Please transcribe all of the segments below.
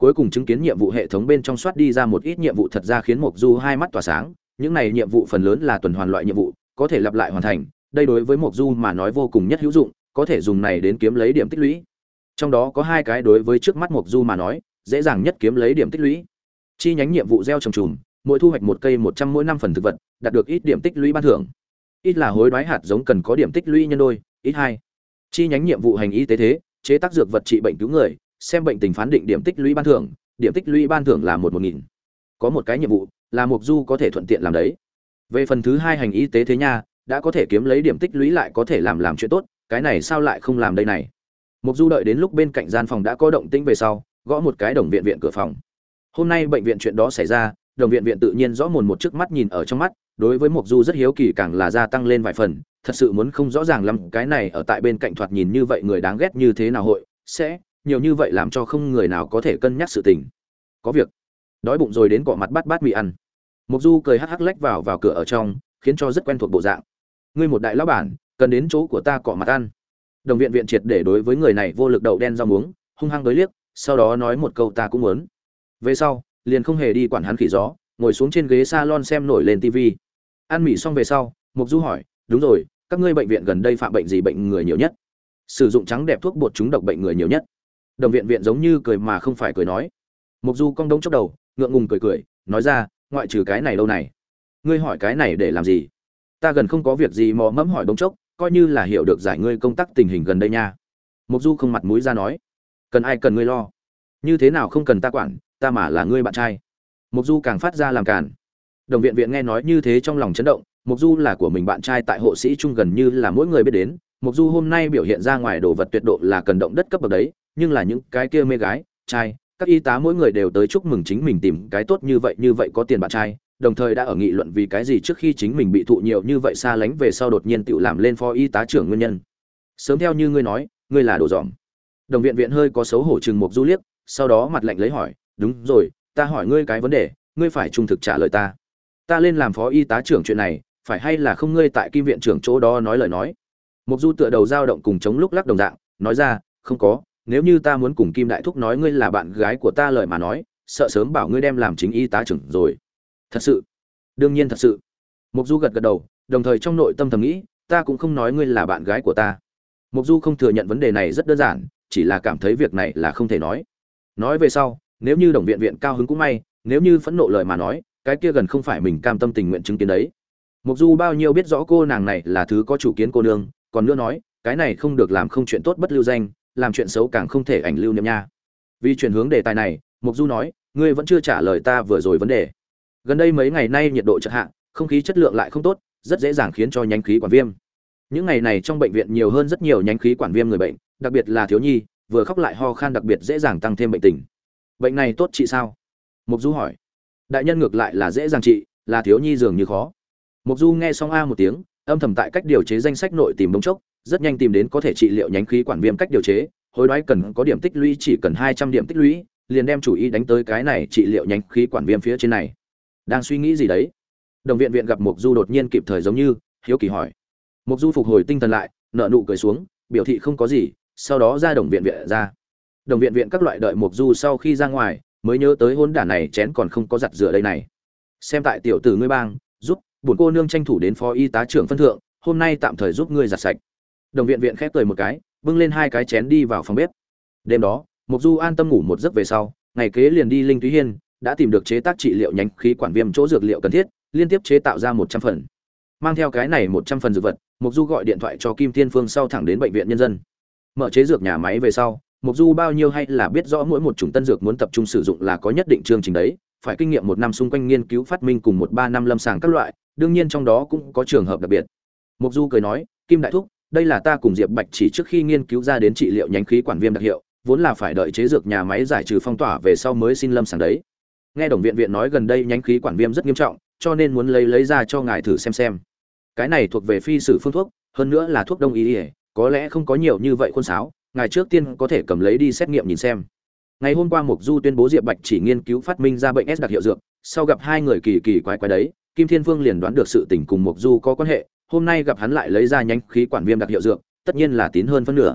cuối cùng chứng kiến nhiệm vụ hệ thống bên trong soát đi ra một ít nhiệm vụ thật ra khiến mộc du hai mắt tỏa sáng, những này nhiệm vụ phần lớn là tuần hoàn loại nhiệm vụ, có thể lặp lại hoàn thành, đây đối với mộc du mà nói vô cùng nhất hữu dụng, có thể dùng này đến kiếm lấy điểm tích lũy. Trong đó có hai cái đối với trước mắt mộc du mà nói, dễ dàng nhất kiếm lấy điểm tích lũy. Chi nhánh nhiệm vụ gieo trồng trùm, mỗi thu hoạch một cây một trăm mỗi năm phần thực vật, đạt được ít điểm tích lũy ban thưởng. Ít là hối đoái hạt giống cần có điểm tích lũy nhân đôi, ít hai. Chi nhánh nhiệm vụ hành y tế thế, chế tác dược vật trị bệnh cứu người xem bệnh tình phán định điểm tích lũy ban thưởng, điểm tích lũy ban thưởng là một một nghìn. Có một cái nhiệm vụ là mục du có thể thuận tiện làm đấy. Về phần thứ hai hành y tế thế nha, đã có thể kiếm lấy điểm tích lũy lại có thể làm làm chuyện tốt, cái này sao lại không làm đây này? Mục du đợi đến lúc bên cạnh gian phòng đã có động tĩnh về sau, gõ một cái đồng viện viện cửa phòng. Hôm nay bệnh viện chuyện đó xảy ra, đồng viện viện tự nhiên rõ mồn một trước mắt nhìn ở trong mắt, đối với mục du rất hiếu kỳ càng là gia tăng lên vài phần, thật sự muốn không rõ ràng lắm cái này ở tại bên cạnh thoạt nhìn như vậy người đáng ghét như thế nào hội, sẽ nhiều như vậy làm cho không người nào có thể cân nhắc sự tình. Có việc. Đói bụng rồi đến cọ mặt bát bát mì ăn. Mục du cười hắc hắc lách vào vào cửa ở trong, khiến cho rất quen thuộc bộ dạng. Ngươi một đại lão bản, cần đến chỗ của ta cọ mặt ăn. Đồng viện viện triệt để đối với người này vô lực đậu đen rau muống, hung hăng đối liếc, sau đó nói một câu ta cũng muốn. Về sau, liền không hề đi quản hắn khỉ gió, ngồi xuống trên ghế salon xem nổi lên TV. ăn mì xong về sau, mục du hỏi, đúng rồi, các ngươi bệnh viện gần đây phạm bệnh gì bệnh người nhiều nhất? Sử dụng trắng đẹp thuốc bột chúng độc bệnh người nhiều nhất đồng viện viện giống như cười mà không phải cười nói. Mục du cong đông chốc đầu, ngượng ngùng cười cười, nói ra, ngoại trừ cái này lâu này? Ngươi hỏi cái này để làm gì? Ta gần không có việc gì mò mẫm hỏi đông chốc, coi như là hiểu được giải ngươi công tác tình hình gần đây nha. Mục du không mặt mũi ra nói, cần ai cần ngươi lo? Như thế nào không cần ta quản, ta mà là ngươi bạn trai. Mục du càng phát ra làm càn. Đồng viện viện nghe nói như thế trong lòng chấn động, mục du là của mình bạn trai tại hộ sĩ trung gần như là mỗi người biết đến. Mục du hôm nay biểu hiện ra ngoài đồ vật tuyệt độ là cần động đất cấp bậc đấy nhưng là những cái kia mê gái, trai, các y tá mỗi người đều tới chúc mừng chính mình tìm cái tốt như vậy như vậy có tiền bạn trai, đồng thời đã ở nghị luận vì cái gì trước khi chính mình bị thụ nhiều như vậy xa lánh về sau đột nhiên tự làm lên phó y tá trưởng nguyên nhân. Sớm theo như ngươi nói, ngươi là đồ dòm. Đồng viện viện hơi có xấu hổ chừng mục du liếc, sau đó mặt lạnh lấy hỏi, đúng rồi, ta hỏi ngươi cái vấn đề, ngươi phải trung thực trả lời ta. Ta lên làm phó y tá trưởng chuyện này, phải hay là không ngươi tại kim viện trưởng chỗ đó nói lời nói? Mục du tựa đầu dao động cùng chống lúc lắc đồng dạng, nói ra, không có nếu như ta muốn cùng kim đại thúc nói ngươi là bạn gái của ta lời mà nói, sợ sớm bảo ngươi đem làm chính y tá trưởng rồi. Thật sự. Đương nhiên thật sự. Mục du gật gật đầu, đồng thời trong nội tâm thầm nghĩ, ta cũng không nói ngươi là bạn gái của ta. Mục du không thừa nhận vấn đề này rất đơn giản, chỉ là cảm thấy việc này là không thể nói. Nói về sau, nếu như đồng viện viện cao hứng cũng may, nếu như phẫn nộ lời mà nói, cái kia gần không phải mình cam tâm tình nguyện chứng kiến đấy. Mục du bao nhiêu biết rõ cô nàng này là thứ có chủ kiến cô nương, còn nữa nói, cái này không được làm không chuyện tốt bất lưu danh làm chuyện xấu càng không thể ảnh lưu niệm nha. Vì chuyển hướng đề tài này mục du nói, ngươi vẫn chưa trả lời ta vừa rồi vấn đề. Gần đây mấy ngày nay nhiệt độ chợt hạ, không khí chất lượng lại không tốt, rất dễ dàng khiến cho nhánh khí quản viêm. Những ngày này trong bệnh viện nhiều hơn rất nhiều nhánh khí quản viêm người bệnh, đặc biệt là thiếu nhi, vừa khóc lại ho khan đặc biệt dễ dàng tăng thêm bệnh tình. Bệnh này tốt trị sao? Mục du hỏi. Đại nhân ngược lại là dễ dàng trị là thiếu nhi dường như khó. Mục du nghe xong a một tiếng, âm thầm tại cách điều chế danh sách nội tìm bóng chốc rất nhanh tìm đến có thể trị liệu nhánh khí quản viêm cách điều chế, hối đoái cần có điểm tích lũy chỉ cần hai trăm điểm tích lũy, liền đem chủ ý đánh tới cái này trị liệu nhánh khí quản viêm phía trên này. Đang suy nghĩ gì đấy? Đồng viện viện gặp mục du đột nhiên kịp thời giống như, hiếu kỳ hỏi. Mục du phục hồi tinh thần lại nợ nụ cười xuống, biểu thị không có gì, sau đó ra đồng viện viện ra. Đồng viện viện các loại đợi mục du sau khi ra ngoài, mới nhớ tới hôn đả này chén còn không có giặt rửa đây này. Xem tại tiểu tử ngươi bang, giúp bổn cô nương tranh thủ đến phó y tá trưởng phân thượng, hôm nay tạm thời giúp ngươi giặt sạch đồng viện viện khép cười một cái, bưng lên hai cái chén đi vào phòng bếp. Đêm đó mục du an tâm ngủ một giấc về sau, ngày kế liền đi linh túy hiên, đã tìm được chế tác trị liệu nhánh khí quản viêm chỗ dược liệu cần thiết, liên tiếp chế tạo ra một trăm phần. Mang theo cái này một trăm phần dược vật mục du gọi điện thoại cho kim thiên phương sau thẳng đến bệnh viện nhân dân. Mở chế dược nhà máy về sau mục du bao nhiêu hay là biết rõ mỗi một chủng tân dược muốn tập trung sử dụng là có nhất định chương trình đấy, phải kinh nghiệm một năm xung quanh nghiên cứu phát minh cùng một ba năm lâm sàng các loại, đương nhiên trong đó cũng có trường hợp đặc biệt. Mục du cười nói, kim đại thúc đây là ta cùng diệp bạch chỉ trước khi nghiên cứu ra đến trị liệu nhánh khí quản viêm đặc hiệu, vốn là phải đợi chế dược nhà máy giải trừ phong tỏa về sau mới xin lâm sàng đấy. Nghe đồng viện viện nói gần đây nhánh khí quản viêm rất nghiêm trọng, cho nên muốn lấy lấy ra cho ngài thử xem xem. Cái này thuộc về phi sử phương thuốc, hơn nữa là thuốc đông y ỉa có lẽ không có nhiều như vậy khuôn sáo, ngài trước tiên có thể cầm lấy đi xét nghiệm nhìn xem. Ngày hôm qua mục du tuyên bố diệp bạch chỉ nghiên cứu phát minh ra bệnh s đặc hiệu dược, sau gặp hai người kỳ kỳ quái quái đấy, kim thiên Vương liền đoán được sự tình cùng mục du có quan hệ hôm nay gặp hắn lại lấy ra nhánh khí quản viêm đặc hiệu dược, tất nhiên là tín hơn phân nửa.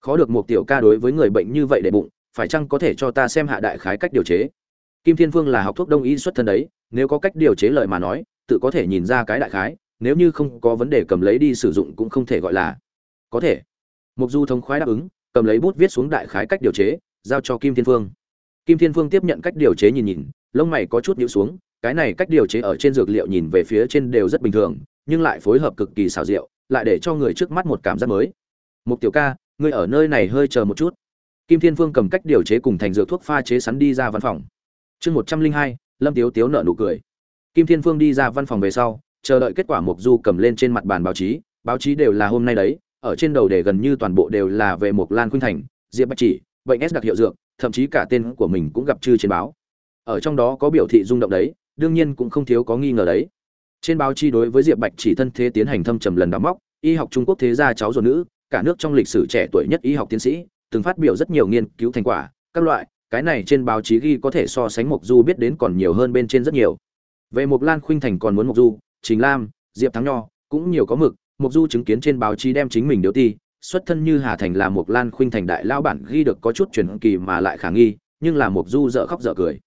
Khó được một tiểu ca đối với người bệnh như vậy để bụng, phải chăng có thể cho ta xem hạ đại khái cách điều chế? Kim thiên phương là học thuốc đông y xuất thân đấy, nếu có cách điều chế lợi mà nói, tự có thể nhìn ra cái đại khái, nếu như không có vấn đề cầm lấy đi sử dụng cũng không thể gọi là. Có thể. Mục du thống khoái đáp ứng, cầm lấy bút viết xuống đại khái cách điều chế, giao cho kim thiên phương. Kim thiên phương tiếp nhận cách điều chế nhìn nhìn, lông mày có chút nhíu xuống, cái này cách điều chế ở trên dược liệu nhìn về phía trên đều rất bình thường nhưng lại phối hợp cực kỳ xảo diệu, lại để cho người trước mắt một cảm giác mới. Mục tiểu ca, ngươi ở nơi này hơi chờ một chút. Kim thiên phương cầm cách điều chế cùng thành dược thuốc pha chế sẵn đi ra văn phòng. Chương một trăm linh hai, lâm tiếu tiếu nở nụ cười. Kim thiên phương đi ra văn phòng về sau, chờ đợi kết quả mục du cầm lên trên mặt bàn báo chí. Báo chí đều là hôm nay đấy, ở trên đầu đề gần như toàn bộ đều là về mục lan khuynh thành, diệp bạch chỉ, bệnh s đặc hiệu dược, thậm chí cả tên của mình cũng gặp chư trên báo. Ở trong đó có biểu thị rung động đấy, đương nhiên cũng không thiếu có nghi ngờ đấy trên báo chí đối với diệp bạch chỉ thân thế tiến hành thâm trầm lần đóng móc, y học trung quốc thế gia cháu ruột nữ, cả nước trong lịch sử trẻ tuổi nhất y học tiến sĩ, từng phát biểu rất nhiều nghiên cứu thành quả, các loại, cái này trên báo chí ghi có thể so sánh mộc du biết đến còn nhiều hơn bên trên rất nhiều. Về mộc lan khuynh thành còn muốn mộc du chính lam, diệp thắng nho, cũng nhiều có mực, mộc du chứng kiến trên báo chí đem chính mình điều ti, xuất thân như hà thành là mộc lan khuynh thành đại lao bản ghi được có chút truyền kỳ mà lại khả nghi, nhưng là mộc du dở khóc dở cười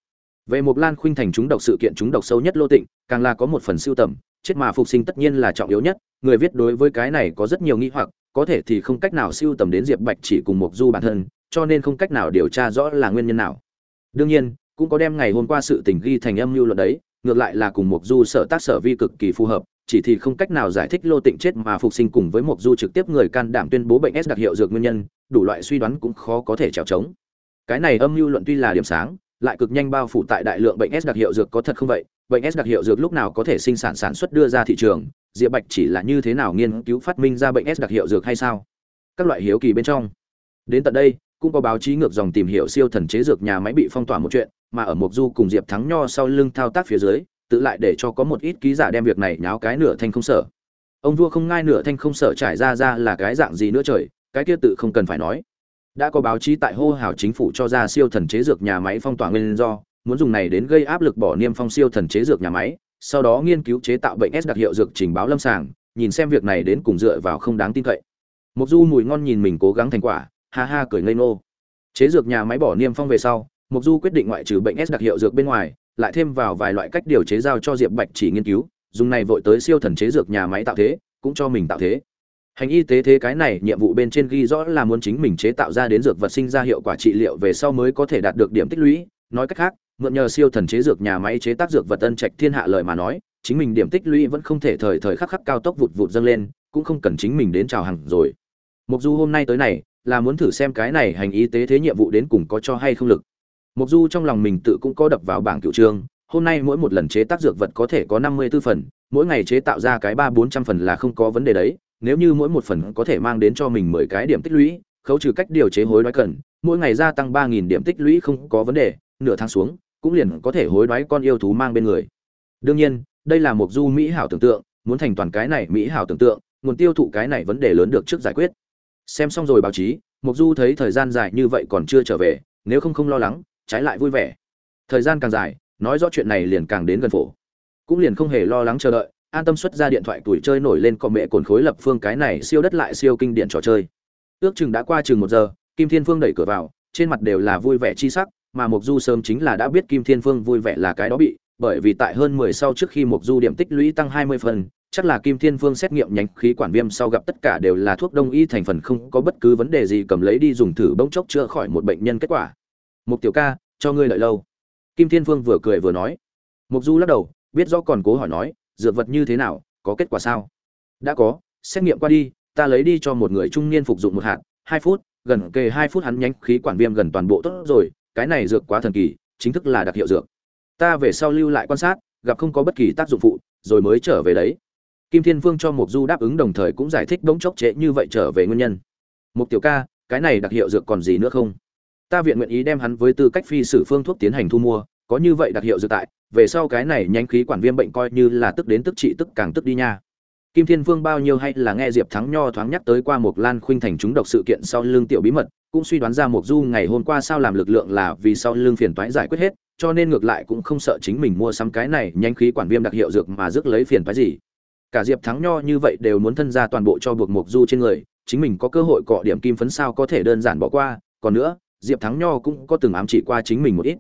về mộc lan khuynh thành chúng độc sự kiện chúng độc sâu nhất lô tịnh, càng là có một phần siêu tầm, chết mà phục sinh tất nhiên là trọng yếu nhất, người viết đối với cái này có rất nhiều nghi hoặc, có thể thì không cách nào siêu tầm đến diệp bạch chỉ cùng mộc du bản thân, cho nên không cách nào điều tra rõ là nguyên nhân nào. Đương nhiên, cũng có đem ngày hôm qua sự tình ghi thành âm mưu luận đấy, ngược lại là cùng mộc du sở tác sở vi cực kỳ phù hợp, chỉ thì không cách nào giải thích lô tịnh chết mà phục sinh cùng với mộc du trực tiếp người can đảm tuyên bố bệnh s đặc hiệu dược nguyên nhân, đủ loại suy đoán cũng khó có thể trèo trống. Cái này âm mưu luận tuy là điểm sáng lại cực nhanh bao phủ tại đại lượng bệnh S đặc hiệu dược có thật không vậy? Bệnh S đặc hiệu dược lúc nào có thể sinh sản sản xuất đưa ra thị trường, Diệp Bạch chỉ là như thế nào nghiên cứu phát minh ra bệnh S đặc hiệu dược hay sao? Các loại hiếu kỳ bên trong. Đến tận đây, cũng có báo chí ngược dòng tìm hiểu siêu thần chế dược nhà máy bị phong tỏa một chuyện, mà ở Mộc Du cùng Diệp Thắng Nho sau lưng thao tác phía dưới, tự lại để cho có một ít ký giả đem việc này nháo cái nửa thanh không sợ. Ông vua không ngai nửa thanh không sợ trải ra ra là cái dạng gì nữa trời, cái kia tự không cần phải nói đã có báo chí tại hô hào chính phủ cho ra siêu thần chế dược nhà máy phong tỏa nguyên do, muốn dùng này đến gây áp lực bỏ niêm phong siêu thần chế dược nhà máy, sau đó nghiên cứu chế tạo bệnh s đặc hiệu dược trình báo lâm sàng, nhìn xem việc này đến cùng dựa vào không đáng tin cậy. Mục du mùi ngon nhìn mình cố gắng thành quả, ha ha cười ngây ngô. Chế dược nhà máy bỏ niêm phong về sau, mục du quyết định ngoại trừ bệnh s đặc hiệu dược bên ngoài, lại thêm vào vài loại cách điều chế giao cho diệp bạch chỉ nghiên cứu, dùng này vội tới siêu thần chế dược nhà máy tạo thế, cũng cho mình tạo thế hành y tế thế cái này, nhiệm vụ bên trên ghi rõ là muốn chính mình chế tạo ra đến dược vật sinh ra hiệu quả trị liệu về sau mới có thể đạt được điểm tích lũy. Nói cách khác, mượn nhờ siêu thần chế dược nhà máy chế tác dược vật ân trạch thiên hạ lời mà nói, chính mình điểm tích lũy vẫn không thể thời thời khắc khắc cao tốc vụt vụt dâng lên, cũng không cần chính mình đến chào hàng rồi. Mục du hôm nay tới này, là muốn thử xem cái này hành y tế thế nhiệm vụ đến cùng có cho hay không lực. Mục du trong lòng mình tự cũng có đập vào bảng cựu trương hôm nay mỗi một lần chế tác dược vật có thể có năm mươi 54 phần, mỗi ngày chế tạo ra cái ba bốn trăm phần là không có vấn đề đấy nếu như mỗi một phần có thể mang đến cho mình mười cái điểm tích lũy, khấu trừ cách điều chế hối đoái cần, mỗi ngày gia tăng ba nghìn điểm tích lũy không có vấn đề, nửa tháng xuống, cũng liền có thể hối đoái con yêu thú mang bên người. Đương nhiên, đây là một du mỹ hảo tưởng tượng, muốn thành toàn cái này mỹ hảo tưởng tượng, nguồn tiêu thụ cái này vấn đề lớn được trước giải quyết. Xem xong rồi báo chí, Mộc Du thấy thời gian dài như vậy còn chưa trở về, nếu không không lo lắng, trái lại vui vẻ. Thời gian càng dài, nói rõ chuyện này liền càng đến gần phổ. Cũng liền không hề lo lắng chờ đợi, an tâm xuất ra điện thoại tuổi chơi nổi lên có mẹ cồn khối lập phương cái này siêu đất lại siêu kinh điển trò chơi. Ước chừng đã qua chừng một giờ, kim thiên phương đẩy cửa vào, trên mặt đều là vui vẻ chi sắc, mà mục du sớm chính là đã biết kim thiên phương vui vẻ là cái đó bị, bởi vì tại hơn mười sau trước khi mục du điểm tích lũy tăng hai mươi phần, chắc là kim thiên phương xét nghiệm nhánh khí quản viêm sau gặp tất cả đều là thuốc đông y thành phần không có bất cứ vấn đề gì cầm lấy đi dùng thử bỗng chốc chữa khỏi một bệnh nhân kết quả. Mục tiểu ca, cho ngươi lợi lâu. Kim thiên phương vừa cười vừa nói. Mục du lắc đầu, biết rõ còn cố hỏi nói dược vật như thế nào, có kết quả sao? Đã có, xét nghiệm qua đi, ta lấy đi cho một người trung niên phục dụng một hạt, hai phút, gần kề hai phút hắn nhánh khí quản viêm gần toàn bộ tốt rồi, cái này dược quá thần kỳ, chính thức là đặc hiệu dược. Ta về sau lưu lại quan sát, gặp không có bất kỳ tác dụng phụ, rồi mới trở về đấy. Kim thiên vương cho mục du đáp ứng đồng thời cũng giải thích bỗng chốc trễ như vậy trở về nguyên nhân. Mục tiểu ca, cái này đặc hiệu dược còn gì nữa không? Ta viện nguyện ý đem hắn với tư cách phi sử phương thuốc tiến hành thu mua có như vậy đặc hiệu dự tại, về sau cái này nhanh khí quản viêm bệnh coi như là tức đến tức trị, tức càng tức đi nha. Kim thiên vương bao nhiêu hay là nghe diệp thắng nho thoáng nhắc tới qua một lan khuynh thành chúng độc sự kiện sau lưng tiểu bí mật, cũng suy đoán ra một du ngày hôm qua sao làm lực lượng là vì sau lưng phiền toái giải quyết hết, cho nên ngược lại cũng không sợ chính mình mua sắm cái này nhanh khí quản viêm đặc hiệu dược mà rước lấy phiền toái gì. Cả diệp thắng nho như vậy đều muốn thân ra toàn bộ cho buộc mục du trên người, chính mình có cơ hội cọ điểm kim phấn sao có thể đơn giản bỏ qua, còn nữa, diệp thắng nho cũng có từng ám chỉ qua chính mình một ít.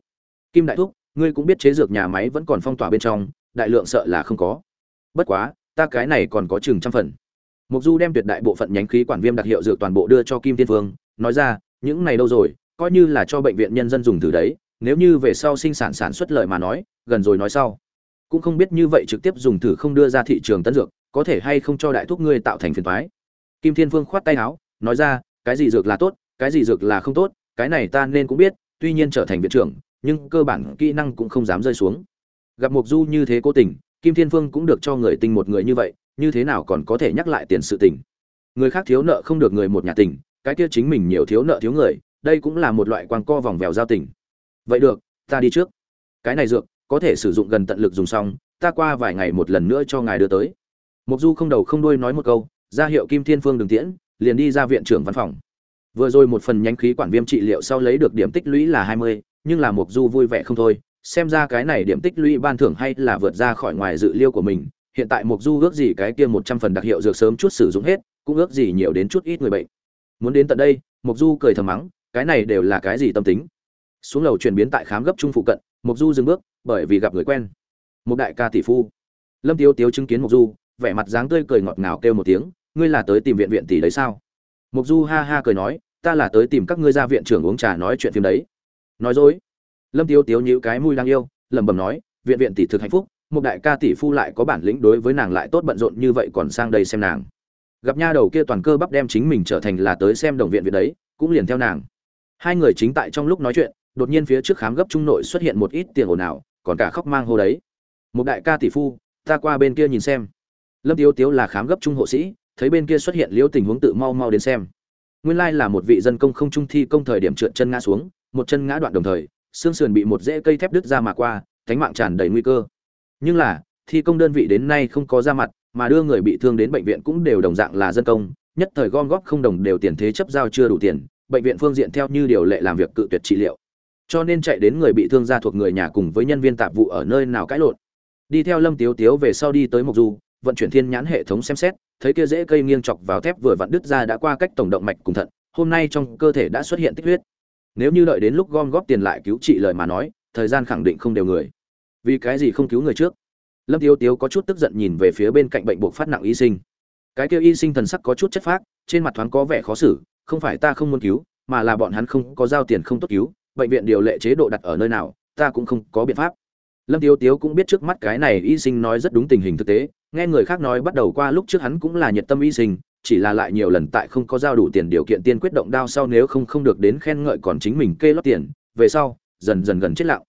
Kim đại thúc ngươi cũng biết chế dược nhà máy vẫn còn phong tỏa bên trong, đại lượng sợ là không có. Bất quá, ta cái này còn có chừng trăm phần. Mục du đem tuyệt đại bộ phận nhánh khí quản viêm đặc hiệu dược toàn bộ đưa cho kim thiên vương, nói ra, những này đâu rồi, coi như là cho bệnh viện nhân dân dùng thử đấy, nếu như về sau sinh sản sản xuất lợi mà nói, gần rồi nói sau. Cũng không biết như vậy trực tiếp dùng thử không đưa ra thị trường tân dược, có thể hay không cho đại thúc ngươi tạo thành phiền toái. Kim thiên vương khoát tay áo, nói ra, cái gì dược là tốt, cái gì dược là không tốt, cái này ta nên cũng biết, tuy nhiên trở thành viện trưởng nhưng cơ bản kỹ năng cũng không dám rơi xuống. Gặp mục du như thế cố tình, kim thiên phương cũng được cho người tình một người như vậy, như thế nào còn có thể nhắc lại tiền sự tình? Người khác thiếu nợ không được người một nhà tình, cái kia chính mình nhiều thiếu nợ thiếu người, đây cũng là một loại quang co vòng vèo giao tình. Vậy được, ta đi trước. Cái này dược, có thể sử dụng gần tận lực dùng xong, ta qua vài ngày một lần nữa cho ngài đưa tới. Mục du không đầu không đuôi nói một câu, ra hiệu kim thiên phương đừng tiễn, liền đi ra viện trưởng văn phòng. Vừa rồi một phần nhánh khí quản viêm trị liệu sau lấy được điểm tích lũy là hai mươi nhưng là mục du vui vẻ không thôi, xem ra cái này điểm tích lũy ban thưởng hay là vượt ra khỏi ngoài dự liêu của mình, hiện tại mục du ước gì cái kia một trăm phần đặc hiệu dược sớm chút sử dụng hết, cũng ước gì nhiều đến chút ít người bệnh. Muốn đến tận đây mục du cười thầm mắng, cái này đều là cái gì tâm tính? Xuống lầu chuyển biến tại khám gấp trung phụ cận mục du dừng bước, bởi vì gặp người quen. Một đại ca tỷ phu. Lâm tiếu tiếu chứng kiến mục du, vẻ mặt dáng tươi cười ngọt ngào kêu một tiếng, ngươi là tới tìm viện viện tỷ đấy sao? Mục du ha ha cười nói, ta là tới tìm các ngươi ra viện trưởng uống trà nói chuyện phim đấy nói dối. Lâm tiêu tiếu nhíu cái mũi đang yêu, lẩm bẩm nói, viện viện tỷ thực hạnh phúc, một đại ca tỷ phu lại có bản lĩnh đối với nàng lại tốt bận rộn như vậy còn sang đây xem nàng. Gặp nha đầu kia toàn cơ bắp đem chính mình trở thành là tới xem đồng viện viện đấy, cũng liền theo nàng. Hai người chính tại trong lúc nói chuyện, đột nhiên phía trước khám gấp trung nội xuất hiện một ít tiền ồn ào, còn cả khóc mang hô đấy. Một đại ca tỷ phu, ta qua bên kia nhìn xem. Lâm tiêu tiếu là khám gấp trung hộ sĩ, thấy bên kia xuất hiện liễu tình huống tự mau mau đến xem. Nguyên lai là một vị dân công không trung thi công thời điểm trượt chân ngã xuống một chân ngã đoạn đồng thời, xương sườn bị một rễ cây thép đứt ra mà qua, cánh mạng tràn đầy nguy cơ. Nhưng là, thi công đơn vị đến nay không có ra mặt, mà đưa người bị thương đến bệnh viện cũng đều đồng dạng là dân công, nhất thời gom góp không đồng đều tiền thế chấp giao chưa đủ tiền, bệnh viện phương diện theo như điều lệ làm việc cự tuyệt trị liệu. Cho nên chạy đến người bị thương ra thuộc người nhà cùng với nhân viên tạp vụ ở nơi nào cãi lộn. Đi theo lâm tiếu tiếu về sau đi tới mộc du, vận chuyển thiên nhãn hệ thống xem xét, thấy kia dễ cây nghiêng chọc vào thép vừa vặn đứt ra đã qua cách tổng động mạch cùng thận, hôm nay trong cơ thể đã xuất hiện tích huyết nếu như đợi đến lúc gom góp tiền lại cứu trị lời mà nói, thời gian khẳng định không đều người. Vì cái gì không cứu người trước? Lâm tiêu tiếu có chút tức giận nhìn về phía bên cạnh bệnh buộc phát nặng y sinh. Cái kia y sinh thần sắc có chút chất phác, trên mặt thoáng có vẻ khó xử, không phải ta không muốn cứu, mà là bọn hắn không có giao tiền không tốt cứu, bệnh viện điều lệ chế độ đặt ở nơi nào, ta cũng không có biện pháp. Lâm tiêu tiếu cũng biết trước mắt cái này y sinh nói rất đúng tình hình thực tế, nghe người khác nói bắt đầu qua lúc trước hắn cũng là nhiệt tâm y sinh chỉ là lại nhiều lần tại không có giao đủ tiền điều kiện tiên quyết động đao sau nếu không không được đến khen ngợi còn chính mình kê lót tiền, về sau, dần dần gần chết lặng.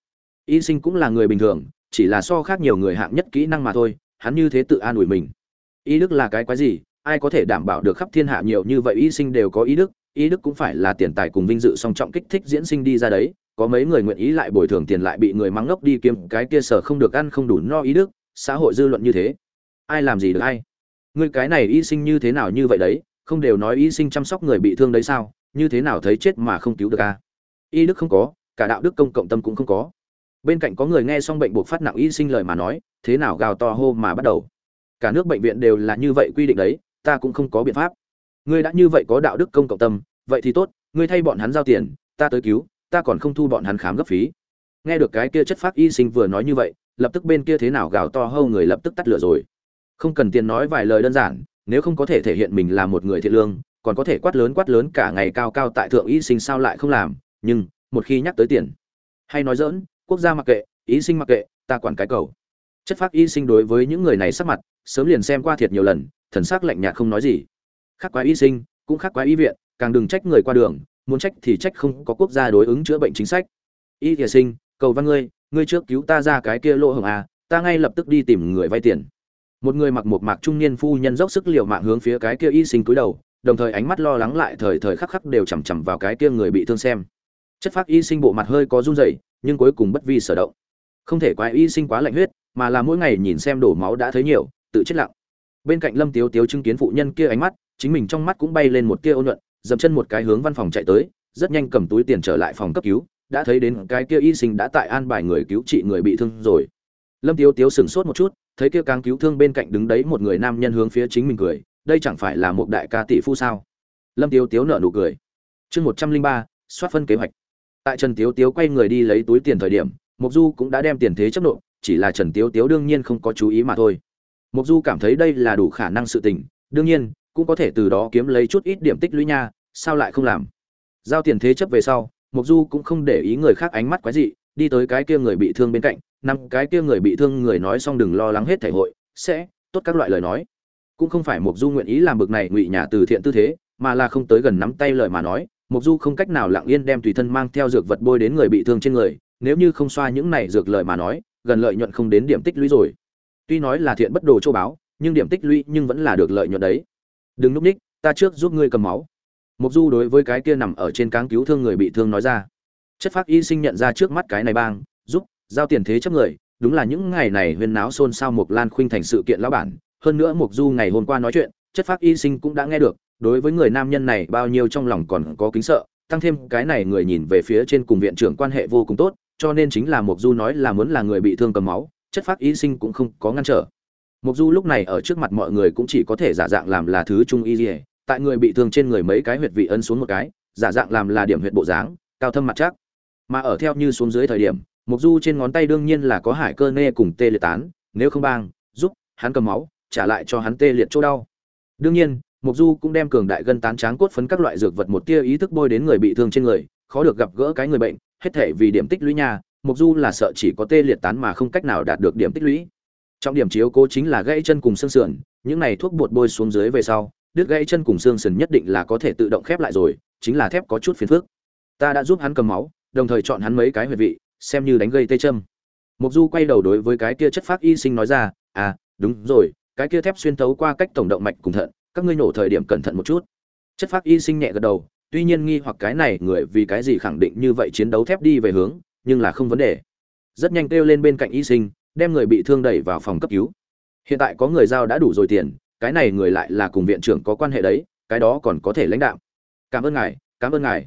Y sinh cũng là người bình thường, chỉ là so khác nhiều người hạng nhất kỹ năng mà thôi, hắn như thế tự an ủi mình. Y đức là cái quái gì? Ai có thể đảm bảo được khắp thiên hạ nhiều như vậy y sinh đều có ý đức? Ý đức cũng phải là tiền tài cùng vinh dự song trọng kích thích diễn sinh đi ra đấy. Có mấy người nguyện ý lại bồi thường tiền lại bị người mắng ngốc đi kiếm cái kia sở không được ăn không đủ no ý đức? Xã hội dư luận như thế. Ai làm gì được ai? Người cái này y sinh như thế nào như vậy đấy, không đều nói y sinh chăm sóc người bị thương đấy sao, như thế nào thấy chết mà không cứu được à? y đức không có, cả đạo đức công cộng tâm cũng không có. Bên cạnh có người nghe xong bệnh buộc phát nặng y sinh lời mà nói, thế nào gào to hô mà bắt đầu. Cả nước bệnh viện đều là như vậy quy định đấy, ta cũng không có biện pháp. Ngươi đã như vậy có đạo đức công cộng tâm, vậy thì tốt, ngươi thay bọn hắn giao tiền, ta tới cứu, ta còn không thu bọn hắn khám gấp phí. Nghe được cái kia chất phát y sinh vừa nói như vậy, lập tức bên kia thế nào gào to hâu người lập tức tắt lửa rồi không cần tiền nói vài lời đơn giản, nếu không có thể thể hiện mình là một người thiện lương, còn có thể quát lớn quát lớn cả ngày cao cao tại thượng y sinh sao lại không làm, nhưng một khi nhắc tới tiền, hay nói dỡn quốc gia mặc kệ, y sinh mặc kệ, ta quản cái cầu. Chất phác y sinh đối với những người này sắc mặt, sớm liền xem qua thiệt nhiều lần, thần sắc lạnh nhạt không nói gì. Khác quá y sinh, cũng khác quá y viện, càng đừng trách người qua đường, muốn trách thì trách không có quốc gia đối ứng chữa bệnh chính sách. Y thiệt sinh, cầu văn ngươi ngươi trước cứu ta ra cái kia lỗ hồng à ta ngay lập tức đi tìm người vay tiền một người mặc một mạc trung niên phu nhân dốc sức liều mạng hướng phía cái kia y sinh cúi đầu, đồng thời ánh mắt lo lắng lại thời thời khắc khắc đều chằm chằm vào cái kia người bị thương xem. Chất phác y sinh bộ mặt hơi có run rẩy, nhưng cuối cùng bất vi sở động. Không thể quái y sinh quá lạnh huyết, mà là mỗi ngày nhìn xem đổ máu đã thấy nhiều, tự chết lặng. Bên cạnh lâm tiếu tiếu chứng kiến phụ nhân kia ánh mắt, chính mình trong mắt cũng bay lên một tia ôn nhuận, dậm chân một cái hướng văn phòng chạy tới, rất nhanh cầm túi tiền trở lại phòng cấp cứu, đã thấy đến cái kia y sinh đã tại an bài người cứu trị người bị thương rồi. Lâm tiếu tiếu sửng sốt một chút thấy kia càng cứu thương bên cạnh đứng đấy một người nam nhân hướng phía chính mình cười, đây chẳng phải là một đại ca tỷ phu sao? Lâm tiếu tiếu nở nụ cười. Chương một trăm linh ba, soát phân kế hoạch. Tại trần tiếu tiếu quay người đi lấy túi tiền thời điểm mục du cũng đã đem tiền thế chấp nộp, chỉ là trần tiếu tiếu đương nhiên không có chú ý mà thôi. Mục du cảm thấy đây là đủ khả năng sự tình, đương nhiên, cũng có thể từ đó kiếm lấy chút ít điểm tích lũy nha, sao lại không làm? Giao tiền thế chấp về sau mục du cũng không để ý người khác ánh mắt quái dị, đi tới cái kia người bị thương bên cạnh năm cái kia người bị thương người nói xong đừng lo lắng hết thể hội, sẽ, tốt các loại lời nói. Cũng không phải mục du nguyện ý làm bực này ngụy nhà từ thiện tư thế, mà là không tới gần nắm tay lời mà nói. Mục du không cách nào lặng yên đem tùy thân mang theo dược vật bôi đến người bị thương trên người, nếu như không xoa những này dược lời mà nói, gần lợi nhuận không đến điểm tích lũy rồi. Tuy nói là thiện bất đồ châu báo nhưng điểm tích lũy nhưng vẫn là được lợi nhuận đấy. Đừng núp ních, ta trước giúp ngươi cầm máu. Mục du đối với cái kia nằm ở trên cáng cứu thương người bị thương nói ra. Chất phác y sinh nhận ra trước mắt cái này bang, giúp giao tiền thế chấp người, đúng là những ngày này huyên náo xôn xao mục lan khuynh thành sự kiện lão bản. Hơn nữa mục du ngày hôm qua nói chuyện, chất phác y sinh cũng đã nghe được, đối với người nam nhân này bao nhiêu trong lòng còn có kính sợ, tăng thêm cái này người nhìn về phía trên cùng viện trưởng quan hệ vô cùng tốt, cho nên chính là mục du nói là muốn là người bị thương cầm máu, chất phác y sinh cũng không có ngăn trở. Mục du lúc này ở trước mặt mọi người cũng chỉ có thể giả dạng làm là thứ trung y dỉa tại người bị thương trên người mấy cái huyệt vị ấn xuống một cái, giả dạng làm là điểm huyệt bộ dáng, cao thâm mặt chắc. Mà ở theo như xuống dưới thời điểm mục du trên ngón tay đương nhiên là có hải cơ nê cùng tê liệt tán, nếu không bang, giúp, hắn cầm máu, trả lại cho hắn tê liệt chỗ đau. Đương nhiên, mục du cũng đem cường đại gân tán tráng cốt phấn các loại dược vật một tia ý thức bôi đến người bị thương trên người, khó được gặp gỡ cái người bệnh, hết thể vì điểm tích lũy nhà mục du là sợ chỉ có tê liệt tán mà không cách nào đạt được điểm tích lũy. Trọng điểm chiếu cố chính là gãy chân cùng xương sườn, những này thuốc bột bôi xuống dưới về sau, đứt gãy chân cùng xương sườn nhất định là có thể tự động khép lại rồi, chính là thép có chút phiền phức. Ta đã giúp hắn cầm máu, đồng thời chọn hắn mấy cái huyệt vị xem như đánh gây tê châm. Mục du quay đầu đối với cái kia chất phác y sinh nói ra à đúng rồi, cái kia thép xuyên thấu qua cách tổng động mạch cùng thận, các ngươi nổ thời điểm cẩn thận một chút. Chất phác y sinh nhẹ gật đầu, tuy nhiên nghi hoặc cái này người vì cái gì khẳng định như vậy chiến đấu thép đi về hướng, nhưng là không vấn đề. Rất nhanh kêu lên bên cạnh y sinh, đem người bị thương đẩy vào phòng cấp cứu. Hiện tại có người giao đã đủ rồi tiền, cái này người lại là cùng viện trưởng có quan hệ đấy, cái đó còn có thể lãnh đạo. Cảm ơn ngài, cảm ơn ngài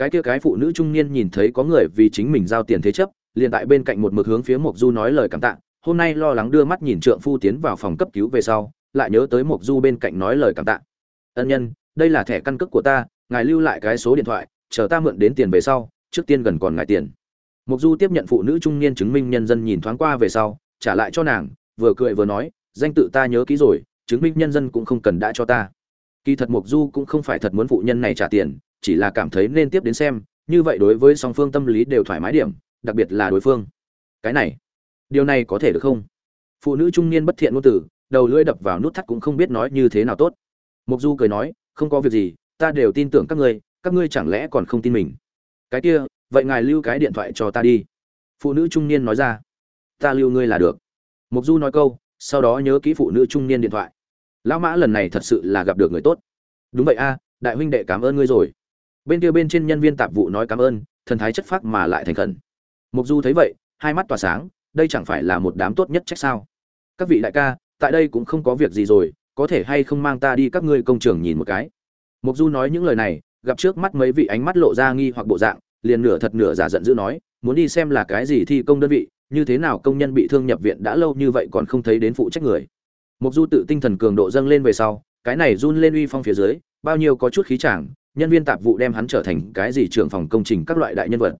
cái kia cái phụ nữ trung niên nhìn thấy có người vì chính mình giao tiền thế chấp, liền tại bên cạnh một mực hướng phía mộc du nói lời cảm tạ, hôm nay lo lắng đưa mắt nhìn trượng phu tiến vào phòng cấp cứu về sau, lại nhớ tới mộc du bên cạnh nói lời cảm tạ. Ân nhân, đây là thẻ căn cước của ta, ngài lưu lại cái số điện thoại, chờ ta mượn đến tiền về sau, trước tiên gần còn ngài tiền. Mộc du tiếp nhận phụ nữ trung niên chứng minh nhân dân nhìn thoáng qua về sau, trả lại cho nàng, vừa cười vừa nói, danh tự ta nhớ kỹ rồi, chứng minh nhân dân cũng không cần đã cho ta. Kỳ thật mộc du cũng không phải thật muốn phụ nhân này trả tiền chỉ là cảm thấy nên tiếp đến xem, như vậy đối với song phương tâm lý đều thoải mái điểm, đặc biệt là đối phương. Cái này, điều này có thể được không? Phụ nữ trung niên bất thiện ngôn từ, đầu lưỡi đập vào nút thắt cũng không biết nói như thế nào tốt. Mục du cười nói, không có việc gì, ta đều tin tưởng các ngươi các ngươi chẳng lẽ còn không tin mình? Cái kia, vậy ngài lưu cái điện thoại cho ta đi. Phụ nữ trung niên nói ra. Ta lưu ngươi là được. Mục du nói câu, sau đó nhớ kỹ phụ nữ trung niên điện thoại. Lão mã lần này thật sự là gặp được người tốt. Đúng vậy a, đại huynh đệ cảm ơn ngươi rồi bên kia bên trên nhân viên tạp vụ nói cảm ơn, thần thái chất phác mà lại thành khẩn. Mục du thấy vậy, hai mắt tỏa sáng, đây chẳng phải là một đám tốt nhất trách sao? Các vị đại ca, tại đây cũng không có việc gì rồi, có thể hay không mang ta đi các ngươi công trường nhìn một cái? Mục du nói những lời này, gặp trước mắt mấy vị ánh mắt lộ ra nghi hoặc bộ dạng, liền nửa thật nửa giả giận dữ nói, muốn đi xem là cái gì thi công đơn vị, như thế nào công nhân bị thương nhập viện đã lâu như vậy còn không thấy đến phụ trách người. Mục du tự tinh thần cường độ dâng lên về sau, cái này run lên uy phong phía dưới, bao nhiêu có chút khí chàng nhân viên tạp vụ đem hắn trở thành cái gì trưởng phòng công trình các loại đại nhân vật.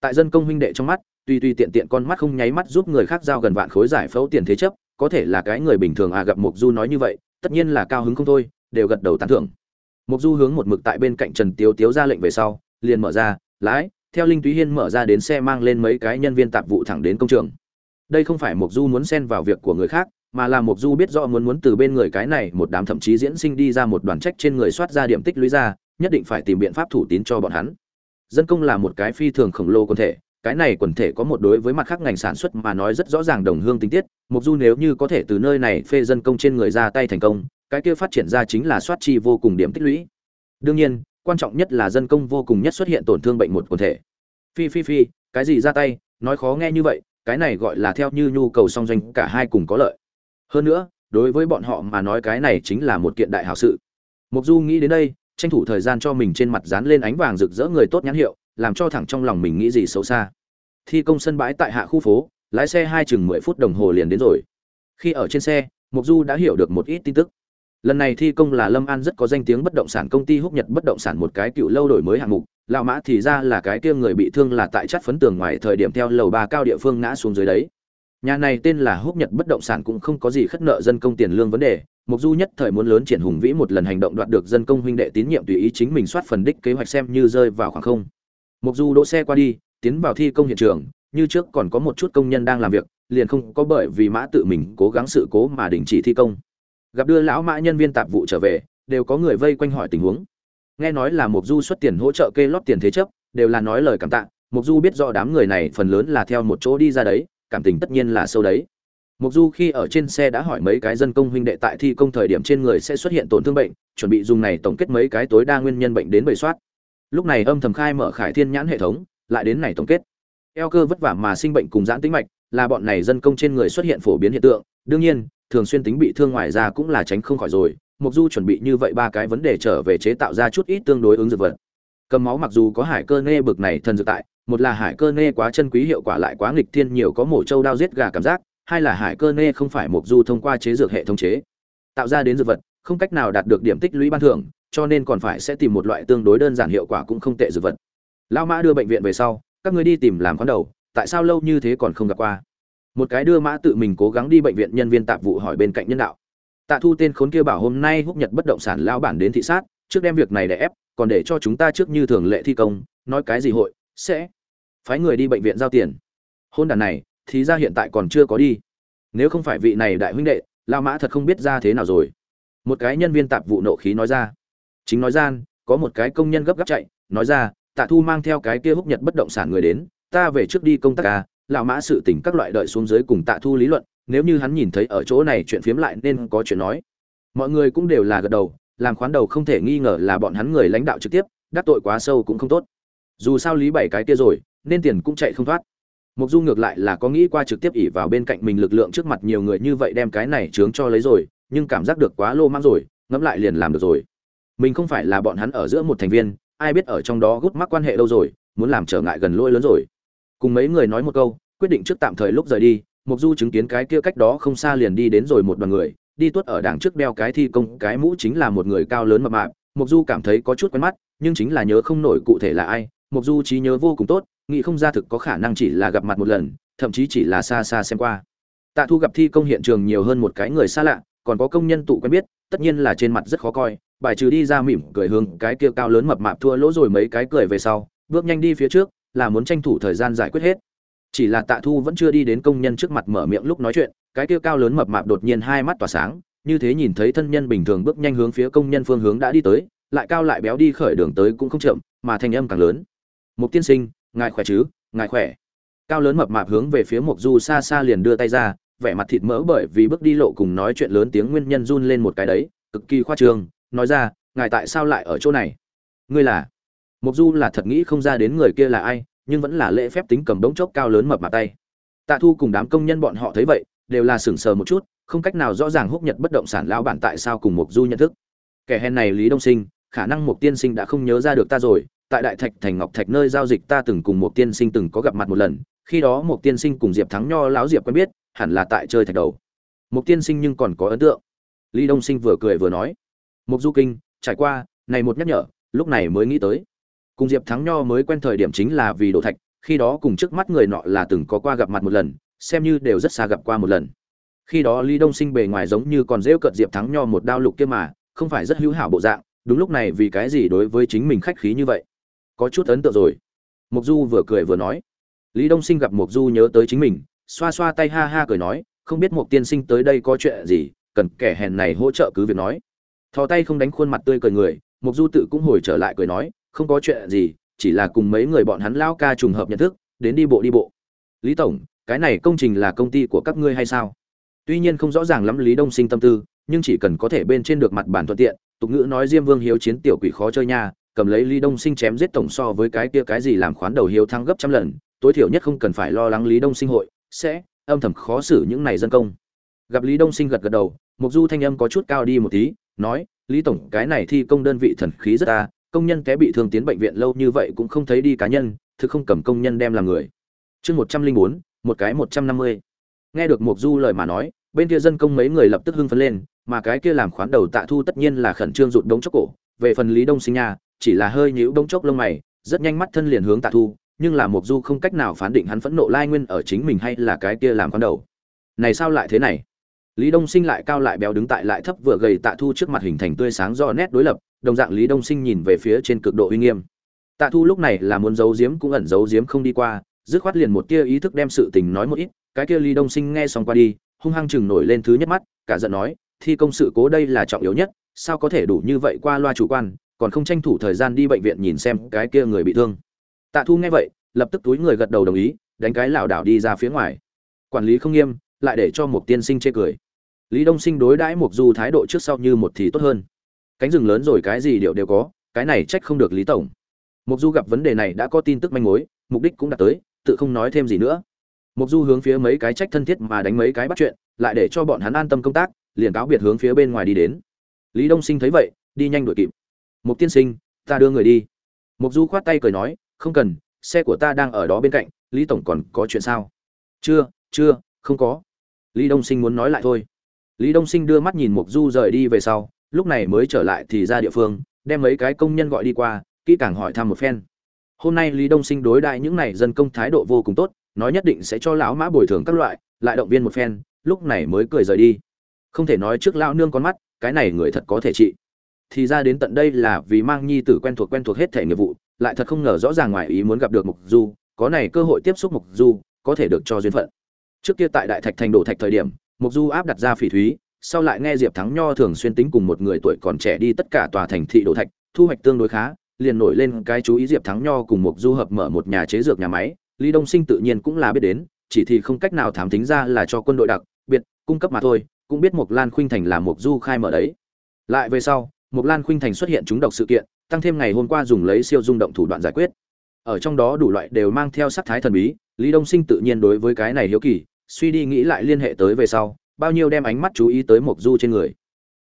Tại dân công huynh đệ trong mắt, tuy tuy tiện tiện con mắt không nháy mắt giúp người khác giao gần vạn khối giải phẫu tiền thế chấp, có thể là cái người bình thường à gặp mục du nói như vậy, tất nhiên là cao hứng không thôi, đều gật đầu tán thưởng. Mục du hướng một mực tại bên cạnh trần tiếu tiếu ra lệnh về sau, liền mở ra, lái. Theo linh túy hiên mở ra đến xe mang lên mấy cái nhân viên tạp vụ thẳng đến công trường. Đây không phải mục du muốn xen vào việc của người khác, mà là mục du biết rõ muốn muốn từ bên người cái này một đám thậm chí diễn sinh đi ra một đoàn trách trên người soát ra điểm tích lũy ra nhất định phải tìm biện pháp thủ tín cho bọn hắn. Dân công là một cái phi thường khổng lồ quần thể, cái này quần thể có một đối với mặt khác ngành sản xuất mà nói rất rõ ràng đồng hương tình tiết. Mục du nếu như có thể từ nơi này phê dân công trên người ra tay thành công, cái kia phát triển ra chính là soát chi vô cùng điểm tích lũy. Đương nhiên, quan trọng nhất là dân công vô cùng nhất xuất hiện tổn thương bệnh một quần thể. Phi phi phi, cái gì ra tay, nói khó nghe như vậy, cái này gọi là theo như nhu cầu song doanh cả hai cùng có lợi. Hơn nữa, đối với bọn họ mà nói cái này chính là một kiện đại hảo sự. Mục du nghĩ đến đây tranh thủ thời gian cho mình trên mặt dán lên ánh vàng rực rỡ người tốt nhãn hiệu, làm cho thẳng trong lòng mình nghĩ gì xấu xa. Thi công sân bãi tại hạ khu phố, lái xe hai chừng mười phút đồng hồ liền đến rồi. Khi ở trên xe mục du đã hiểu được một ít tin tức. Lần này thi công là lâm an rất có danh tiếng bất động sản công ty húc nhật bất động sản một cái cựu lâu đổi mới hạng mục. Lão mã thì ra là cái kia người bị thương là tại chắt phấn tường ngoài thời điểm theo lầu ba cao địa phương ngã xuống dưới đấy nhà này tên là húc nhật bất động sản cũng không có gì khất nợ dân công tiền lương vấn đề. Mục du nhất thời muốn lớn triển hùng vĩ một lần hành động đoạt được dân công huynh đệ tín nhiệm tùy ý chính mình soát phần đích kế hoạch xem như rơi vào khoảng không. Mục du đỗ xe qua đi, tiến vào thi công hiện trường, như trước còn có một chút công nhân đang làm việc, liền không có bởi vì mã tự mình cố gắng sự cố mà đình chỉ thi công. Gặp đưa lão mã nhân viên tạp vụ trở về, đều có người vây quanh hỏi tình huống. Nghe nói là mục du xuất tiền hỗ trợ kê lót tiền thế chấp, đều là nói lời cảm tạ. Mục du biết rõ đám người này phần lớn là theo một chỗ đi ra đấy cảm tình tất nhiên là sâu đấy. Mục du khi ở trên xe đã hỏi mấy cái dân công huynh đệ tại thi công thời điểm trên người sẽ xuất hiện tổn thương bệnh, chuẩn bị dùng này tổng kết mấy cái tối đa nguyên nhân bệnh đến bầy soát. Lúc này âm thầm khai mở khải thiên nhãn hệ thống, lại đến này tổng kết. Eo cơ vất vả mà sinh bệnh cùng giãn tĩnh mạch, là bọn này dân công trên người xuất hiện phổ biến hiện tượng. Đương nhiên, thường xuyên tính bị thương ngoài ra cũng là tránh không khỏi rồi. Mục du chuẩn bị như vậy ba cái vấn đề trở về chế tạo ra chút ít tương đối ứng dược vật. Cầm máu mặc dù có hải cơ nê bực này thần dược tại một là hải cơ nê quá chân quý hiệu quả lại quá nghịch thiên nhiều có mổ trâu đao giết gà cảm giác, hai là hải cơ nê không phải mục du thông qua chế dược hệ thống chế, tạo ra đến dược vật, không cách nào đạt được điểm tích lũy ban thưởng, cho nên còn phải sẽ tìm một loại tương đối đơn giản hiệu quả cũng không tệ dược vật. Lão mã đưa bệnh viện về sau, các ngươi đi tìm làm khoán đầu, tại sao lâu như thế còn không gặp qua? Một cái đưa mã tự mình cố gắng đi bệnh viện nhân viên tạp vụ hỏi bên cạnh nhân đạo. Tạ thu tên khốn kia bảo hôm nay húc nhật bất động sản lao bản đến thị sát, trước đem việc này để ép, còn để cho chúng ta trước như thường lệ thi công, nói cái gì hội? Sẽ. Phái người đi bệnh viện giao tiền. Hôn đàn này, thì ra hiện tại còn chưa có đi. Nếu không phải vị này đại huynh đệ, lao mã thật không biết ra thế nào rồi. Một cái nhân viên tạp vụ nộ khí nói ra. Chính nói gian, có một cái công nhân gấp gáp chạy, nói ra, tạ thu mang theo cái kia húc nhật bất động sản người đến, ta về trước đi công tác ca lão mã sự tỉnh các loại đợi xuống dưới cùng tạ thu lý luận, nếu như hắn nhìn thấy ở chỗ này chuyện phiếm lại nên có chuyện nói. Mọi người cũng đều là gật đầu, làm khoán đầu không thể nghi ngờ là bọn hắn người lãnh đạo trực tiếp, đắc tội quá sâu cũng không tốt dù sao lý bảy cái kia rồi, nên tiền cũng chạy không thoát. Mục du ngược lại là có nghĩ qua trực tiếp ỉ vào bên cạnh mình lực lượng trước mặt nhiều người như vậy đem cái này trướng cho lấy rồi, nhưng cảm giác được quá lô mang rồi, ngẫm lại liền làm được rồi. Mình không phải là bọn hắn ở giữa một thành viên, ai biết ở trong đó gút mắc quan hệ đâu rồi, muốn làm trở ngại gần lôi lớn rồi. Cùng mấy người nói một câu, quyết định trước tạm thời lúc rời đi mục du chứng kiến cái kia cách đó không xa liền đi đến rồi một đoàn người, đi tuốt ở đằng trước đeo cái thi công, cái mũ chính là một người cao lớn mập mạp. Mục du cảm thấy có chút quen mắt, nhưng chính là nhớ không nổi cụ thể là ai mục du trí nhớ vô cùng tốt, nghĩ không ra thực có khả năng chỉ là gặp mặt một lần, thậm chí chỉ là xa xa xem qua. Tạ thu gặp thi công hiện trường nhiều hơn một cái người xa lạ, còn có công nhân tụ quen biết, tất nhiên là trên mặt rất khó coi, bài trừ đi ra mỉm cười hướng cái kia cao lớn mập mạp thua lỗ rồi mấy cái cười về sau, bước nhanh đi phía trước, là muốn tranh thủ thời gian giải quyết hết. Chỉ là tạ thu vẫn chưa đi đến công nhân trước mặt mở miệng lúc nói chuyện, cái kia cao lớn mập mạp đột nhiên hai mắt tỏa sáng, như thế nhìn thấy thân nhân bình thường bước nhanh hướng phía công nhân phương hướng đã đi tới, lại cao lại béo đi khởi đường tới cũng không chậm, mà thanh âm càng lớn mục tiên sinh, ngài khỏe chứ? Ngài khỏe. Cao lớn mập mạp hướng về phía mục du xa xa liền đưa tay ra, vẻ mặt thịt mỡ bởi vì bước đi lộ cùng nói chuyện lớn tiếng nguyên nhân run lên một cái đấy, cực kỳ khoa trương, nói ra, ngài tại sao lại ở chỗ này? Ngươi là? Mục du là thật nghĩ không ra đến người kia là ai, nhưng vẫn là lễ phép tính cầm đống chốc cao lớn mập mạp tay. Tạ thu cùng đám công nhân bọn họ thấy vậy, đều là sững sờ một chút, không cách nào rõ ràng húc nhật bất động sản lao bản tại sao cùng mục du nhận thức. Kẻ hèn này lý đông sinh, khả năng mục tiên sinh đã không nhớ ra được ta rồi tại đại thạch thành ngọc thạch nơi giao dịch ta từng cùng một tiên sinh từng có gặp mặt một lần, khi đó một tiên sinh cùng diệp thắng nho lão diệp quen biết, hẳn là tại chơi thạch đầu. Một tiên sinh nhưng còn có ấn tượng. Lý đông sinh vừa cười vừa nói mục du kinh, trải qua, này một nhắc nhở, lúc này mới nghĩ tới. Cùng diệp thắng nho mới quen thời điểm chính là vì đồ thạch, khi đó cùng trước mắt người nọ là từng có qua gặp mặt một lần, xem như đều rất xa gặp qua một lần. Khi đó lý đông sinh bề ngoài giống như còn rêu cợt diệp thắng nho một đao lục kia mà, không phải rất hữu hảo bộ dạng, đúng lúc này vì cái gì đối với chính mình khách khí như vậy? Có chút ấn tượng rồi. Mục du vừa cười vừa nói. Lý đông sinh gặp mục du nhớ tới chính mình, xoa xoa tay ha ha cười nói, không biết mục tiên sinh tới đây có chuyện gì, cần kẻ hèn này hỗ trợ cứ việc nói. Thò tay không đánh khuôn mặt tươi cười người mục du tự cũng hồi trở lại cười nói, không có chuyện gì, chỉ là cùng mấy người bọn hắn lao ca trùng hợp nhận thức, đến đi bộ đi bộ. Lý tổng, cái này công trình là công ty của các ngươi hay sao? Tuy nhiên không rõ ràng lắm lý đông sinh tâm tư, nhưng chỉ cần có thể bên trên được mặt bản thuận tiện, tục ngữ nói diêm vương hiếu chiến tiểu quỷ khó chơi nha cầm lấy lý đông sinh chém giết tổng so với cái kia cái gì làm khoán đầu hiếu thắng gấp trăm lần, tối thiểu nhất không cần phải lo lắng lý đông sinh hội, sẽ âm thầm khó xử những này dân công. Gặp lý đông sinh gật gật đầu, mục du thanh âm có chút cao đi một tí, nói, lý tổng, cái này thi công đơn vị thần khí rất ta, công nhân té bị thương tiến bệnh viện lâu như vậy cũng không thấy đi cá nhân, thực không cầm công nhân đem làm người. Chương một trăm linh bốn, một cái một trăm năm mươi. Nghe được mục du lời mà nói, bên kia dân công mấy người lập tức hưng phấn lên, mà cái kia làm khoán đầu tạ thu tất nhiên là khẩn trương rụt đống chốc cổ, về phần lý đông sinh nha chỉ là hơi nhíu bông chốc lông mày, rất nhanh mắt thân liền hướng tạ thu, nhưng là mộc du không cách nào phán định hắn phẫn nộ lai nguyên ở chính mình hay là cái kia làm con đầu. Này sao lại thế này? Lý đông sinh lại cao lại béo đứng tại lại thấp vừa gầy tạ thu trước mặt hình thành tươi sáng do nét đối lập, đồng dạng lý đông sinh nhìn về phía trên cực độ uy nghiêm. Tạ thu lúc này là muốn giấu giếm cũng ẩn giấu giếm không đi qua, dứt khoát liền một tia ý thức đem sự tình nói một ít, cái kia lý đông sinh nghe xong qua đi, hung hăng chừng nổi lên thứ nhất mắt, cả giận nói, thi công sự cố đây là trọng yếu nhất, sao có thể đủ như vậy qua loa chủ quan còn không tranh thủ thời gian đi bệnh viện nhìn xem cái kia người bị thương. Tạ thu nghe vậy, lập tức túi người gật đầu đồng ý, đánh cái lảo đảo đi ra phía ngoài. Quản lý không nghiêm, lại để cho một tiên sinh chê cười. Lý đông sinh đối đãi mục du thái độ trước sau như một thì tốt hơn. Cánh rừng lớn rồi cái gì đều đều có, cái này trách không được lý tổng. Mục du gặp vấn đề này đã có tin tức manh mối, mục đích cũng đã tới, tự không nói thêm gì nữa. Mục du hướng phía mấy cái trách thân thiết mà đánh mấy cái bắt chuyện, lại để cho bọn hắn an tâm công tác, liền cáo biệt hướng phía bên ngoài đi đến. Lý đông sinh thấy vậy, đi nhanh đuổi kịp mục tiên sinh, ta đưa người đi. Mục du khoát tay cười nói, không cần, xe của ta đang ở đó bên cạnh, lý tổng còn có chuyện sao? Chưa chưa, không có. Lý đông sinh muốn nói lại thôi. Lý đông sinh đưa mắt nhìn mục du rời đi về sau, lúc này mới trở lại thì ra địa phương, đem mấy cái công nhân gọi đi qua, kỹ càng hỏi thăm một phen. Hôm nay lý đông sinh đối đại những này dân công thái độ vô cùng tốt, nói nhất định sẽ cho lão mã bồi thường các loại, lại động viên một phen, lúc này mới cười rời đi. Không thể nói trước lão nương con mắt, cái này người thật có thể trị thì ra đến tận đây là vì mang nhi tử quen thuộc quen thuộc hết thể nghiệp vụ, lại thật không ngờ rõ ràng ngoài ý muốn gặp được mục du, có này cơ hội tiếp xúc mục du, có thể được cho duyên phận. Trước kia tại đại thạch thành đổ thạch thời điểm, mục du áp đặt ra phỉ thúy, sau lại nghe diệp thắng nho thường xuyên tính cùng một người tuổi còn trẻ đi tất cả tòa thành thị đổ thạch, thu hoạch tương đối khá, liền nổi lên cái chú ý diệp thắng nho cùng mục du hợp mở một nhà chế dược nhà máy, lý đông sinh tự nhiên cũng là biết đến, chỉ thì không cách nào thám tính ra là cho quân đội đặc, biệt, cung cấp mà thôi, cũng biết mục lan khuynh thành là mục du khai mở đấy. Lại về sau Mộc lan khuynh thành xuất hiện trúng độc sự kiện, tăng thêm ngày hôm qua dùng lấy siêu dung động thủ đoạn giải quyết. Ở trong đó đủ loại đều mang theo sắc thái thần bí, lý đông sinh tự nhiên đối với cái này hiếu kỳ, suy đi nghĩ lại liên hệ tới về sau, bao nhiêu đem ánh mắt chú ý tới mộc du trên người.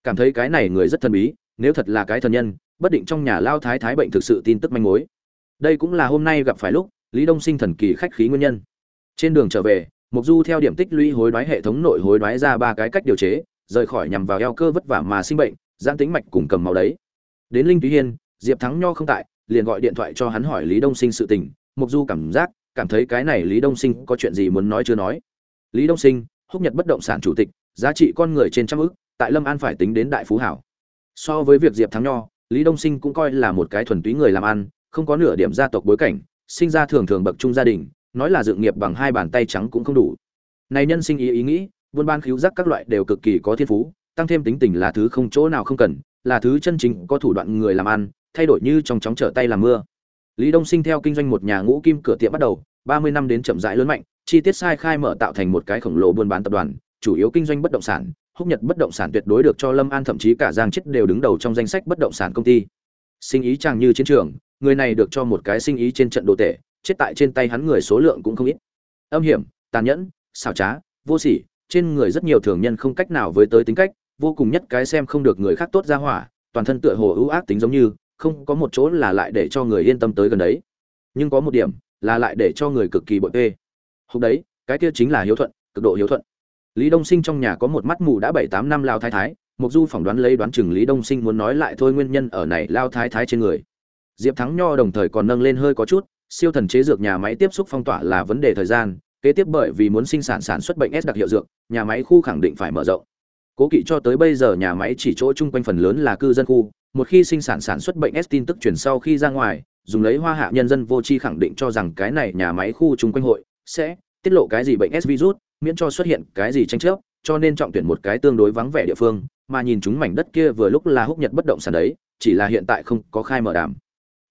Cảm thấy cái này người rất thần bí, nếu thật là cái thần nhân, bất định trong nhà lao thái thái bệnh thực sự tin tức manh mối. Đây cũng là hôm nay gặp phải lúc, lý đông sinh thần kỳ khách khí nguyên nhân. Trên đường trở về, mộc du theo điểm tích lũy hối đoái hệ thống nội hối đoái ra ba cái cách điều chế, rời khỏi nhằm vào eo cơ vất vả mà sinh bệnh giãn tính mạch cùng cầm máu đấy. Đến linh túy hiên, diệp thắng nho không tại, liền gọi điện thoại cho hắn hỏi lý đông sinh sự tình. Mục du cảm giác, cảm thấy cái này lý đông sinh có chuyện gì muốn nói chưa nói. Lý đông sinh, húc nhật bất động sản chủ tịch, giá trị con người trên trăm ức, tại lâm an phải tính đến đại phú hảo. So với việc diệp thắng nho, lý đông sinh cũng coi là một cái thuần túy người làm ăn, không có nửa điểm gia tộc bối cảnh, sinh ra thường thường bậc trung gia đình, nói là dự nghiệp bằng hai bàn tay trắng cũng không đủ. Này nhân sinh ý ý nghĩ, buôn ban khiếu giác các loại đều cực kỳ có thiên phú tăng thêm tính tình là thứ không chỗ nào không cần, là thứ chân chính có thủ đoạn người làm ăn, thay đổi như trong chóng trở tay làm mưa. Lý đông sinh theo kinh doanh một nhà ngũ kim cửa tiệm bắt đầu, ba mươi năm đến chậm rãi lớn mạnh, chi tiết sai khai mở tạo thành một cái khổng lồ buôn bán tập đoàn, chủ yếu kinh doanh bất động sản, húc nhật bất động sản tuyệt đối được cho lâm an thậm chí cả giang chết đều đứng đầu trong danh sách bất động sản công ty. Sinh ý chàng như chiến trường, người này được cho một cái sinh ý trên trận đồ tệ, chết tại trên tay hắn người số lượng cũng không ít. Âm hiểm, tàn nhẫn, xảo trá, vô sỉ, trên người rất nhiều thường nhân không cách nào với tới tính cách vô cùng nhất cái xem không được người khác tốt ra hỏa, toàn thân tựa hồ ưu ác tính giống như, không có một chỗ là lại để cho người yên tâm tới gần đấy. Nhưng có một điểm là lại để cho người cực kỳ bội phê hôm đấy, cái kia chính là hiếu thuận, cực độ hiếu thuận. Lý đông sinh trong nhà có một mắt mù đã bảy tám năm lao thái thái mục du phỏng đoán lấy đoán chừng lý đông sinh muốn nói lại thôi nguyên nhân ở này lao thái thái trên người. Diệp thắng nho đồng thời còn nâng lên hơi có chút, siêu thần chế dược nhà máy tiếp xúc phong tỏa là vấn đề thời gian, kế tiếp bởi vì muốn sinh sản sản xuất bệnh s đặc hiệu dược, nhà máy khu khẳng định phải mở rộng cố kỵ cho tới bây giờ nhà máy chỉ chỗ chung quanh phần lớn là cư dân khu, một khi sinh sản sản xuất bệnh s tin tức chuyển sau khi ra ngoài, dùng lấy hoa hạ nhân dân vô tri khẳng định cho rằng cái này nhà máy khu chung quanh hội sẽ tiết lộ cái gì bệnh s virus, miễn cho xuất hiện cái gì tranh chấp, cho nên trọng tuyển một cái tương đối vắng vẻ địa phương, mà nhìn chúng mảnh đất kia vừa lúc là húc nhật bất động sản đấy, chỉ là hiện tại không có khai mở đàm.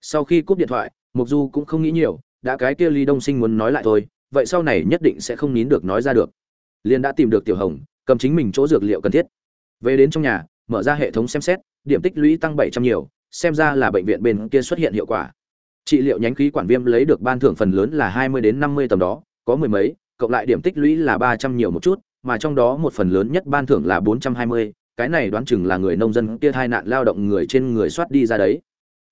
Sau khi cúp điện thoại mục du cũng không nghĩ nhiều, đã cái kia ly đông sinh muốn nói lại thôi, vậy sau này nhất định sẽ không nín được nói ra được. Liên đã tìm được tiểu hồng cầm chính mình chỗ dược liệu cần thiết. Về đến trong nhà, mở ra hệ thống xem xét, điểm tích lũy tăng bảy trăm nhiều, xem ra là bệnh viện bên kia xuất hiện hiệu quả. Trị liệu nhánh khí quản viêm lấy được ban thưởng phần lớn là hai mươi đến năm mươi tầm đó, có mười mấy, cộng lại điểm tích lũy là ba trăm nhiều một chút, mà trong đó một phần lớn nhất ban thưởng là bốn trăm hai mươi, cái này đoán chừng là người nông dân kia tai nạn lao động người trên người soát đi ra đấy.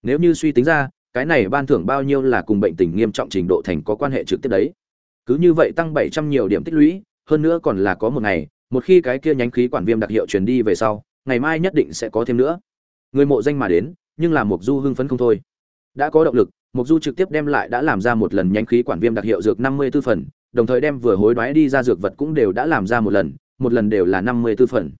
Nếu như suy tính ra, cái này ban thưởng bao nhiêu là cùng bệnh tình nghiêm trọng trình độ thành có quan hệ trực tiếp đấy. Cứ như vậy tăng bảy trăm nhiều điểm tích lũy, hơn nữa còn là có một ngày một khi cái kia nhánh khí quản viêm đặc hiệu truyền đi về sau, ngày mai nhất định sẽ có thêm nữa. Người mộ danh mà đến, nhưng là mục du hưng phấn không thôi. Đã có động lực mục du trực tiếp đem lại đã làm ra một lần nhánh khí quản viêm đặc hiệu dược năm mươi 54 phần, đồng thời đem vừa hối đoái đi ra dược vật cũng đều đã làm ra một lần một lần đều là năm mươi 54 phần.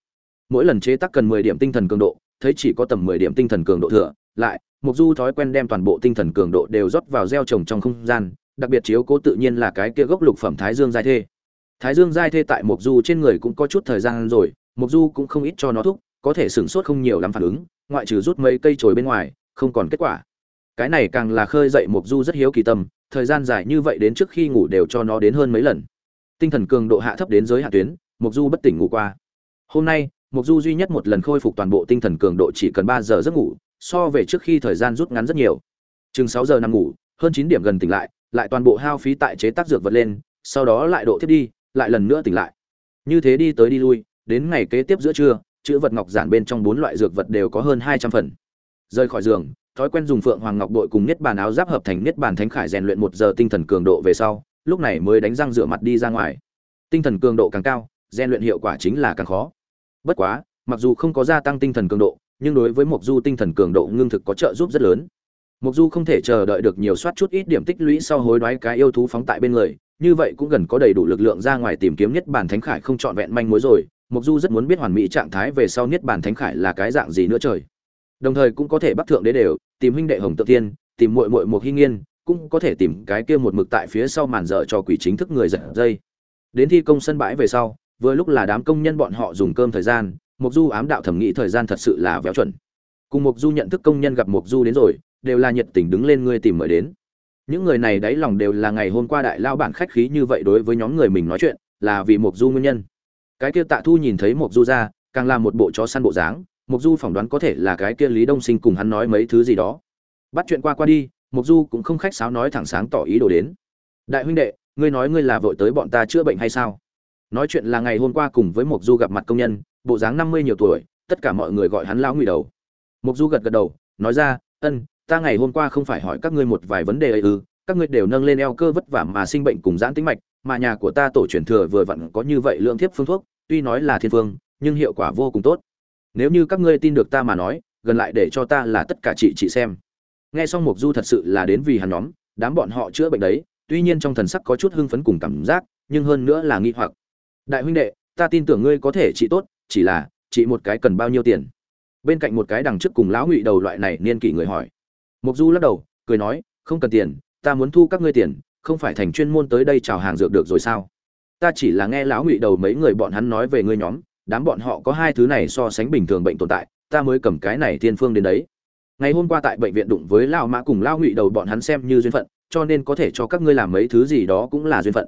Mỗi lần chế tác cần mười điểm tinh thần cường độ, thấy chỉ có tầm mười điểm tinh thần cường độ thừa, lại mục du thói quen đem toàn bộ tinh thần cường độ đều rót vào gieo trồng trong không gian, đặc biệt chiếu cố tự nhiên là cái kia gốc lục phẩm thái dương giai thê thái dương giai thê tại Mộc du trên người cũng có chút thời gian rồi, Mộc du cũng không ít cho nó thuốc, có thể sửng sốt không nhiều lắm phản ứng, ngoại trừ rút mấy cây chồi bên ngoài, không còn kết quả. Cái này càng là khơi dậy Mộc du rất hiếu kỳ tâm, thời gian dài như vậy đến trước khi ngủ đều cho nó đến hơn mấy lần. Tinh thần cường độ hạ thấp đến giới hạ tuyến, Mộc du bất tỉnh ngủ qua. Hôm nay, Mộc du duy nhất một lần khôi phục toàn bộ tinh thần cường độ chỉ cần ba giờ giấc ngủ, so về trước khi thời gian rút ngắn rất nhiều. Chừng sáu giờ nằm ngủ, hơn chín điểm gần tỉnh lại lại toàn bộ hao phí tại chế tác dược vật lên, sau đó lại độ thiết đi lại lần nữa tỉnh lại. Như thế đi tới đi lui, đến ngày kế tiếp giữa trưa, chữ vật ngọc giản bên trong bốn loại dược vật đều có hơn hai trăm phần. Rời khỏi giường, thói quen dùng phượng hoàng ngọc đội cùng niết bàn áo giáp hợp thành niết bàn thánh khải rèn luyện một giờ tinh thần cường độ về sau, lúc này mới đánh răng rửa mặt đi ra ngoài. Tinh thần cường độ càng cao, rèn luyện hiệu quả chính là càng khó. Bất quá, mặc dù không có gia tăng tinh thần cường độ, nhưng đối với mục du tinh thần cường độ ngưng thực có trợ giúp rất lớn. Mục du không thể chờ đợi được nhiều soát chút ít điểm tích lũy sau hối đoái cái yêu thú phóng tại bên người như vậy cũng gần có đầy đủ lực lượng ra ngoài tìm kiếm nhất bản thánh khải không chọn vẹn manh mối rồi. Mục du rất muốn biết hoàn mỹ trạng thái về sau nhất bản thánh khải là cái dạng gì nữa trời. Đồng thời cũng có thể bắt thượng đế đều, tìm huynh đệ hồng tự tiên, tìm muội muội một hy nghiên, cũng có thể tìm cái kia một mực tại phía sau màn dở cho quỷ chính thức người giật dây. Đến thi công sân bãi về sau, vừa lúc là đám công nhân bọn họ dùng cơm thời gian mục du ám đạo thẩm nghĩ thời gian thật sự là véo chuẩn. Cùng mục du nhận thức công nhân gặp mục du đến rồi, đều là nhiệt tình đứng lên ngươi tìm mời đến những người này đáy lòng đều là ngày hôm qua đại lao bản khách khí như vậy đối với nhóm người mình nói chuyện, là vì mục du nguyên nhân. Cái kia tạ thu nhìn thấy mục du ra, càng là một bộ chó săn bộ dáng mục du phỏng đoán có thể là cái kia lý đông sinh cùng hắn nói mấy thứ gì đó. Bắt chuyện qua qua đi mục du cũng không khách sáo nói thẳng sáng tỏ ý đồ đến. Đại huynh đệ, ngươi nói ngươi là vội tới bọn ta chữa bệnh hay sao? Nói chuyện là ngày hôm qua cùng với mục du gặp mặt công nhân, bộ dáng năm mươi nhiều tuổi, tất cả mọi người gọi hắn lão ngụy đầu. Mục du gật gật đầu, nói ra, ân ta ngày hôm qua không phải hỏi các ngươi một vài vấn đề ấy ư, các ngươi đều nâng lên eo cơ vất vả mà sinh bệnh cùng giãn tính mạch, mà nhà của ta tổ truyền thừa vừa vặn có như vậy lượng thiếp phương thuốc, tuy nói là thiên phương, nhưng hiệu quả vô cùng tốt. Nếu như các ngươi tin được ta mà nói, gần lại để cho ta là tất cả chị chị xem. Nghe xong mục du thật sự là đến vì hắn nhóm, đám bọn họ chữa bệnh đấy, tuy nhiên trong thần sắc có chút hưng phấn cùng cảm giác, nhưng hơn nữa là nghi hoặc. Đại huynh đệ, ta tin tưởng ngươi có thể trị tốt, chỉ là, trị một cái cần bao nhiêu tiền? Bên cạnh một cái đằng trước cùng lão ngụy đầu loại này niên kỷ người hỏi mục du lắc đầu, cười nói, không cần tiền, ta muốn thu các ngươi tiền, không phải thành chuyên môn tới đây chào hàng dược được rồi sao? Ta chỉ là nghe lão ngụy đầu mấy người bọn hắn nói về ngươi nhóm, đám bọn họ có hai thứ này so sánh bình thường bệnh tồn tại, ta mới cầm cái này thiên phương đến đấy. Ngày hôm qua tại bệnh viện đụng với lao mã cùng lao ngụy đầu bọn hắn xem như duyên phận, cho nên có thể cho các ngươi làm mấy thứ gì đó cũng là duyên phận.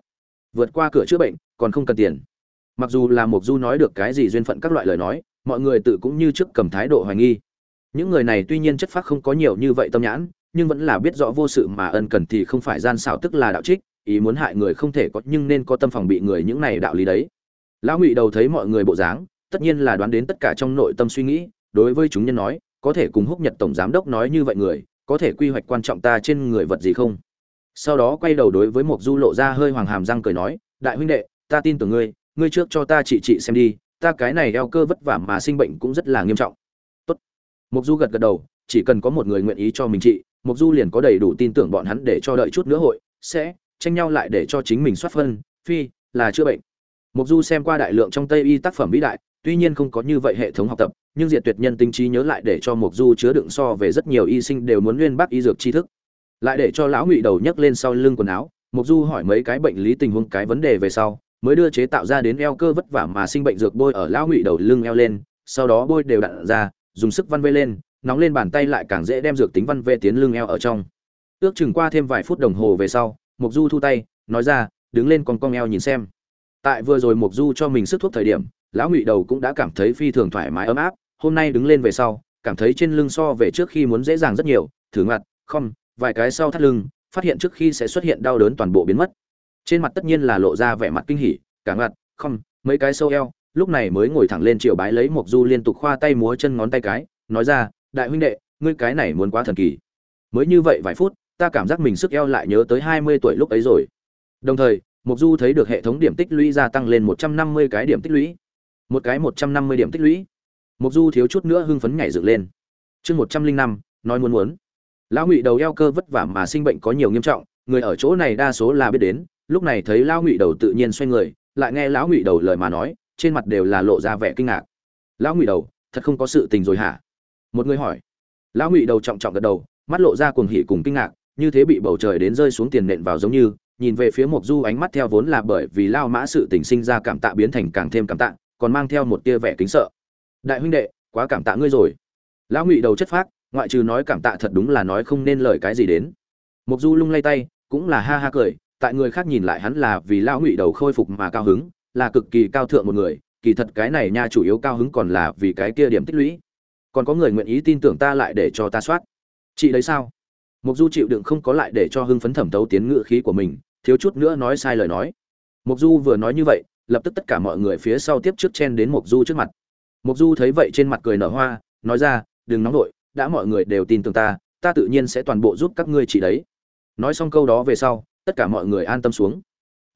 Vượt qua cửa chữa bệnh, còn không cần tiền. Mặc dù là mục du nói được cái gì duyên phận các loại lời nói, mọi người tự cũng như trước cầm thái độ hoài nghi những người này tuy nhiên chất phác không có nhiều như vậy tâm nhãn, nhưng vẫn là biết rõ vô sự mà ân cần thì không phải gian xảo tức là đạo trích, ý muốn hại người không thể có, nhưng nên có tâm phòng bị người những này đạo lý đấy. Lão ngụy đầu thấy mọi người bộ dáng, tất nhiên là đoán đến tất cả trong nội tâm suy nghĩ, đối với chúng nhân nói, có thể cùng húc nhật tổng giám đốc nói như vậy người, có thể quy hoạch quan trọng ta trên người vật gì không? Sau đó quay đầu đối với một du lộ ra hơi hoàng hàm răng cười nói, đại huynh đệ, ta tin tưởng ngươi ngươi trước cho ta trị trị xem đi, ta cái này eo cơ vất vả mà sinh bệnh cũng rất là nghiêm trọng mục du gật gật đầu, chỉ cần có một người nguyện ý cho mình trị, mục du liền có đầy đủ tin tưởng bọn hắn để cho đợi chút nữa hội, sẽ tranh nhau lại để cho chính mình xuất phân, phi là chữa bệnh. Mục du xem qua đại lượng trong tây y tác phẩm vĩ đại, tuy nhiên không có như vậy hệ thống học tập, nhưng diệt tuyệt nhân tinh trí nhớ lại để cho mục du chứa đựng so về rất nhiều y sinh đều muốn nguyên bác y dược tri thức. Lại để cho lão ngụy đầu nhấc lên sau lưng quần áo, mục du hỏi mấy cái bệnh lý tình huống, cái vấn đề về sau, mới đưa chế tạo ra đến eo cơ vất vả mà sinh bệnh dược bôi ở lão ngụy đầu lưng eo lên, sau đó bôi đều đặn ra dùng sức văn vê lên, nóng lên bàn tay lại càng dễ đem dược tính văn vê tiến lưng eo ở trong. Ước chừng qua thêm vài phút đồng hồ về sau mục du thu tay, nói ra, đứng lên con cong eo nhìn xem. Tại vừa rồi mục du cho mình sức thuốc thời điểm, lão ngụy đầu cũng đã cảm thấy phi thường thoải mái ấm áp, hôm nay đứng lên về sau, cảm thấy trên lưng so về trước khi muốn dễ dàng rất nhiều, thử ngặt không vài cái sau thắt lưng, phát hiện trước khi sẽ xuất hiện đau đớn toàn bộ biến mất. Trên mặt tất nhiên là lộ ra vẻ mặt kinh hỉ, cả ngặt không mấy cái sâu eo lúc này mới ngồi thẳng lên triều bái lấy mộc du liên tục khoa tay múa chân ngón tay cái, nói ra, đại huynh đệ, ngươi cái này muốn quá thần kỳ. Mới như vậy vài phút, ta cảm giác mình sức eo lại nhớ tới hai mươi tuổi lúc ấy rồi. Đồng thời, mộc du thấy được hệ thống điểm tích lũy gia tăng lên một trăm năm mươi cái điểm tích lũy. Một cái một trăm năm mươi điểm tích lũy. Mục du thiếu chút nữa hưng phấn nhảy dựng lên. Chương một trăm linh năm, nói muốn muốn. Lão ngụy đầu eo cơ vất vả mà sinh bệnh có nhiều nghiêm trọng, người ở chỗ này đa số là biết đến, lúc này thấy lão ngụy đầu tự nhiên xoay người, lại nghe lão ngụy đầu lời mà nói trên mặt đều là lộ ra vẻ kinh ngạc. Lão ngụy đầu, thật không có sự tình rồi hả? Một người hỏi. Lão ngụy đầu trọng trọng gật đầu, mắt lộ ra cuồng hỉ cùng kinh ngạc, như thế bị bầu trời đến rơi xuống tiền nện vào giống như, nhìn về phía mộc du ánh mắt theo vốn là bởi vì lao mã sự tình sinh ra cảm tạ biến thành càng thêm cảm tạ, còn mang theo một tia vẻ kính sợ. Đại huynh đệ, quá cảm tạ ngươi rồi. Lão ngụy đầu chất phác, ngoại trừ nói cảm tạ thật đúng là nói không nên lời cái gì đến. Mộc du lung lay tay, cũng là ha ha cười, tại người khác nhìn lại hắn là vì lão ngụy đầu khôi phục mà cao hứng là cực kỳ cao thượng một người, kỳ thật cái này nha chủ yếu cao hứng còn là vì cái kia điểm tích lũy. Còn có người nguyện ý tin tưởng ta lại để cho ta soát. Chị đấy sao? Mục du chịu đựng không có lại để cho hưng phấn thẩm tấu tiến ngự khí của mình, thiếu chút nữa nói sai lời nói. Mục du vừa nói như vậy, lập tức tất cả mọi người phía sau tiếp trước chen đến mục du trước mặt. Mục du thấy vậy trên mặt cười nở hoa, nói ra, đừng nóng vội, đã mọi người đều tin tưởng ta ta tự nhiên sẽ toàn bộ giúp các ngươi chị đấy. Nói xong câu đó về sau, tất cả mọi người an tâm xuống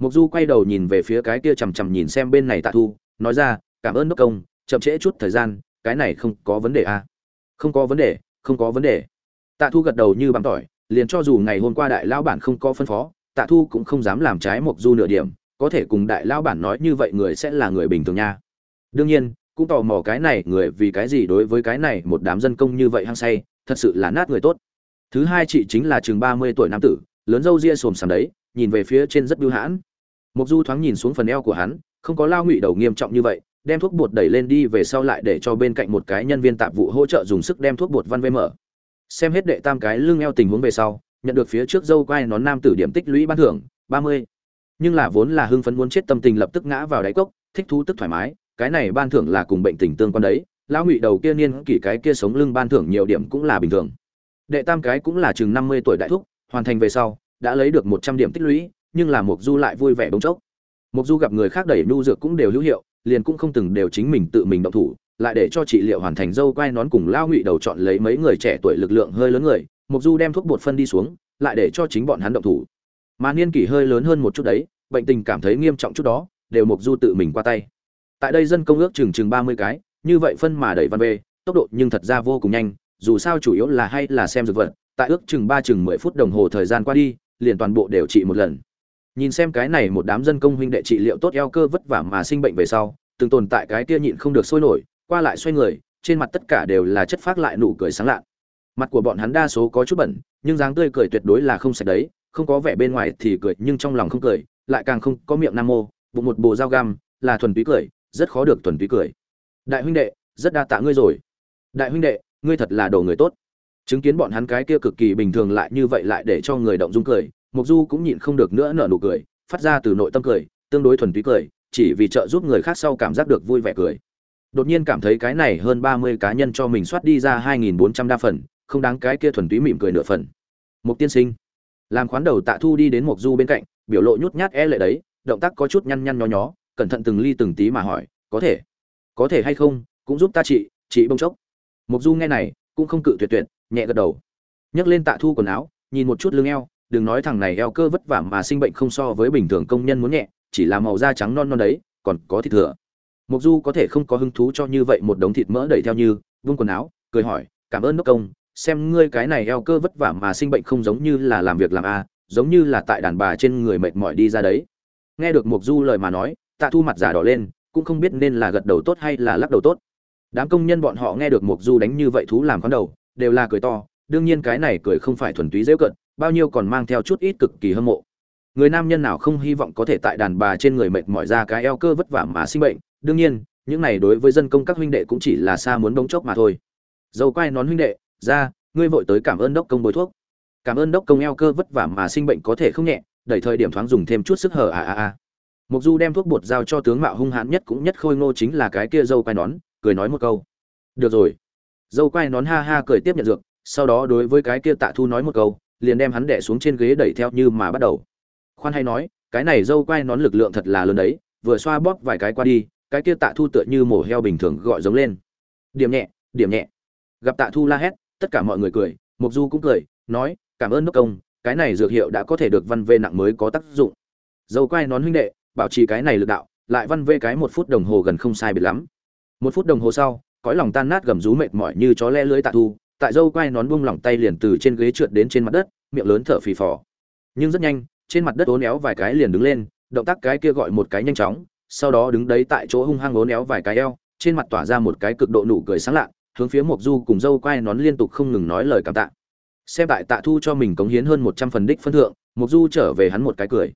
mục du quay đầu nhìn về phía cái kia chằm chằm nhìn xem bên này tạ thu, nói ra, cảm ơn đốc công, chậm trễ chút thời gian, cái này không có vấn đề à. không có vấn đề, không có vấn đề. Tạ thu gật đầu như bằng tỏi, liền cho dù ngày hôm qua đại lão bản không có phân phó, tạ thu cũng không dám làm trái mộc du nửa điểm, có thể cùng đại lão bản nói như vậy người sẽ là người bình thường nha. Đương nhiên, cũng tò mò cái này người vì cái gì đối với cái này một đám dân công như vậy hăng say, thật sự là nát người tốt. Thứ hai chị chính là chừng ba mươi tuổi nam tử, lớn râu ria xồm xàm đấy, nhìn về phía trên rất biêu hãn mộc du thoáng nhìn xuống phần eo của hắn, không có lao ngụy đầu nghiêm trọng như vậy, đem thuốc bột đẩy lên đi về sau lại để cho bên cạnh một cái nhân viên tạp vụ hỗ trợ dùng sức đem thuốc bột văn vê mở. Xem hết đệ tam cái lưng eo tình huống về sau, nhận được phía trước dâu quai nón nam tử điểm tích lũy ban thưởng, ba mươi. Nhưng là vốn là hưng phấn muốn chết tâm tình lập tức ngã vào đáy cốc, thích thú tức thoải mái, cái này ban thưởng là cùng bệnh tình tương quan đấy lão ngụy đầu kia niên kỷ cái kia sống lưng ban thưởng nhiều điểm cũng là bình thường. Đệ tam cái cũng là chừng năm mươi tuổi đại thúc, hoàn thành về sau, đã lấy được một trăm điểm tích lũy nhưng là mục du lại vui vẻ bỗng chốc. Mục du gặp người khác đẩy nu dược cũng đều hữu hiệu, liền cũng không từng đều chính mình tự mình động thủ, lại để cho trị liệu hoàn thành dâu quai nón cùng lao ngụy đầu chọn lấy mấy người trẻ tuổi lực lượng hơi lớn người mục du đem thuốc bột phân đi xuống, lại để cho chính bọn hắn động thủ. Mà niên kỷ hơi lớn hơn một chút đấy, bệnh tình cảm thấy nghiêm trọng chút đó, đều mục du tự mình qua tay. Tại đây dân công ước chừng chừng ba mươi cái, như vậy phân mà đẩy văn về tốc độ nhưng thật ra vô cùng nhanh, dù sao chủ yếu là hay là xem dược vật, tại ước chừng ba chừng mười phút đồng hồ thời gian qua đi, liền toàn bộ đều trị một lần nhìn xem cái này một đám dân công huynh đệ trị liệu tốt eo cơ vất vả mà sinh bệnh về sau, từng tồn tại cái kia nhịn không được sôi nổi, qua lại xoay người, trên mặt tất cả đều là chất phát lại nụ cười sáng lạ mặt của bọn hắn đa số có chút bẩn, nhưng dáng tươi cười tuyệt đối là không sạch đấy, không có vẻ bên ngoài thì cười, nhưng trong lòng không cười, lại càng không có miệng nam mô, bụng một bộ dao găm, là thuần túy cười, rất khó được thuần túy cười. Đại huynh đệ, rất đa tạ ngươi rồi. Đại huynh đệ, ngươi thật là đồ người tốt. Chứng kiến bọn hắn cái kia cực kỳ bình thường lại như vậy lại để cho người động dung cười mục du cũng nhịn không được nữa nở nụ cười, phát ra từ nội tâm cười, tương đối thuần túy cười, chỉ vì trợ giúp người khác sau cảm giác được vui vẻ cười. Đột nhiên cảm thấy cái này hơn ba mươi cá nhân cho mình soát đi ra hai nghìn bốn trăm đa phần, không đáng cái kia thuần túy mỉm cười nửa phần. Mục tiên sinh. Làm khoán đầu tạ thu đi đến mục du bên cạnh, biểu lộ nhút nhát e lệ đấy, động tác có chút nhăn nhăn nhó nhó, cẩn thận từng ly từng tí mà hỏi, có thể có thể hay không, cũng giúp ta chị chị bông chốc. Mục du nghe này, cũng không cự tuyệt tuyệt, nhẹ gật đầu. Nhấc lên tạ thu quần áo, nhìn một chút lưng eo đừng nói thằng này eo cơ vất vả mà sinh bệnh không so với bình thường công nhân muốn nhẹ, chỉ là màu da trắng non non đấy, còn có thịt thừa. Mục du có thể không có hứng thú cho như vậy một đống thịt mỡ đẩy theo như, vung quần áo, cười hỏi, cảm ơn đốc công, xem ngươi cái này eo cơ vất vả mà sinh bệnh không giống như là làm việc làm a, giống như là tại đàn bà trên người mệt mỏi đi ra đấy. Nghe được mục du lời mà nói, tạ thu mặt giả đỏ lên, cũng không biết nên là gật đầu tốt hay là lắc đầu tốt. Đám công nhân bọn họ nghe được mục du đánh như vậy thú làm con đầu, đều là cười to, đương nhiên cái này cười không phải thuần túy dễ cận bao nhiêu còn mang theo chút ít cực kỳ hâm mộ. Người nam nhân nào không hy vọng có thể tại đàn bà trên người mệt mỏi ra cái eo cơ vất vả mà sinh bệnh. Đương nhiên, những này đối với dân công các huynh đệ cũng chỉ là xa muốn bóng chốc mà thôi. Dầu quay nón huynh đệ, ra, ngươi vội tới cảm ơn đốc công bồi thuốc. Cảm ơn đốc công eo cơ vất vả mà sinh bệnh có thể không nhẹ, đẩy thời điểm thoáng dùng thêm chút sức hở à à à. Mục du đem thuốc bột giao cho tướng mạo hung hãn nhất cũng nhất khôi ngô chính là cái kia dâu quai nón, cười nói một câu. Được rồi. Dâu quai nón ha ha cười tiếp nhận dược, sau đó đối với cái kia tạ thu nói một câu liền đem hắn đè xuống trên ghế đẩy theo như mà bắt đầu. Khoan hay nói, cái này dâu quai nón lực lượng thật là lớn đấy, vừa xoa bóp vài cái qua đi, cái kia tạ thu tựa như mổ heo bình thường gọi giống lên. Điểm nhẹ điểm nhẹ. Gặp tạ thu la hét, tất cả mọi người cười mục du cũng cười, nói, cảm ơn đốc công, cái này dược hiệu đã có thể được văn vê nặng mới có tác dụng. Dâu quai nón huynh đệ, bảo trì cái này lực đạo, lại văn vê cái một phút đồng hồ gần không sai biệt lắm. Một phút đồng hồ sau, cõi lòng tan nát gầm rú mệt mỏi như chó le lưới tạ thu tại dâu quai nón buông lỏng tay liền từ trên ghế trượt đến trên mặt đất, miệng lớn thở phì phò. Nhưng rất nhanh, trên mặt đất ố néo vài cái liền đứng lên, động tác cái kia gọi một cái nhanh chóng, sau đó đứng đấy tại chỗ hung hăng ố néo vài cái eo, trên mặt tỏa ra một cái cực độ nụ cười sáng lạ, hướng phía mộc du cùng dâu quai nón liên tục không ngừng nói lời cảm tạ. Xem tại tạ thu cho mình cống hiến hơn một trăm phần đích phân thượng, mộc du trở về hắn một cái cười.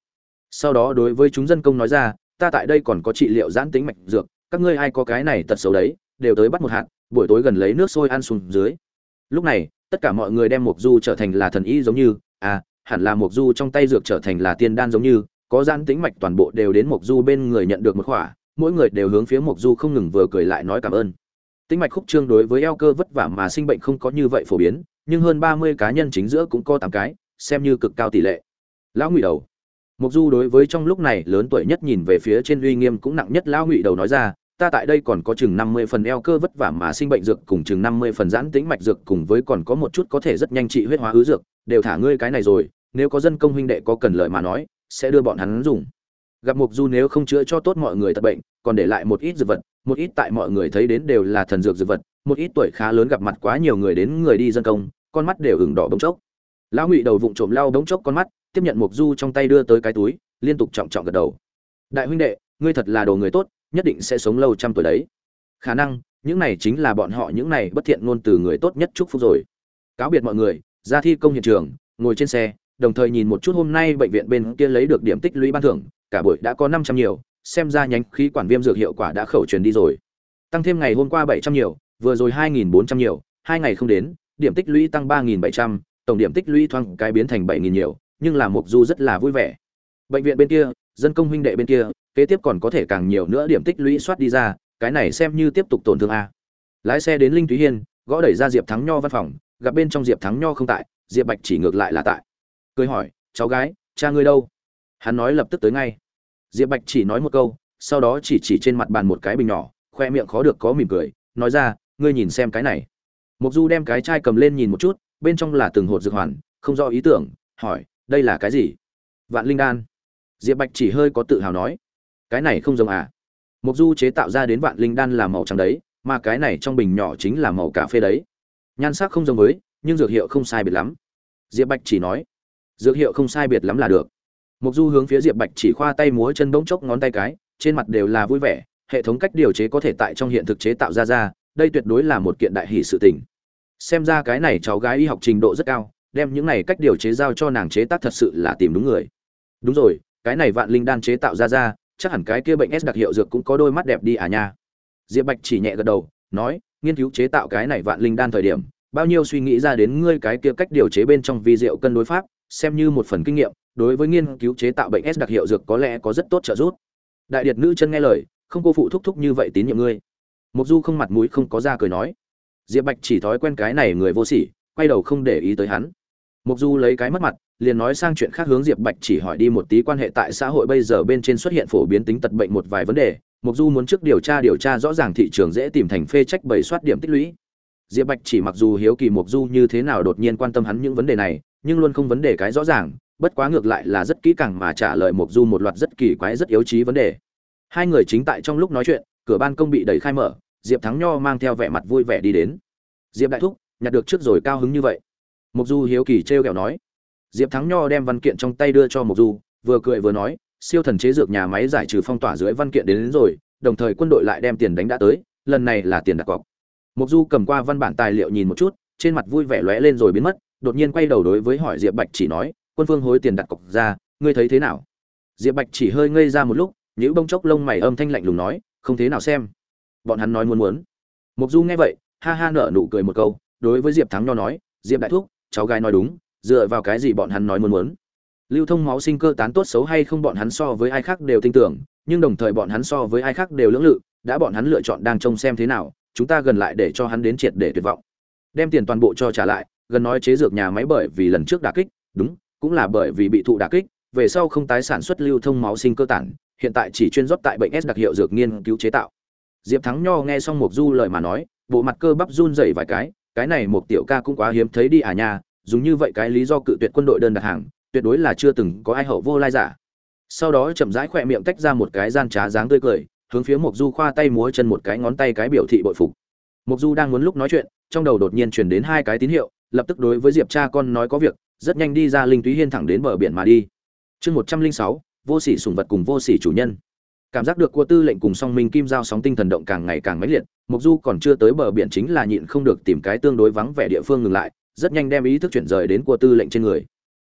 Sau đó đối với chúng dân công nói ra, ta tại đây còn có trị liệu giãn tính mạch dược, các ngươi ai có cái này tật xấu đấy, đều tới bắt một hạt, buổi tối gần lấy nước sôi ăn xuống dưới lúc này, tất cả mọi người đem mục du trở thành là thần y giống như à hẳn là mục du trong tay dược trở thành là tiên đan giống như, có giãn tính mạch toàn bộ đều đến mục du bên người nhận được một khỏa, mỗi người đều hướng phía mục du không ngừng vừa cười lại nói cảm ơn. Tính mạch khúc trương đối với eo cơ vất vả mà sinh bệnh không có như vậy phổ biến, nhưng hơn ba mươi cá nhân chính giữa cũng có tám cái, xem như cực cao tỷ lệ. Lão ngụy đầu. Mục du đối với trong lúc này lớn tuổi nhất nhìn về phía trên uy nghiêm cũng nặng nhất lão ngụy đầu nói ra ta tại đây còn có chừng năm mươi phần eo cơ vất vả mà sinh bệnh dược cùng chừng năm mươi phần giãn tĩnh mạch dược cùng với còn có một chút có thể rất nhanh trị huyết hóa hứa dược, đều thả ngươi cái này rồi, nếu có dân công huynh đệ có cần lợi mà nói, sẽ đưa bọn hắn dùng. Gặp Mục Du nếu không chữa cho tốt mọi người tật bệnh, còn để lại một ít dược vật, một ít tại mọi người thấy đến đều là thần dược dược vật, một ít tuổi khá lớn gặp mặt quá nhiều người đến người đi dân công, con mắt đều ửng đỏ bỗng chốc. Lão Ngụy đầu vụng trộm lau bỗng chốc con mắt, tiếp nhận Mục Du trong tay đưa tới cái túi, liên tục trọng trọng gật đầu. Đại huynh đệ, ngươi thật là đồ người tốt, nhất định sẽ sống lâu trăm tuổi đấy. Khả năng, những này chính là bọn họ những này bất thiện ngôn từ người tốt nhất chúc phúc rồi. Cáo biệt mọi người, ra thi công hiện trường, ngồi trên xe, đồng thời nhìn một chút hôm nay bệnh viện bên kia lấy được điểm tích lũy ban thưởng, cả buổi đã có năm trăm nhiều, xem ra nhánh khí quản viêm dược hiệu quả đã khẩu truyền đi rồi. Tăng thêm ngày hôm qua bảy trăm nhiều, vừa rồi hai nghìn bốn trăm nhiều, hai ngày không đến, điểm tích lũy tăng ba nghìn bảy trăm, tổng điểm tích lũy thoáng cái biến thành bảy nghìn nhiều, nhưng là mục du rất là vui vẻ. Bệnh viện bên kia dân công huynh đệ bên kia, kế tiếp còn có thể càng nhiều nữa điểm tích lũy soát đi ra, cái này xem như tiếp tục tổn thương a. Lái xe đến linh thúy hiên, gõ đẩy ra diệp thắng nho văn phòng, gặp bên trong diệp thắng nho không tại, diệp bạch chỉ ngược lại là tại. Cười hỏi, cháu gái, cha ngươi đâu? Hắn nói lập tức tới ngay. Diệp bạch chỉ nói một câu, sau đó chỉ chỉ trên mặt bàn một cái bình nhỏ, khoe miệng khó được có mỉm cười, nói ra, ngươi nhìn xem cái này. Mục du đem cái chai cầm lên nhìn một chút, bên trong là từng hột dược hoàn, không do ý tưởng, hỏi, đây là cái gì? Vạn linh đan diệp bạch chỉ hơi có tự hào nói, cái này không giống à. Mục du chế tạo ra đến vạn linh đan là màu trắng đấy, mà cái này trong bình nhỏ chính là màu cà phê đấy. Nhan sắc không giống với, nhưng dược hiệu không sai biệt lắm. Diệp bạch chỉ nói, dược hiệu không sai biệt lắm là được. Mục du hướng phía diệp bạch chỉ khoa tay múa chân bỗng chốc ngón tay cái, trên mặt đều là vui vẻ, hệ thống cách điều chế có thể tại trong hiện thực chế tạo ra ra, đây tuyệt đối là một kiện đại hỷ sự tình. Xem ra cái này cháu gái y học trình độ rất cao, đem những này cách điều chế giao cho nàng chế tác thật sự là tìm đúng người. Đúng rồi cái này vạn linh đan chế tạo ra ra, chắc hẳn cái kia bệnh s đặc hiệu dược cũng có đôi mắt đẹp đi à nha. Diệp bạch chỉ nhẹ gật đầu, nói, nghiên cứu chế tạo cái này vạn linh đan thời điểm, bao nhiêu suy nghĩ ra đến ngươi cái kia cách điều chế bên trong vi rượu cân đối pháp, xem như một phần kinh nghiệm, đối với nghiên cứu chế tạo bệnh s đặc hiệu dược có lẽ có rất tốt trợ giúp. Đại điệt nữ chân nghe lời, không cô phụ thúc thúc như vậy tín nhiệm ngươi. Mục du không mặt mũi không có ra cười nói. Diệp bạch chỉ thói quen cái này người vô sỉ, quay đầu không để ý tới hắn. Mục du lấy cái mất mặt liền nói sang chuyện khác hướng diệp bạch chỉ hỏi đi một tí quan hệ tại xã hội bây giờ bên trên xuất hiện phổ biến tính tật bệnh một vài vấn đề, mục du muốn trước điều tra điều tra rõ ràng thị trường dễ tìm thành phê trách bày soát điểm tích lũy. Diệp bạch chỉ mặc dù hiếu kỳ mục du như thế nào đột nhiên quan tâm hắn những vấn đề này, nhưng luôn không vấn đề cái rõ ràng, bất quá ngược lại là rất kỹ càng mà trả lời mục du một loạt rất kỳ quái, rất yếu trí vấn đề. Hai người chính tại trong lúc nói chuyện, cửa ban công bị đẩy khai mở, diệp thắng nho mang theo vẻ mặt vui vẻ đi đến. Diệp đại thúc, nhặt được trước rồi cao hứng như vậy. Mục du hiếu kỳ trêu ghẹo nói diệp thắng nho đem văn kiện trong tay đưa cho mục du vừa cười vừa nói siêu thần chế dược nhà máy giải trừ phong tỏa dưới văn kiện đến, đến rồi đồng thời quân đội lại đem tiền đánh đã tới lần này là tiền đặt cọc. Mục du cầm qua văn bản tài liệu nhìn một chút trên mặt vui vẻ lóe lên rồi biến mất đột nhiên quay đầu đối với hỏi diệp bạch chỉ nói quân phương hối tiền đặt cọc ra ngươi thấy thế nào? Diệp bạch chỉ hơi ngây ra một lúc nhữ bông chốc lông mày âm thanh lạnh lùng nói không thế nào xem. Bọn hắn nói muốn muốn. Mục du nghe vậy ha ha nở nụ cười một câu đối với diệp thắng nho nói diệp đại thúc cháu gái nói đúng dựa vào cái gì bọn hắn nói muốn muốn. Lưu thông máu sinh cơ tán tốt xấu hay không bọn hắn so với ai khác đều tin tưởng, nhưng đồng thời bọn hắn so với ai khác đều lưỡng lự, đã bọn hắn lựa chọn đang trông xem thế nào, chúng ta gần lại để cho hắn đến triệt để tuyệt vọng. Đem tiền toàn bộ cho trả lại, gần nói chế dược nhà máy bởi vì lần trước đả kích, đúng, cũng là bởi vì bị thụ đả kích, về sau không tái sản xuất lưu thông máu sinh cơ tản, hiện tại chỉ chuyên rót tại bệnh s đặc hiệu dược nghiên cứu chế tạo. Diệp thắng nho nghe xong một du lời mà nói, bộ mặt cơ bắp run rẩy vài cái cái này một tiểu ca cũng quá hiếm thấy đi à nha dùng như vậy cái lý do cự tuyệt quân đội đơn đặt hàng, tuyệt đối là chưa từng có ai hậu vô lai giả. Sau đó chậm rãi khỏe miệng tách ra một cái gian trá dáng tươi cười, hướng phía mộc du khoa tay múa chân một cái ngón tay cái biểu thị bội phục. Mộc du đang muốn lúc nói chuyện, trong đầu đột nhiên truyền đến hai cái tín hiệu, lập tức đối với diệp cha con nói có việc, rất nhanh đi ra linh túy hiên thẳng đến bờ biển mà đi. Chương một trăm linh sáu, vô sỉ sùng vật cùng vô sỉ chủ nhân. Cảm giác được cua tư lệnh cùng song minh kim giao sóng tinh thần động càng ngày càng mãnh liệt mục du còn chưa tới bờ biển chính là nhịn không được tìm cái tương đối vắng vẻ địa phương ngừng lại rất nhanh đem ý thức chuyển rời đến cua tư lệnh trên người.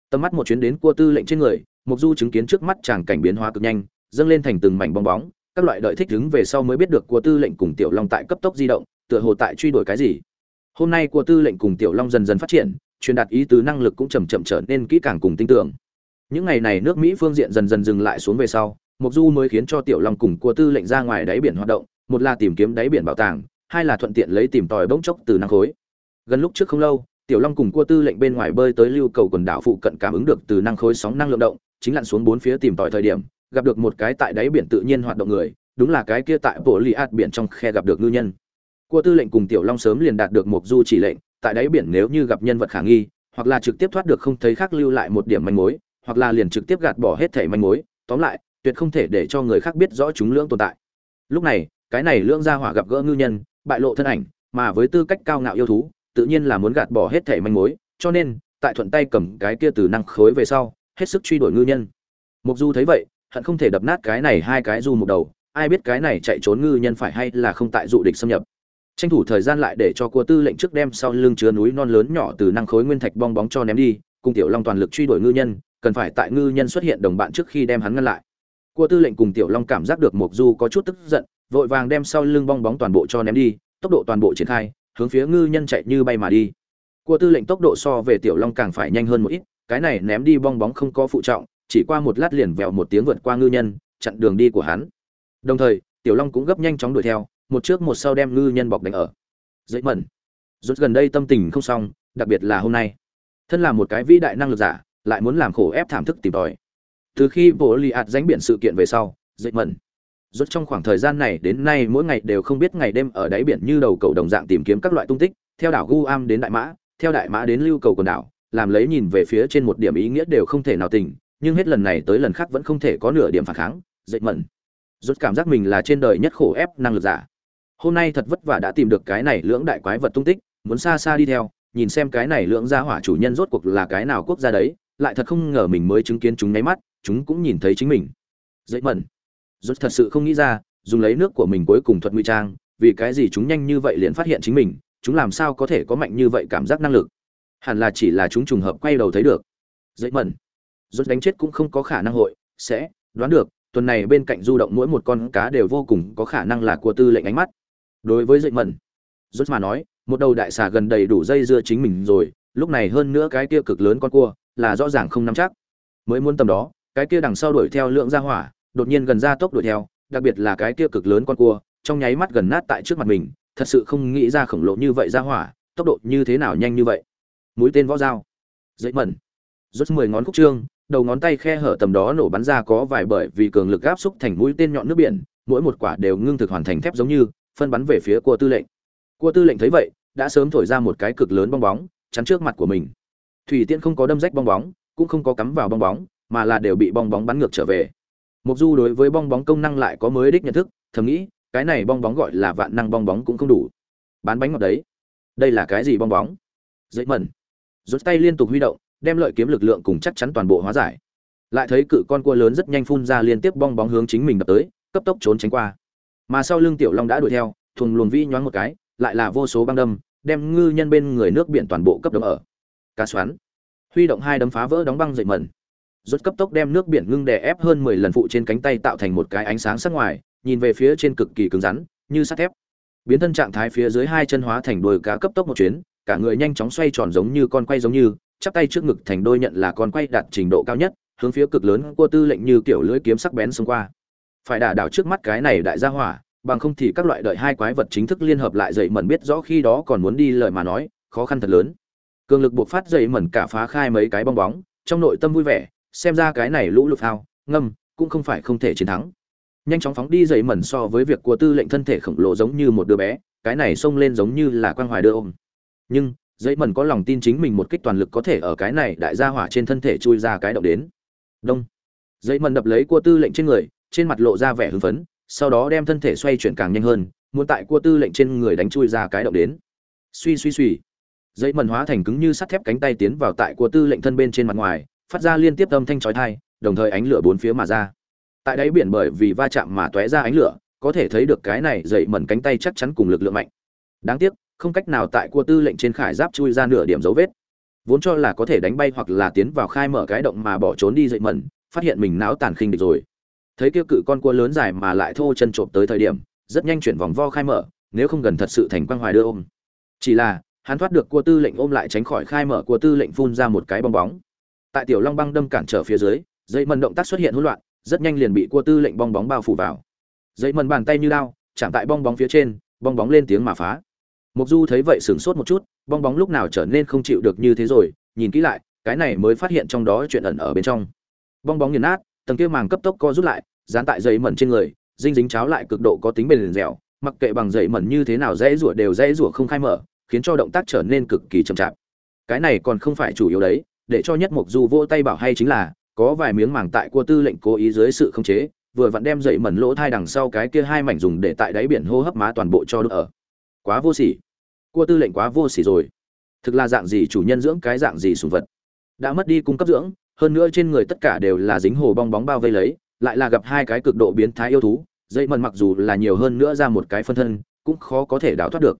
Tầm mắt một chuyến đến cua tư lệnh trên người, mục du chứng kiến trước mắt chàng cảnh biến hóa cực nhanh, dâng lên thành từng mảnh bong bóng, các loại đợi thích đứng về sau mới biết được cua tư lệnh cùng tiểu long tại cấp tốc di động, tựa hồ tại truy đuổi cái gì. Hôm nay cua tư lệnh cùng tiểu long dần dần phát triển, truyền đạt ý tứ năng lực cũng chậm chậm trở nên kỹ càng cùng tin tưởng những ngày này nước mỹ phương diện dần dần dừng lại xuống về sau, mục du mới khiến cho tiểu long cùng cua tư lệnh ra ngoài đáy biển hoạt động, một là tìm kiếm đáy biển bảo tàng, hai là thuận tiện lấy tìm tòi bỗng chốc từ năng khối. Gần lúc trước không lâu tiểu long cùng cua tư lệnh bên ngoài bơi tới lưu cầu quần đảo phụ cận cảm ứng được từ năng khối sóng năng lượng động, chính lặn xuống bốn phía tìm tòi thời điểm, gặp được một cái tại đáy biển tự nhiên hoạt động người, đúng là cái kia tại bộ li ạt biển trong khe gặp được ngư nhân. Cua tư lệnh cùng tiểu long sớm liền đạt được mục du chỉ lệnh, tại đáy biển nếu như gặp nhân vật khả nghi, hoặc là trực tiếp thoát được không thấy khác lưu lại một điểm manh mối, hoặc là liền trực tiếp gạt bỏ hết thể manh mối, tóm lại, tuyệt không thể để cho người khác biết rõ chúng lưỡng tồn tại. Lúc này, cái này lưỡng gia hỏa gặp gỡ ngư nhân, bại lộ thân ảnh, mà với tư cách cao ngạo yêu thú tự nhiên là muốn gạt bỏ hết thể manh mối, cho nên, tại thuận tay cầm cái kia từ năng khối về sau, hết sức truy đuổi ngư nhân. Mục du thấy vậy, hận không thể đập nát cái này hai cái du một đầu, ai biết cái này chạy trốn ngư nhân phải hay là không tại dụ địch xâm nhập. Tranh thủ thời gian lại để cho cua tư lệnh trước đem sau lưng chứa núi non lớn nhỏ từ năng khối nguyên thạch bong bóng cho ném đi, cùng tiểu long toàn lực truy đuổi ngư nhân, cần phải tại ngư nhân xuất hiện đồng bạn trước khi đem hắn ngăn lại. Cua tư lệnh cùng tiểu long cảm giác được mộc du có chút tức giận, vội vàng đem sau lưng bong bóng toàn bộ cho ném đi, tốc độ toàn bộ triển khai hướng phía ngư nhân chạy như bay mà đi. Cua tư lệnh tốc độ so về tiểu long càng phải nhanh hơn một ít, cái này ném đi bong bóng không có phụ trọng, chỉ qua một lát liền vèo một tiếng vượt qua ngư nhân, chặn đường đi của hắn. Đồng thời, tiểu long cũng gấp nhanh chóng đuổi theo, một trước một sau đem ngư nhân bọc đánh ở. Dậy mẩn. Rút gần đây tâm tình không xong, đặc biệt là hôm nay. Thân là một cái vĩ đại năng lực giả, lại muốn làm khổ ép thảm thức tìm tòi. Từ khi bộ lì ạt dánh biển sự kiện về sau, dậy mẩn. Rốt trong khoảng thời gian này đến nay mỗi ngày đều không biết ngày đêm ở đáy biển như đầu cầu đồng dạng tìm kiếm các loại tung tích, theo đảo guam đến đại mã, theo đại mã đến lưu cầu quần đảo, làm lấy nhìn về phía trên một điểm ý nghĩa đều không thể nào tỉnh. nhưng hết lần này tới lần khác vẫn không thể có nửa điểm phản kháng, dậy mẩn. Rốt cảm giác mình là trên đời nhất khổ ép năng lực giả. Hôm nay thật vất vả đã tìm được cái này lưỡng đại quái vật tung tích, muốn xa xa đi theo, nhìn xem cái này lưỡng gia hỏa chủ nhân rốt cuộc là cái nào quốc gia đấy, lại thật không ngờ mình mới chứng kiến chúng nháy mắt, chúng cũng nhìn thấy chính mình. Dậy mẩn rốt thật sự không nghĩ ra, dùng lấy nước của mình cuối cùng thuật ngụy trang, vì cái gì chúng nhanh như vậy liền phát hiện chính mình, chúng làm sao có thể có mạnh như vậy cảm giác năng lực? Hẳn là chỉ là chúng trùng hợp quay đầu thấy được. Dậy mẩn. Rốt đánh chết cũng không có khả năng hội, sẽ, đoán được, tuần này bên cạnh du động mỗi một con cá đều vô cùng có khả năng là của tư lệnh ánh mắt. Đối với dậy mẩn rốt mà nói, một đầu đại xà gần đầy đủ dây dưa chính mình rồi, lúc này hơn nữa cái kia cực lớn con cua, là rõ ràng không nắm chắc. Mới muốn tầm đó, cái kia đằng sau đuổi theo lượng ra hỏa đột nhiên gần ra tốc đuổi theo, đặc biệt là cái kia cực lớn con cua, trong nháy mắt gần nát tại trước mặt mình, thật sự không nghĩ ra khổng lồ như vậy ra hỏa, tốc độ như thế nào nhanh như vậy. Mũi tên võ dao. Dậy mẩn. Rút mười ngón khúc trương, đầu ngón tay khe hở tầm đó nổ bắn ra có vài bởi vì cường lực áp xúc thành mũi tên nhọn nước biển, mỗi một quả đều ngưng thực hoàn thành thép giống như, phân bắn về phía cua tư lệnh. Cua tư lệnh thấy vậy, đã sớm thổi ra một cái cực lớn bong bóng, chắn trước mặt của mình. Thủy tiên không có đâm rách bong bóng, cũng không có cắm vào bong bóng, mà là đều bị bong bóng bắn ngược trở về. Mộc du đối với bong bóng công năng lại có mới đích nhận thức, thầm nghĩ, cái này bong bóng gọi là vạn năng bong bóng cũng không đủ. Bán bánh ngọt đấy. Đây là cái gì bong bóng? Dậy mẩn. Rút tay liên tục huy động, đem lợi kiếm lực lượng cùng chắc chắn toàn bộ hóa giải. Lại thấy cự con cua lớn rất nhanh phun ra liên tiếp bong bóng hướng chính mình đập tới, cấp tốc trốn tránh qua. Mà sau lưng tiểu long đã đuổi theo, thuần luồn vi nhoáng một cái, lại là vô số băng đâm, đem ngư nhân bên người nước biển toàn bộ cấp đấm ở. Cá xoắn. Huy động hai đấm phá vỡ đóng băng dậy mẩn rút cấp tốc đem nước biển ngưng đè ép hơn mười lần phụ trên cánh tay tạo thành một cái ánh sáng sắc ngoài, nhìn về phía trên cực kỳ cứng rắn, như sắt thép. Biến thân trạng thái phía dưới hai chân hóa thành đôi cá cấp tốc một chuyến, cả người nhanh chóng xoay tròn giống như con quay giống như, chắp tay trước ngực thành đôi nhận là con quay đạt trình độ cao nhất, hướng phía cực lớn của tư lệnh như kiểu lưỡi kiếm sắc bén xông qua. Phải đả đảo trước mắt cái này đại gia hỏa, bằng không thì các loại đợi hai quái vật chính thức liên hợp lại dậy mẩn biết rõ khi đó còn muốn đi lời mà nói, khó khăn thật lớn. Cường lực buộc phát dậy mẩn cả phá khai mấy cái bong bóng, trong nội tâm vui vẻ xem ra cái này lũ lụt phao, ngâm, cũng không phải không thể chiến thắng. Nhanh chóng phóng đi dậy mẩn so với việc của tư lệnh thân thể khổng lồ giống như một đứa bé, cái này xông lên giống như là quan hoài đưa ôm. Nhưng, dậy mẩn có lòng tin chính mình một kích toàn lực có thể ở cái này đại gia hỏa trên thân thể chui ra cái động đến. Đông. Dậy mần đập lấy cua tư lệnh trên người, trên mặt lộ ra vẻ hưng phấn, sau đó đem thân thể xoay chuyển càng nhanh hơn, muốn tại cua tư lệnh trên người đánh chui ra cái động đến. Suy suy suy. Dây mần hóa thành cứng như sắt thép cánh tay tiến vào tại cua tư lệnh thân bên trên mặt ngoài phát ra liên tiếp âm thanh chói tai, đồng thời ánh lửa bốn phía mà ra. Tại đáy biển bởi vì va chạm mà tóe ra ánh lửa, có thể thấy được cái này dậy mẩn cánh tay chắc chắn cùng lực lượng mạnh. Đáng tiếc, không cách nào tại cua tư lệnh trên khải giáp chui ra nửa điểm dấu vết. Vốn cho là có thể đánh bay hoặc là tiến vào khai mở cái động mà bỏ trốn đi dậy mẩn, phát hiện mình não tàn khinh địch rồi. Thấy kia cự con cua lớn dài mà lại thô chân trộm tới thời điểm, rất nhanh chuyển vòng vo khai mở, nếu không gần thật sự thành quang hoài đưa ôm. Chỉ là, hắn thoát được cua tư lệnh ôm lại tránh khỏi khai mở, cua tư lệnh phun ra một cái bong bóng tại tiểu long băng đâm cản trở phía dưới, dây mần động tác xuất hiện hỗn loạn, rất nhanh liền bị cua tư lệnh bong bóng bao phủ vào. Dây mần bàn tay như lao, chạm tại bong bóng phía trên, bong bóng lên tiếng mà phá. Mục du thấy vậy sửng sốt một chút, bong bóng lúc nào trở nên không chịu được như thế rồi, nhìn kỹ lại, cái này mới phát hiện trong đó chuyện ẩn ở bên trong. Bong bóng nghiền nát, tầng kia màng cấp tốc co rút lại, dán tại dây mẩn trên người, dinh dính cháo lại cực độ có tính bền dẻo, mặc kệ bằng dây mẩn như thế nào dễ rủa đều dễ rủa không khai mở, khiến cho động tác trở nên cực kỳ chậm chạp. Cái này còn không phải chủ yếu đấy để cho nhất mục du vỗ tay bảo hay chính là, có vài miếng màng tại cua tư lệnh cố ý dưới sự khống chế, vừa vặn đem dậy mẩn lỗ thai đằng sau cái kia hai mảnh dùng để tại đáy biển hô hấp má toàn bộ cho đỡ ở. Quá vô sỉ. Cua tư lệnh quá vô sỉ rồi. Thực là dạng gì chủ nhân dưỡng cái dạng gì sùng vật. Đã mất đi cung cấp dưỡng, hơn nữa trên người tất cả đều là dính hồ bong bóng bao vây lấy, lại là gặp hai cái cực độ biến thái yêu thú. Dây mần mặc dù là nhiều hơn nữa ra một cái phân thân, cũng khó có thể đào thoát được.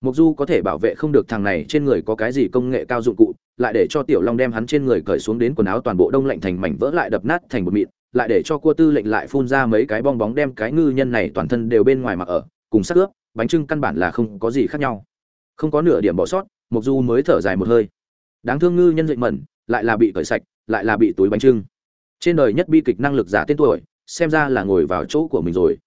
Mộc du có thể bảo vệ không được thằng này, trên người có cái gì công nghệ cao dụng cụ, lại để cho tiểu long đem hắn trên người cởi xuống đến quần áo toàn bộ đông lạnh thành mảnh vỡ lại đập nát thành một mịn, lại để cho cua tư lệnh lại phun ra mấy cái bong bóng đem cái ngư nhân này toàn thân đều bên ngoài mặc ở, cùng sắc ướp, bánh trưng căn bản là không có gì khác nhau. Không có nửa điểm bỏ sót Mộc du mới thở dài một hơi. Đáng thương ngư nhân dậy mẩn, lại là bị cởi sạch, lại là bị túi bánh trưng. Trên đời nhất bi kịch năng lực giả tên tuổi, xem ra là ngồi vào chỗ của mình rồi.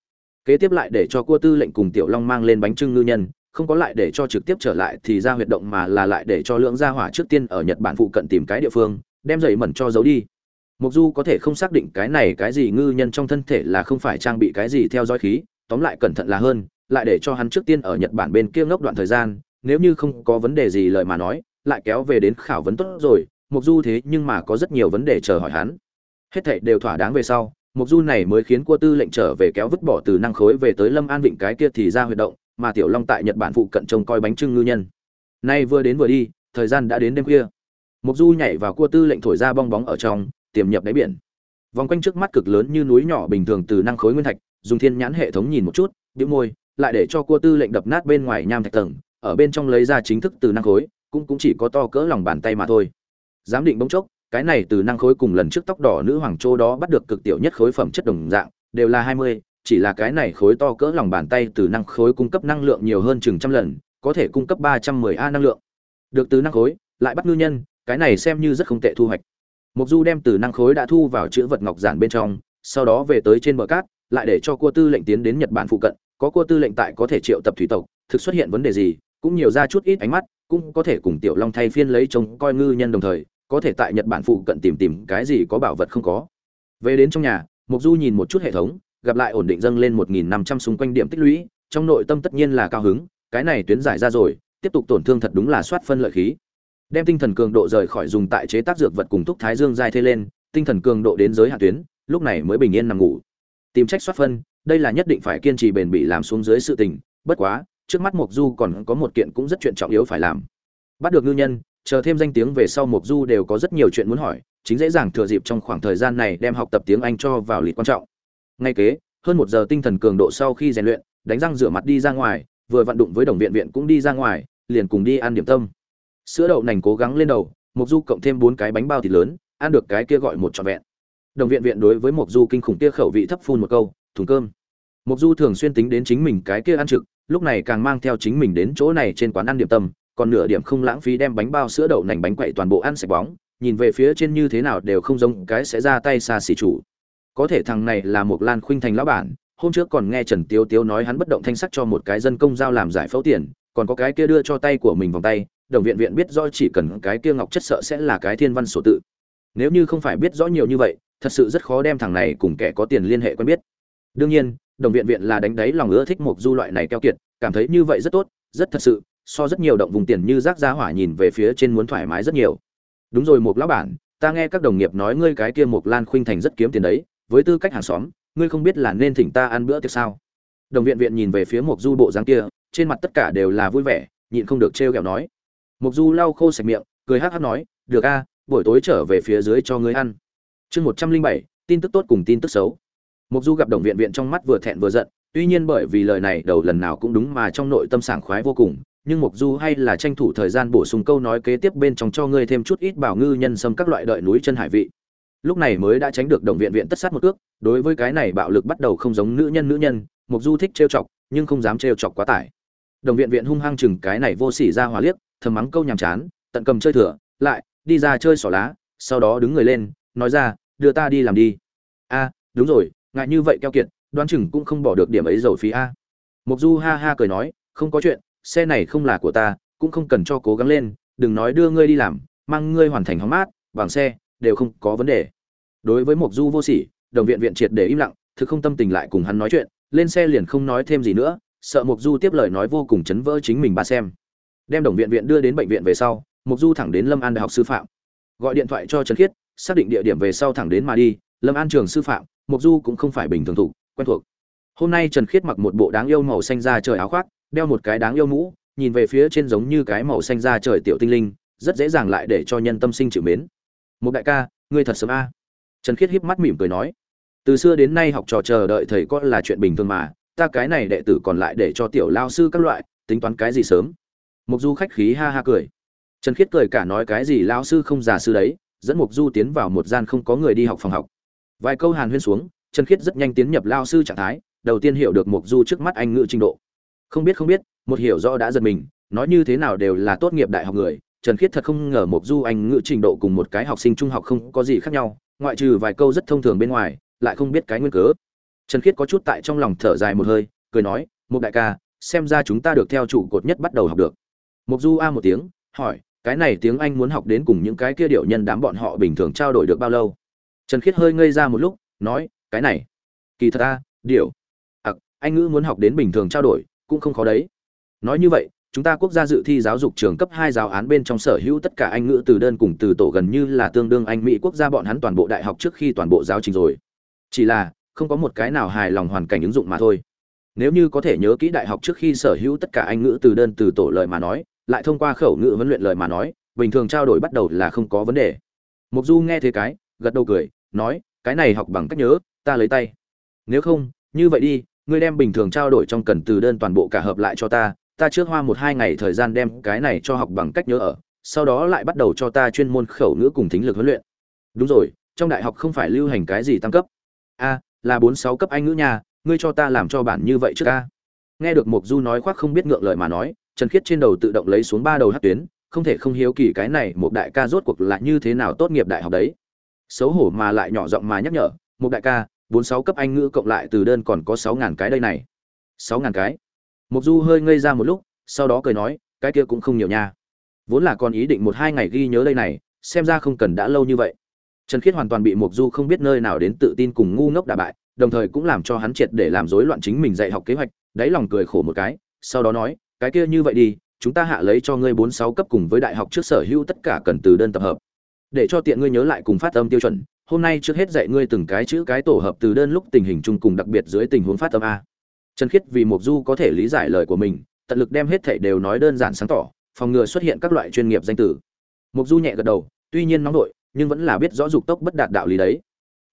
Kế tiếp lại để cho cua tư lệnh cùng tiểu long mang lên bánh trưng ngư nhân không có lại để cho trực tiếp trở lại thì ra huyệt động mà là lại để cho lượng gia hỏa trước tiên ở Nhật Bản phụ cận tìm cái địa phương, đem dậy mẩn cho giấu đi. Mục Du có thể không xác định cái này cái gì ngư nhân trong thân thể là không phải trang bị cái gì theo dõi khí, tóm lại cẩn thận là hơn, lại để cho hắn trước tiên ở Nhật Bản bên kia ngốc đoạn thời gian, nếu như không có vấn đề gì lời mà nói, lại kéo về đến khảo vấn tốt rồi, Mục Du thế nhưng mà có rất nhiều vấn đề chờ hỏi hắn. Hết thảy đều thỏa đáng về sau, Mục Du này mới khiến Cua Tư lệnh trở về kéo vứt bỏ từ năng khối về tới Lâm An Vịnh cái kia thì ra huy động, mà tiểu long tại nhật bản phụ cận trông coi bánh trưng ngư nhân. Nay vừa đến vừa đi, thời gian đã đến đêm khuya. Mục du nhảy vào cua tư lệnh thổi ra bong bóng ở trong, tiềm nhập đáy biển. Vòng quanh trước mắt cực lớn như núi nhỏ bình thường từ năng khối nguyên thạch, dùng thiên nhãn hệ thống nhìn một chút đĩu môi, lại để cho cua tư lệnh đập nát bên ngoài nham thạch tầng, ở bên trong lấy ra chính thức từ năng khối, cũng cũng chỉ có to cỡ lòng bàn tay mà thôi. Giám định bỗng chốc, cái này từ năng khối cùng lần trước tóc đỏ nữ hoàng châu đó bắt được cực tiểu nhất khối phẩm chất đồng dạng, đều là hai mươi chỉ là cái này khối to cỡ lòng bàn tay từ năng khối cung cấp năng lượng nhiều hơn chừng trăm lần, có thể cung cấp 310 A năng lượng. Được từ năng khối, lại bắt ngư nhân, cái này xem như rất không tệ thu hoạch. Mục Du đem từ năng khối đã thu vào chữ vật ngọc giản bên trong, sau đó về tới trên bờ cát, lại để cho cua tư lệnh tiến đến Nhật Bản phụ cận, có cua tư lệnh tại có thể triệu tập thủy tộc, thực xuất hiện vấn đề gì, cũng nhiều ra chút ít ánh mắt, cũng có thể cùng Tiểu Long thay phiên lấy trông coi ngư nhân đồng thời, có thể tại Nhật Bản phụ cận tìm tìm cái gì có bảo vật không có. Về đến trong nhà, Mục Du nhìn một chút hệ thống, gặp lại ổn định dâng lên 1500 xung quanh điểm tích lũy, trong nội tâm tất nhiên là cao hứng, cái này tuyến giải ra rồi, tiếp tục tổn thương thật đúng là soát phân lợi khí. Đem tinh thần cường độ rời khỏi dùng tại chế tác dược vật cùng thúc thái dương giai thế lên, tinh thần cường độ đến giới hạn tuyến, lúc này mới bình yên nằm ngủ. Tìm trách soát phân, đây là nhất định phải kiên trì bền bỉ làm xuống dưới sự tình, bất quá, trước mắt Mộc Du còn có một kiện cũng rất chuyện trọng yếu phải làm. Bắt được ngư nhân, chờ thêm danh tiếng về sau Mộc Du đều có rất nhiều chuyện muốn hỏi, chính dễ dàng thừa dịp trong khoảng thời gian này đem học tập tiếng Anh cho vào lịch quan trọng ngay kế, hơn một giờ tinh thần cường độ sau khi rèn luyện, đánh răng rửa mặt đi ra ngoài, vừa vận động với đồng viện viện cũng đi ra ngoài, liền cùng đi ăn điểm tâm. Sữa đậu nành cố gắng lên đầu mục du cộng thêm bốn cái bánh bao thịt lớn, ăn được cái kia gọi một trọn vẹn. Đồng viện viện đối với mục du kinh khủng kia khẩu vị thấp phun một câu, thùng cơm. Mục du thường xuyên tính đến chính mình cái kia ăn trực, lúc này càng mang theo chính mình đến chỗ này trên quán ăn điểm tâm, còn nửa điểm không lãng phí đem bánh bao sữa đậu nành bánh quậy toàn bộ ăn sạch bóng, nhìn về phía trên như thế nào đều không giống cái sẽ ra tay xa xỉ chủ có thể thằng này là một lan khuynh thành lão bản hôm trước còn nghe trần tiêu tiêu nói hắn bất động thanh sắc cho một cái dân công giao làm giải phẫu tiền còn có cái kia đưa cho tay của mình vòng tay đồng viện viện biết rõ chỉ cần cái kia ngọc chất sợ sẽ là cái thiên văn sổ tự. Nếu như không phải biết rõ nhiều như vậy thật sự rất khó đem thằng này cùng kẻ có tiền liên hệ quen biết. Đương nhiên đồng viện viện là đánh đáy lòng ưa thích một du loại này keo kiệt cảm thấy như vậy rất tốt rất thật sự so rất nhiều động vùng tiền như rác ra hỏa nhìn về phía trên muốn thoải mái rất nhiều. Đúng rồi một lão bản ta nghe các đồng nghiệp nói ngươi cái kia một Lan Khuynh Thành rất kiếm tiền đấy, với tư cách hàng xóm, ngươi không biết là nên thỉnh ta ăn bữa tiệc sao? Đồng viện viện nhìn về phía Mộc Du bộ dáng kia, trên mặt tất cả đều là vui vẻ, nhịn không được trêu ghẹo nói. Mộc Du lau khô sạch miệng, cười hắc hắc nói, "Được a, buổi tối trở về phía dưới cho ngươi ăn." Chương một trăm linh bảy, tin tức tốt cùng tin tức xấu. Mộc Du gặp Đồng viện viện trong mắt vừa thẹn vừa giận, tuy nhiên bởi vì lời này đầu lần nào cũng đúng mà trong nội tâm sảng khoái vô cùng, nhưng Mộc Du hay là tranh thủ thời gian bổ sung câu nói kế tiếp bên trong cho ngươi thêm chút ít bảo ngư nhân sâm các loại đợi núi chân hải vị. Lúc này mới đã tránh được đồng viện viện tất sát một cước, đối với cái này bạo lực bắt đầu không giống nữ nhân nữ nhân, mục Du thích trêu chọc, nhưng không dám trêu chọc quá tải. Đồng viện viện hung hăng chừng cái này vô sỉ ra hòa liếc, thầm mắng câu nhàm chán, tận cầm chơi thừa, lại đi ra chơi xỏ lá, sau đó đứng người lên, nói ra, đưa ta đi làm đi. A, đúng rồi, ngại như vậy keo kiệt, đoán chừng cũng không bỏ được điểm ấy dầu phí a. mục Du ha ha cười nói, không có chuyện, xe này không là của ta cũng không cần cho cố gắng lên đừng nói đưa ngươi đi làm mang ngươi hoàn thành hóng mát bằng xe đều không có vấn đề. Đối với mục du vô sỉ, đồng viện viện triệt để im lặng, thực không tâm tình lại cùng hắn nói chuyện, lên xe liền không nói thêm gì nữa, sợ mục du tiếp lời nói vô cùng chấn vỡ chính mình ba xem. Đem đồng viện viện đưa đến bệnh viện về sau mục du thẳng đến lâm an đại học sư phạm. Gọi điện thoại cho trần khiết, xác định địa điểm về sau thẳng đến mà đi, lâm an trường sư phạm mục du cũng không phải bình thường thủ, quen thuộc. Hôm nay trần khiết mặc một bộ đáng yêu màu xanh da trời áo khoác, đeo một cái đáng yêu mũ, nhìn về phía trên giống như cái màu xanh da trời tiểu tinh linh, rất dễ dàng lại để cho nhân tâm sinh chịu mến một đại ca, ngươi thật sớm a. Trần khiết híp mắt mỉm cười nói, từ xưa đến nay học trò chờ đợi thầy con là chuyện bình thường mà, ta cái này đệ tử còn lại để cho tiểu lao sư các loại, tính toán cái gì sớm. Mục du khách khí ha ha cười. Trần khiết cười cả nói cái gì lao sư không già sư đấy, dẫn mục du tiến vào một gian không có người đi học phòng học. Vài câu hàn huyên xuống, trần khiết rất nhanh tiến nhập lao sư trạng thái, đầu tiên hiểu được mục du trước mắt anh ngữ trình độ. Không biết không biết, một hiểu rõ đã giật mình, nói như thế nào đều là tốt nghiệp đại học người trần khiết thật không ngờ một du anh ngữ trình độ cùng một cái học sinh trung học không có gì khác nhau, ngoại trừ vài câu rất thông thường bên ngoài, lại không biết cái nguyên cớ. Trần khiết có chút tại trong lòng thở dài một hơi, cười nói một đại ca, xem ra chúng ta được theo trụ cột nhất bắt đầu học được. Một du a một tiếng, hỏi, cái này tiếng anh muốn học đến cùng những cái kia điệu nhân đám bọn họ bình thường trao đổi được bao lâu? Trần khiết hơi ngây ra một lúc, nói, cái này, kỳ thật a, điệu, ặc, anh ngữ muốn học đến bình thường trao đổi, cũng không khó đấy. Nói như vậy chúng ta quốc gia dự thi giáo dục trường cấp hai giáo án bên trong sở hữu tất cả anh ngữ từ đơn cùng từ tổ gần như là tương đương anh mỹ quốc gia bọn hắn toàn bộ đại học trước khi toàn bộ giáo trình rồi. Chỉ là, không có một cái nào hài lòng hoàn cảnh ứng dụng mà thôi. Nếu như có thể nhớ kỹ đại học trước khi sở hữu tất cả anh ngữ từ đơn từ tổ lời mà nói, lại thông qua khẩu ngữ vấn luyện lời mà nói, bình thường trao đổi bắt đầu là không có vấn đề. Mục du nghe thế cái, gật đầu cười, nói, cái này học bằng cách nhớ, ta lấy tay. Nếu không, như vậy đi, ngươi đem bình thường trao đổi trong cần từ đơn toàn bộ cả hợp lại cho ta ta trước hoa một hai ngày thời gian đem cái này cho học bằng cách nhớ ở sau đó lại bắt đầu cho ta chuyên môn khẩu ngữ cùng thính lực huấn luyện. Đúng rồi trong đại học không phải lưu hành cái gì tăng cấp. A là bốn sáu cấp anh ngữ nhà, ngươi cho ta làm cho bản như vậy trước a. Nghe được mục du nói khoác không biết ngượng lời mà nói trần khiết trên đầu tự động lấy xuống ba đầu hát tuyến không thể không hiếu kỳ cái này một đại ca rốt cuộc là như thế nào tốt nghiệp đại học đấy. Xấu hổ mà lại nhỏ giọng mà nhắc nhở một đại ca bốn sáu cấp anh ngữ cộng lại từ đơn còn có sáu ngàn cái đây này. Sáu ngàn cái? Mục du hơi ngây ra một lúc, sau đó cười nói, cái kia cũng không nhiều nha. Vốn là còn ý định một hai ngày ghi nhớ đây này, xem ra không cần đã lâu như vậy. Trần khiết hoàn toàn bị mục du không biết nơi nào đến tự tin cùng ngu ngốc đả bại, đồng thời cũng làm cho hắn triệt để làm rối loạn chính mình dạy học kế hoạch, đáy lòng cười khổ một cái, sau đó nói, cái kia như vậy đi, chúng ta hạ lấy cho ngươi bốn sáu cấp cùng với đại học trước sở hữu tất cả cần từ đơn tập hợp. Để cho tiện ngươi nhớ lại cùng phát âm tiêu chuẩn, hôm nay trước hết dạy ngươi từng cái chữ cái tổ hợp từ đơn lúc tình hình chung cùng đặc biệt dưới tình huống phát âm a trần khiết vì Mộc du có thể lý giải lời của mình, tận lực đem hết thảy đều nói đơn giản sáng tỏ, phòng ngừa xuất hiện các loại chuyên nghiệp danh từ. Mộc du nhẹ gật đầu, tuy nhiên nóng nội, nhưng vẫn là biết rõ dục tốc bất đạt đạo lý đấy.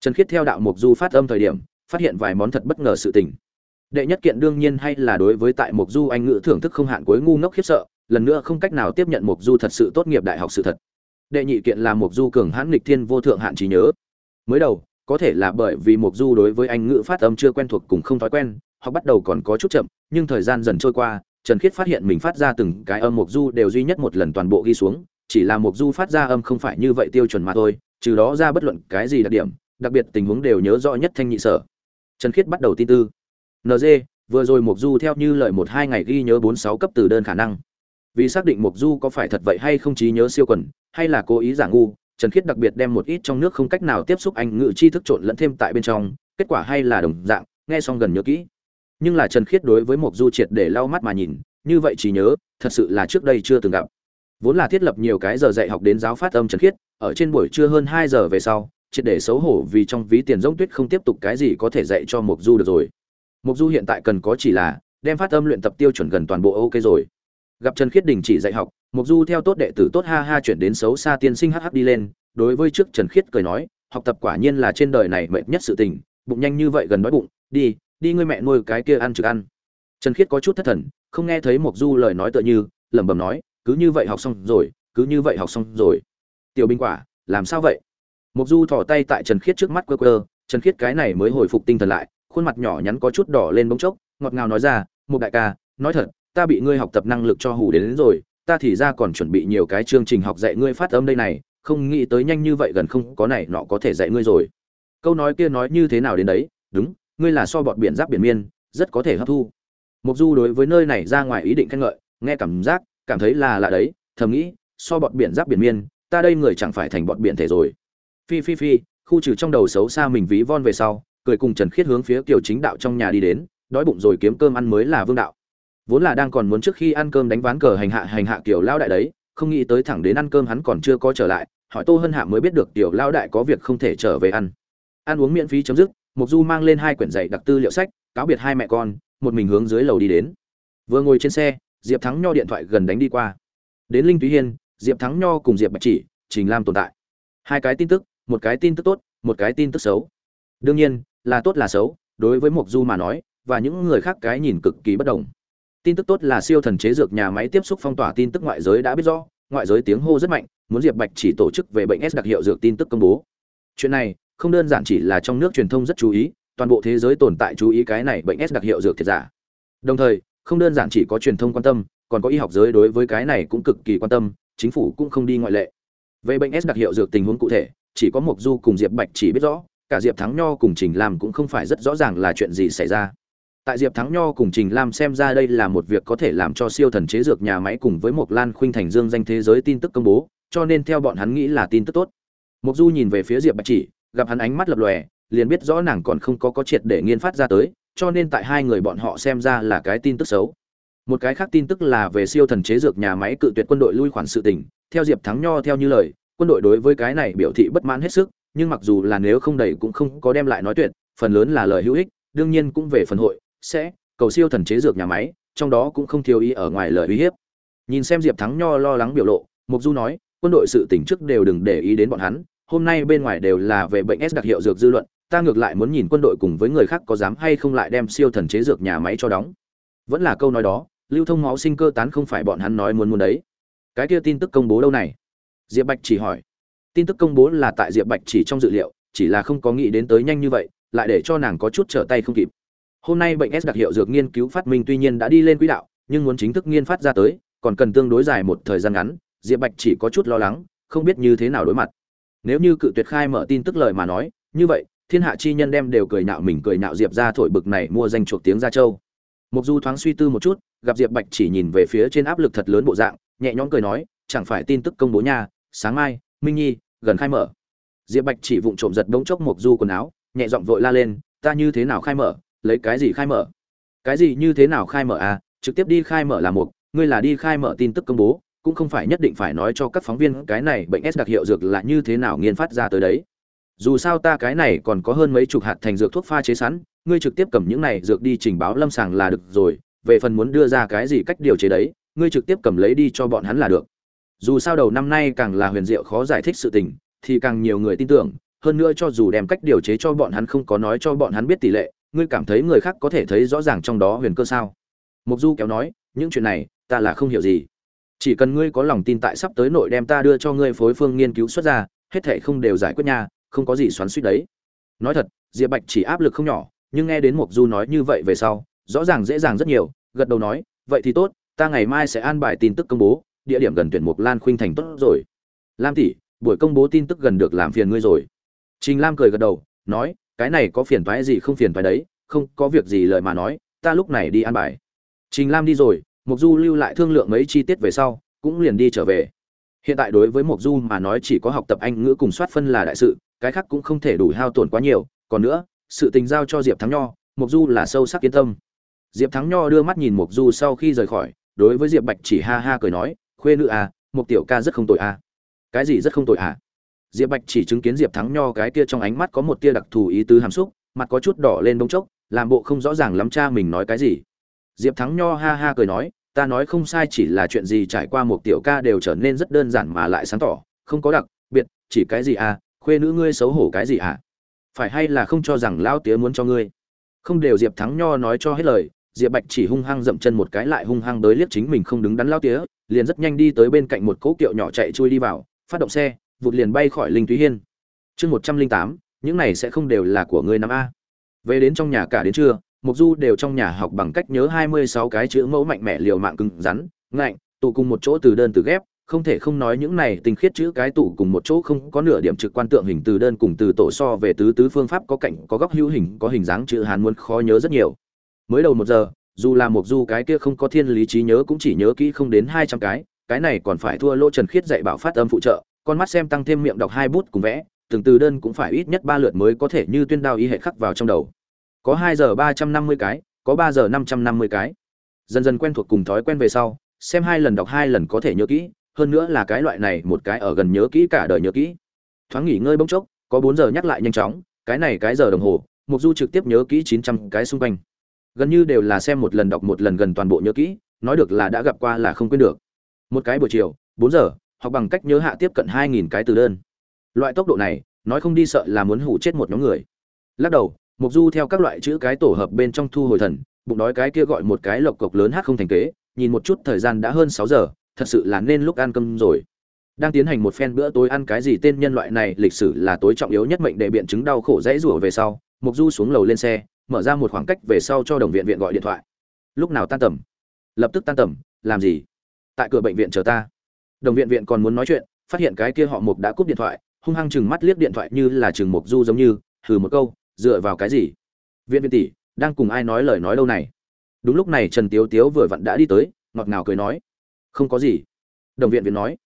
Trần khiết theo đạo Mộc du phát âm thời điểm, phát hiện vài món thật bất ngờ sự tình. Đệ nhất kiện đương nhiên hay là đối với tại Mộc du anh ngữ thưởng thức không hạn cuối ngu ngốc khiếp sợ, lần nữa không cách nào tiếp nhận Mộc du thật sự tốt nghiệp đại học sự thật. Đệ nhị kiện là Mộc du cường hãn nghịch thiên vô thượng hạn trí nhớ. Mới đầu có thể là bởi vì mục du đối với anh ngữ phát âm chưa quen thuộc cùng không thói quen, hoặc bắt đầu còn có chút chậm, nhưng thời gian dần trôi qua, trần khiết phát hiện mình phát ra từng cái âm mục du đều duy nhất một lần toàn bộ ghi xuống, chỉ là mục du phát ra âm không phải như vậy tiêu chuẩn mà thôi, trừ đó ra bất luận cái gì đặc điểm, đặc biệt tình huống đều nhớ rõ nhất thanh nhị sở. Trần khiết bắt đầu tin tư. Nd vừa rồi mục du theo như lời một hai ngày ghi nhớ bốn sáu cấp từ đơn khả năng. Vì xác định mục du có phải thật vậy hay không trí nhớ siêu quần, hay là cố ý giả ngu Trần Khiết đặc biệt đem một ít trong nước không cách nào tiếp xúc anh ngữ tri thức trộn lẫn thêm tại bên trong, kết quả hay là đồng dạng, nghe xong gần nhớ kỹ. Nhưng là Trần Khiết đối với Mộc du triệt để lau mắt mà nhìn, như vậy chỉ nhớ, thật sự là trước đây chưa từng gặp. vốn là thiết lập nhiều cái giờ dạy học đến giáo phát âm trần khiết ở trên buổi trưa hơn hai giờ về sau triệt để xấu hổ vì trong ví tiền giống tuyết không tiếp tục cái gì có thể dạy cho Mộc du được rồi Mộc du hiện tại cần có chỉ là đem phát âm luyện tập tiêu chuẩn gần toàn bộ ok rồi gặp trần khiết đình chỉ dạy học mục du theo tốt đệ tử tốt ha ha chuyển đến xấu xa tiên sinh hh đi lên, đối với trước trần khiết cười nói, học tập quả nhiên là trên đời này mệt nhất sự tình, bụng nhanh như vậy gần đói bụng, đi đi ngươi mẹ nuôi cái kia ăn trực ăn. Trần khiết có chút thất thần, không nghe thấy mục du lời nói tựa như, lẩm bẩm nói, cứ như vậy học xong rồi, cứ như vậy học xong rồi. Tiểu binh quả, làm sao vậy? Mục du thò tay tại trần khiết trước mắt quơ quơ, trần khiết cái này mới hồi phục tinh thần lại, khuôn mặt nhỏ nhắn có chút đỏ lên bỗng chốc, ngọt ngào nói ra một đại ca, nói thật ta bị ngươi học tập năng lực cho hù đến, đến rồi ta thì ra còn chuẩn bị nhiều cái chương trình học dạy ngươi phát âm đây này không nghĩ tới nhanh như vậy gần không có này nọ có thể dạy ngươi rồi. Câu nói kia nói như thế nào đến đấy? Đúng ngươi là so bọt biển giáp biển miên rất có thể hấp thu. Mục du đối với nơi này ra ngoài ý định khen ngợi nghe cảm giác cảm thấy là lạ đấy thầm nghĩ so bọt biển giáp biển miên ta đây người chẳng phải thành bọt biển thể rồi. Phi phi phi khu trừ trong đầu xấu xa mình ví von về sau cười cùng trần khiết hướng phía kiều chính đạo trong nhà đi đến đói bụng rồi kiếm cơm ăn mới là vương đạo vốn là đang còn muốn trước khi ăn cơm đánh ván cờ hành hạ hành hạ kiểu lao đại đấy, không nghĩ tới thẳng đến ăn cơm hắn còn chưa có trở lại, hỏi tô hân hạ mới biết được tiểu lao đại có việc không thể trở về ăn. Ăn uống miễn phí chấm dứt, mục du mang lên hai quyển dạy đặc tư liệu sách, cáo biệt hai mẹ con, một mình hướng dưới lầu đi đến. Vừa ngồi trên xe, diệp thắng nho điện thoại gần đánh đi qua. Đến linh túy hiên, diệp thắng nho cùng diệp bạch chỉ, trình lam tồn tại. Hai cái tin tức, một cái tin tức tốt, một cái tin tức xấu. Đương nhiên, là tốt là xấu, đối với mục du mà nói, và những người khác cái nhìn cực kỳ bất đồng tin tức tốt là siêu thần chế dược nhà máy tiếp xúc phong tỏa tin tức ngoại giới đã biết rõ, ngoại giới tiếng hô rất mạnh, muốn diệp bạch chỉ tổ chức về bệnh s đặc hiệu dược tin tức công bố. Chuyện này, không đơn giản chỉ là trong nước truyền thông rất chú ý, toàn bộ thế giới tồn tại chú ý cái này bệnh s đặc hiệu dược thiệt giả. Đồng thời, không đơn giản chỉ có truyền thông quan tâm, còn có y học giới đối với cái này cũng cực kỳ quan tâm, chính phủ cũng không đi ngoại lệ. Về bệnh s đặc hiệu dược tình huống cụ thể, chỉ có mộc du cùng diệp bạch chỉ biết rõ, cả diệp thắng nho cùng trình làm cũng không phải rất rõ ràng là chuyện gì xảy ra tại diệp thắng nho cùng trình lam xem ra đây là một việc có thể làm cho siêu thần chế dược nhà máy cùng với một lan khuynh thành dương danh thế giới tin tức công bố, cho nên theo bọn hắn nghĩ là tin tức tốt. Mộc du nhìn về phía diệp bạch chỉ, gặp hắn ánh mắt lập lòe, liền biết rõ nàng còn không có có triệt để nghiên phát ra tới, cho nên tại hai người bọn họ xem ra là cái tin tức xấu. Một cái khác tin tức là về siêu thần chế dược nhà máy cự tuyệt quân đội lui khoản sự tình. Theo diệp thắng nho theo như lời, quân đội đối với cái này biểu thị bất mãn hết sức, nhưng mặc dù là nếu không đầy cũng không có đem lại nói tuyệt, phần lớn là lời hữu ích, đương nhiên cũng về phần hội sẽ, cầu siêu thần chế dược nhà máy, trong đó cũng không thiếu ý ở ngoài lời uy hiếp. Nhìn xem diệp thắng nho lo lắng biểu lộ, mục du nói, quân đội sự tỉnh trước đều đừng để ý đến bọn hắn, hôm nay bên ngoài đều là về bệnh s đặc hiệu dược dư luận, ta ngược lại muốn nhìn quân đội cùng với người khác có dám hay không lại đem siêu thần chế dược nhà máy cho đóng. Vẫn là câu nói đó, lưu thông máu sinh cơ tán không phải bọn hắn nói muốn muốn đấy. Cái kia tin tức công bố đâu này? Diệp bạch chỉ hỏi. Tin tức công bố là tại diệp bạch chỉ trong dự liệu, chỉ là không có nghĩ đến tới nhanh như vậy, lại để cho nàng có chút trở tay không kịp hôm nay bệnh s đặc hiệu dược nghiên cứu phát minh tuy nhiên đã đi lên quỹ đạo, nhưng muốn chính thức nghiên phát ra tới, còn cần tương đối dài một thời gian ngắn, diệp bạch chỉ có chút lo lắng, không biết như thế nào đối mặt. Nếu như cự tuyệt khai mở tin tức lời mà nói, như vậy, thiên hạ chi nhân đem đều cười nạo mình cười nạo diệp ra thổi bực này mua danh chuộc tiếng ra châu. Mục du thoáng suy tư một chút, gặp diệp bạch chỉ nhìn về phía trên áp lực thật lớn bộ dạng, nhẹ nhõm cười nói, chẳng phải tin tức công bố nha, sáng mai, minh nhi, gần khai mở. Diệp bạch chỉ vụng trộm giật đống chốc mục du quần áo, nhẹ giọng vội la lên, ta như thế nào khai mở? Lấy cái gì khai mở cái gì như thế nào khai mở à trực tiếp đi khai mở là một ngươi là đi khai mở tin tức công bố cũng không phải nhất định phải nói cho các phóng viên cái này bệnh S đặc hiệu dược là như thế nào nghiên phát ra tới đấy. Dù sao ta cái này còn có hơn mấy chục hạt thành dược thuốc pha chế sẵn, ngươi trực tiếp cầm những này dược đi trình báo lâm sàng là được rồi, về phần muốn đưa ra cái gì cách điều chế đấy, ngươi trực tiếp cầm lấy đi cho bọn hắn là được. Dù sao đầu năm nay càng là huyền diệu khó giải thích sự tình, thì càng nhiều người tin tưởng, hơn nữa cho dù đem cách điều chế cho bọn hắn không có nói cho bọn hắn biết tỷ lệ, ngươi cảm thấy người khác có thể thấy rõ ràng trong đó huyền cơ sao? Mục Du kéo nói, những chuyện này, ta là không hiểu gì. Chỉ cần ngươi có lòng tin tại sắp tới nội đem ta đưa cho ngươi phối phương nghiên cứu xuất ra hết thệ không đều giải quyết nha không có gì xoắn suýt đấy. Nói thật diệp bạch chỉ áp lực không nhỏ nhưng nghe đến mục du nói như vậy về sau rõ ràng dễ dàng rất nhiều gật đầu nói vậy thì tốt ta ngày mai sẽ an bài tin tức công bố địa điểm gần tuyển mục lan khuynh thành tốt rồi. Lam tỷ buổi công bố tin tức gần được làm phiền ngươi rồi. Trình lam cười gật đầu nói cái này có phiền toái gì không phiền toái đấy không có việc gì lời mà nói ta lúc này đi ăn bài trình lam đi rồi Mộc Du lưu lại thương lượng mấy chi tiết về sau, cũng liền đi trở về. Hiện tại đối với Mộc Du mà nói chỉ có học tập Anh ngữ cùng soát phân là đại sự, cái khác cũng không thể đủ hao tổn quá nhiều, còn nữa, sự tình giao cho Diệp Thắng Nho, Mộc Du là sâu sắc yên tâm. Diệp Thắng Nho đưa mắt nhìn Mộc Du sau khi rời khỏi, đối với Diệp Bạch chỉ ha ha cười nói, "Khuê nữ à, một tiểu ca rất không tội à cái gì rất không tội à diệp bạch chỉ chứng kiến diệp thắng nho cái kia trong ánh mắt có một tia đặc thù ý tứ hàm xúc, mặt có chút đỏ lên bông chốc, làm bộ không rõ ràng lắm cha mình nói cái gì. Diệp thắng nho ha ha cười nói, ta nói không sai chỉ là chuyện gì trải qua một tiểu ca đều trở nên rất đơn giản mà lại sáng tỏ, không có đặc, biệt, chỉ cái gì à khuê nữ ngươi xấu hổ cái gì à? Phải hay là không cho rằng lão tía muốn cho ngươi? Không đều diệp thắng nho nói cho hết lời, diệp bạch chỉ hung hăng dậm chân một cái lại hung hăng tới liếc chính mình không đứng đắn lao tía, liền rất nhanh đi tới bên cạnh một cỗ kiệu nhỏ chạy chui đi vào, phát động xe vụt liền bay khỏi linh thúy hiên. Chương một trăm linh tám, những này sẽ không đều là của ngươi năm a. Về đến trong nhà cả đến trưa mục du đều trong nhà học bằng cách nhớ hai mươi sáu cái chữ mẫu mạnh mẽ liều mạng cứng rắn, ngạnh, tụ cùng một chỗ từ đơn từ ghép, không thể không nói những này tinh khiết chữ cái tụ cùng một chỗ không có nửa điểm trực quan tượng hình từ đơn cùng từ tổ so về tứ tứ phương pháp có cạnh có góc hữu hình, có hình dáng chữ hán muốn khó nhớ rất nhiều. Mới đầu một giờ, dù là một du cái kia không có thiên lý trí nhớ cũng chỉ nhớ kỹ không đến hai trăm cái cái này còn phải thua lỗ trần khiết dạy bảo phát âm phụ trợ con mắt xem tăng thêm miệng đọc hai bút cùng vẽ, từng từ đơn cũng phải ít nhất ba lượt mới có thể như tuyên đao y hệ khắc vào trong đầu. Có hai giờ ba trăm năm mươi cái, có ba giờ năm trăm năm mươi cái. Dần dần quen thuộc cùng thói quen về sau, xem hai lần đọc hai lần có thể nhớ kỹ, hơn nữa là cái loại này một cái ở gần nhớ kỹ cả đời nhớ kỹ. Thoáng nghỉ ngơi bỗng chốc, có bốn giờ nhắc lại nhanh chóng, cái này cái giờ đồng hồ, mục du trực tiếp nhớ kỹ chín trăm cái xung quanh. Gần như đều là xem một lần đọc một lần gần toàn bộ nhớ kỹ, nói được là đã gặp qua là không quên được. Một cái buổi chiều, bốn giờ học bằng cách nhớ hạ tiếp cận hai nghìn cái từ đơn. Loại tốc độ này, nói không đi sợ là muốn hủ chết một nhóm người. Lắc đầu mục du theo các loại chữ cái tổ hợp bên trong thu hồi thần, bụng đói cái kia gọi một cái lộc cộc lớn hát không thành kế, nhìn một chút thời gian đã hơn sáu giờ, thật sự là nên lúc ăn cơm rồi. Đang tiến hành một phen bữa tối ăn cái gì tên nhân loại này, lịch sử là tối trọng yếu nhất mệnh để biện chứng đau khổ dãy rủa về sau mục du xuống lầu lên xe, mở ra một khoảng cách về sau cho đồng viện viện gọi điện thoại. Lúc nào tan tầm? Lập tức tan tầm, làm gì? Tại cửa bệnh viện chờ ta đồng viện viện còn muốn nói chuyện, phát hiện cái kia họ mục đã cúp điện thoại, hung hăng chừng mắt liếc điện thoại như là chừng mục du giống như, hừ một câu, dựa vào cái gì? Viện viện tỷ, đang cùng ai nói lời nói đâu này? Đúng lúc này trần tiếu tiếu vừa vặn đã đi tới, ngọt ngào cười nói. Không có gì. Đồng viện viện nói.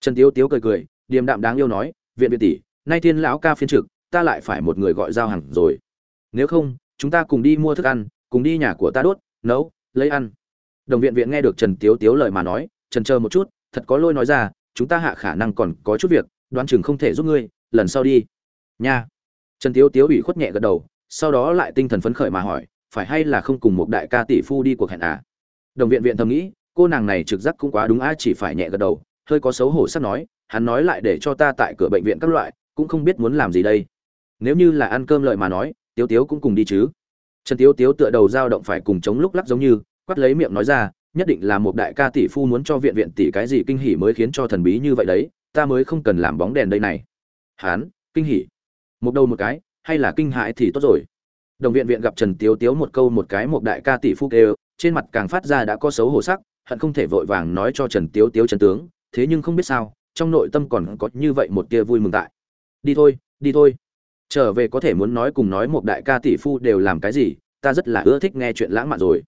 Trần tiếu tiếu cười cười, điềm đạm đáng yêu nói, viện viện tỷ, nay thiên lão ca phiên trực, ta lại phải một người gọi giao hàng rồi. Nếu không, chúng ta cùng đi mua thức ăn, cùng đi nhà của ta đốt, nấu, lấy ăn. Đồng viện viện nghe được trần tiếu tiếu lời mà nói, trần chờ một chút thật có lôi nói ra, chúng ta hạ khả năng còn có chút việc, đoán chừng không thể giúp ngươi, lần sau đi. Nha. Trần tiếu tiếu ủy khuất nhẹ gật đầu, sau đó lại tinh thần phấn khởi mà hỏi, phải hay là không cùng một đại ca tỷ phu đi cuộc hẹn à? Đồng viện viện thầm nghĩ, cô nàng này trực giác cũng quá đúng a chỉ phải nhẹ gật đầu, hơi có xấu hổ sắp nói, hắn nói lại để cho ta tại cửa bệnh viện các loại, cũng không biết muốn làm gì đây. Nếu như là ăn cơm lợi mà nói, tiếu tiếu cũng cùng đi chứ. Trần tiếu tiếu tựa đầu dao động phải cùng chống lúc lắc giống như quắt lấy miệng nói ra nhất định là một đại ca tỷ phu muốn cho viện viện tỷ cái gì kinh hỉ mới khiến cho thần bí như vậy đấy, ta mới không cần làm bóng đèn đây này. Hán, kinh hỉ? Một đầu một cái, hay là kinh hãi thì tốt rồi. Đồng viện viện gặp trần tiếu tiếu một câu một cái một đại ca tỷ phu kêu, trên mặt càng phát ra đã có xấu hổ sắc, hận không thể vội vàng nói cho trần tiếu tiếu trần tướng, thế nhưng không biết sao, trong nội tâm còn có như vậy một tia vui mừng tại. Đi thôi đi thôi. Trở về có thể muốn nói cùng nói một đại ca tỷ phu đều làm cái gì, ta rất là ưa thích nghe chuyện lãng mạn rồi.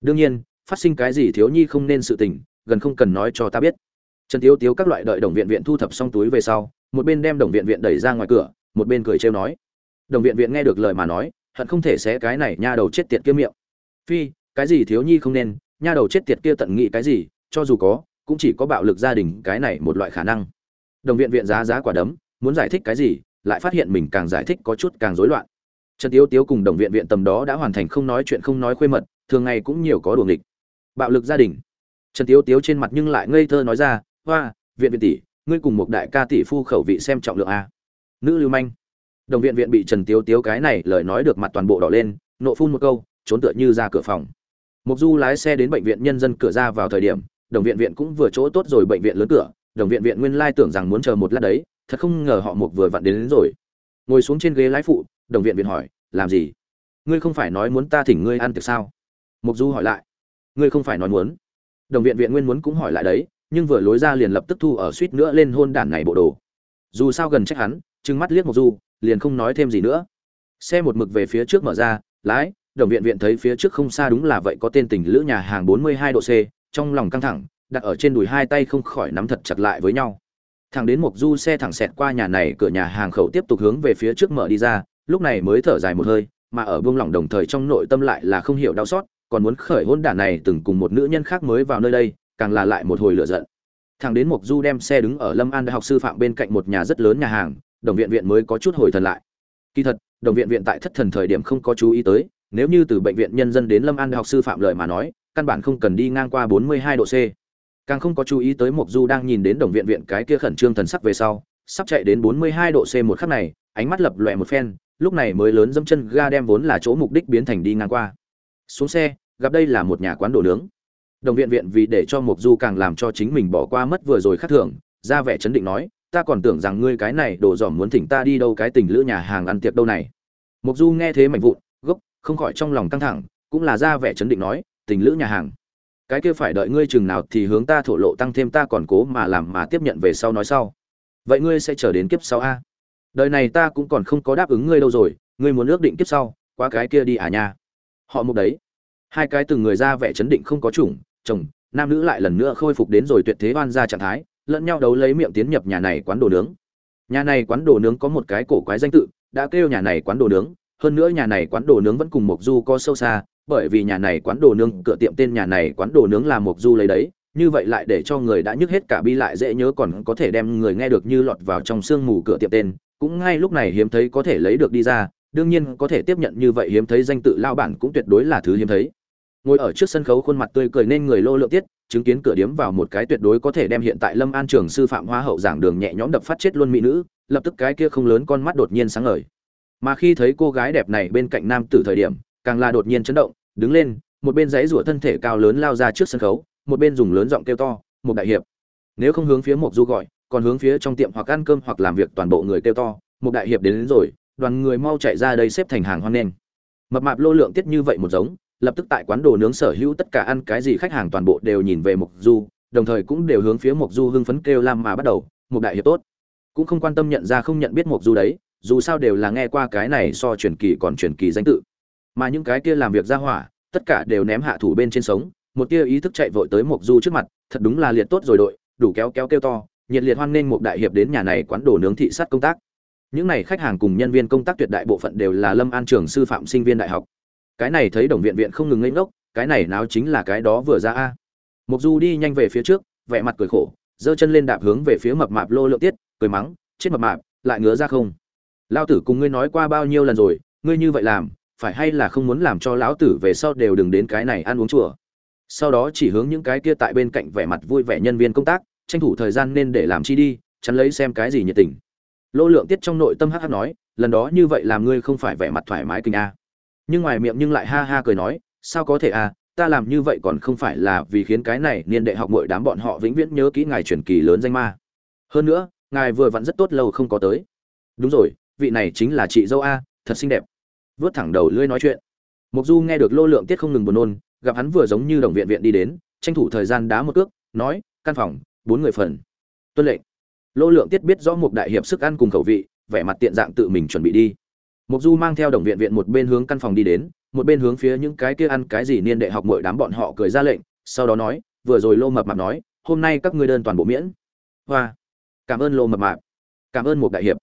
Đương nhiên phát sinh cái gì thiếu nhi không nên sự tình, gần không cần nói cho ta biết. Trần tiếu tiếu các loại đợi đồng viện viện thu thập xong túi về sau, một bên đem đồng viện viện đẩy ra ngoài cửa, một bên cười trêu nói. Đồng viện viện nghe được lời mà nói, hận không thể xé cái này nha đầu chết tiệt kia miệng. Phi, cái gì thiếu nhi không nên, nha đầu chết tiệt kia tận nghị cái gì, cho dù có, cũng chỉ có bạo lực gia đình cái này một loại khả năng. Đồng viện viện giá giá quả đấm, muốn giải thích cái gì, lại phát hiện mình càng giải thích có chút càng rối loạn. Trần tiếu tiếu cùng đồng viện viện tầm đó đã hoàn thành không nói chuyện không nói khuê mật, thường ngày cũng nhiều có đùa nghịch bạo lực gia đình. Trần tiếu tiếu trên mặt nhưng lại ngây thơ nói ra hoa viện viện tỷ ngươi cùng một đại ca tỷ phu khẩu vị xem trọng lượng a. Nữ lưu manh. Đồng viện viện bị trần tiếu tiếu cái này lời nói được mặt toàn bộ đỏ lên nộ phun một câu trốn tựa như ra cửa phòng. Mục du lái xe đến bệnh viện nhân dân cửa ra vào thời điểm đồng viện viện cũng vừa chỗ tốt rồi bệnh viện lớn cửa đồng viện viện nguyên lai tưởng rằng muốn chờ một lát đấy thật không ngờ họ mục vừa vặn đến, đến rồi. Ngồi xuống trên ghế lái phụ đồng viện viện hỏi làm gì? Ngươi không phải nói muốn ta thỉnh ngươi ăn tiệc sao? Mục du hỏi lại ngươi không phải nói muốn. Đồng viện viện nguyên muốn cũng hỏi lại đấy nhưng vừa lối ra liền lập tức thu ở suýt nữa lên hôn đản này bộ đồ. Dù sao gần trách hắn trừng mắt liếc một du liền không nói thêm gì nữa. Xe một mực về phía trước mở ra lái đồng viện viện thấy phía trước không xa đúng là vậy có tên tình lữ nhà hàng 42 độ C, trong lòng căng thẳng, đặt ở trên đùi hai tay không khỏi nắm thật chặt lại với nhau. Thẳng đến một du xe thẳng xẹt qua nhà này, cửa nhà hàng khẩu tiếp tục hướng về phía trước mở đi ra, lúc này mới thở dài một hơi, mà ở buông lỏng đồng thời trong nội tâm lại là không hiểu đau xót, còn muốn khởi hôn đản này từng cùng một nữ nhân khác mới vào nơi đây, càng là lại một hồi lửa giận. thằng đến mộc du đem xe đứng ở lâm an đại học sư phạm bên cạnh một nhà rất lớn nhà hàng đồng viện viện mới có chút hồi thần lại. Kỳ thật đồng viện viện tại thất thần thời điểm không có chú ý tới nếu như từ bệnh viện nhân dân đến lâm an đại học sư phạm lời mà nói căn bản không cần đi ngang qua 42 độ c. Càng không có chú ý tới mộc du đang nhìn đến đồng viện viện cái kia khẩn trương thần sắc về sau sắp chạy đến 42 độ c một khắc này ánh mắt lập lòe một phen lúc này mới lớn dâm chân ga đem vốn là chỗ mục đích biến thành đi ngang qua. Xuống xe gặp đây là một nhà quán đồ nướng. Đồng viện viện vì để cho mục du càng làm cho chính mình bỏ qua mất vừa rồi khát thưởng, ra vẻ chấn định nói ta còn tưởng rằng ngươi cái này đồ dòm muốn thỉnh ta đi đâu cái tình lữ nhà hàng ăn tiệc đâu này. Mục du nghe thế mạnh vụn gốc không khỏi trong lòng căng thẳng cũng là ra vẻ chấn định nói tình lữ nhà hàng cái kia phải đợi ngươi chừng nào thì hướng ta thổ lộ tăng thêm ta còn cố mà làm mà tiếp nhận về sau nói sau. Vậy ngươi sẽ chờ đến kiếp sau a? Đời này ta cũng còn không có đáp ứng ngươi đâu rồi ngươi muốn ước định kiếp sau qua cái kia đi à nha. Họ mục đấy hai cái từng người ra vẻ chấn định không có chủng, chồng, nam nữ lại lần nữa khôi phục đến rồi tuyệt thế oan ra trạng thái, lẫn nhau đấu lấy miệng tiến nhập nhà này quán đồ nướng. Nhà này quán đồ nướng có một cái cổ quái danh tự, đã kêu nhà này quán đồ nướng, hơn nữa nhà này quán đồ nướng vẫn cùng mộc du có sâu xa, bởi vì nhà này quán đồ nướng cửa tiệm tên nhà này quán đồ nướng là mộc du lấy đấy, như vậy lại để cho người đã nhức hết cả bi lại dễ nhớ còn có thể đem người nghe được như lọt vào trong sương mù cửa tiệm tên, cũng ngay lúc này hiếm thấy có thể lấy được đi ra, đương nhiên có thể tiếp nhận như vậy hiếm thấy danh tự lao bản cũng tuyệt đối là thứ hiếm thấy ngồi ở trước sân khấu khuôn mặt tươi cười nên người lô lượng tiết chứng kiến cửa điếm vào một cái tuyệt đối có thể đem hiện tại lâm an trường sư phạm hoa hậu giảng đường nhẹ nhõm đập phát chết luôn mỹ nữ lập tức cái kia không lớn con mắt đột nhiên sáng ngời. Mà khi thấy cô gái đẹp này bên cạnh nam tử thời điểm càng là đột nhiên chấn động đứng lên một bên giấy rủa thân thể cao lớn lao ra trước sân khấu một bên dùng lớn giọng kêu to một đại hiệp. Nếu không hướng phía một du gọi còn hướng phía trong tiệm hoặc ăn cơm hoặc làm việc toàn bộ người kêu to một đại hiệp đến, đến rồi đoàn người mau chạy ra đây xếp thành hàng hoan nghênh. Mập mạp lô lượng tiết như vậy một giống lập tức tại quán đồ nướng sở hữu tất cả ăn cái gì khách hàng toàn bộ đều nhìn về mục du, đồng thời cũng đều hướng phía mục du hưng phấn kêu lam mà bắt đầu một đại hiệp tốt. Cũng không quan tâm nhận ra không nhận biết mục du đấy, dù sao đều là nghe qua cái này so truyền kỳ còn truyền kỳ danh tự. Mà những cái kia làm việc ra hỏa, tất cả đều ném hạ thủ bên trên sống, một tia ý thức chạy vội tới mục du trước mặt, thật đúng là liệt tốt rồi đội, đủ kéo kéo kêu to, nhiệt liệt hoan nghênh một đại hiệp đến nhà này quán đồ nướng thị sát công tác. Những này khách hàng cùng nhân viên công tác tuyệt đại bộ phận đều là lâm an trường sư phạm sinh viên đại học cái này thấy đồng viện viện không ngừng ngây ngốc, cái này nào chính là cái đó vừa ra a. Mục du đi nhanh về phía trước, vẻ mặt cười khổ, giơ chân lên đạp hướng về phía mập mạp lô lượng tiết, cười mắng, chết mập mạp, lại ngứa ra không? Lao tử cùng ngươi nói qua bao nhiêu lần rồi, ngươi như vậy làm, phải hay là không muốn làm cho lão tử về sau đều đừng đến cái này ăn uống chùa? Sau đó chỉ hướng những cái kia tại bên cạnh vẻ mặt vui vẻ nhân viên công tác, tranh thủ thời gian nên để làm chi đi, chắn lấy xem cái gì nhiệt tình. Lô lượng tiết trong nội tâm hắc hắc nói, lần đó như vậy làm ngươi không phải vẻ mặt thoải mái kinh a nhưng ngoài miệng nhưng lại ha ha cười nói, sao có thể à ta làm như vậy còn không phải là vì khiến cái này niên đệ học mọi đám bọn họ vĩnh viễn nhớ kỹ ngài truyền kỳ lớn danh ma. Hơn nữa, ngài vừa vặn rất tốt lâu không có tới. Đúng rồi, vị này chính là chị dâu a, thật xinh đẹp. Vớt thẳng đầu lưỡi nói chuyện. Mục du nghe được lô lượng tiết không ngừng buồn nôn, gặp hắn vừa giống như đồng viện viện đi đến, tranh thủ thời gian đá một cước, nói, căn phòng, bốn người phần. Tuân lệnh. Lô lượng tiết biết rõ một đại hiệp sức ăn cùng khẩu vị, vẻ mặt tiện dạng tự mình chuẩn bị đi. Mộc Du mang theo đồng viện viện một bên hướng căn phòng đi đến, một bên hướng phía những cái kia ăn cái gì niên đệ học mỗi đám bọn họ cười ra lệnh, sau đó nói, vừa rồi Lô Mập Mạp nói, hôm nay các ngươi đơn toàn bộ miễn. Hoa, cảm ơn Lô Mập Mạp, cảm ơn một đại hiệp.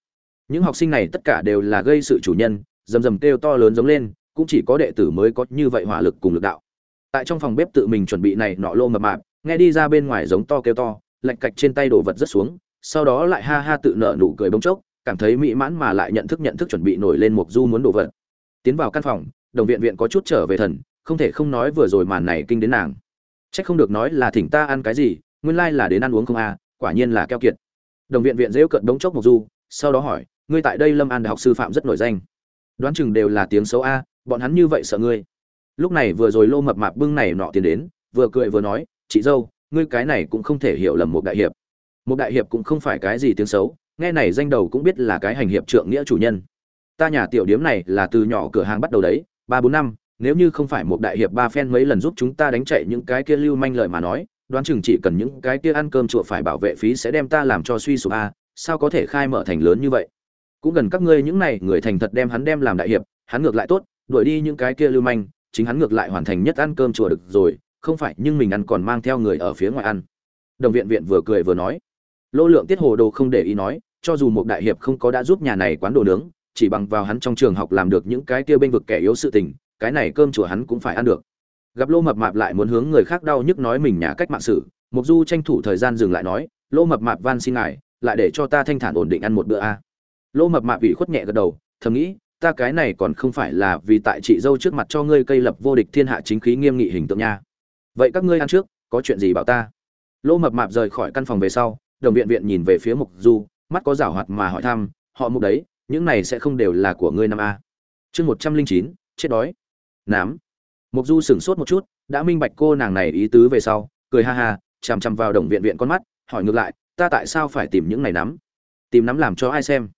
Những học sinh này tất cả đều là gây sự chủ nhân, rầm rầm kêu to lớn giống lên, cũng chỉ có đệ tử mới có như vậy hỏa lực cùng lực đạo. Tại trong phòng bếp tự mình chuẩn bị này nọ Lô Mập Mạp, nghe đi ra bên ngoài giống to kêu to, lạch cạch trên tay đổ vật rất xuống, sau đó lại ha ha tự nở nụ cười bỗng chốc, cảm thấy mỹ mãn mà lại nhận thức nhận thức chuẩn bị nổi lên một du muốn đổ vật. Tiến vào căn phòng đồng viện viện có chút trở về thần không thể không nói vừa rồi màn này kinh đến nàng. Trách không được nói là thỉnh ta ăn cái gì nguyên lai là đến ăn uống không a à, quả nhiên là keo kiệt. Đồng viện viện dễu cận đống chốc một du sau đó hỏi ngươi tại đây lâm an đại học sư phạm rất nổi danh. Đoán chừng đều là tiếng xấu a bọn hắn như vậy sợ ngươi. Lúc này vừa rồi lô mập mạp bưng này nọ tiền đến vừa cười vừa nói chị dâu ngươi cái này cũng không thể hiểu lầm một đại hiệp. Một đại hiệp cũng không phải cái gì tiếng xấu nghe này danh đầu cũng biết là cái hành hiệp trượng nghĩa chủ nhân. Ta nhà tiểu điếm này là từ nhỏ cửa hàng bắt đầu đấy, ba bốn năm, nếu như không phải một đại hiệp ba phen mấy lần giúp chúng ta đánh chạy những cái kia lưu manh lợi mà nói, đoán chừng chỉ cần những cái kia ăn cơm chùa phải bảo vệ phí sẽ đem ta làm cho suy sụp a, sao có thể khai mở thành lớn như vậy? Cũng gần các ngươi những này, người thành thật đem hắn đem làm đại hiệp, hắn ngược lại tốt, đuổi đi những cái kia lưu manh, chính hắn ngược lại hoàn thành nhất ăn cơm chùa được rồi, không phải nhưng mình ăn còn mang theo người ở phía ngoài ăn. Đồng viện viện vừa cười vừa nói lô lượng tiết hồ đồ không để ý nói, cho dù một đại hiệp không có đã giúp nhà này quán đồ nướng, chỉ bằng vào hắn trong trường học làm được những cái kia bên vực kẻ yếu sự tình, cái này cơm chùa hắn cũng phải ăn được. Gặp lô mập mạp lại muốn hướng người khác đau nhức nói mình nhà cách mạng sự, mục du tranh thủ thời gian dừng lại nói, Lô mập mạp van xin ngài, lại để cho ta thanh thản ổn định ăn một bữa a. Lô mập mạp ủy khuất nhẹ gật đầu, thầm nghĩ, ta cái này còn không phải là vì tại chị dâu trước mặt cho ngươi cây lập vô địch thiên hạ chính khí nghiêm nghị hình tượng nha. Vậy các ngươi ăn trước, có chuyện gì bảo ta? Lô mập mạp rời khỏi căn phòng về sau đồng viện viện nhìn về phía mục du, mắt có rảo hoạt mà hỏi thăm, họ mục đấy, những này sẽ không đều là của ngươi năm a? Chương một trăm linh chín, chết đói. Nám. Mục du sửng sốt một chút, đã minh bạch cô nàng này ý tứ về sau, cười ha ha, chằm chằm vào đồng viện viện con mắt, hỏi ngược lại, ta tại sao phải tìm những này nắm? Tìm nắm làm cho ai xem?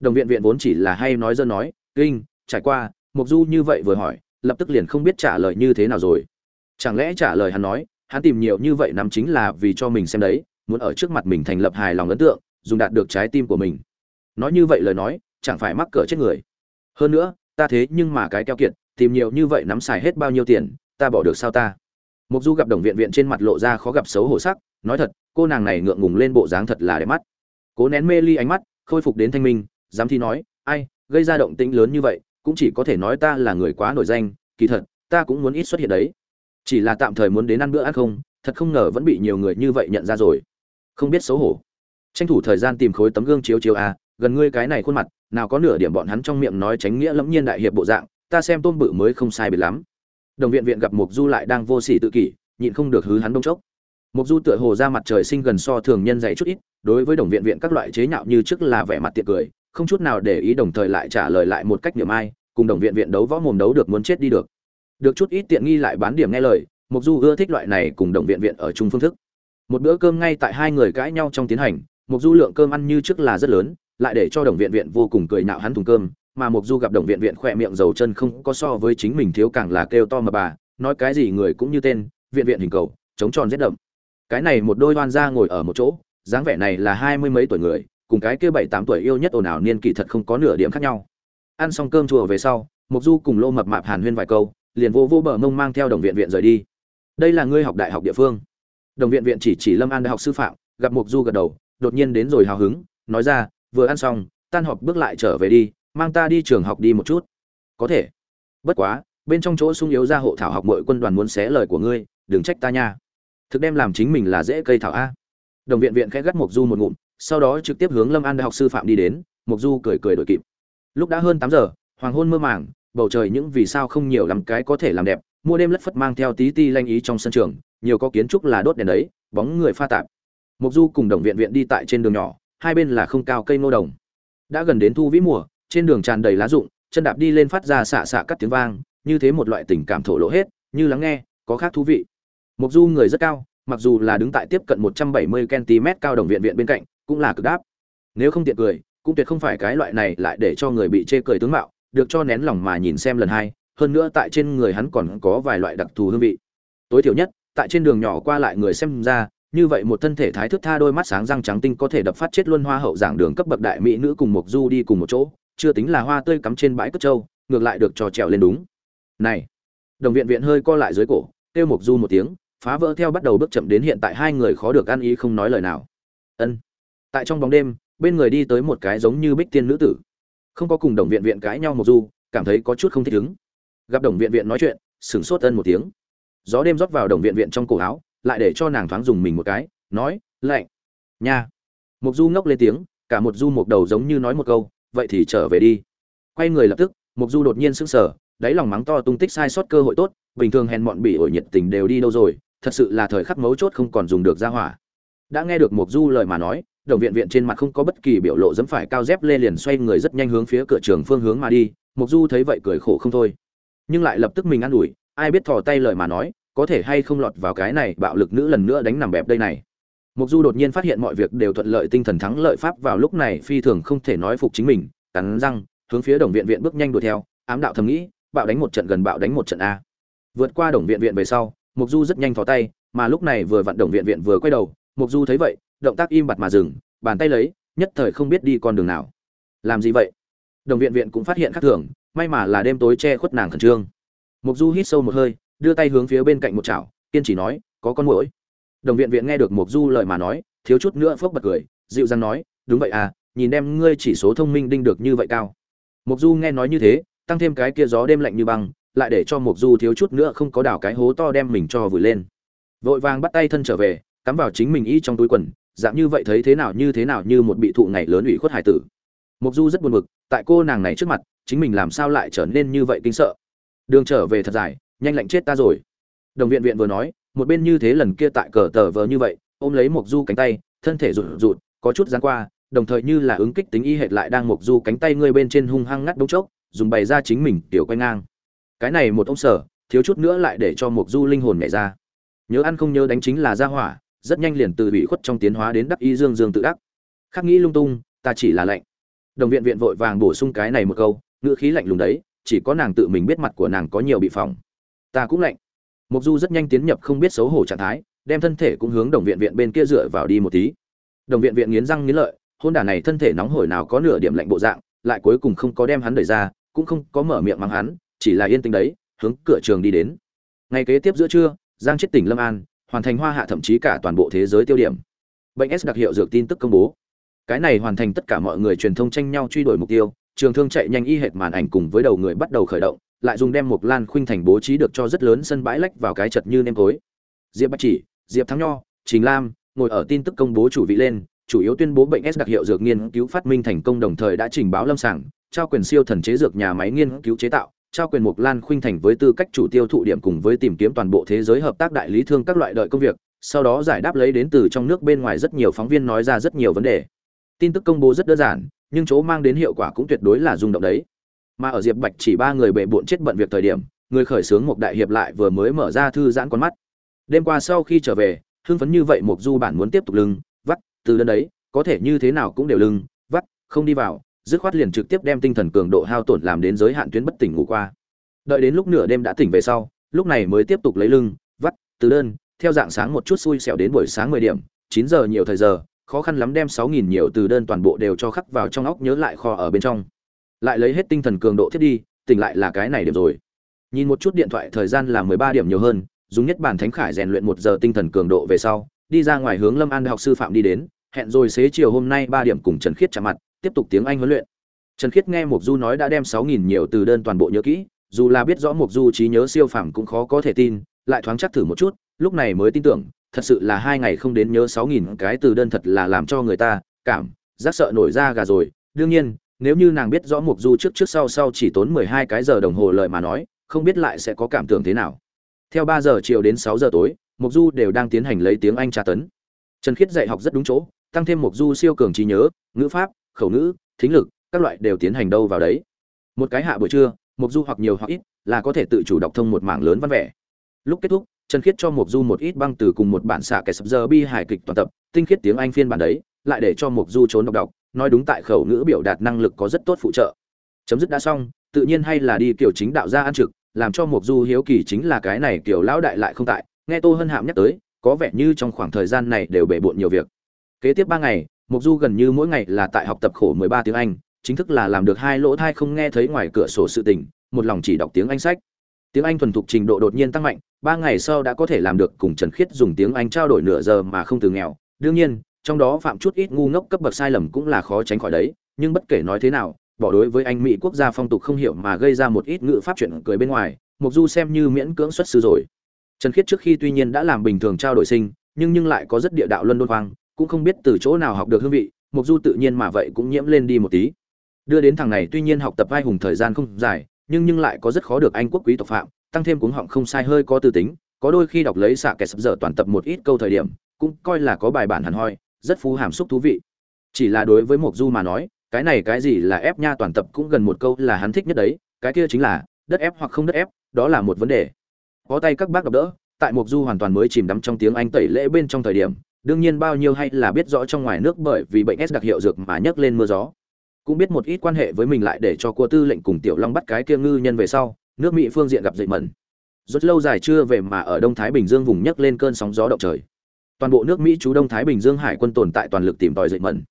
Đồng viện viện vốn chỉ là hay nói dân nói, kinh, trải qua, mục du như vậy vừa hỏi, lập tức liền không biết trả lời như thế nào rồi. Chẳng lẽ trả lời hắn nói, hắn tìm nhiều như vậy nắm chính là vì cho mình xem đấy muốn ở trước mặt mình thành lập hài lòng ấn tượng, dùng đạt được trái tim của mình. Nói như vậy lời nói, chẳng phải mắc cỡ chết người. Hơn nữa, ta thế nhưng mà cái keo kiệt, tìm nhiều như vậy nắm xài hết bao nhiêu tiền, ta bỏ được sao ta? Mục du gặp đồng viện viện trên mặt lộ ra khó gặp xấu hổ sắc, nói thật, cô nàng này ngượng ngùng lên bộ dáng thật là đẹp mắt. Cố nén mê ly ánh mắt, khôi phục đến thanh minh dám thi nói, ai, gây ra động tĩnh lớn như vậy, cũng chỉ có thể nói ta là người quá nổi danh, kỳ thật, ta cũng muốn ít xuất hiện đấy. Chỉ là tạm thời muốn đến ăn bữa ăn không, thật không ngờ vẫn bị nhiều người như vậy nhận ra rồi không biết xấu hổ. Tranh thủ thời gian tìm khối tấm gương chiếu chiếu à gần ngươi cái này khuôn mặt, nào có nửa điểm bọn hắn trong miệng nói tránh nghĩa lẫm nhiên đại hiệp bộ dạng, ta xem tôm bự mới không sai biệt lắm. Đồng viện viện gặp mục du lại đang vô sỉ tự kỷ, nhịn không được hứ hắn đông chốc. Mục du tựa hồ ra mặt trời sinh gần so thường nhân dày chút ít, đối với đồng viện viện các loại chế nhạo như trước là vẻ mặt tiệc cười, không chút nào để ý đồng thời lại trả lời lại một cách niệm ai, cùng đồng viện viện đấu võ mồm đấu được muốn chết đi được. Được chút ít tiện nghi lại bán điểm nghe lời mục du ưa thích loại này cùng đồng viện viện ở chung phương thức một bữa cơm ngay tại hai người cãi nhau trong tiến hành mục du lượng cơm ăn như trước là rất lớn, lại để cho đồng viện viện vô cùng cười nạo hắn thùng cơm, mà mục du gặp đồng viện viện khỏe miệng dầu chân không có so với chính mình thiếu càng là kêu to mà bà, nói cái gì người cũng như tên, viện viện hình cầu, chống tròn rét đậm. Cái này một đôi đoan ra ngồi ở một chỗ, dáng vẻ này là hai mươi mấy tuổi người, cùng cái kia bảy tám tuổi yêu nhất ồn ào niên kỳ thật không có nửa điểm khác nhau. Ăn xong cơm chùa về sau mục du cùng lô mập mạp hàn huyên vài câu, liền vô vô bờ mông mang theo đồng viện viện rời đi. Đây là ngươi học đại học địa phương đồng viện viện chỉ chỉ lâm an đại học sư phạm, gặp mục du gật đầu, đột nhiên đến rồi hào hứng, nói ra, vừa ăn xong, tan họp bước lại trở về đi, mang ta đi trường học đi một chút. Có thể. Bất quá, bên trong chỗ sung yếu ra hộ thảo học mọi quân đoàn muốn xé lời của ngươi, đừng trách ta nha. Thực đem làm chính mình là dễ cây thảo a. Đồng viện viện khẽ gắt mộc du một ngụm, sau đó trực tiếp hướng lâm an đại học sư phạm đi đến mộc du cười cười đổi kịp. Lúc đã hơn tám giờ, hoàng hôn mơ màng, bầu trời những vì sao không nhiều lắm cái có thể làm đẹp mua đêm lất phất mang theo tí ti lanh ý trong sân trường nhiều có kiến trúc là đốt đèn đấy, bóng người pha tạp. Mục du cùng đồng viện viện đi tại trên đường nhỏ, hai bên là không cao cây nô đồng. Đã gần đến thu vĩ mùa, trên đường tràn đầy lá rụng, chân đạp đi lên phát ra xạ xạ cắt tiếng vang, như thế một loại tình cảm thổ lộ hết, như lắng nghe, có khác thú vị. Mục du người rất cao, mặc dù là đứng tại tiếp cận 170 cm cao đồng viện viện bên cạnh, cũng là cực đáp. Nếu không tiện cười, cũng tuyệt không phải cái loại này lại để cho người bị chê cười tướng mạo, được cho nén lòng mà nhìn xem lần hai, hơn nữa tại trên người hắn còn có vài loại đặc thù hương vị. Tối thiểu nhất tại trên đường nhỏ qua lại người xem ra, như vậy một thân thể thái thức tha đôi mắt sáng răng trắng tinh có thể đập phát chết luân hoa hậu giảng đường cấp bậc đại mỹ nữ cùng mộc du đi cùng một chỗ, chưa tính là hoa tươi cắm trên bãi cất trâu, ngược lại được trò trèo lên đúng. Này, đồng viện viện hơi co lại dưới cổ, kêu mộc du một tiếng, phá vỡ theo bắt đầu bước chậm đến hiện tại hai người khó được ăn ý không nói lời nào. Ân. Tại trong bóng đêm, bên người đi tới một cái giống như bích tiên nữ tử. Không có cùng đồng viện viện cãi nhau một du, cảm thấy có chút không thích ứng. Gặp đồng viện viện nói chuyện, sửng sốt ân một tiếng gió đêm rót vào đồng viện viện trong cổ áo, lại để cho nàng thoáng dùng mình một cái, nói, lạnh, nha. Mục du ngốc lên tiếng, cả một du một đầu giống như nói một câu, vậy thì trở về đi. Quay người lập tức, mục du đột nhiên sững sờ, đáy lòng mắng to tung tích sai sót cơ hội tốt, bình thường hèn mọn bị ổi nhiệt tình đều đi đâu rồi, thật sự là thời khắc mấu chốt không còn dùng được ra hỏa. Đã nghe được mục du lời mà nói, đồng viện viện trên mặt không có bất kỳ biểu lộ dẫm phải cao dép lê liền xoay người rất nhanh hướng phía cửa trường phương hướng mà đi, mục du thấy vậy cười khổ không thôi. Nhưng lại lập tức mình ăn ủi ai biết thò tay lời mà nói, có thể hay không lọt vào cái này bạo lực nữ lần nữa đánh nằm bẹp đây này. Mục du đột nhiên phát hiện mọi việc đều thuận lợi tinh thần thắng lợi pháp vào lúc này phi thường không thể nói phục chính mình, cắn răng, hướng phía đồng viện viện bước nhanh đuổi theo, ám đạo thầm nghĩ, bạo đánh một trận gần bạo đánh một trận a. Vượt qua đồng viện viện về sau, mục du rất nhanh thò tay, mà lúc này vừa vặn đồng viện viện vừa quay đầu, mục du thấy vậy, động tác im bặt mà dừng, bàn tay lấy, nhất thời không biết đi con đường nào. Làm gì vậy? Đồng viện viện cũng phát hiện khác thường, may mà là đêm tối che khuất nàng khẩn trương mục du hít sâu một hơi, đưa tay hướng phía bên cạnh một chảo, kiên trì nói, có con muỗi. Đồng viện viện nghe được mục du lời mà nói, thiếu chút nữa phốc bật cười, dịu dàng nói, đúng vậy à nhìn đem ngươi chỉ số thông minh đinh được như vậy cao. Mục du nghe nói như thế, tăng thêm cái kia gió đêm lạnh như băng, lại để cho mục du thiếu chút nữa không có đảo cái hố to đem mình cho vùi lên. Vội vàng bắt tay thân trở về, cắm vào chính mình y trong túi quần, dạng như vậy thấy thế nào như thế nào như một bị thụ ngày lớn ủy khuất hải tử. Mục du rất buồn bực, tại cô nàng này trước mặt, chính mình làm sao lại trở nên như vậy kinh sợ? Đường trở về thật dài, nhanh lạnh chết ta rồi. Đồng viện viện vừa nói, một bên như thế lần kia tại cờ tờ vờ như vậy, ôm lấy mộc du cánh tay, thân thể rụt rụt, có chút gián qua, đồng thời như là ứng kích tính y hệt lại đang mộc du cánh tay ngươi bên trên hung hăng ngắt đống chốc, dùng bày ra chính mình tiểu quay ngang. Cái này một ông sở, thiếu chút nữa lại để cho mộc du linh hồn nhảy ra. Nhớ ăn không nhớ đánh chính là ra hỏa, rất nhanh liền từ bị khuất trong tiến hóa đến đắc y dương dương tự đắc. Khắc nghĩ lung tung, ta chỉ là lạnh. Đồng viện viện vội vàng bổ sung cái này một câu, ngữ khí lạnh lùng đấy chỉ có nàng tự mình biết mặt của nàng có nhiều bị phỏng. Ta cũng lạnh. Mục du rất nhanh tiến nhập không biết xấu hổ trạng thái, đem thân thể cũng hướng đồng viện viện bên kia dựa vào đi một tí. Đồng viện viện nghiến răng nghiến lợi, hôn đả này thân thể nóng hổi nào có nửa điểm lạnh bộ dạng, lại cuối cùng không có đem hắn đẩy ra, cũng không có mở miệng mắng hắn, chỉ là yên tĩnh đấy, hướng cửa trường đi đến. Ngày kế tiếp giữa trưa, giang chết tỉnh lâm an, hoàn thành hoa hạ thậm chí cả toàn bộ thế giới tiêu điểm. Bệnh s đặc hiệu dược tin tức công bố. Cái này hoàn thành tất cả mọi người truyền thông tranh nhau truy đuổi mục tiêu trường thương chạy nhanh y hệt màn ảnh cùng với đầu người bắt đầu khởi động, lại dùng đem một lan khuynh thành bố trí được cho rất lớn sân bãi lách vào cái chật như nêm tối. Diệp bạch chỉ, diệp thắng nho, trình lam ngồi ở tin tức công bố chủ vị lên, chủ yếu tuyên bố bệnh s đặc hiệu dược nghiên cứu phát minh thành công đồng thời đã trình báo lâm sàng, trao quyền siêu thần chế dược nhà máy nghiên cứu chế tạo, trao quyền mục lan khuynh thành với tư cách chủ tiêu thụ điểm cùng với tìm kiếm toàn bộ thế giới hợp tác đại lý thương các loại đợi công việc, sau đó giải đáp lấy đến từ trong nước bên ngoài rất nhiều phóng viên nói ra rất nhiều vấn đề. Tin tức công bố rất đơn giản nhưng chỗ mang đến hiệu quả cũng tuyệt đối là rung động đấy. Mà ở diệp bạch chỉ ba người bệ bộn chết bận việc thời điểm, người khởi xướng một đại hiệp lại vừa mới mở ra thư giãn con mắt. Đêm qua sau khi trở về, hưng phấn như vậy mục du bản muốn tiếp tục lưng, vắt, từ đơn đấy, có thể như thế nào cũng đều lưng, vắt, không đi vào, dứt khoát liền trực tiếp đem tinh thần cường độ hao tổn làm đến giới hạn tuyến bất tỉnh ngủ qua. Đợi đến lúc nửa đêm đã tỉnh về sau, lúc này mới tiếp tục lấy lưng, vắt, từ đơn, theo dạng sáng một chút xui xẻo đến buổi sáng mười điểm, chín giờ nhiều thời giờ khó khăn lắm đem sáu nghìn nhiều từ đơn toàn bộ đều cho khắc vào trong óc nhớ lại kho ở bên trong. Lại lấy hết tinh thần cường độ thiết đi, tỉnh lại là cái này điểm rồi. Nhìn một chút điện thoại thời gian là mười ba điểm nhiều hơn, dùng nhất bản thánh khải rèn luyện một giờ tinh thần cường độ về sau, đi ra ngoài hướng lâm an đại học sư phạm đi đến, hẹn rồi xế chiều hôm nay ba điểm cùng trần khiết chạm mặt, tiếp tục tiếng anh huấn luyện. Trần khiết nghe mục du nói đã đem sáu nghìn nhiều từ đơn toàn bộ nhớ kỹ, dù là biết rõ mục du trí nhớ siêu phàm cũng khó có thể tin, lại thoáng chắc thử một chút lúc này mới tin tưởng, thật sự là hai ngày không đến nhớ sáu nghìn cái từ đơn thật là làm cho người ta cảm giác sợ nổi da gà rồi. Đương nhiên, nếu như nàng biết rõ mục du trước trước sau sau chỉ tốn mười hai cái giờ đồng hồ lời mà nói, không biết lại sẽ có cảm tưởng thế nào. Theo ba giờ chiều đến sáu giờ tối, mục du đều đang tiến hành lấy tiếng anh tra tấn. Trần khiết dạy học rất đúng chỗ, tăng thêm mục du siêu cường trí nhớ, ngữ pháp, khẩu ngữ, thính lực, các loại đều tiến hành đâu vào đấy. Một cái hạ buổi trưa, mục du hoặc nhiều hoặc ít là có thể tự chủ đọc thông một mảng lớn văn vẻ. Lúc kết thúc trần khiết cho Mộc du một ít băng từ cùng một bản xạ kẻ sập giờ bi hài kịch toàn tập, tinh khiết tiếng anh phiên bản đấy, lại để cho Mộc du trốn đọc đọc, nói đúng tại khẩu ngữ biểu đạt năng lực có rất tốt phụ trợ. Chấm dứt đã xong, tự nhiên hay là đi kiểu chính đạo gia ăn trực, làm cho Mộc du hiếu kỳ chính là cái này kiểu lão đại lại không tại, nghe tô hân hạm nhắc tới, có vẻ như trong khoảng thời gian này đều bể bộn nhiều việc. Kế tiếp ba ngày, Mộc du gần như mỗi ngày là tại học tập khổ mười ba tiếng anh, chính thức là làm được hai lỗ tai không nghe thấy ngoài cửa sổ sự tình, một lòng chỉ đọc tiếng anh sách tiếng anh thuần thục trình độ đột nhiên tăng mạnh, ba ngày sau đã có thể làm được cùng trần khiết dùng tiếng anh trao đổi nửa giờ mà không từ nghèo. Đương nhiên, trong đó phạm chút ít ngu ngốc cấp bậc sai lầm cũng là khó tránh khỏi đấy, nhưng bất kể nói thế nào, bỏ đối với anh mỹ quốc gia phong tục không hiểu mà gây ra một ít ngữ pháp chuyện cười bên ngoài, mục du xem như miễn cưỡng xuất sư rồi. Trần khiết trước khi tuy nhiên đã làm bình thường trao đổi sinh, nhưng nhưng lại có rất địa đạo luân đôn hoang, cũng không biết từ chỗ nào học được hương vị, mục du tự nhiên mà vậy cũng nhiễm lên đi một tí. Đưa đến thằng này tuy nhiên học tập vai hùng thời gian không dài nhưng nhưng lại có rất khó được anh quốc quý tộc phạm, tăng thêm cuống họng không sai hơi có tư tính, có đôi khi đọc lấy xạ kẻ sập dở toàn tập một ít câu thời điểm, cũng coi là có bài bản hẳn hoi, rất phú hàm xúc thú vị. Chỉ là đối với mộc du mà nói, cái này cái gì là ép nha toàn tập cũng gần một câu là hắn thích nhất đấy, cái kia chính là, đất ép hoặc không đất ép, đó là một vấn đề. Có tay các bác gặp đỡ, tại mộc du hoàn toàn mới chìm đắm trong tiếng anh tẩy lễ bên trong thời điểm, đương nhiên bao nhiêu hay là biết rõ trong ngoài nước bởi vì bệnh s đặc hiệu dược mà nhấc lên mưa gió cũng biết một ít quan hệ với mình lại để cho cua tư lệnh cùng tiểu long bắt cái kia ngư nhân về sau, nước mỹ phương diện gặp dậy mẩn. Rất lâu dài chưa về mà ở đông thái bình dương vùng nhấc lên cơn sóng gió động trời. Toàn bộ nước mỹ chú đông thái bình dương hải quân tồn tại toàn lực tìm tòi dậy mẩn.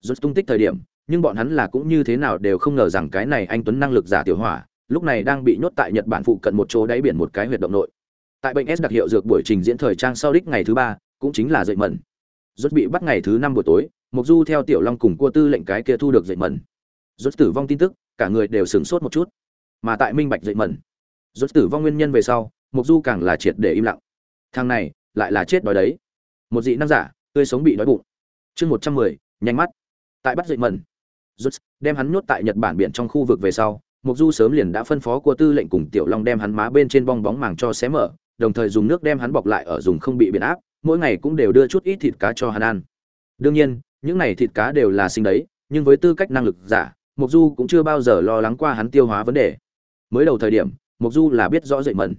Rất tung tích thời điểm, nhưng bọn hắn là cũng như thế nào đều không ngờ rằng cái này anh tuấn năng lực giả tiểu hỏa, lúc này đang bị nhốt tại nhật bản phụ cận một chỗ đáy biển một cái huyệt động nội. Tại bệnh s đặc hiệu dược buổi trình diễn thời trang sau đích ngày thứ ba, cũng chính là dậy mẩn. Rất bị bắt ngày thứ năm buổi tối mục du theo tiểu long cùng cua tư lệnh cái kia thu được dậy mẩn. Rút tử vong tin tức, cả người đều sửng sốt một chút. Mà tại minh bạch dậy mẩn rút tử vong nguyên nhân về sau mục du càng là triệt để im lặng. Thằng này, lại là chết đói đấy. Một dị năng giả, tươi sống bị đói bụng. Chương một trăm mười, nhanh mắt. Tại bắt dậy mẩn rút đem hắn nhốt tại nhật bản biển trong khu vực về sau mục du sớm liền đã phân phó của tư lệnh cùng tiểu long đem hắn má bên trên bong bóng màng cho xé mở, đồng thời dùng nước đem hắn bọc lại ở dùng không bị biến áp, mỗi ngày cũng đều đưa chút ít thịt cá cho hắn ăn. Đương nhiên những này thịt cá đều là sinh đấy, nhưng với tư cách năng lực giả mục du cũng chưa bao giờ lo lắng qua hắn tiêu hóa vấn đề. Mới đầu thời điểm mục du là biết rõ dậy mẩn.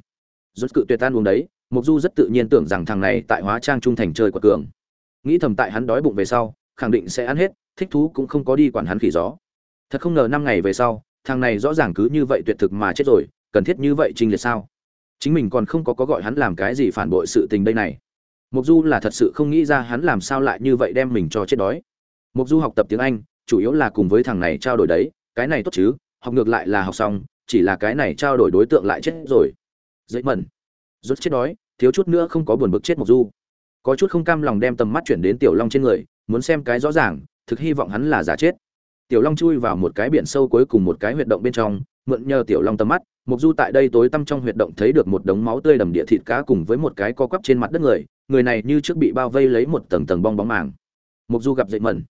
Rốt cự tuyệt tan uống đấy mục du rất tự nhiên tưởng rằng thằng này tại hóa trang trung thành chơi quật cường. Nghĩ thầm tại hắn đói bụng về sau, khẳng định sẽ ăn hết, thích thú cũng không có đi quản hắn khỉ gió. Thật không ngờ năm ngày về sau, thằng này rõ ràng cứ như vậy tuyệt thực mà chết rồi, cần thiết như vậy trình liệt sao? Chính mình còn không có có gọi hắn làm cái gì phản bội sự tình đây này mục du là thật sự không nghĩ ra hắn làm sao lại như vậy đem mình cho chết đói. Mục du học tập tiếng anh, chủ yếu là cùng với thằng này trao đổi đấy, cái này tốt chứ, học ngược lại là học xong, chỉ là cái này trao đổi đối tượng lại chết rồi. Dậy mẩn. Rốt chết đói, thiếu chút nữa không có buồn bực chết mục du. Có chút không cam lòng đem tầm mắt chuyển đến tiểu long trên người, muốn xem cái rõ ràng, thực hy vọng hắn là giả chết. Tiểu long chui vào một cái biển sâu cuối cùng một cái huyệt động bên trong, mượn nhờ tiểu long tầm mắt, mục du tại đây tối tăm trong huyệt động thấy được một đống máu tươi đầm địa thịt cá cùng với một cái co quắp trên mặt đất người người này như trước bị bao vây lấy một tầng tầng bong bóng màng. Mục du gặp dậy mẩn.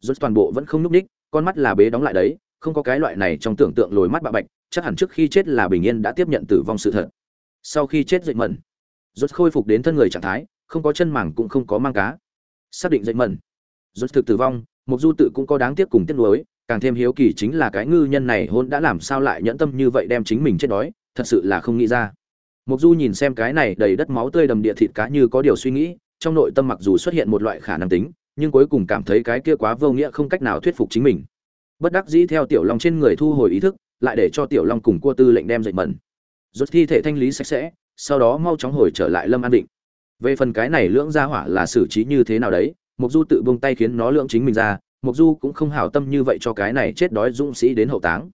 Rút toàn bộ vẫn không núp đích con mắt là bế đóng lại đấy, không có cái loại này trong tưởng tượng lồi mắt bạ bạch, chắc hẳn trước khi chết là bình yên đã tiếp nhận tử vong sự thật. Sau khi chết dậy mẩn rút khôi phục đến thân người trạng thái, không có chân màng cũng không có mang cá. Xác định dậy mẩn. Rút thực tử vong, mục du tự cũng có đáng tiếc cùng tiếc nuối, càng thêm hiếu kỳ chính là cái ngư nhân này hôn đã làm sao lại nhẫn tâm như vậy đem chính mình chết đói, thật sự là không nghĩ ra mục du nhìn xem cái này đầy đất máu tươi đầm địa thịt cá như có điều suy nghĩ, trong nội tâm mặc dù xuất hiện một loại khả năng tính, nhưng cuối cùng cảm thấy cái kia quá vô nghĩa không cách nào thuyết phục chính mình. Bất đắc dĩ theo tiểu long trên người thu hồi ý thức, lại để cho tiểu long cùng cua tư lệnh đem dậy mẩn. Rút thi thể thanh lý sạch sẽ, sau đó mau chóng hồi trở lại lâm an định. Về phần cái này lưỡng gia hỏa là xử trí như thế nào đấy mục du tự buông tay khiến nó lưỡng chính mình ra mục du cũng không hảo tâm như vậy cho cái này chết đói dũng sĩ đến hậu táng.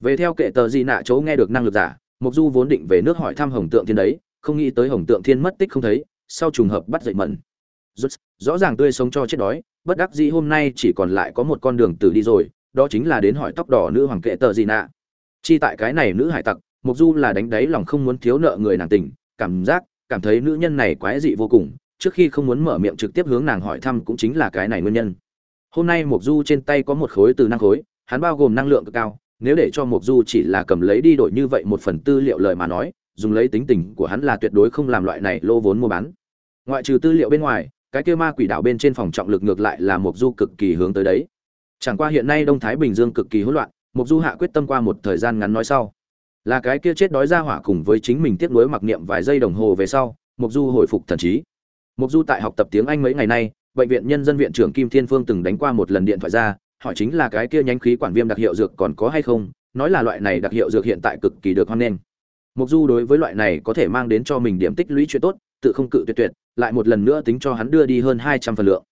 Về theo kệ tờ gì nạ chỗ nghe được năng lực giả mục du vốn định về nước hỏi thăm hồng tượng thiên đấy, không nghĩ tới hồng tượng thiên mất tích không thấy, sau trùng hợp bắt dậy mẩn. Rút rõ ràng tươi sống cho chết đói, bất đắc dĩ hôm nay chỉ còn lại có một con đường tử đi rồi, đó chính là đến hỏi tóc đỏ nữ hoàng kệ tờ gì nạ. Chi tại cái này nữ hải tặc mục du là đánh đáy lòng không muốn thiếu nợ người nàng tình, cảm giác, cảm thấy nữ nhân này quái dị vô cùng, trước khi không muốn mở miệng trực tiếp hướng nàng hỏi thăm cũng chính là cái này nguyên nhân. Hôm nay mục du trên tay có một khối từ năng khối, hắn bao gồm năng lượng cực cao nếu để cho mục du chỉ là cầm lấy đi đổi như vậy một phần tư liệu lời mà nói, dùng lấy tính tình của hắn là tuyệt đối không làm loại này lô vốn mua bán. Ngoại trừ tư liệu bên ngoài, cái kia ma quỷ đảo bên trên phòng trọng lực ngược lại là mục du cực kỳ hướng tới đấy. Chẳng qua hiện nay đông thái bình dương cực kỳ hỗn loạn mục du hạ quyết tâm qua một thời gian ngắn nói sau. Là cái kia chết đói ra hỏa cùng với chính mình tiếp nối mặc niệm vài giây đồng hồ về sau mục du hồi phục thần trí. Mục du tại học tập tiếng anh mấy ngày nay, bệnh viện nhân dân viện trưởng kim thiên phương từng đánh qua một lần điện thoại ra hỏi chính là cái kia nhánh khí quản viêm đặc hiệu dược còn có hay không, nói là loại này đặc hiệu dược hiện tại cực kỳ được hoan nghênh. Mục du đối với loại này có thể mang đến cho mình điểm tích lũy chuyện tốt, tự không cự tuyệt tuyệt, lại một lần nữa tính cho hắn đưa đi hơn hai trăm phần lượng.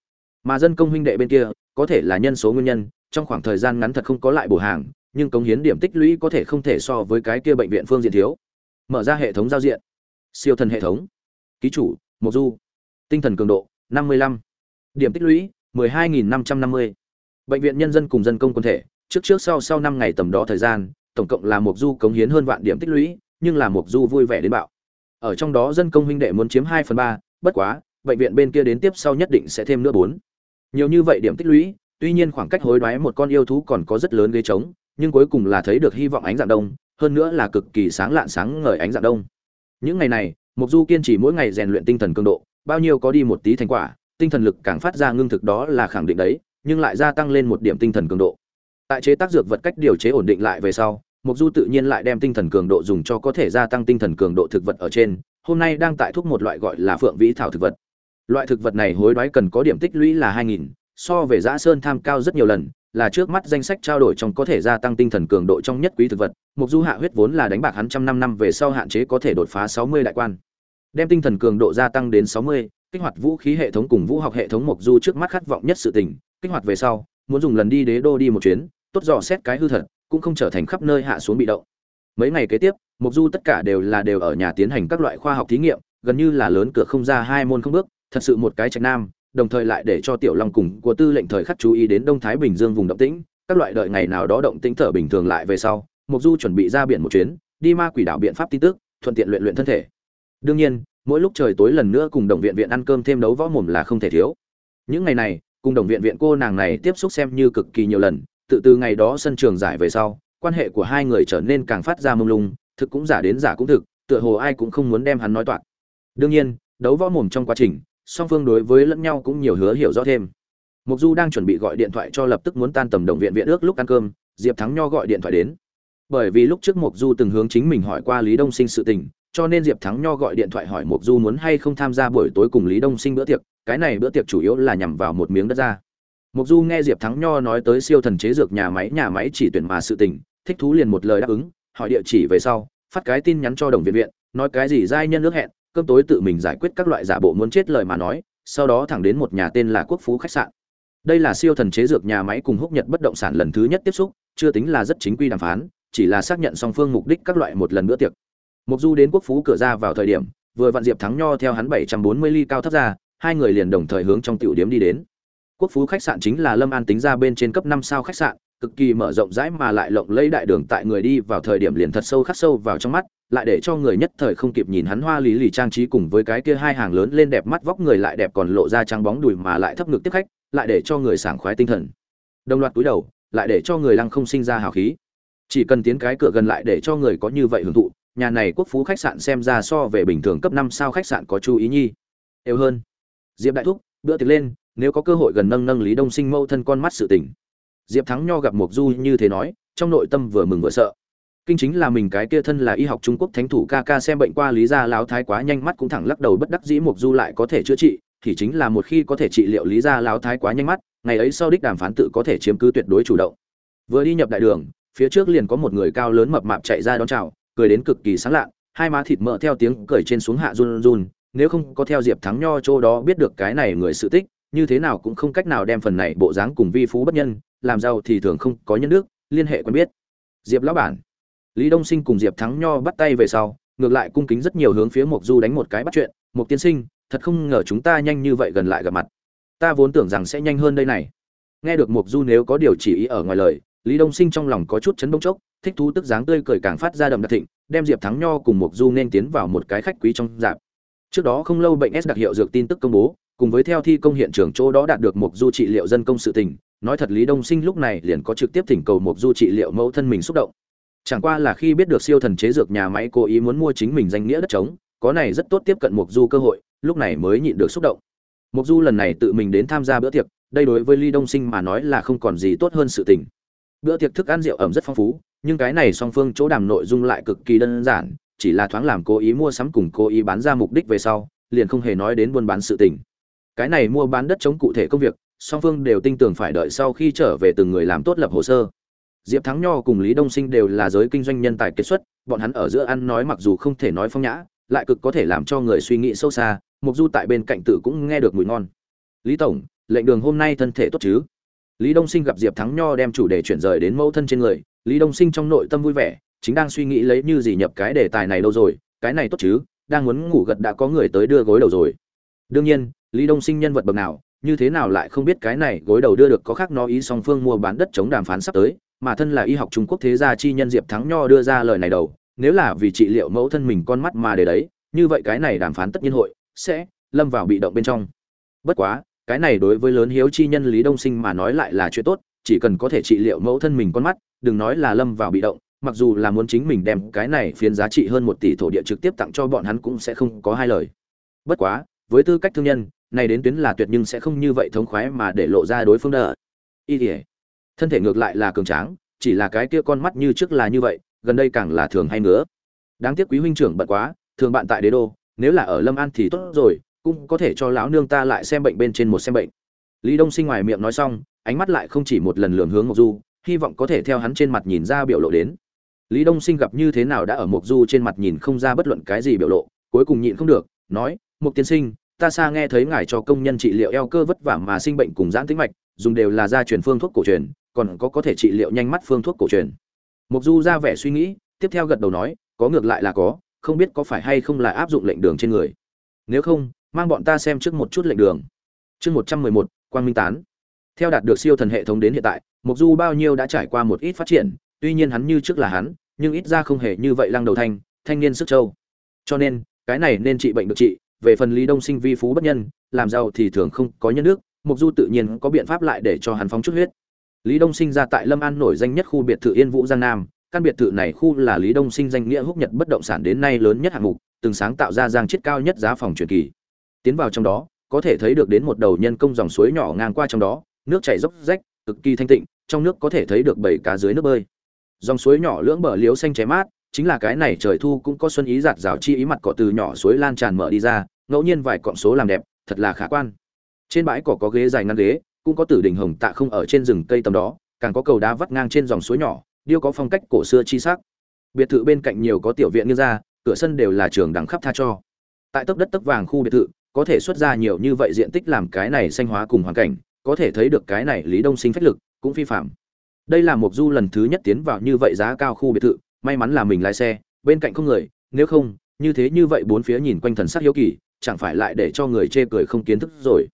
Mà dân công huynh đệ bên kia, có thể là nhân số nguyên nhân, trong khoảng thời gian ngắn thật không có lại bổ hàng, nhưng cống hiến điểm tích lũy có thể không thể so với cái kia bệnh viện phương diện thiếu. Mở ra hệ thống giao diện. Siêu thần hệ thống. Ký chủ mộc du. Tinh thần cường độ 55. điểm tích lũy 12.550 bệnh viện nhân dân cùng dân công quân thể trước trước sau sau năm ngày tầm đó thời gian tổng cộng là mục du cống hiến hơn vạn điểm tích lũy nhưng là mục du vui vẻ đến bạo. Ở trong đó dân công huynh đệ muốn chiếm 2 phần 3, bất quá bệnh viện bên kia đến tiếp sau nhất định sẽ thêm nữa bốn. Nhiều như vậy điểm tích lũy tuy nhiên khoảng cách hối đoái một con yêu thú còn có rất lớn ghế trống nhưng cuối cùng là thấy được hy vọng ánh dạng đông hơn nữa là cực kỳ sáng lạn sáng ngời ánh dạng đông. Những ngày này mục du kiên trì mỗi ngày rèn luyện tinh thần cường độ bao nhiêu có đi một tí thành quả tinh thần lực càng phát ra ngưng thực đó là khẳng định đấy nhưng lại gia tăng lên một điểm tinh thần cường độ. Tại chế tác dược vật cách điều chế ổn định lại về sau mục du tự nhiên lại đem tinh thần cường độ dùng cho có thể gia tăng tinh thần cường độ thực vật ở trên hôm nay đang tại thuốc một loại gọi là phượng vĩ thảo thực vật. Loại thực vật này hối đoái cần có điểm tích lũy là 2000, so về giã sơn tham cao rất nhiều lần là trước mắt danh sách trao đổi trong có thể gia tăng tinh thần cường độ trong nhất quý thực vật. Mục du hạ huyết vốn là đánh bạc hắn trăm năm năm về sau hạn chế có thể đột phá 60 đại quan. Đem tinh thần cường độ gia tăng đến 60, kích hoạt vũ khí hệ thống cùng vũ học hệ thống mục du trước mắt khát vọng nhất sự tình kích hoạt về sau, muốn dùng lần đi đế đô đi một chuyến, tốt dò xét cái hư thật, cũng không trở thành khắp nơi hạ xuống bị động. Mấy ngày kế tiếp mục du tất cả đều là đều ở nhà tiến hành các loại khoa học thí nghiệm, gần như là lớn cửa không ra hai môn không bước, thật sự một cái trạch nam, đồng thời lại để cho tiểu long cùng của tư lệnh thời khắc chú ý đến đông thái bình dương vùng động tĩnh, các loại đợi ngày nào đó động tĩnh thở bình thường lại về sau mục du chuẩn bị ra biển một chuyến, đi ma quỷ đảo biện pháp tin tức, thuận tiện luyện luyện thân thể. Đương nhiên, mỗi lúc trời tối lần nữa cùng đồng viện viện ăn cơm thêm đấu võ mồm là không thể thiếu. Những ngày này cùng đồng viện viện cô nàng này tiếp xúc xem như cực kỳ nhiều lần, tự từ ngày đó sân trường giải về sau, quan hệ của hai người trở nên càng phát ra mông lung, thực cũng giả đến giả cũng thực, tựa hồ ai cũng không muốn đem hắn nói toạc. Đương nhiên, đấu võ mồm trong quá trình, song phương đối với lẫn nhau cũng nhiều hứa hiểu rõ thêm. Mục du đang chuẩn bị gọi điện thoại cho lập tức muốn tan tầm đồng viện viện ước lúc ăn cơm, diệp thắng nho gọi điện thoại đến. Bởi vì lúc trước mục du từng hướng chính mình hỏi qua lý đông sinh sự tình, cho nên diệp thắng nho gọi điện thoại hỏi mục du muốn hay không tham gia buổi tối cùng lý đông sinh bữa tiệc cái này bữa tiệc chủ yếu là nhằm vào một miếng đất ra. Mục du nghe diệp thắng nho nói tới siêu thần chế dược nhà máy nhà máy chỉ tuyển mà sự tình, thích thú liền một lời đáp ứng, hỏi địa chỉ về sau, phát cái tin nhắn cho đồng viện viện, nói cái gì giai nhân nước hẹn, cơm tối tự mình giải quyết các loại giả bộ muốn chết lời mà nói, sau đó thẳng đến một nhà tên là quốc phú khách sạn. Đây là siêu thần chế dược nhà máy cùng húc nhật bất động sản lần thứ nhất tiếp xúc, chưa tính là rất chính quy đàm phán, chỉ là xác nhận song phương mục đích các loại một lần bữa tiệc. Mục du đến quốc phú cửa ra vào thời điểm, vừa vặn diệp thắng nho theo hắn bảy trăm bốn mươi ly cao thấp ra hai người liền đồng thời hướng trong tiểu điếm đi đến. Quốc phú khách sạn chính là lâm an tính ra bên trên cấp năm sao khách sạn, cực kỳ mở rộng rãi mà lại lộng lẫy đại đường tại người đi vào thời điểm liền thật sâu khắc sâu vào trong mắt, lại để cho người nhất thời không kịp nhìn hắn hoa lý lì trang trí cùng với cái kia hai hàng lớn lên đẹp mắt vóc người lại đẹp còn lộ ra trắng bóng đùi mà lại thấp ngực tiếp khách, lại để cho người sảng khoái tinh thần. Đồng loạt túi đầu, lại để cho người lăng không sinh ra hào khí. Chỉ cần tiến cái cửa gần lại để cho người có như vậy hưởng thụ, nhà này quốc phú khách sạn xem ra so về bình thường cấp năm sao khách sạn có chú ý nhi. Đều hơn diệp đại thúc, bữa tiệc lên, nếu có cơ hội gần nâng nâng lý đông sinh mâu thân con mắt sự tình. Diệp thắng nho gặp mộc du như thế nói, trong nội tâm vừa mừng vừa sợ. Kinh chính là mình cái kia thân là y học trung quốc thánh thủ ca ca xem bệnh qua lý gia láo thái quá nhanh mắt cũng thẳng lắc đầu bất đắc dĩ mộc du lại có thể chữa trị, thì chính là một khi có thể trị liệu lý gia láo thái quá nhanh mắt, ngày ấy sau đích đàm phán tự có thể chiếm cứ tuyệt đối chủ động. Vừa đi nhập đại đường, phía trước liền có một người cao lớn mập mạp chạy ra đón chào, cười đến cực kỳ sáng lạ, hai má thịt mỡ theo tiếng cười trên xuống hạ run run nếu không có theo diệp thắng nho chỗ đó biết được cái này người sự tích, như thế nào cũng không cách nào đem phần này bộ dáng cùng vi phú bất nhân, làm giàu thì thường không có nhân đức, liên hệ quen biết. Diệp lão bản. Lý đông sinh cùng diệp thắng nho bắt tay về sau, ngược lại cung kính rất nhiều hướng phía mộc du đánh một cái bắt chuyện, mộc tiên sinh, thật không ngờ chúng ta nhanh như vậy gần lại gặp mặt. Ta vốn tưởng rằng sẽ nhanh hơn đây này. Nghe được mộc du nếu có điều chỉ ý ở ngoài lời, lý đông sinh trong lòng có chút chấn động chốc, thích thú tức dáng tươi cười càng phát ra đậm đặc thịnh, đem diệp thắng nho cùng mộc du nên tiến vào một cái khách quý trong dạp trước đó không lâu bệnh s đặc hiệu dược tin tức công bố, cùng với theo thi công hiện trường chỗ đó đạt được một du trị liệu dân công sự tình, nói thật lý đông sinh lúc này liền có trực tiếp thỉnh cầu một du trị liệu mẫu thân mình xúc động. Chẳng qua là khi biết được siêu thần chế dược nhà máy cố ý muốn mua chính mình danh nghĩa đất trống, có này rất tốt tiếp cận một du cơ hội, lúc này mới nhịn được xúc động. Một du lần này tự mình đến tham gia bữa tiệc, đây đối với lý đông sinh mà nói là không còn gì tốt hơn sự tình. Bữa tiệc thức ăn rượu ẩm rất phong phú, nhưng cái này song phương chỗ đàm nội dung lại cực kỳ đơn giản chỉ là thoáng làm cố ý mua sắm cùng cố ý bán ra mục đích về sau, liền không hề nói đến buôn bán sự tình. Cái này mua bán đất chống cụ thể công việc, song phương đều tin tưởng phải đợi sau khi trở về từng người làm tốt lập hồ sơ. Diệp thắng nho cùng lý đông sinh đều là giới kinh doanh nhân tài kết xuất, bọn hắn ở giữa ăn nói mặc dù không thể nói phong nhã, lại cực có thể làm cho người suy nghĩ sâu xa mục du tại bên cạnh tự cũng nghe được mùi ngon. Lý tổng, lệnh đường hôm nay thân thể tốt chứ? Lý đông sinh gặp diệp thắng nho đem chủ đề chuyển rời đến mẫu thân trên người, lý đông sinh trong nội tâm vui vẻ chính đang suy nghĩ lấy như gì nhập cái đề tài này đâu rồi, cái này tốt chứ, đang muốn ngủ gật đã có người tới đưa gối đầu rồi. Đương nhiên, lý đông sinh nhân vật bậc nào, như thế nào lại không biết cái này gối đầu đưa được có khác nó ý song phương mua bán đất chống đàm phán sắp tới, mà thân là y học trung quốc thế gia chi nhân diệp thắng nho đưa ra lời này đầu, nếu là vì trị liệu mẫu thân mình con mắt mà để đấy, như vậy cái này đàm phán tất nhiên hội sẽ lâm vào bị động bên trong. Bất quá, cái này đối với lớn hiếu chi nhân lý đông sinh mà nói lại là chuyện tốt, chỉ cần có thể trị liệu mẫu thân mình con mắt, đừng nói là lâm vào bị động mặc dù là muốn chính mình đem cái này phiến giá trị hơn một tỷ thổ địa trực tiếp tặng cho bọn hắn cũng sẽ không có hai lời. Bất quá, với tư cách thương nhân, này đến tuyến là tuyệt nhưng sẽ không như vậy thống khoái mà để lộ ra đối phương đỡ. Y thể thân thể ngược lại là cường tráng, chỉ là cái kia con mắt như trước là như vậy, gần đây càng là thường hay nữa đáng tiếc quý huynh trưởng bận quá, thường bạn tại đế đô, nếu là ở lâm an thì tốt rồi, cũng có thể cho lão nương ta lại xem bệnh bên trên một xem bệnh. Lý đông sinh ngoài miệng nói xong, ánh mắt lại không chỉ một lần lườm hướng mộc du, hy vọng có thể theo hắn trên mặt nhìn ra biểu lộ đến lý đông sinh gặp như thế nào đã ở mộc du trên mặt nhìn không ra bất luận cái gì biểu lộ, cuối cùng nhịn không được, nói mục tiên sinh, ta xa nghe thấy ngài cho công nhân trị liệu eo cơ vất vả mà sinh bệnh cùng giãn tĩnh mạch, dùng đều là gia truyền phương thuốc cổ truyền, còn có có thể trị liệu nhanh mắt phương thuốc cổ truyền. Mục du ra vẻ suy nghĩ, tiếp theo gật đầu nói, có ngược lại là có, không biết có phải hay không là áp dụng lệnh đường trên người. Nếu không, mang bọn ta xem trước một chút lệnh đường. Chương một trăm mười một, quang minh tán. Theo đạt được siêu thần hệ thống đến hiện tại mục du bao nhiêu đã trải qua một ít phát triển tuy nhiên hắn như trước là hắn, nhưng ít ra không hề như vậy lăng đầu thanh thanh niên sức châu cho nên, cái này nên trị bệnh được trị, về phần lý đông sinh vi phú bất nhân, làm giàu thì thường không có nhân nước mục du tự nhiên có biện pháp lại để cho hắn phóng chút huyết. Lý đông sinh ra tại lâm an nổi danh nhất khu biệt thự yên vũ giang nam, căn biệt thự này khu là lý đông sinh danh nghĩa húc nhật bất động sản đến nay lớn nhất hạng mục, từng sáng tạo ra giang chiết cao nhất giá phòng truyền kỳ. Tiến vào trong đó, có thể thấy được đến một đầu nhân công dòng suối nhỏ ngang qua trong đó, nước chảy dốc rách, cực kỳ thanh tịnh, trong nước có thể thấy được bảy cá dưới nước bơi dòng suối nhỏ lưỡng bờ liếu xanh cháy mát, chính là cái này trời thu cũng có xuân ý giạt rào chi ý mặt cỏ từ nhỏ suối lan tràn mở đi ra, ngẫu nhiên vài cọng số làm đẹp, thật là khả quan. Trên bãi cỏ có ghế dài ngăn ghế, cũng có tử đỉnh hồng tạ không ở trên rừng cây tầm đó, càng có cầu đá vắt ngang trên dòng suối nhỏ, điêu có phong cách cổ xưa chi sắc. Biệt thự bên cạnh nhiều có tiểu viện như ra, cửa sân đều là trường đẳng khắp tha cho. Tại tấp đất tấp vàng khu biệt thự, có thể xuất ra nhiều như vậy diện tích làm cái này xanh hóa cùng hoàn cảnh, có thể thấy được cái này lý đông sinh phách lực, cũng phi phạm đây là một du lần thứ nhất tiến vào như vậy giá cao khu biệt thự, may mắn là mình lái xe, bên cạnh không người, nếu không, như thế như vậy bốn phía nhìn quanh thần sắc hiếu kỳ, chẳng phải lại để cho người chê cười không kiến thức rồi.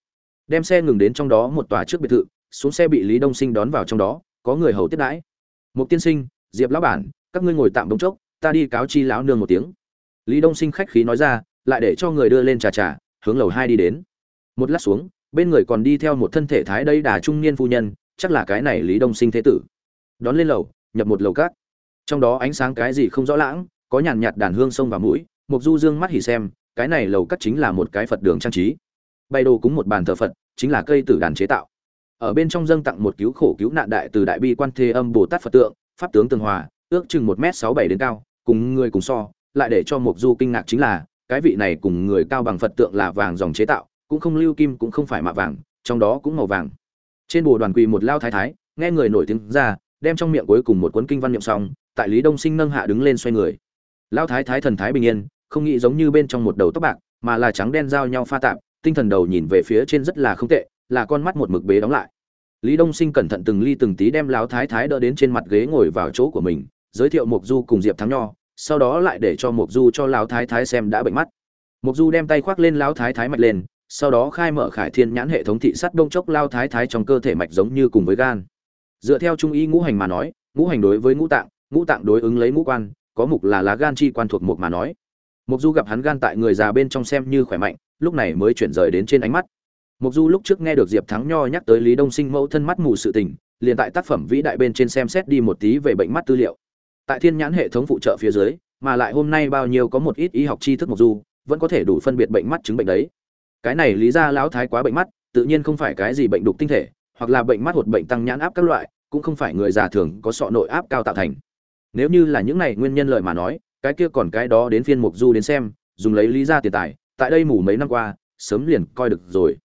Đem xe ngừng đến trong đó một tòa trước biệt thự, xuống xe bị lý đông sinh đón vào trong đó, có người hầu tiếp đãi. Một tiên sinh, diệp lão bản, các ngươi ngồi tạm đống chốc, ta đi cáo chi lão nương một tiếng. Lý đông sinh khách khí nói ra, lại để cho người đưa lên trà trà, hướng lầu hai đi đến. Một lát xuống, bên người còn đi theo một thân thể thái đây đà trung niên phu nhân chắc là cái này lý đông sinh thế tử. Đón lên lầu, nhập một lầu cát trong đó ánh sáng cái gì không rõ lãng, có nhàn nhạt đàn hương sông và mũi mục du dương mắt hỉ xem, cái này lầu cát chính là một cái phật đường trang trí. Bày đồ cúng một bàn thờ phật, chính là cây tử đàn chế tạo. Ở bên trong dâng tặng một cứu khổ cứu nạn đại từ đại bi quan thế âm bồ tát phật tượng, pháp tướng tường hòa, ước chừng một m sáu bảy đến cao, cùng người cùng so, lại để cho mục du kinh ngạc chính là, cái vị này cùng người cao bằng phật tượng là vàng dòng chế tạo, cũng không lưu kim cũng không phải mạ vàng, trong đó cũng màu vàng trên bồ đoàn quỳ một lao thái thái, nghe người nổi tiếng ra, đem trong miệng cuối cùng một cuốn kinh văn niệm xong, tại lý đông sinh nâng hạ đứng lên xoay người. Lao thái thái thần thái bình yên, không nghĩ giống như bên trong một đầu tóc bạc, mà là trắng đen giao nhau pha tạp, tinh thần đầu nhìn về phía trên rất là không tệ, là con mắt một mực bế đóng lại. Lý đông sinh cẩn thận từng ly từng tí đem lao thái thái đỡ đến trên mặt ghế ngồi vào chỗ của mình, giới thiệu mục du cùng diệp thắng nho, sau đó lại để cho mục du cho lao thái thái xem đã bệnh mắt. Mục du đem tay khoác lên lao thái thái mạch lên sau đó khai mở khải thiên nhãn hệ thống thị sát đông chốc lao thái thái trong cơ thể mạch giống như cùng với gan. Dựa theo trung y ngũ hành mà nói, ngũ hành đối với ngũ tạng ngũ tạng đối ứng lấy ngũ quan, có mục là lá gan chi quan thuộc mục mà nói. Mục du gặp hắn gan tại người già bên trong xem như khỏe mạnh, lúc này mới chuyển rời đến trên ánh mắt. Mục du lúc trước nghe được diệp thắng nho nhắc tới lý đông sinh mẫu thân mắt mù sự tình, liền tại tác phẩm vĩ đại bên trên xem xét đi một tí về bệnh mắt tư liệu. Tại thiên nhãn hệ thống phụ trợ phía dưới, mà lại hôm nay bao nhiêu có một ít y học tri thức mục du, vẫn có thể đủ phân biệt bệnh mắt chứng bệnh đấy cái này lý ra lão thái quá bệnh mắt, tự nhiên không phải cái gì bệnh đục tinh thể, hoặc là bệnh mắt hoặc bệnh tăng nhãn áp các loại, cũng không phải người già thường có sọ nội áp cao tạo thành. Nếu như là những này nguyên nhân lợi mà nói, cái kia còn cái đó đến phiên mục du đến xem, dùng lấy lý ra tiền tài, tại đây mù mấy năm qua, sớm liền coi được rồi.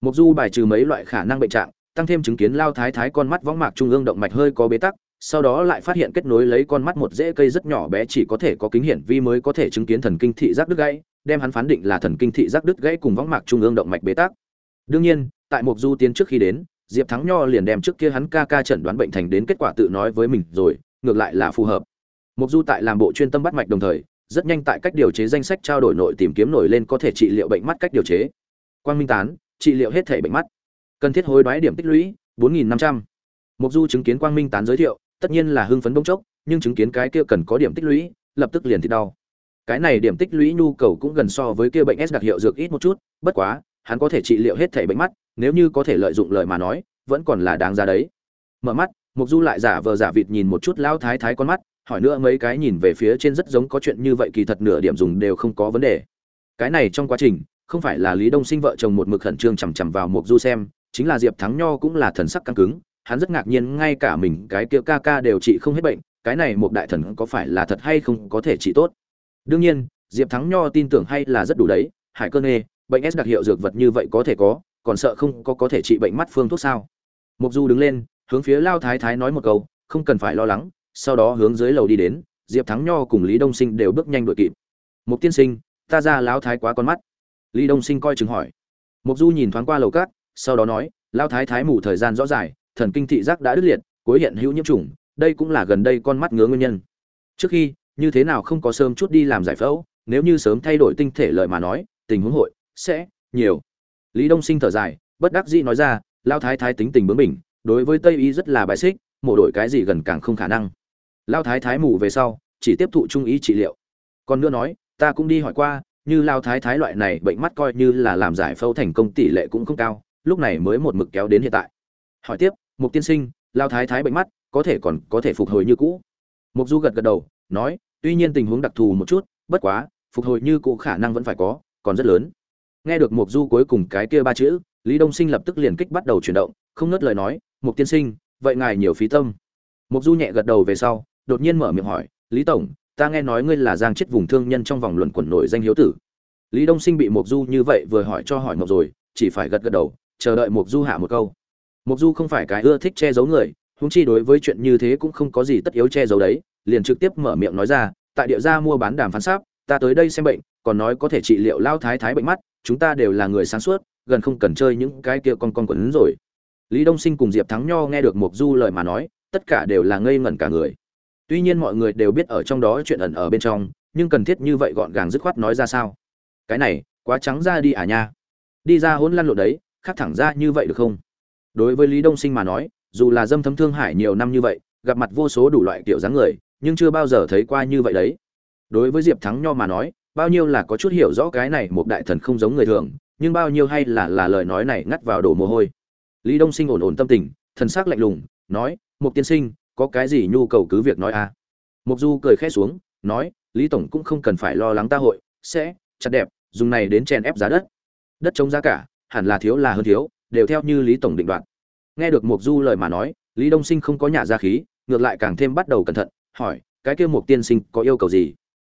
Mục du bài trừ mấy loại khả năng bệnh trạng, tăng thêm chứng kiến lao thái thái con mắt võng mạc trung ương động mạch hơi có bế tắc, sau đó lại phát hiện kết nối lấy con mắt một rễ cây rất nhỏ bé chỉ có thể có kính hiển vi mới có thể chứng kiến thần kinh thị giác đứt gãy đem hắn phán định là thần kinh thị giác đứt gãy cùng võng mạc trung ương động mạch bế tắc. Đương nhiên, tại mục du tiến trước khi đến, diệp thắng nho liền đem trước kia hắn ca ca chẩn đoán bệnh thành đến kết quả tự nói với mình rồi, ngược lại là phù hợp. Mục du tại làm bộ chuyên tâm bắt mạch đồng thời, rất nhanh tại cách điều chế danh sách trao đổi nội tìm kiếm nổi lên có thể trị liệu bệnh mắt cách điều chế. Quang minh tán, trị liệu hết thể bệnh mắt. Cần thiết hối đoái điểm tích lũy 4.500. mục du chứng kiến quang minh tán giới thiệu, tất nhiên là hưng phấn bỗng chốc, nhưng chứng kiến cái kia cần có điểm tích lũy, lập tức liền thì đau cái này điểm tích lũy nhu cầu cũng gần so với kia bệnh s đặc hiệu dược ít một chút, bất quá, hắn có thể trị liệu hết thể bệnh mắt, nếu như có thể lợi dụng lời mà nói, vẫn còn là đáng ra đấy. Mở mắt, mục du lại giả vờ giả vịt nhìn một chút lão thái thái con mắt, hỏi nữa mấy cái nhìn về phía trên rất giống có chuyện như vậy kỳ thật nửa điểm dùng đều không có vấn đề. Cái này trong quá trình, không phải là lý đông sinh vợ chồng một mực khẩn trương chằm chằm vào mục du xem, chính là diệp thắng nho cũng là thần sắc căng cứng, hắn rất ngạc nhiên ngay cả mình, cái kia ca ca đều trị không hết bệnh, cái này một đại thần có phải là thật hay không có thể trị tốt đương nhiên, diệp thắng nho tin tưởng hay là rất đủ đấy, hải cơn nghê, bệnh s đặc hiệu dược vật như vậy có thể có, còn sợ không có có thể trị bệnh mắt phương thuốc sao? Mục du đứng lên, hướng phía lao thái thái nói một câu, không cần phải lo lắng, sau đó hướng dưới lầu đi đến, diệp thắng nho cùng lý đông sinh đều bước nhanh đuổi kịp. Mục tiên sinh, ta ra lão thái quá con mắt. Lý đông sinh coi chừng hỏi. Mục du nhìn thoáng qua lầu cát, sau đó nói, lao thái thái mù thời gian rõ dài thần kinh thị giác đã đứt liệt, cuối hiện hữu nhiễm trùng, đây cũng là gần đây con mắt ngứa nguyên nhân. Trước khi như thế nào không có sớm chút đi làm giải phẫu, nếu như sớm thay đổi tinh thể lợi mà nói, tình huống hội sẽ nhiều. Lý đông sinh thở dài, bất đắc dĩ nói ra, lao thái thái tính tình bướng bỉnh, đối với tây y rất là bài xích, mổ đổi cái gì gần càng không khả năng. Lao thái thái mù về sau, chỉ tiếp thụ trung ý trị liệu. Còn nữa nói, ta cũng đi hỏi qua, như lao thái thái loại này bệnh mắt coi như là làm giải phẫu thành công tỷ lệ cũng không cao, lúc này mới một mực kéo đến hiện tại. Hỏi tiếp, mục tiên sinh, lao thái thái bệnh mắt có thể còn có thể phục hồi như cũ? Mục du gật gật đầu, nói tuy nhiên tình huống đặc thù một chút, bất quá, phục hồi như cũ khả năng vẫn phải có, còn rất lớn. Nghe được mục du cuối cùng cái kia ba chữ, lý đông sinh lập tức liền kích bắt đầu chuyển động, không ngớt lời nói mục tiên sinh, vậy ngài nhiều phí tâm. Mục du nhẹ gật đầu về sau, đột nhiên mở miệng hỏi, lý tổng, ta nghe nói ngươi là giang chết vùng thương nhân trong vòng luận quẩn nổi danh hiếu tử. Lý đông sinh bị mục du như vậy vừa hỏi cho hỏi ngọc rồi, chỉ phải gật gật đầu, chờ đợi mục du hạ một câu. Mục du không phải cái ưa thích che giấu người húng chi đối với chuyện như thế cũng không có gì tất yếu che giấu đấy liền trực tiếp mở miệng nói ra, tại địa gia mua bán đàm phán sáp, ta tới đây xem bệnh, còn nói có thể trị liệu lao thái thái bệnh mắt, chúng ta đều là người sáng suốt, gần không cần chơi những cái kia con con quấn rồi. Lý đông sinh cùng diệp thắng nho nghe được mục du lời mà nói, tất cả đều là ngây ngẩn cả người. Tuy nhiên mọi người đều biết ở trong đó chuyện ẩn ở bên trong, nhưng cần thiết như vậy gọn gàng dứt khoát nói ra sao? Cái này, quá trắng ra đi à nha. Đi ra hỗn lăn lộn đấy, khác thẳng ra như vậy được không? Đối với lý đông sinh mà nói, dù là dâm thấm thương hải nhiều năm như vậy, gặp mặt vô số đủ loại kiểu dáng người nhưng chưa bao giờ thấy qua như vậy đấy. Đối với diệp thắng nho mà nói, bao nhiêu là có chút hiểu rõ cái này một đại thần không giống người thường, nhưng bao nhiêu hay là là lời nói này ngắt vào đổ mồ hôi. Lý đông sinh ổn ổn tâm tình, thần sắc lạnh lùng, nói, Mục tiên sinh, có cái gì nhu cầu cứ việc nói a à. mục du cười khẽ xuống, nói, lý tổng cũng không cần phải lo lắng ta hội, sẽ, chặt đẹp, dùng này đến chèn ép giá đất. Đất chống giá cả, hẳn là thiếu là hơn thiếu, đều theo như lý tổng định đoạt. Nghe được mục du lời mà nói, lý đông sinh không có nhà ra khí, ngược lại càng thêm bắt đầu cẩn thận hỏi, cái kia mục tiên sinh có yêu cầu gì?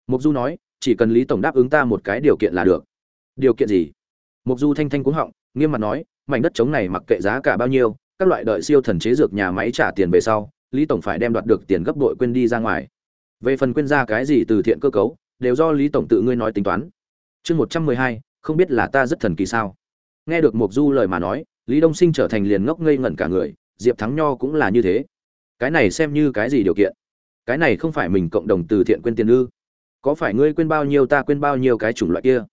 Mục du nói, chỉ cần lý tổng đáp ứng ta một cái điều kiện là được. Điều kiện gì? Mục du thanh thanh cuống họng, nghiêm mặt nói, mảnh đất chống này mặc kệ giá cả bao nhiêu, các loại đợi siêu thần chế dược nhà máy trả tiền về sau, lý tổng phải đem đoạt được tiền gấp đội quên đi ra ngoài. Về phần quên ra cái gì từ thiện cơ cấu, đều do lý tổng tự ngươi nói tính toán. Chương một trăm mười hai, không biết là ta rất thần kỳ sao? Nghe được mục du lời mà nói, lý đông sinh trở thành liền ngốc ngây ngẩn cả người, diệp thắng nho cũng là như thế. Cái này xem như cái gì điều kiện? Cái này không phải mình cộng đồng từ thiện quên tiền ư? Có phải ngươi quên bao nhiêu ta quên bao nhiêu cái chủng loại kia?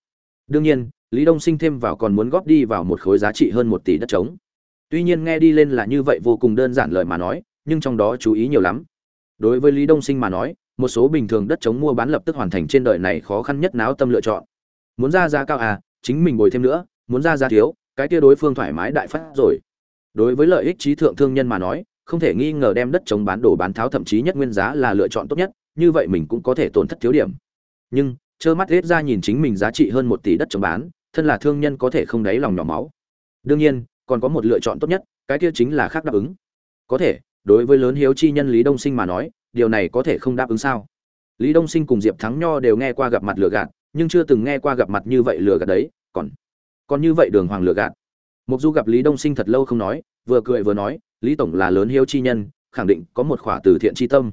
Đương nhiên, lý đông sinh thêm vào còn muốn góp đi vào một khối giá trị hơn một tỷ đất trống. Tuy nhiên nghe đi lên là như vậy vô cùng đơn giản lời mà nói, nhưng trong đó chú ý nhiều lắm. Đối với lý đông sinh mà nói, một số bình thường đất chống mua bán lập tức hoàn thành trên đời này khó khăn nhất náo tâm lựa chọn. Muốn ra giá cao à chính mình bồi thêm nữa, muốn ra giá thiếu, cái kia đối phương thoải mái đại phát rồi. Đối với lợi ích trí thượng thương nhân mà nói không thể nghi ngờ đem đất chống bán đổ bán tháo thậm chí nhất nguyên giá là lựa chọn tốt nhất, như vậy mình cũng có thể tổn thất thiếu điểm. Nhưng, trơ mắt hết ra nhìn chính mình giá trị hơn một tỷ đất chống bán, thân là thương nhân có thể không đáy lòng nhỏ máu. Đương nhiên, còn có một lựa chọn tốt nhất, cái kia chính là khác đáp ứng. Có thể, đối với lớn hiếu chi nhân lý đông sinh mà nói, điều này có thể không đáp ứng sao? Lý đông sinh cùng diệp thắng nho đều nghe qua gặp mặt lừa gạt, nhưng chưa từng nghe qua gặp mặt như vậy lừa gạt đấy, còn còn như vậy đường hoàng lừa gạt. Mục du gặp lý đông sinh thật lâu không nói, vừa cười vừa nói lý tổng là lớn hiếu chi nhân, khẳng định có một khỏa từ thiện chi tâm.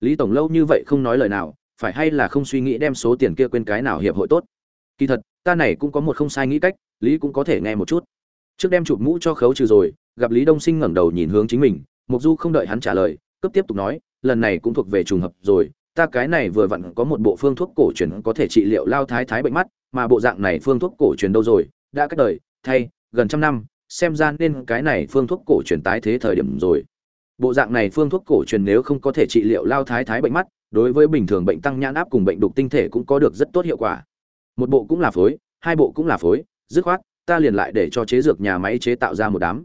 Lý tổng lâu như vậy không nói lời nào, phải hay là không suy nghĩ đem số tiền kia quên cái nào hiệp hội tốt? Kỳ thật, ta này cũng có một không sai nghĩ cách, lý cũng có thể nghe một chút. Trước đem chụp mũ cho khấu trừ rồi, gặp lý đông sinh ngẩng đầu nhìn hướng chính mình, mục du không đợi hắn trả lời cấp tiếp tục nói, lần này cũng thuộc về trùng hợp rồi, ta cái này vừa vặn có một bộ phương thuốc cổ truyền có thể trị liệu lao thái thái bệnh mắt, mà bộ dạng này phương thuốc cổ truyền đâu rồi, đã cách đời, thay, gần trăm năm xem ra nên cái này phương thuốc cổ truyền tái thế thời điểm rồi. Bộ dạng này phương thuốc cổ truyền nếu không có thể trị liệu lao thái thái bệnh mắt, đối với bình thường bệnh tăng nhãn áp cùng bệnh đục tinh thể cũng có được rất tốt hiệu quả. Một bộ cũng là phối, hai bộ cũng là phối, dứt khoát, ta liền lại để cho chế dược nhà máy chế tạo ra một đám.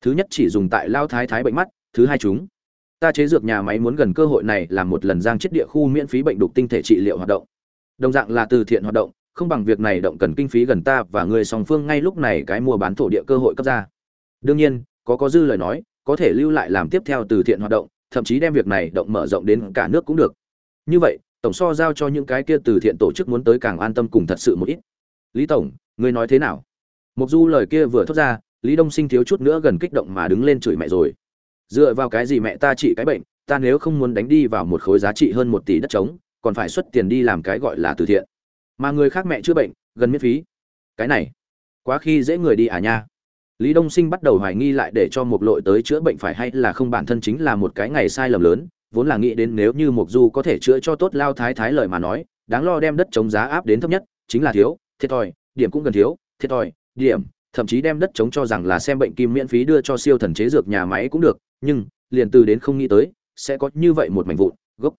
Thứ nhất chỉ dùng tại lao thái thái bệnh mắt, thứ hai chúng. Ta chế dược nhà máy muốn gần cơ hội này làm một lần giang chết địa khu miễn phí bệnh đục tinh thể trị liệu hoạt động. Đồng dạng là từ thiện hoạt động không bằng việc này động cần kinh phí gần ta và người song phương ngay lúc này cái mua bán thổ địa cơ hội cấp ra. Đương nhiên, có có dư lời nói, có thể lưu lại làm tiếp theo từ thiện hoạt động, thậm chí đem việc này động mở rộng đến cả nước cũng được. Như vậy, tổng so giao cho những cái kia từ thiện tổ chức muốn tới càng an tâm cùng thật sự một ít. Lý tổng, ngươi nói thế nào? Mục du lời kia vừa thốt ra, lý đông sinh thiếu chút nữa gần kích động mà đứng lên chửi mẹ rồi. Dựa vào cái gì mẹ ta trị cái bệnh, ta nếu không muốn đánh đi vào một khối giá trị hơn một tỷ đất trống, còn phải xuất tiền đi làm cái gọi là từ thiện mà người khác mẹ chữa bệnh, gần miễn phí. Cái này, quá khi dễ người đi à nha. Lý đông sinh bắt đầu hoài nghi lại để cho một lội tới chữa bệnh phải hay là không bản thân chính là một cái ngày sai lầm lớn, vốn là nghĩ đến nếu như mục du có thể chữa cho tốt lao thái thái lời mà nói, đáng lo đem đất chống giá áp đến thấp nhất, chính là thiếu, thiệt thòi, điểm cũng cần thiếu, thiệt thòi, điểm, thậm chí đem đất chống cho rằng là xem bệnh kim miễn phí đưa cho siêu thần chế dược nhà máy cũng được, nhưng, liền từ đến không nghĩ tới, sẽ có như vậy một mảnh vụn, gốc.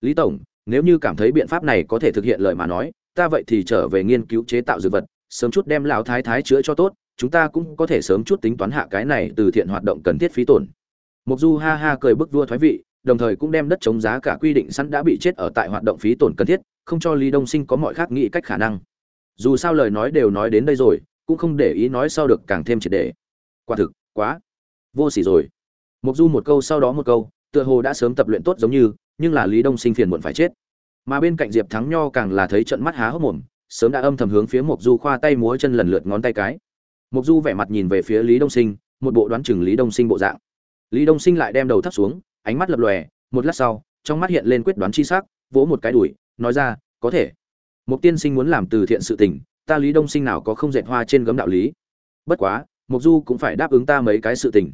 Lý tổng, nếu như cảm thấy biện pháp này có thể thực hiện lời mà nói ta vậy thì trở về nghiên cứu chế tạo dược vật, sớm chút đem lão thái thái chữa cho tốt, chúng ta cũng có thể sớm chút tính toán hạ cái này từ thiện hoạt động cần thiết phí tổn. Mục du ha ha cười bức vua thoái vị, đồng thời cũng đem đất chống giá cả quy định sẵn đã bị chết ở tại hoạt động phí tổn cần thiết, không cho lý đông sinh có mọi khác nghĩ cách khả năng. Dù sao lời nói đều nói đến đây rồi, cũng không để ý nói sau được càng thêm triệt để. Quả thực, quá vô sỉ rồi. Mục du một câu sau đó một câu, tựa hồ đã sớm tập luyện tốt giống như, nhưng là lý đông sinh phiền muộn phải chết mà bên cạnh diệp thắng nho càng là thấy trận mắt há hốc mồm, sớm đã âm thầm hướng phía mục du khoa tay múa chân lần lượt ngón tay cái. Mục du vẻ mặt nhìn về phía lý đông sinh, một bộ đoán chừng lý đông sinh bộ dạng. Lý đông sinh lại đem đầu thấp xuống, ánh mắt lập lòe, một lát sau, trong mắt hiện lên quyết đoán chi sắc, vỗ một cái đùi nói ra, có thể. Mục tiên sinh muốn làm từ thiện sự tình, ta lý đông sinh nào có không dệt hoa trên gấm đạo lý. Bất quá mục du cũng phải đáp ứng ta mấy cái sự tình.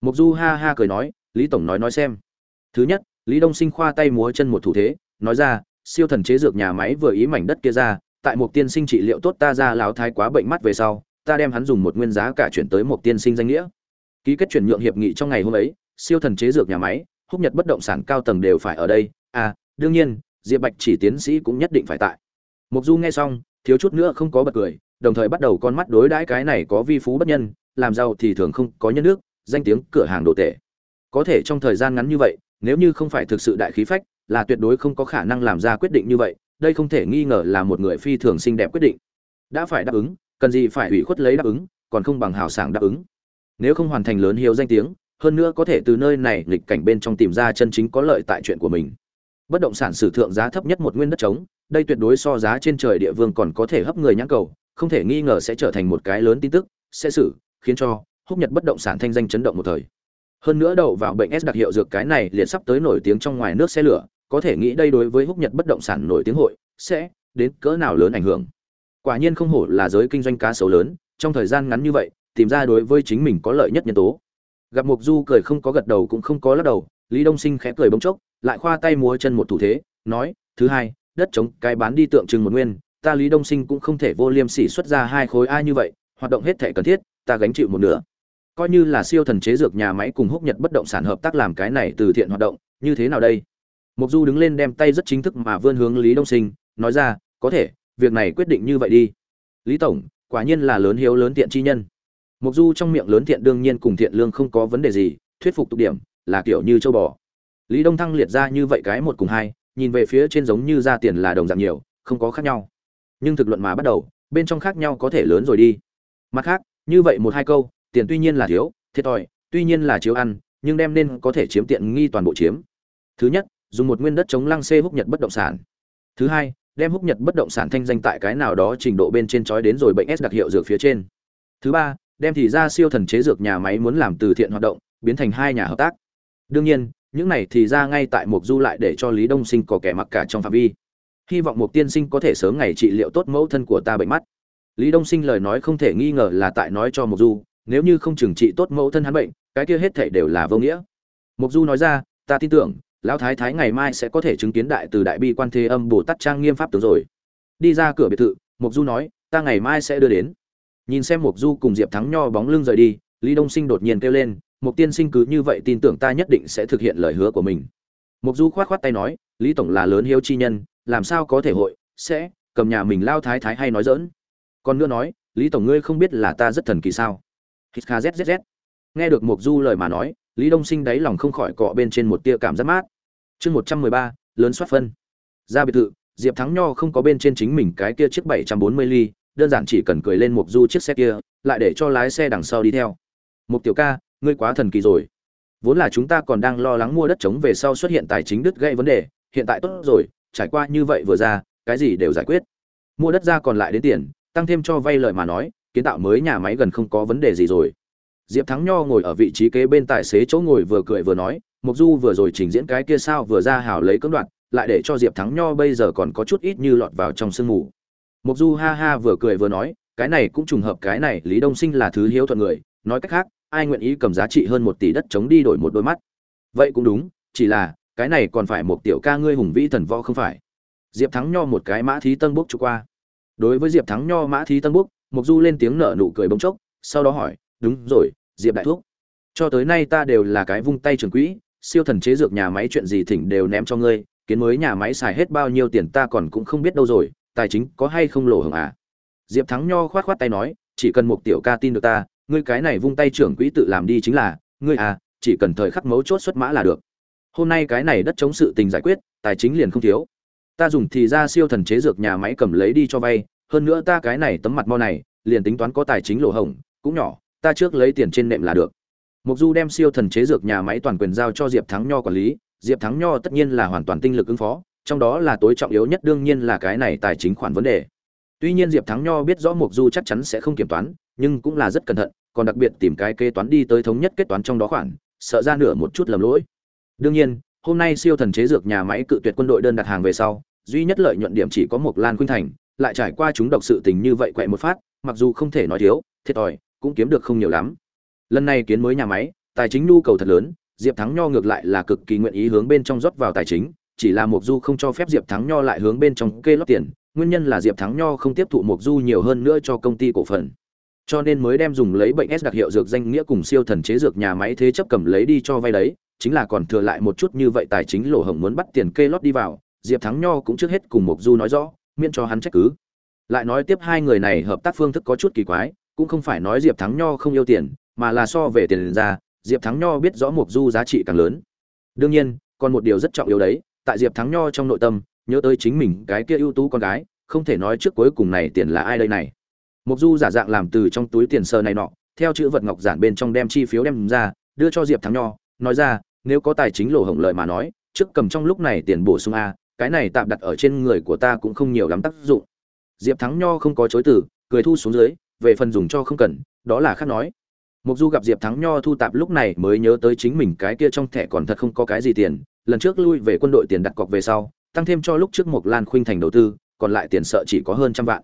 Mục du ha ha cười nói, lý tổng nói nói xem. Thứ nhất, lý đông sinh khoa tay múa chân một thủ thế, nói ra siêu thần chế dược nhà máy vừa ý mảnh đất kia ra, tại một tiên sinh trị liệu tốt ta ra lão thái quá bệnh mắt về sau, ta đem hắn dùng một nguyên giá cả chuyển tới một tiên sinh danh nghĩa. Ký kết chuyển nhượng hiệp nghị trong ngày hôm ấy, siêu thần chế dược nhà máy, húc nhật bất động sản cao tầng đều phải ở đây. À đương nhiên, diệp bạch chỉ tiến sĩ cũng nhất định phải tại. Mục du nghe xong, thiếu chút nữa không có bật cười, đồng thời bắt đầu con mắt đối đãi cái này có vi phú bất nhân, làm giàu thì thường không có nhân nước danh tiếng cửa hàng đồ tệ có thể trong thời gian ngắn như vậy, nếu như không phải thực sự đại khí phách là tuyệt đối không có khả năng làm ra quyết định như vậy, đây không thể nghi ngờ là một người phi thường xinh đẹp quyết định. Đã phải đáp ứng, cần gì phải ủy khuất lấy đáp ứng, còn không bằng hào sảng đáp ứng. Nếu không hoàn thành lớn hiếu danh tiếng, hơn nữa có thể từ nơi này nghịch cảnh bên trong tìm ra chân chính có lợi tại chuyện của mình. Bất động sản sử thượng giá thấp nhất một nguyên đất trống, đây tuyệt đối so giá trên trời địa vương còn có thể hấp người nhãn cầu, không thể nghi ngờ sẽ trở thành một cái lớn tin tức, sẽ xử, khiến cho húc nhật bất động sản thanh danh chấn động một thời. Hơn nữa đậu vào bệnh s đặc hiệu dược cái này liền sắp tới nổi tiếng trong ngoài nước xe lửa có thể nghĩ đây đối với húc nhật bất động sản nổi tiếng hội, sẽ đến cỡ nào lớn ảnh hưởng. Quả nhiên không hổ là giới kinh doanh cá sấu lớn, trong thời gian ngắn như vậy, tìm ra đối với chính mình có lợi nhất nhân tố. Gặp mục du cười không có gật đầu cũng không có lắc đầu, lý đông sinh khẽ cười bỗng chốc, lại khoa tay múa chân một thủ thế, nói, thứ hai, đất chống cái bán đi tượng trưng một nguyên, ta lý đông sinh cũng không thể vô liêm sỉ xuất ra hai khối ai như vậy, hoạt động hết thể cần thiết, ta gánh chịu một nửa. Coi như là siêu thần chế dược nhà máy cùng húc nhật bất động sản hợp tác làm cái này từ thiện hoạt động, như thế nào đây? Mục du đứng lên đem tay rất chính thức mà vươn hướng lý đông sinh, nói ra, có thể, việc này quyết định như vậy đi. Lý tổng, quả nhiên là lớn hiếu lớn tiện chi nhân. Mục du trong miệng lớn tiện đương nhiên cùng thiện lương không có vấn đề gì, thuyết phục tục điểm, là kiểu như châu bò. Lý đông thăng liệt ra như vậy cái một cùng hai, nhìn về phía trên giống như ra tiền là đồng dạng nhiều, không có khác nhau. Nhưng thực luận mà bắt đầu, bên trong khác nhau có thể lớn rồi đi. Mặt khác, như vậy một hai câu, tiền tuy nhiên là thiếu, thiệt thòi, tuy nhiên là chiếu ăn, nhưng đem nên có thể chiếm tiện nghi toàn bộ chiếm. Thứ nhất dùng một nguyên đất chống lăng xê húc nhật bất động sản. Thứ hai, đem húc nhật bất động sản thanh danh tại cái nào đó trình độ bên trên trói đến rồi bệnh s đặc hiệu dược phía trên. Thứ ba, đem thì ra siêu thần chế dược nhà máy muốn làm từ thiện hoạt động, biến thành hai nhà hợp tác. Đương nhiên, những này thì ra ngay tại mục du lại để cho lý đông sinh có kẻ mặc cả trong phạm vi. Hy vọng Mục tiên sinh có thể sớm ngày trị liệu tốt mẫu thân của ta bệnh mắt. Lý đông sinh lời nói không thể nghi ngờ là tại nói cho mục du, nếu như không trừng trị tốt mẫu thân hắn bệnh, cái kia hết thể đều là vô nghĩa. Mục du nói ra, ta tin tưởng lão thái thái ngày mai sẽ có thể chứng kiến đại từ đại bi quan thế âm bồ tát trang nghiêm pháp tướng rồi. Đi ra cửa biệt thự mục du nói, ta ngày mai sẽ đưa đến. Nhìn xem mục du cùng diệp thắng nho bóng lưng rời đi, lý đông sinh đột nhiên kêu lên mục tiên sinh cứ như vậy tin tưởng ta nhất định sẽ thực hiện lời hứa của mình. Mục du khoát khoát tay nói, lý tổng là lớn hiếu chi nhân, làm sao có thể hội, sẽ, cầm nhà mình lao thái thái hay nói dỡn còn nữa nói, lý tổng ngươi không biết là ta rất thần kỳ sao? Hít kha zzz nghe được mục du lời mà nói lý đông sinh đáy lòng không khỏi cọ bên trên một tia cảm giác mát. Chương một trăm mười ba, lớn soát phân. Ra biệt thự, diệp thắng nho không có bên trên chính mình cái kia chiếc bảy trăm bốn mươi ly, đơn giản chỉ cần cười lên một du chiếc xe kia, lại để cho lái xe đằng sau đi theo. Mục tiểu ca, ngươi quá thần kỳ rồi. Vốn là chúng ta còn đang lo lắng mua đất trống về sau xuất hiện tài chính đứt gãy vấn đề, hiện tại tốt rồi, trải qua như vậy vừa ra, cái gì đều giải quyết. Mua đất ra còn lại đến tiền, tăng thêm cho vay lợi mà nói, kiến tạo mới nhà máy gần không có vấn đề gì rồi diệp thắng nho ngồi ở vị trí kế bên tài xế chỗ ngồi vừa cười vừa nói mục du vừa rồi trình diễn cái kia sao vừa ra hào lấy cưỡng đoạt, lại để cho diệp thắng nho bây giờ còn có chút ít như lọt vào trong sương mù. Mục du ha ha vừa cười vừa nói, cái này cũng trùng hợp, cái này lý đông sinh là thứ hiếu thuận người, nói cách khác, ai nguyện ý cầm giá trị hơn một tỷ đất chống đi đổi một đôi mắt? Vậy cũng đúng, chỉ là, cái này còn phải một tiểu ca ngươi hùng vĩ thần võ không phải? Diệp thắng nho một cái mã thí tân bốc cho qua. Đối với diệp thắng nho mã thí tân bốc mục du lên tiếng nở nụ cười bỗng chốc, sau đó hỏi, đúng rồi diệp đại thuốc cho tới nay ta đều là cái vung tay trường quỹ, siêu thần chế dược nhà máy chuyện gì thỉnh đều ném cho ngươi, kiến mới nhà máy xài hết bao nhiêu tiền ta còn cũng không biết đâu rồi, tài chính có hay không lỗ hổng à? Diệp thắng nho khoát khoát tay nói, chỉ cần một tiểu ca tin được ta, ngươi cái này vung tay trưởng quỹ tự làm đi chính là, ngươi à chỉ cần thời khắc mấu chốt xuất mã là được. Hôm nay cái này đất chống sự tình giải quyết, tài chính liền không thiếu. Ta dùng thì ra siêu thần chế dược nhà máy cầm lấy đi cho vay, hơn nữa ta cái này tấm mặt mo này, liền tính toán có tài chính lỗ hổng, cũng nhỏ ta trước lấy tiền trên nệm là được. Mục du đem siêu thần chế dược nhà máy toàn quyền giao cho diệp thắng nho quản lý. Diệp thắng nho tất nhiên là hoàn toàn tinh lực ứng phó, trong đó là tối trọng yếu nhất đương nhiên là cái này tài chính khoản vấn đề. Tuy nhiên diệp thắng nho biết rõ mục du chắc chắn sẽ không kiểm toán, nhưng cũng là rất cẩn thận, còn đặc biệt tìm cái kế toán đi tới thống nhất kết toán trong đó khoản, sợ ra nửa một chút lầm lỗi. Đương nhiên, hôm nay siêu thần chế dược nhà máy cự tuyệt quân đội đơn đặt hàng về sau, duy nhất lợi nhuận điểm chỉ có một lan khuynh thành, lại trải qua chúng độc sự tình như vậy quậy một phát, mặc dù không thể nói thiếu, thiệt thòi cũng kiếm được không nhiều lắm. Lần này kiến mới nhà máy, tài chính nhu cầu thật lớn, diệp thắng nho ngược lại là cực kỳ nguyện ý hướng bên trong rót vào tài chính, chỉ là mục du không cho phép diệp thắng nho lại hướng bên trong kê lót tiền, nguyên nhân là diệp thắng nho không tiếp thụ mục du nhiều hơn nữa cho công ty cổ phần. Cho nên mới đem dùng lấy bệnh s đặc hiệu dược danh nghĩa cùng siêu thần chế dược nhà máy thế chấp cầm lấy đi cho vay đấy, chính là còn thừa lại một chút như vậy tài chính lỗ hổng muốn bắt tiền kê lót đi vào, diệp thắng nho cũng trước hết cùng mục du nói rõ, miễn cho hắn trách cứ. Lại nói tiếp hai người này hợp tác phương thức có chút kỳ quái cũng không phải nói diệp thắng nho không yêu tiền, mà là so về tiền ra, diệp thắng nho biết rõ mục du giá trị càng lớn. Đương nhiên, còn một điều rất trọng yếu đấy, tại diệp thắng nho trong nội tâm, nhớ tới chính mình cái kia ưu tú con gái, không thể nói trước cuối cùng này tiền là ai đây này. Mục du giả dạng làm từ trong túi tiền sơ này nọ, theo chữ vật ngọc giản bên trong đem chi phiếu đem ra, đưa cho diệp thắng nho, nói ra, nếu có tài chính lỗ hổng lợi mà nói, trước cầm trong lúc này tiền bổ sung a, cái này tạm đặt ở trên người của ta cũng không nhiều lắm tác dụng. Diệp thắng nho không có chối từ, cười thu xuống dưới về phần dùng cho không cần, đó là khác nói. Mục du gặp diệp thắng nho thu tạp lúc này mới nhớ tới chính mình cái kia trong thẻ còn thật không có cái gì tiền, lần trước lui về quân đội tiền đặt cọc về sau, tăng thêm cho lúc trước Mục lan khuynh thành đầu tư, còn lại tiền sợ chỉ có hơn trăm vạn.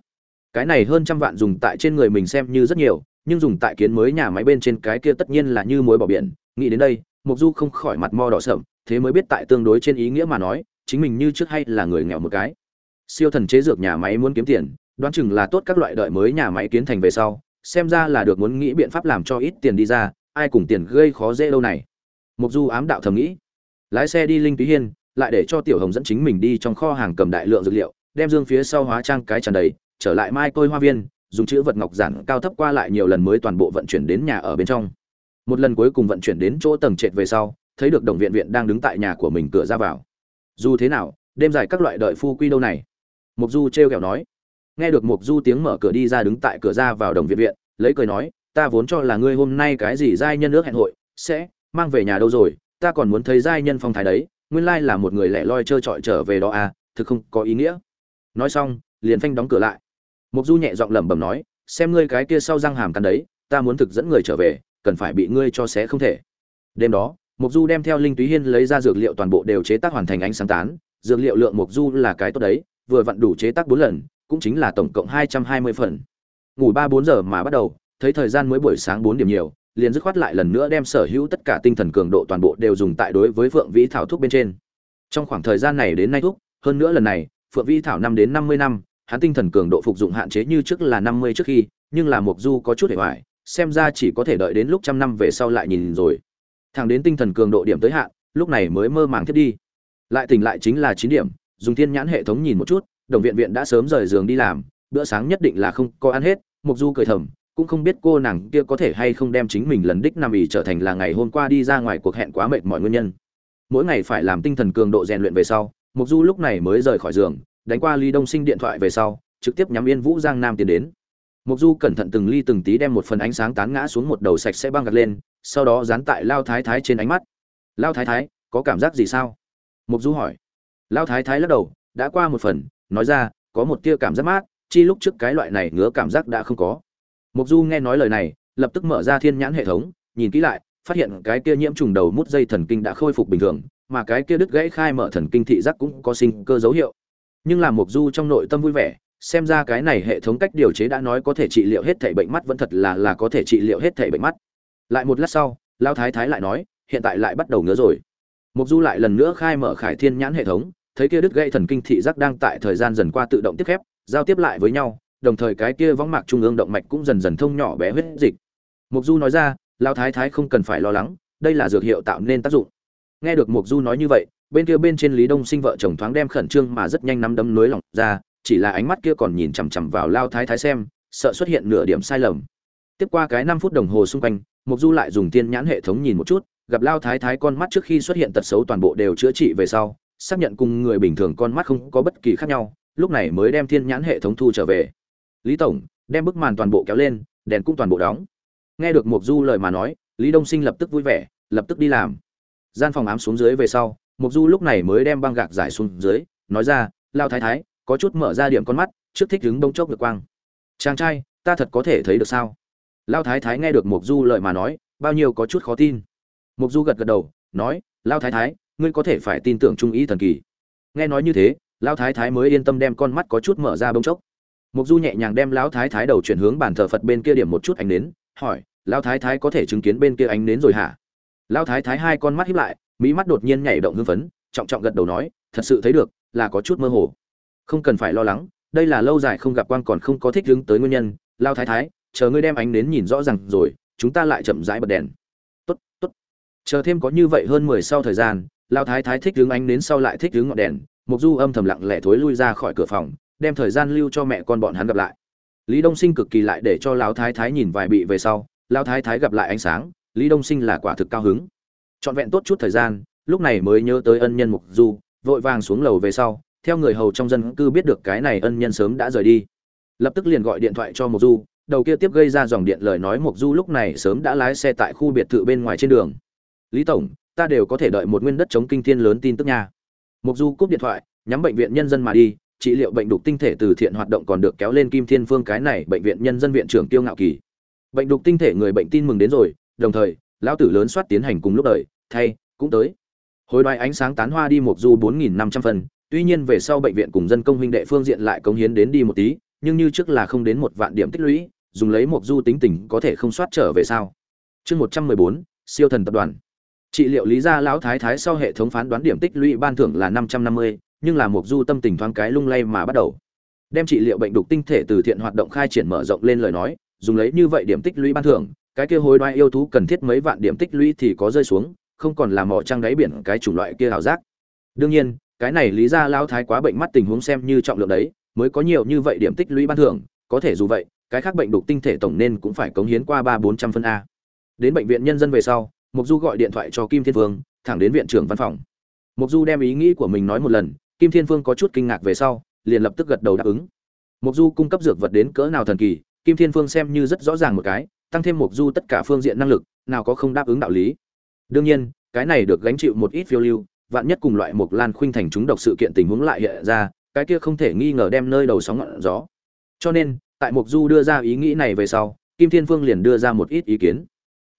Cái này hơn trăm vạn dùng tại trên người mình xem như rất nhiều, nhưng dùng tại kiến mới nhà máy bên trên cái kia tất nhiên là như muối bỏ biển. Nghĩ đến đây mục du không khỏi mặt mo đỏ sợm thế mới biết tại tương đối trên ý nghĩa mà nói, chính mình như trước hay là người nghèo một cái. Siêu thần chế dược nhà máy muốn kiếm tiền đoán chừng là tốt các loại đợi mới nhà máy kiến thành về sau, xem ra là được muốn nghĩ biện pháp làm cho ít tiền đi ra, ai cùng tiền gây khó dễ lâu này. Mục du ám đạo thầm nghĩ. Lái xe đi linh túy hiên, lại để cho tiểu hồng dẫn chính mình đi trong kho hàng cầm đại lượng dược liệu, đem dương phía sau hóa trang cái tràn đầy, trở lại mai côi hoa viên, dùng chữ vật ngọc giản cao thấp qua lại nhiều lần mới toàn bộ vận chuyển đến nhà ở bên trong. Một lần cuối cùng vận chuyển đến chỗ tầng trệt về sau, thấy được đồng viện viện đang đứng tại nhà của mình cửa ra vào. Dù thế nào, đêm dài các loại đợi phu quy đâu này? Mục du treo kẹo nói nghe được mục du tiếng mở cửa đi ra đứng tại cửa ra vào đồng viện viện, lấy cười nói, ta vốn cho là ngươi hôm nay cái gì giai nhân nước hẹn hội, sẽ mang về nhà đâu rồi? Ta còn muốn thấy giai nhân phong thái đấy, nguyên lai là một người lẻ loi trơ trọi trở về đó à thực không có ý nghĩa. Nói xong, liền phanh đóng cửa lại. Mục du nhẹ giọng lẩm bẩm nói, xem ngươi cái kia sau răng hàm cắn đấy, ta muốn thực dẫn người trở về, cần phải bị ngươi cho xé không thể. Đêm đó mục du đem theo linh túy hiên lấy ra dược liệu toàn bộ đều chế tác hoàn thành ánh sáng tán. Dược liệu lượng mục du là cái tốt đấy, vừa vặn đủ chế tác bốn lần cũng chính là tổng cộng hai trăm hai mươi phần. Ngủ ba bốn giờ mà bắt đầu, thấy thời gian mới buổi sáng bốn điểm nhiều, liền dứt khoát lại lần nữa đem sở hữu tất cả tinh thần cường độ toàn bộ đều dùng tại đối với phượng vĩ thảo thuốc bên trên. Trong khoảng thời gian này đến nay thuốc, hơn nữa lần này, phượng vĩ thảo năm đến năm mươi năm, hắn tinh thần cường độ phục dụng hạn chế như trước là năm mươi trước khi, nhưng là mục du có chút hệ hoại xem ra chỉ có thể đợi đến lúc trăm năm về sau lại nhìn rồi. Thẳng đến tinh thần cường độ điểm tới hạn, lúc này mới mơ màng thiết đi. Lại tỉnh lại chính là chín điểm, dùng thiên nhãn hệ thống nhìn một chút đồng viện viện đã sớm rời giường đi làm, bữa sáng nhất định là không có ăn hết, mục du cười thầm, cũng không biết cô nàng kia có thể hay không đem chính mình lần đích nằm ỉ trở thành là ngày hôm qua đi ra ngoài cuộc hẹn quá mệt mọi nguyên nhân. Mỗi ngày phải làm tinh thần cường độ rèn luyện về sau, mục du lúc này mới rời khỏi giường, đánh qua ly đông sinh điện thoại về sau, trực tiếp nhắm yên vũ giang nam tiến đến. Mục du cẩn thận từng ly từng tí đem một phần ánh sáng tán ngã xuống một đầu sạch sẽ băng gạt lên, sau đó dán tại lao thái thái trên ánh mắt. Lao thái thái, có cảm giác gì sao? Mục du hỏi. Lao thái thái lắc đầu, đã qua một phần nói ra, có một tia cảm giác mát, chi lúc trước cái loại này ngứa cảm giác đã không có. Mục du nghe nói lời này, lập tức mở ra thiên nhãn hệ thống, nhìn kỹ lại, phát hiện cái kia nhiễm trùng đầu mút dây thần kinh đã khôi phục bình thường, mà cái kia đứt gãy khai mở thần kinh thị giác cũng có sinh cơ dấu hiệu. Nhưng làm mục du trong nội tâm vui vẻ, xem ra cái này hệ thống cách điều chế đã nói có thể trị liệu hết thảy bệnh mắt vẫn thật là là có thể trị liệu hết thảy bệnh mắt. Lại một lát sau, lao thái thái lại nói, hiện tại lại bắt đầu ngứa rồi. Mục du lại lần nữa khai mở khải thiên nhãn hệ thống thấy kia đứt gãy thần kinh thị giác đang tại thời gian dần qua tự động tiếp khép, giao tiếp lại với nhau, đồng thời cái kia võng mạc trung ương động mạch cũng dần dần thông nhỏ bé huyết dịch. Mục du nói ra lao thái thái không cần phải lo lắng, đây là dược hiệu tạo nên tác dụng. Nghe được mục du nói như vậy, bên kia bên trên lý đông sinh vợ chồng thoáng đem khẩn trương mà rất nhanh nắm đấm núi lỏng ra, chỉ là ánh mắt kia còn nhìn chằm chằm vào lao thái thái xem, sợ xuất hiện nửa điểm sai lầm. Tiếp qua cái năm phút đồng hồ xung quanh mục du lại dùng tiên nhãn hệ thống nhìn một chút, gặp lao thái thái con mắt trước khi xuất hiện tật xấu toàn bộ đều chữa trị về sau xác nhận cùng người bình thường con mắt không có bất kỳ khác nhau, lúc này mới đem thiên nhãn hệ thống thu trở về. Lý tổng, đem bức màn toàn bộ kéo lên, đèn cũng toàn bộ đóng. Nghe được mục du lời mà nói, lý đông sinh lập tức vui vẻ, lập tức đi làm. Gian phòng ám xuống dưới về sau mục du lúc này mới đem băng gạc giải xuống dưới, nói ra lao thái thái, có chút mở ra điểm con mắt, trước thích đứng đông chốc được quang. Chàng trai, ta thật có thể thấy được sao? Lao thái thái nghe được mục du lời mà nói, bao nhiêu có chút khó tin. Mục du gật gật đầu, nói lao thái thái ngươi có thể phải tin tưởng trung ý thần kỳ. Nghe nói như thế, Lão thái thái mới yên tâm đem con mắt có chút mở ra bông chốc. Mục du nhẹ nhàng đem lão thái thái đầu chuyển hướng bàn thờ phật bên kia điểm một chút ánh nến, hỏi, Lão thái thái có thể chứng kiến bên kia ánh nến rồi hả? Lão thái thái hai con mắt hiếp lại, mỹ mắt đột nhiên nhảy động hưng phấn, trọng trọng gật đầu nói, thật sự thấy được, là có chút mơ hồ. Không cần phải lo lắng, đây là lâu dài không gặp quan còn không có thích đứng tới nguyên nhân. Lao thái thái, chờ ngươi đem ánh nến nhìn rõ ràng rồi, chúng ta lại chậm rãi bật đèn. Tốt tốt. Chờ thêm có như vậy hơn mười sau thời gian lao thái thái thích hướng ánh đến sau lại thích hướng ngọn đèn mục du âm thầm lặng lẽ thối lui ra khỏi cửa phòng, đem thời gian lưu cho mẹ con bọn hắn gặp lại. Lý đông sinh cực kỳ lại để cho lão thái thái nhìn vài bị về sau lão thái thái gặp lại ánh sáng, lý đông sinh là quả thực cao hứng. Trọn vẹn tốt chút thời gian, lúc này mới nhớ tới ân nhân mục du, vội vàng xuống lầu về sau, theo người hầu trong dân cư biết được cái này ân nhân sớm đã rời đi. Lập tức liền gọi điện thoại cho mục du, đầu kia tiếp gây ra dòng điện lời nói mục du lúc này sớm đã lái xe tại khu biệt thự bên ngoài trên đường. Lý tổng ta đều có thể đợi một nguyên đất chống kinh thiên lớn tin tức nha. Mục du cúp điện thoại, nhắm bệnh viện nhân dân mà đi, trị liệu bệnh đục tinh thể từ thiện hoạt động còn được kéo lên kim thiên phương cái này bệnh viện nhân dân viện trưởng tiêu ngạo kỳ. Bệnh đục tinh thể người bệnh tin mừng đến rồi, đồng thời, lão tử lớn soát tiến hành cùng lúc đời, thay, cũng tới. Hồi đoái ánh sáng tán hoa đi một du bốn nghìn năm trăm phần, tuy nhiên về sau bệnh viện cùng dân công huynh đệ phương diện lại cống hiến đến đi một tí, nhưng như trước là không đến một vạn điểm tích lũy, dùng lấy một du tính tình có thể không soát trở về sao? Chương một trăm mười bốn, siêu thần tập đoàn trị liệu lý gia lão thái thái sau hệ thống phán đoán điểm tích lũy ban thưởng là năm trăm năm mươi, nhưng là một du tâm tình thoáng cái lung lay mà bắt đầu. Đem trị liệu bệnh đục tinh thể từ thiện hoạt động khai triển mở rộng lên lời nói, dùng lấy như vậy điểm tích lũy ban thưởng, cái kia hối đoái yêu thú cần thiết mấy vạn điểm tích lũy thì có rơi xuống, không còn là mỏ trăng đáy biển cái chủng loại kia hào giác. Đương nhiên, cái này lý ra lao thái quá bệnh mắt tình huống xem như trọng lượng đấy, mới có nhiều như vậy điểm tích lũy ban thưởng, có thể dù vậy, cái khác bệnh đục tinh thể tổng nên cũng phải cống hiến qua ba bốn trăm phân a. Đến bệnh viện nhân dân về sau mục du gọi điện thoại cho kim thiên vương, thẳng đến viện trưởng văn phòng. Mục du đem ý nghĩ của mình nói một lần, kim thiên vương có chút kinh ngạc về sau, liền lập tức gật đầu đáp ứng. Mục du cung cấp dược vật đến cỡ nào thần kỳ, kim thiên vương xem như rất rõ ràng một cái, tăng thêm mục du tất cả phương diện năng lực, nào có không đáp ứng đạo lý. Đương nhiên, cái này được gánh chịu một ít phiêu lưu, vạn nhất cùng loại mục lan khuynh thành chúng độc sự kiện tình huống lại hiện ra, cái kia không thể nghi ngờ đem nơi đầu sóng ngọn gió. Cho nên, tại mục du đưa ra ý nghĩ này về sau, kim thiên phương liền đưa ra một ít ý kiến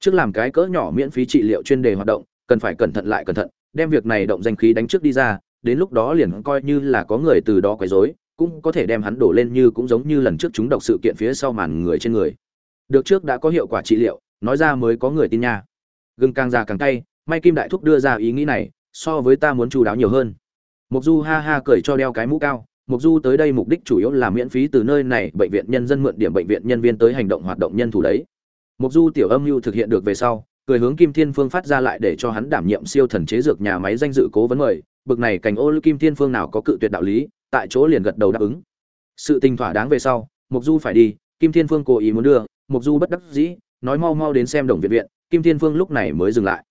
trước làm cái cỡ nhỏ miễn phí trị liệu chuyên đề hoạt động, cần phải cẩn thận lại cẩn thận, đem việc này động danh khí đánh trước đi ra, đến lúc đó liền coi như là có người từ đó quấy rối, cũng có thể đem hắn đổ lên như cũng giống như lần trước chúng độc sự kiện phía sau màn người trên người. Được trước đã có hiệu quả trị liệu, nói ra mới có người tin nha. Gừng càng già càng tay may kim đại thúc đưa ra ý nghĩ này, so với ta muốn chú đáo nhiều hơn. Mục du ha ha cười cho đeo cái mũ cao mục du tới đây mục đích chủ yếu là miễn phí từ nơi này bệnh viện nhân dân mượn điểm bệnh viện nhân viên tới hành động hoạt động nhân thủ đấy mục du tiểu âm mưu thực hiện được về sau, cười hướng kim thiên phương phát ra lại để cho hắn đảm nhiệm siêu thần chế dược nhà máy danh dự cố vấn mời, bực này cảnh ô lưu kim thiên phương nào có cự tuyệt đạo lý, tại chỗ liền gật đầu đáp ứng. Sự tình thỏa đáng về sau, mục du phải đi, kim thiên phương cố ý muốn đưa, mục du bất đắc dĩ, nói mau mau đến xem đồng viện viện, kim thiên phương lúc này mới dừng lại.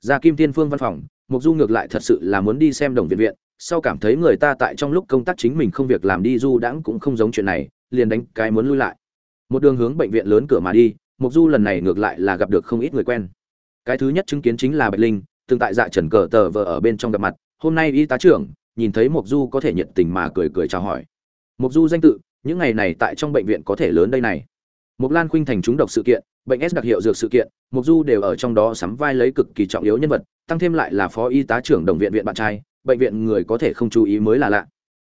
Ra kim thiên phương văn phòng, mục du ngược lại thật sự là muốn đi xem đồng viện viện, sau cảm thấy người ta tại trong lúc công tác chính mình không việc làm đi du đãng cũng không giống chuyện này, liền đánh cái muốn lui lại. Một đường hướng bệnh viện lớn cửa mà đi mục du lần này ngược lại là gặp được không ít người quen. Cái thứ nhất chứng kiến chính là bạch linh, tương tại dạ trần cờ tờ vợ ở bên trong gặp mặt. Hôm nay y tá trưởng, nhìn thấy mục du có thể nhiệt tình mà cười cười chào hỏi. Mục du danh tự, những ngày này tại trong bệnh viện có thể lớn đây này. Mục lan khuynh thành trúng độc sự kiện, bệnh s đặc hiệu dược sự kiện mục du đều ở trong đó sắm vai lấy cực kỳ trọng yếu nhân vật, tăng thêm lại là phó y tá trưởng đồng viện viện bạn trai, bệnh viện người có thể không chú ý mới là lạ.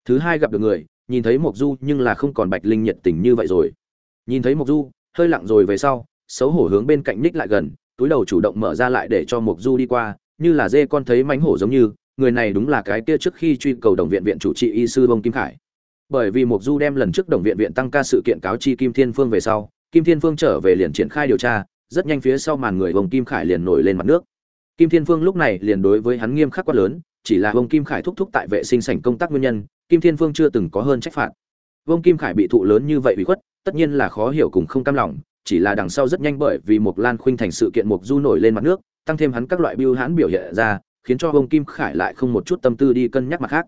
Thứ hai gặp được người, nhìn thấy mục du nhưng là không còn bạch linh nhiệt tình như vậy rồi. Nhìn thấy mục du hơi lặng rồi về sau, xấu hổ hướng bên cạnh ních lại gần, túi đầu chủ động mở ra lại để cho mục du đi qua, như là dê con thấy mánh hổ giống như, người này đúng là cái kia trước khi truy cầu đồng viện viện chủ trị y sư bông kim khải. Bởi vì mục du đem lần trước đồng viện viện tăng ca sự kiện cáo chi kim thiên phương về sau, kim thiên phương trở về liền triển khai điều tra, rất nhanh phía sau màn người bông kim khải liền nổi lên mặt nước. Kim thiên phương lúc này liền đối với hắn nghiêm khắc quá lớn, chỉ là bông kim khải thúc thúc tại vệ sinh sảnh công tác nguyên nhân, kim thiên phương chưa từng có hơn trách phạt. Vương kim khải bị thụ lớn như vậy bị khuất tất nhiên là khó hiểu cùng không cam lòng, chỉ là đằng sau rất nhanh bởi vì một lan khuynh thành sự kiện mục du nổi lên mặt nước, tăng thêm hắn các loại biêu hãn biểu hiện ra, khiến cho vương kim khải lại không một chút tâm tư đi cân nhắc mặt khác.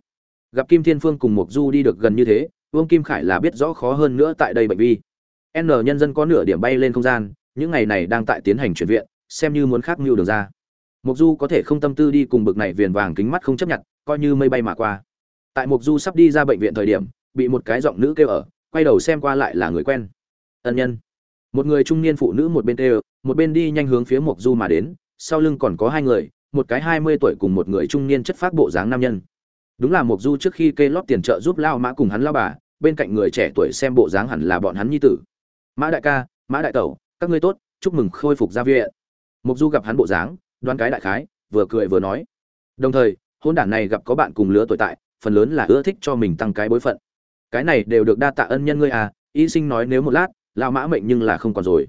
Gặp kim thiên phương cùng mục du đi được gần như thế, vương kim khải là biết rõ khó hơn nữa tại đây bệnh vi. N nhân dân có nửa điểm bay lên không gian, những ngày này đang tại tiến hành chuyển viện, xem như muốn khác mưu được ra. Mục du có thể không tâm tư đi cùng bực này viền vàng kính mắt không chấp nhận, coi như mây bay mà qua. Tại mục du sắp đi ra bệnh viện thời điểm, bị một cái giọng nữ kêu ở quay đầu xem qua lại là người quen. Ân nhân. Một người trung niên phụ nữ một bên kêu, một bên đi nhanh hướng phía Mộc du mà đến, sau lưng còn có hai người, một cái hai mươi tuổi cùng một người trung niên chất phác bộ dáng nam nhân. Đúng là Mộc du trước khi kê lót tiền trợ giúp lao mã cùng hắn lao bà, bên cạnh người trẻ tuổi xem bộ dáng hẳn là bọn hắn nhi tử. Mã đại ca, mã đại tẩu, các ngươi tốt, chúc mừng khôi phục gia viện. Mộc du gặp hắn bộ dáng, đoán cái đại khái, vừa cười vừa nói. Đồng thời, hôn đản này gặp có bạn cùng lứa tuổi tại, phần lớn là ưa thích cho mình tăng cái bối phận cái này đều được đa tạ ân nhân ngươi à y sinh nói nếu một lát, lão mã mệnh nhưng là không còn rồi.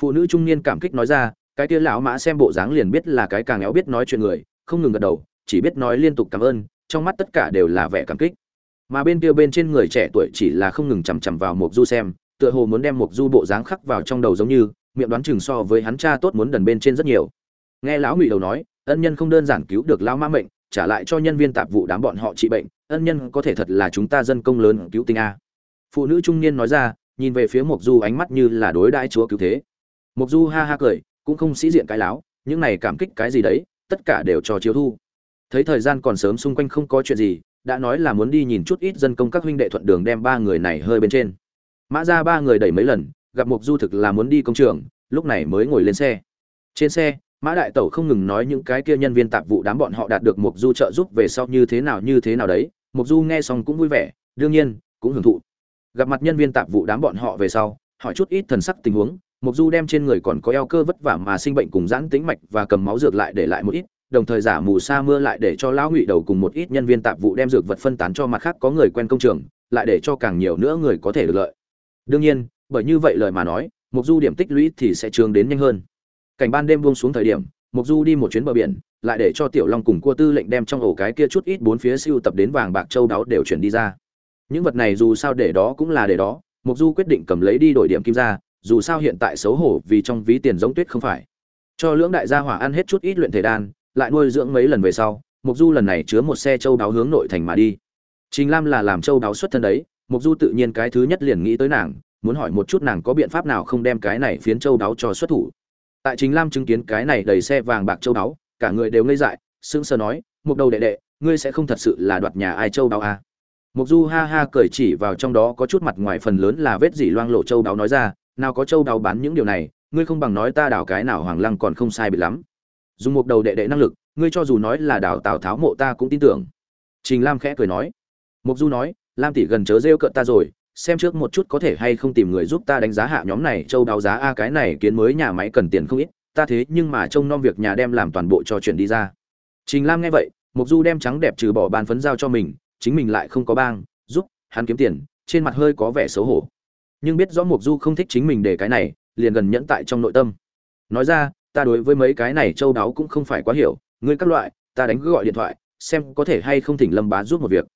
Phụ nữ trung niên cảm kích nói ra, cái kia lão mã xem bộ dáng liền biết là cái càng éo biết nói chuyện người, không ngừng gật đầu, chỉ biết nói liên tục cảm ơn, trong mắt tất cả đều là vẻ cảm kích. Mà bên kia bên trên người trẻ tuổi chỉ là không ngừng chằm chằm vào một du xem, tựa hồ muốn đem một du bộ dáng khắc vào trong đầu giống như, miệng đoán chừng so với hắn cha tốt muốn đần bên trên rất nhiều. Nghe lão ngụy đầu nói, ân nhân không đơn giản cứu được lão mã mệnh, trả lại cho nhân viên tạp vụ đám bọn họ trị bệnh ân nhân có thể thật là chúng ta dân công lớn cứu tinh a. Phụ nữ trung niên nói ra, nhìn về phía mộc du ánh mắt như là đối đãi chúa cứu thế. Mộc du ha ha cười, cũng không sĩ diện cái láo, những này cảm kích cái gì đấy, tất cả đều cho chiếu thu. Thấy thời gian còn sớm xung quanh không có chuyện gì, đã nói là muốn đi nhìn chút ít dân công các huynh đệ thuận đường đem ba người này hơi bên trên. Mã ra ba người đẩy mấy lần, gặp mộc du thực là muốn đi công trường, lúc này mới ngồi lên xe. Trên xe, mã đại tẩu không ngừng nói những cái kia nhân viên tạp vụ đám bọn họ đạt được mục du trợ giúp về sau như thế nào, như thế nào đấy mục du nghe xong cũng vui vẻ, đương nhiên, cũng hưởng thụ. Gặp mặt nhân viên tạp vụ đám bọn họ về sau, hỏi chút ít thần sắc tình huống, mục du đem trên người còn có eo cơ vất vả mà sinh bệnh cùng giãn tính mạch và cầm máu dược lại để lại một ít, đồng thời giả mù sa mưa lại để cho lão ngụy đầu cùng một ít nhân viên tạp vụ đem dược vật phân tán cho mặt khác có người quen công trường, lại để cho càng nhiều nữa người có thể được lợi. Đương nhiên, bởi như vậy lời mà nói, mục du điểm tích lũy thì sẽ trường đến nhanh hơn. Cảnh ban đêm buông xuống thời điểm, mục du đi một chuyến bờ biển lại để cho tiểu long cùng cua tư lệnh đem trong ổ cái kia chút ít bốn phía siêu tập đến vàng bạc châu đáo đều chuyển đi ra. Những vật này dù sao để đó cũng là để đó, mục du quyết định cầm lấy đi đổi điểm kim ra, dù sao hiện tại xấu hổ vì trong ví tiền giống tuyết không phải. Cho lưỡng đại gia hỏa ăn hết chút ít luyện thể đan, lại nuôi dưỡng mấy lần về sau, mục du lần này chứa một xe châu đáo hướng nội thành mà đi. Trình lam là làm châu đáo xuất thân đấy, mục du tự nhiên cái thứ nhất liền nghĩ tới nàng, muốn hỏi một chút nàng có biện pháp nào không đem cái này phiến châu đáo cho xuất thủ. Tại chính lam chứng kiến cái này đầy xe vàng bạc châu đáo cả người đều ngây dại, sững sờ nói, mục đầu đệ đệ, ngươi sẽ không thật sự là đoạt nhà ai châu đáo à? mục du ha ha cười chỉ vào trong đó có chút mặt ngoài phần lớn là vết dỉ loang lộ châu đáo nói ra, nào có châu đáo bán những điều này, ngươi không bằng nói ta đảo cái nào hoàng lăng còn không sai bị lắm. Dùng mục đầu đệ đệ năng lực, ngươi cho dù nói là đảo tào tháo mộ ta cũng tin tưởng. Trình lam khẽ cười nói. Mục du nói, lam tỷ gần chớ rêu cợt ta rồi, xem trước một chút có thể hay không tìm người giúp ta đánh giá hạ nhóm này, châu đáo giá a cái này kiến mới nhà máy cần tiền không ít ta thế nhưng mà trông nom việc nhà đem làm toàn bộ cho chuyện đi ra. Trình lam nghe vậy mục du đem trắng đẹp trừ bỏ bàn phấn giao cho mình chính mình lại không có bang giúp hắn kiếm tiền trên mặt hơi có vẻ xấu hổ. Nhưng biết rõ mục du không thích chính mình để cái này liền gần nhẫn tại trong nội tâm. Nói ra ta đối với mấy cái này châu đáo cũng không phải quá hiểu ngươi các loại ta đánh gọi điện thoại xem có thể hay không thỉnh lâm bá giúp một việc.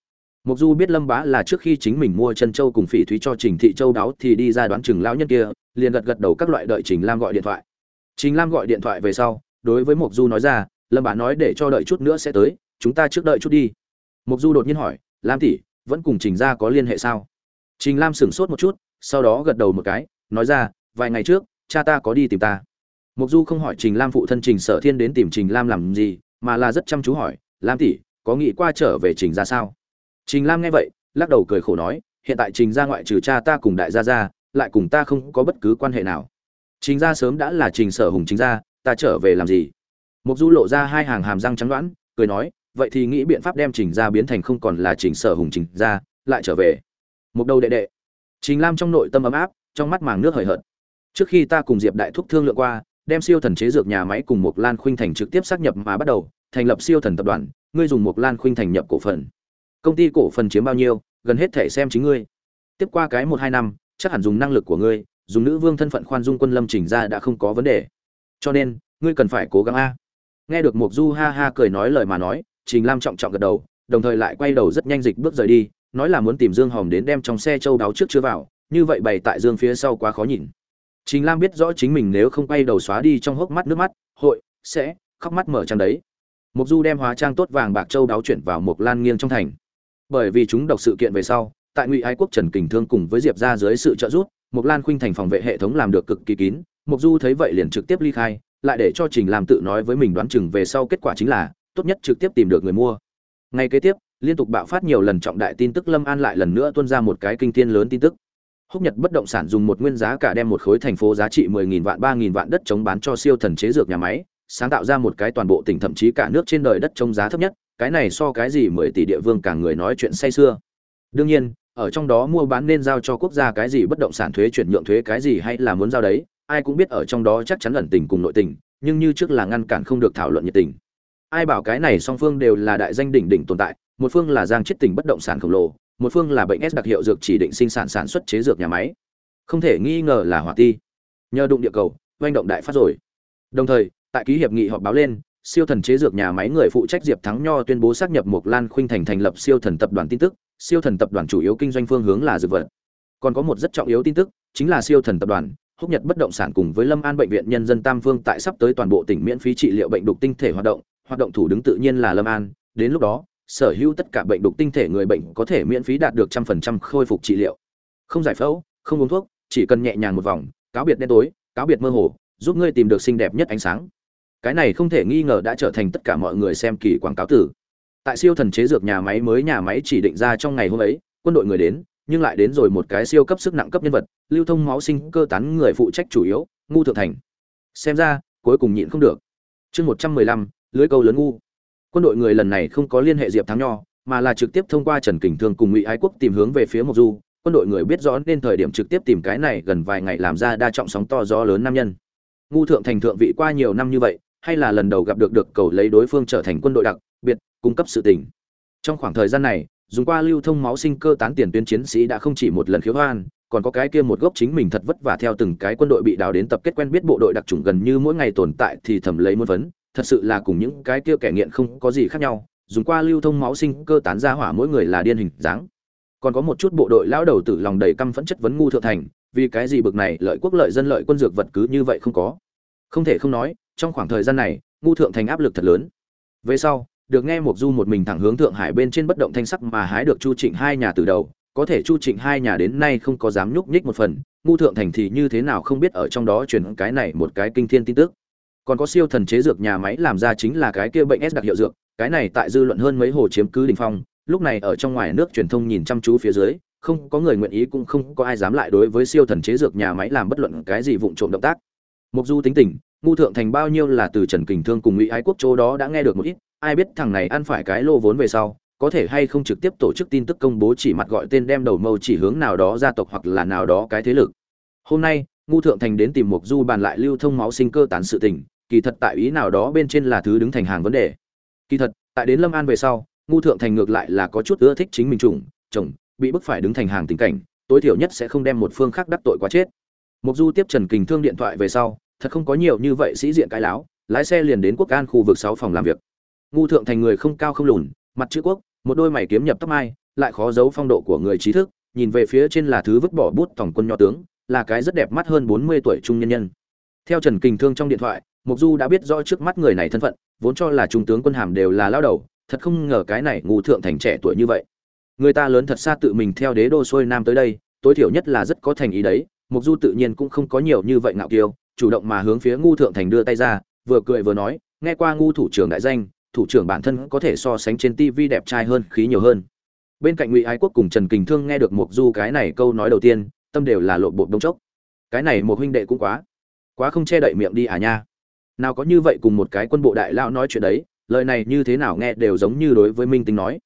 Mộc Du biết Lâm Bá là trước khi chính mình mua chân châu cùng phỉ thúy cho Trình Thị Châu đáo thì đi ra đoán chừng lão nhân kia, liền gật gật đầu các loại đợi Trình Lam gọi điện thoại. Trình Lam gọi điện thoại về sau, đối với Mộc Du nói ra, Lâm Bá nói để cho đợi chút nữa sẽ tới, chúng ta trước đợi chút đi. Mộc Du đột nhiên hỏi, Lam tỷ, vẫn cùng Trình gia có liên hệ sao? Trình Lam sững sốt một chút, sau đó gật đầu một cái, nói ra, vài ngày trước, cha ta có đi tìm ta. Mộc Du không hỏi Trình Lam phụ thân Trình Sở Thiên đến tìm Trình Lam làm gì, mà là rất chăm chú hỏi, Lam tỷ, có nghĩ qua trở về Trình gia sao? Trình Lam nghe vậy, lắc đầu cười khổ nói, hiện tại Trình gia ngoại trừ cha ta cùng đại gia gia, lại cùng ta không có bất cứ quan hệ nào. Trình gia sớm đã là Trình Sở Hùng Trình gia, ta trở về làm gì? Mục Du lộ ra hai hàng hàm răng trắng đoán, cười nói, vậy thì nghĩ biện pháp đem Trình gia biến thành không còn là Trình Sở Hùng Trình gia, lại trở về. Mục đầu đệ đệ. Trình Lam trong nội tâm ấm áp, trong mắt màng nước hời hợt. Trước khi ta cùng Diệp Đại Thúc thương lượng qua, đem siêu thần chế dược nhà máy cùng Mục Lan Khuynh Thành trực tiếp xác nhập mà bắt đầu, thành lập siêu thần tập đoàn, ngươi dùng Mục Lan Khuynh Thành nhập cổ phần công ty cổ phần chiếm bao nhiêu gần hết thể xem chính ngươi tiếp qua cái một hai năm chắc hẳn dùng năng lực của ngươi dùng nữ vương thân phận khoan dung quân lâm chỉnh ra đã không có vấn đề. Cho nên, ngươi cần phải cố gắng a. Nghe được mục du ha ha cười nói lời mà nói, trình lam trọng trọng gật đầu, đồng thời lại quay đầu rất nhanh dịch bước rời đi, nói là muốn tìm dương hồng đến đem trong xe châu đáo trước chứa vào, như vậy bày tại dương phía sau quá khó nhìn. Trình lam biết rõ chính mình nếu không quay đầu xóa đi trong hốc mắt nước mắt, hội, sẽ, khóc mắt mở trang đấy. Mục du đem hóa trang tốt vàng bạc châu đáo chuyển vào một lan nghiêng trong thành. Bởi vì chúng đọc sự kiện về sau, tại ngụy ái quốc trần kình thương cùng với diệp ra dưới sự trợ giúp Mộc lan khuynh thành phòng vệ hệ thống làm được cực kỳ kín, Mộc du thấy vậy liền trực tiếp ly khai, lại để cho trình làm tự nói với mình đoán chừng về sau kết quả chính là, tốt nhất trực tiếp tìm được người mua. Ngay kế tiếp, liên tục bạo phát nhiều lần trọng đại tin tức lâm an lại lần nữa tuôn ra một cái kinh thiên lớn tin tức. Húc nhật bất động sản dùng một nguyên giá cả đem một khối thành phố giá trị 10.000 vạn 3.000 vạn đất chống bán cho siêu thần chế dược nhà máy, sáng tạo ra một cái toàn bộ tỉnh thậm chí cả nước trên đời đất chống giá thấp nhất, cái này so cái gì 10 tỷ địa vương cả người nói chuyện say xưa đương nhiên ở trong đó mua bán nên giao cho quốc gia cái gì bất động sản thuế chuyển nhượng thuế cái gì hay là muốn giao đấy, ai cũng biết ở trong đó chắc chắn ẩn tình cùng nội tình, nhưng như trước là ngăn cản không được thảo luận nhiệt tình. Ai bảo cái này song phương đều là đại danh đỉnh đỉnh tồn tại, một phương là giang chết tỉnh bất động sản khổng lồ, một phương là bệnh s đặc hiệu dược chỉ định sinh sản sản xuất chế dược nhà máy. Không thể nghi ngờ là hỏa ti. Nhờ đụng địa cầu doanh động đại phát rồi. Đồng thời, tại ký hiệp nghị họp báo lên, siêu thần chế dược nhà máy người phụ trách diệp thắng nho tuyên bố xác nhập một lan khuynh thành thành lập siêu thần tập đoàn tin tức siêu thần tập đoàn chủ yếu kinh doanh phương hướng là dược vật. Còn có một rất trọng yếu tin tức, chính là siêu thần tập đoàn, húc nhật bất động sản cùng với lâm an bệnh viện nhân dân tam phương tại sắp tới toàn bộ tỉnh miễn phí trị liệu bệnh đục tinh thể hoạt động hoạt động thủ đứng tự nhiên là lâm an. Đến lúc đó, sở hữu tất cả bệnh đục tinh thể người bệnh có thể miễn phí đạt được trăm phần trăm khôi phục trị liệu. Không giải phẫu, không uống thuốc, chỉ cần nhẹ nhàng một vòng, cáo biệt đen tối, cáo biệt mơ hồ, giúp ngươi tìm được xinh đẹp nhất ánh sáng. Cái này không thể nghi ngờ đã trở thành tất cả mọi người xem kỳ quảng cáo tử tại siêu thần chế dược nhà máy mới nhà máy chỉ định ra trong ngày hôm ấy, quân đội người đến, nhưng lại đến rồi một cái siêu cấp sức nặng cấp nhân vật, lưu thông máu sinh cơ tán người phụ trách chủ yếu, ngu thượng thành. Xem ra, cuối cùng nhịn không được. Chương một trăm mười lăm, lưới câu lớn ngu. Quân đội người lần này không có liên hệ diệp thắng nho, mà là trực tiếp thông qua trần kình thương cùng ngụy ái quốc tìm hướng về phía mộc du. Quân đội người biết rõ nên thời điểm trực tiếp tìm cái này gần vài ngày làm ra đa trọng sóng to gió lớn nam nhân. Ngu thượng thành thượng vị qua nhiều năm như vậy, hay là lần đầu gặp được được cầu lấy đối phương trở thành quân đội đặc biệt, cung cấp sự tình. Trong khoảng thời gian này, dùng qua lưu thông máu sinh cơ tán tiền tuyến chiến sĩ đã không chỉ một lần khiếu hoan, còn có cái kia một gốc chính mình thật vất vả theo từng cái quân đội bị đào đến tập kết quen biết bộ đội đặc trùng gần như mỗi ngày tồn tại thì thầm lấy muôn vấn thật sự là cùng những cái kia kẻ nghiện không có gì khác nhau, dùng qua lưu thông máu sinh cơ tán ra hỏa mỗi người là điên hình dáng. Còn có một chút bộ đội lão đầu tử lòng đầy căm phẫn chất vấn ngu thượng thành, vì cái gì bực này, lợi quốc lợi dân lợi quân dược vật cứ như vậy không có. Không thể không nói, trong khoảng thời gian này, ngu thượng thành áp lực thật lớn. Về sau được nghe một du một mình thẳng hướng thượng hải bên trên bất động thanh sắc mà hái được chu trịnh hai nhà từ đầu. Có thể chu trịnh hai nhà đến nay không có dám nhúc nhích một phần, ngu thượng thành thì như thế nào không biết ở trong đó truyền cái này một cái kinh thiên tin tức. Còn có siêu thần chế dược nhà máy làm ra chính là cái kia bệnh s đặc hiệu dược, cái này tại dư luận hơn mấy hồ chiếm cứ đỉnh phong, lúc này ở trong ngoài nước truyền thông nhìn chăm chú phía dưới, không có người nguyện ý cũng không có ai dám lại đối với siêu thần chế dược nhà máy làm bất luận cái gì vụng trộm động tác. Mục du tính tình, ngu thượng thành bao nhiêu là từ trần kình thương cùng ngụy ái quốc chỗ đó đã nghe được một ít ai biết thằng này ăn phải cái lô vốn về sau, có thể hay không trực tiếp tổ chức tin tức công bố chỉ mặt gọi tên đem đầu mâu chỉ hướng nào đó gia tộc hoặc là nào đó cái thế lực. Hôm nay, ngu thượng thành đến tìm mục du bàn lại lưu thông máu sinh cơ tán sự tình, kỳ thật tại ý nào đó bên trên là thứ đứng thành hàng vấn đề. Kỳ thật, tại đến lâm an về sau, ngu thượng thành ngược lại là có chút ưa thích chính mình trùng chồng, bị bức phải đứng thành hàng tình cảnh, tối thiểu nhất sẽ không đem một phương khác đắc tội quá chết. Mục du tiếp trần kình thương điện thoại về sau, thật không có nhiều như vậy sĩ diện cái láo, lái xe liền đến quốc an khu vực sáu phòng làm việc ngu thượng thành người không cao không lùn, mặt chữ quốc, một đôi mày kiếm nhập tóc mai, lại khó giấu phong độ của người trí thức, nhìn về phía trên là thứ vứt bỏ bút tổng quân nho tướng, là cái rất đẹp mắt hơn bốn mươi tuổi trung nhân nhân. Theo trần kình thương trong điện thoại mục du đã biết rõ trước mắt người này thân phận, vốn cho là trung tướng quân hàm đều là lao đầu, thật không ngờ cái này ngu thượng thành trẻ tuổi như vậy. Người ta lớn thật xa tự mình theo đế đô xuôi nam tới đây, tối thiểu nhất là rất có thành ý đấy mục du tự nhiên cũng không có nhiều như vậy ngạo kiêu chủ động mà hướng phía ngu thượng thành đưa tay ra, vừa cười vừa nói, nghe qua ngu thủ trưởng đại danh thủ trưởng bản thân có thể so sánh trên tivi đẹp trai hơn, khí nhiều hơn. Bên cạnh ngụy ái quốc cùng trần kình thương nghe được mục du cái này câu nói đầu tiên, tâm đều là lộn bột đông chốc. Cái này một huynh đệ cũng quá quá không che đậy miệng đi à nha. Nào có như vậy cùng một cái quân bộ đại lão nói chuyện đấy, lời này như thế nào nghe đều giống như đối với minh tính nói.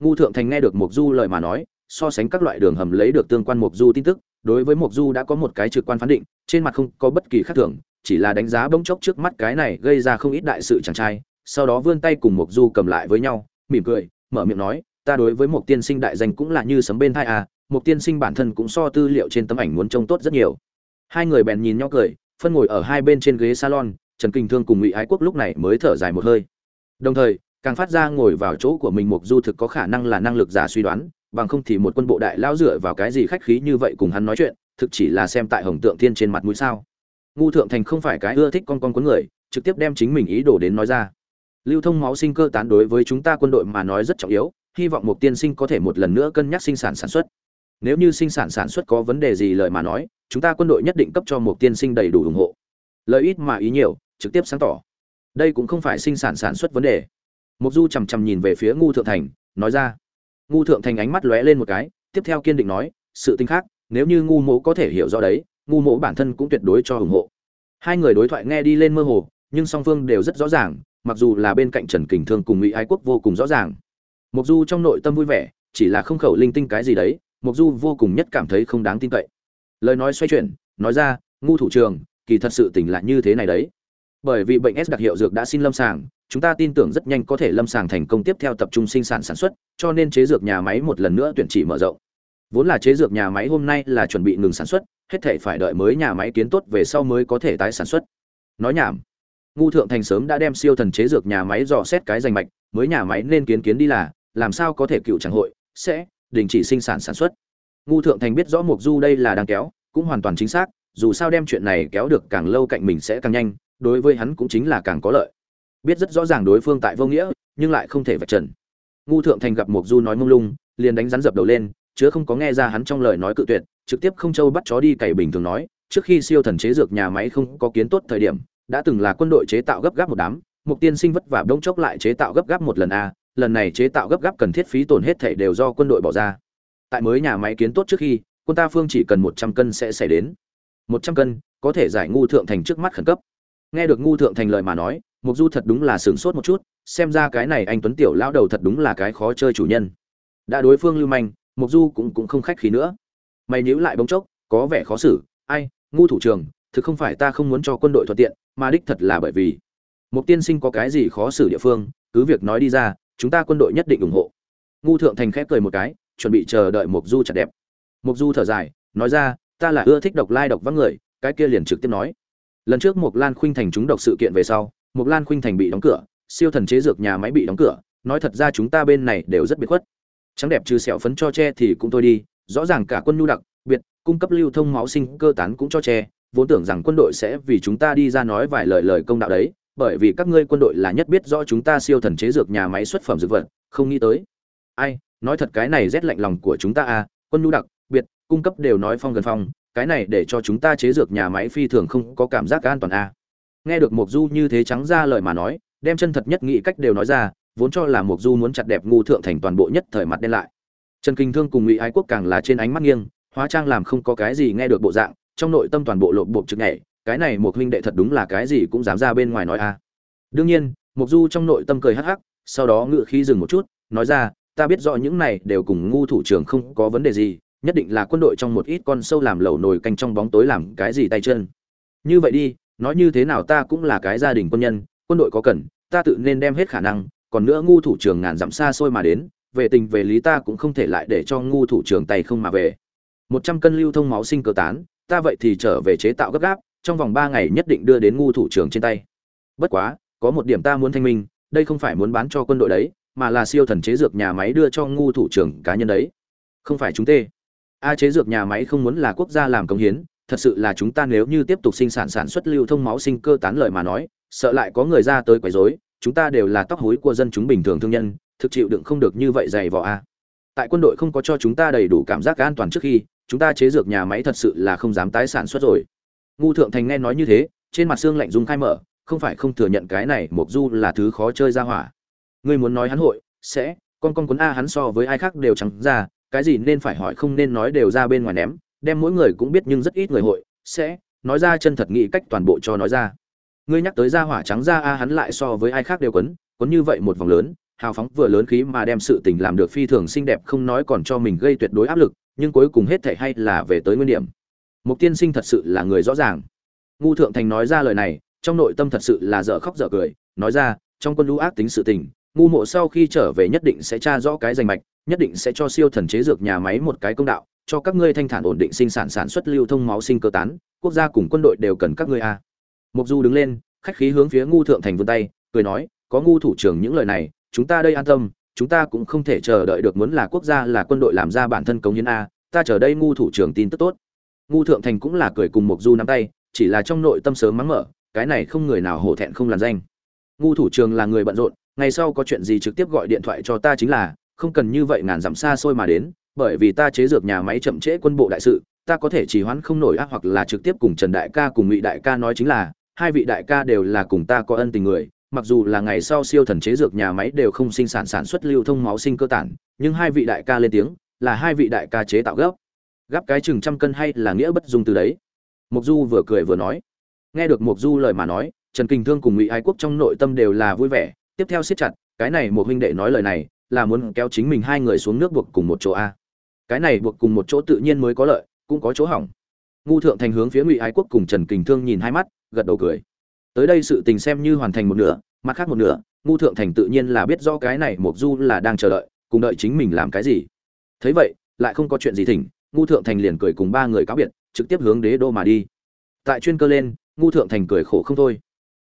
Ngu thượng thành nghe được mục du lời mà nói, so sánh các loại đường hầm lấy được tương quan mục du tin tức, đối với mục du đã có một cái trực quan phán định, trên mặt không có bất kỳ khác thường, chỉ là đánh giá bỗng chốc trước mắt cái này gây ra không ít đại sự chàng trai sau đó vươn tay cùng Mộc du cầm lại với nhau, mỉm cười, mở miệng nói, ta đối với Mộc tiên sinh đại danh cũng là như sấm bên tai à Mộc tiên sinh bản thân cũng so tư liệu trên tấm ảnh muốn trông tốt rất nhiều. Hai người bèn nhìn nhau cười, phân ngồi ở hai bên trên ghế salon, trần kinh thương cùng ngụy ái quốc lúc này mới thở dài một hơi. Đồng thời, càng phát ra ngồi vào chỗ của mình Mộc du thực có khả năng là năng lực giả suy đoán, bằng không thì một quân bộ đại lao dựa vào cái gì khách khí như vậy cùng hắn nói chuyện, thực chỉ là xem tại hồng tượng thiên trên mặt mũi sao. Ngu thượng thành không phải cái ưa thích con con cuốn người, trực tiếp đem chính mình ý đồ đến nói ra lưu thông máu sinh cơ tán đối với chúng ta quân đội mà nói rất trọng yếu, hy vọng một tiên sinh có thể một lần nữa cân nhắc sinh sản sản xuất. Nếu như sinh sản sản xuất có vấn đề gì lời mà nói, chúng ta quân đội nhất định cấp cho một tiên sinh đầy đủ ủng hộ. Lợi ít mà ý nhiều, trực tiếp sáng tỏ. Đây cũng không phải sinh sản sản xuất vấn đề. Mục du chằm chằm nhìn về phía ngu thượng thành, nói ra. Ngu thượng thành ánh mắt lóe lên một cái, tiếp theo kiên định nói, sự tình khác, nếu như ngu mỗ có thể hiểu rõ đấy, ngu mỗ bản thân cũng tuyệt đối cho ủng hộ. Hai người đối thoại nghe đi lên mơ hồ, nhưng song phương đều rất rõ ràng mặc dù là bên cạnh trần kình thương cùng ngụy ái quốc vô cùng rõ ràng. Mục du trong nội tâm vui vẻ, chỉ là không khẩu linh tinh cái gì đấy mục du vô cùng nhất cảm thấy không đáng tin cậy. Lời nói xoay chuyển, nói ra, ngu thủ trường kỳ thật sự tình lại như thế này đấy. Bởi vì bệnh s đặc hiệu dược đã xin lâm sàng, chúng ta tin tưởng rất nhanh có thể lâm sàng thành công tiếp theo tập trung sinh sản sản xuất, cho nên chế dược nhà máy một lần nữa tuyển chỉ mở rộng. Vốn là chế dược nhà máy hôm nay là chuẩn bị ngừng sản xuất, hết thể phải đợi mới nhà máy kiến tốt về sau mới có thể tái sản xuất. Nói nhảm ngu thượng thành sớm đã đem siêu thần chế dược nhà máy dò xét cái danh mạch, mới nhà máy nên kiến kiến đi là, làm sao có thể cựu chẳng hội, sẽ đình chỉ sinh sản sản xuất. Ngu thượng thành biết rõ mục du đây là đang kéo, cũng hoàn toàn chính xác, dù sao đem chuyện này kéo được càng lâu cạnh mình sẽ càng nhanh, đối với hắn cũng chính là càng có lợi. Biết rất rõ ràng đối phương tại vô nghĩa, nhưng lại không thể vạch trần. Ngu thượng thành gặp mục du nói mông lung, liền đánh rắn dập đầu lên chứ không có nghe ra hắn trong lời nói cự tuyệt, trực tiếp không châu bắt chó đi cày bình thường nói, trước khi siêu thần chế dược nhà máy không có kiến tốt thời điểm đã từng là quân đội chế tạo gấp gáp một đám, mục tiên sinh vất vả đông chốc lại chế tạo gấp gáp một lần a, lần này chế tạo gấp gáp cần thiết phí tổn hết thảy đều do quân đội bỏ ra. Tại mới nhà máy kiến tốt trước khi, quân ta phương chỉ cần một trăm cân sẽ xảy đến. Một trăm cân, có thể giải ngu thượng thành trước mắt khẩn cấp. Nghe được ngu thượng thành lời mà nói, mục du thật đúng là sửng sốt một chút, xem ra cái này anh tuấn tiểu lão đầu thật đúng là cái khó chơi chủ nhân. Đã đối phương lưu manh, mục du cũng cũng không khách khí nữa. Mày nhíu lại bỗng chốc, có vẻ khó xử, ai, ngu thủ trưởng thực không phải ta không muốn cho quân đội thuận tiện, mà đích thật là bởi vì một tiên sinh có cái gì khó xử địa phương, cứ việc nói đi ra, chúng ta quân đội nhất định ủng hộ. Ngu thượng thành khép cười một cái, chuẩn bị chờ đợi mục du chặt đẹp. Mục du thở dài, nói ra, ta là ưa thích độc lai độc vắng người, cái kia liền trực tiếp nói. Lần trước mục lan khuynh thành chúng độc sự kiện về sau, mục lan khuynh thành bị đóng cửa, siêu thần chế dược nhà máy bị đóng cửa, nói thật ra chúng ta bên này đều rất biệt khuất. Trắng đẹp trừ sẹo phấn cho che thì cũng thôi đi, rõ ràng cả quân nhu đặc, biệt, cung cấp lưu thông máu sinh cơ tán cũng cho che vốn tưởng rằng quân đội sẽ vì chúng ta đi ra nói vài lời lời công đạo đấy, bởi vì các ngươi quân đội là nhất biết rõ chúng ta siêu thần chế dược nhà máy xuất phẩm dược vật, không nghĩ tới. Ai, nói thật cái này rét lạnh lòng của chúng ta à quân nhu đặc, biệt, cung cấp đều nói phong gần phong, cái này để cho chúng ta chế dược nhà máy phi thường không có cảm giác an toàn à. Nghe được mục du như thế trắng ra lời mà nói, đem chân thật nhất nghĩ cách đều nói ra, vốn cho là mục du muốn chặt đẹp ngu thượng thành toàn bộ nhất thời mặt đen lại. Trần kinh thương cùng ngụy ái quốc càng là trên ánh mắt nghiêng, hóa trang làm không có cái gì nghe được bộ dạng trong nội tâm toàn bộ lộn bộ trực nhảy, cái này một huynh đệ thật đúng là cái gì cũng dám ra bên ngoài nói a à. đương nhiên mục du trong nội tâm cười hắc hắc, sau đó ngự khí dừng một chút, nói ra, ta biết rõ những này đều cùng ngu thủ trưởng không có vấn đề gì, nhất định là quân đội trong một ít con sâu làm lẩu nồi canh trong bóng tối làm cái gì tay chân như vậy đi, nói như thế nào ta cũng là cái gia đình quân nhân, quân đội có cần, ta tự nên đem hết khả năng, còn nữa ngu thủ trưởng ngàn dặm xa xôi mà đến, về tình về lý ta cũng không thể lại để cho ngu thủ trưởng tay không mà về một trăm cân lưu thông máu sinh cơ tán ta vậy thì trở về chế tạo gấp gáp, trong vòng ba ngày nhất định đưa đến ngu thủ trưởng trên tay. Bất quá, có một điểm ta muốn thanh minh, đây không phải muốn bán cho quân đội đấy, mà là siêu thần chế dược nhà máy đưa cho ngu thủ trưởng cá nhân đấy. Không phải chúng tê. A chế dược nhà máy không muốn là quốc gia làm công hiến, thật sự là chúng ta nếu như tiếp tục sinh sản sản xuất lưu thông máu sinh cơ tán lợi mà nói, sợ lại có người ra tới quấy rối, chúng ta đều là tóc hối của dân chúng bình thường thương nhân, thực chịu đựng không được như vậy dày vò a. Tại quân đội không có cho chúng ta đầy đủ cảm giác an toàn trước khi chúng ta chế dược nhà máy thật sự là không dám tái sản xuất rồi. Ngu thượng thành nghe nói như thế, trên mặt xương lạnh dung khai mở, không phải không thừa nhận cái này mộc du là thứ khó chơi ra hỏa. Ngươi muốn nói hắn hội, sẽ, con con cuốn a hắn so với ai khác đều trắng ra, cái gì nên phải hỏi không nên nói đều ra bên ngoài ném, đem mỗi người cũng biết nhưng rất ít người hội, sẽ, nói ra chân thật nghĩ cách toàn bộ cho nói ra. Ngươi nhắc tới ra hỏa trắng ra a hắn lại so với ai khác đều quấn quấn như vậy một vòng lớn, hào phóng vừa lớn khí mà đem sự tình làm được phi thường xinh đẹp không nói còn cho mình gây tuyệt đối áp lực nhưng cuối cùng hết thảy hay là về tới nguyên điểm. Mục tiên sinh thật sự là người rõ ràng. Ngu thượng thành nói ra lời này, trong nội tâm thật sự là dở khóc dở cười, nói ra, trong quân lũ ác tính sự tình, ngu mộ sau khi trở về nhất định sẽ tra rõ cái danh mạch, nhất định sẽ cho siêu thần chế dược nhà máy một cái công đạo, cho các ngươi thanh thản ổn định sinh sản sản xuất lưu thông máu sinh cơ tán, quốc gia cùng quân đội đều cần các ngươi a. Mục du đứng lên, khách khí hướng phía ngu thượng thành vươn tay, cười nói, có ngu thủ trưởng những lời này, chúng ta đây an tâm chúng ta cũng không thể chờ đợi được muốn là quốc gia, là quân đội làm ra bản thân cống hiến a, ta chờ đây ngu thủ trưởng tin tức tốt. Ngu thượng thành cũng là cười cùng mộc du nắm tay, chỉ là trong nội tâm sớm mắng mở, cái này không người nào hổ thẹn không làn danh. Ngu thủ trường là người bận rộn, ngày sau có chuyện gì trực tiếp gọi điện thoại cho ta chính là, không cần như vậy ngàn dặm xa xôi mà đến, bởi vì ta chế dược nhà máy chậm trễ quân bộ đại sự, ta có thể chỉ hoãn không nổi ác hoặc là trực tiếp cùng trần đại ca cùng ngụy đại ca nói chính là, hai vị đại ca đều là cùng ta có ân tình người mặc dù là ngày sau siêu thần chế dược nhà máy đều không sinh sản sản xuất lưu thông máu sinh cơ tản, nhưng hai vị đại ca lên tiếng, là hai vị đại ca chế tạo gấp gấp cái chừng trăm cân hay là nghĩa bất dung từ đấy. Mục du vừa cười vừa nói. Nghe được mục du lời mà nói, trần kình thương cùng ngụy ái quốc trong nội tâm đều là vui vẻ, tiếp theo siết chặt, cái này một huynh đệ nói lời này, là muốn kéo chính mình hai người xuống nước buộc cùng một chỗ a. Cái này buộc cùng một chỗ tự nhiên mới có lợi, cũng có chỗ hỏng. Ngu thượng thành hướng phía ngụy ái quốc cùng trần kình thương nhìn hai mắt, gật đầu cười tới đây sự tình xem như hoàn thành một nửa, mặt khác một nửa, ngu thượng thành tự nhiên là biết rõ cái này mục du là đang chờ đợi, cùng đợi chính mình làm cái gì. Thấy vậy, lại không có chuyện gì thỉnh, ngu thượng thành liền cười cùng ba người cáo biệt, trực tiếp hướng đế đô mà đi. Tại chuyên cơ lên, ngu thượng thành cười khổ không thôi.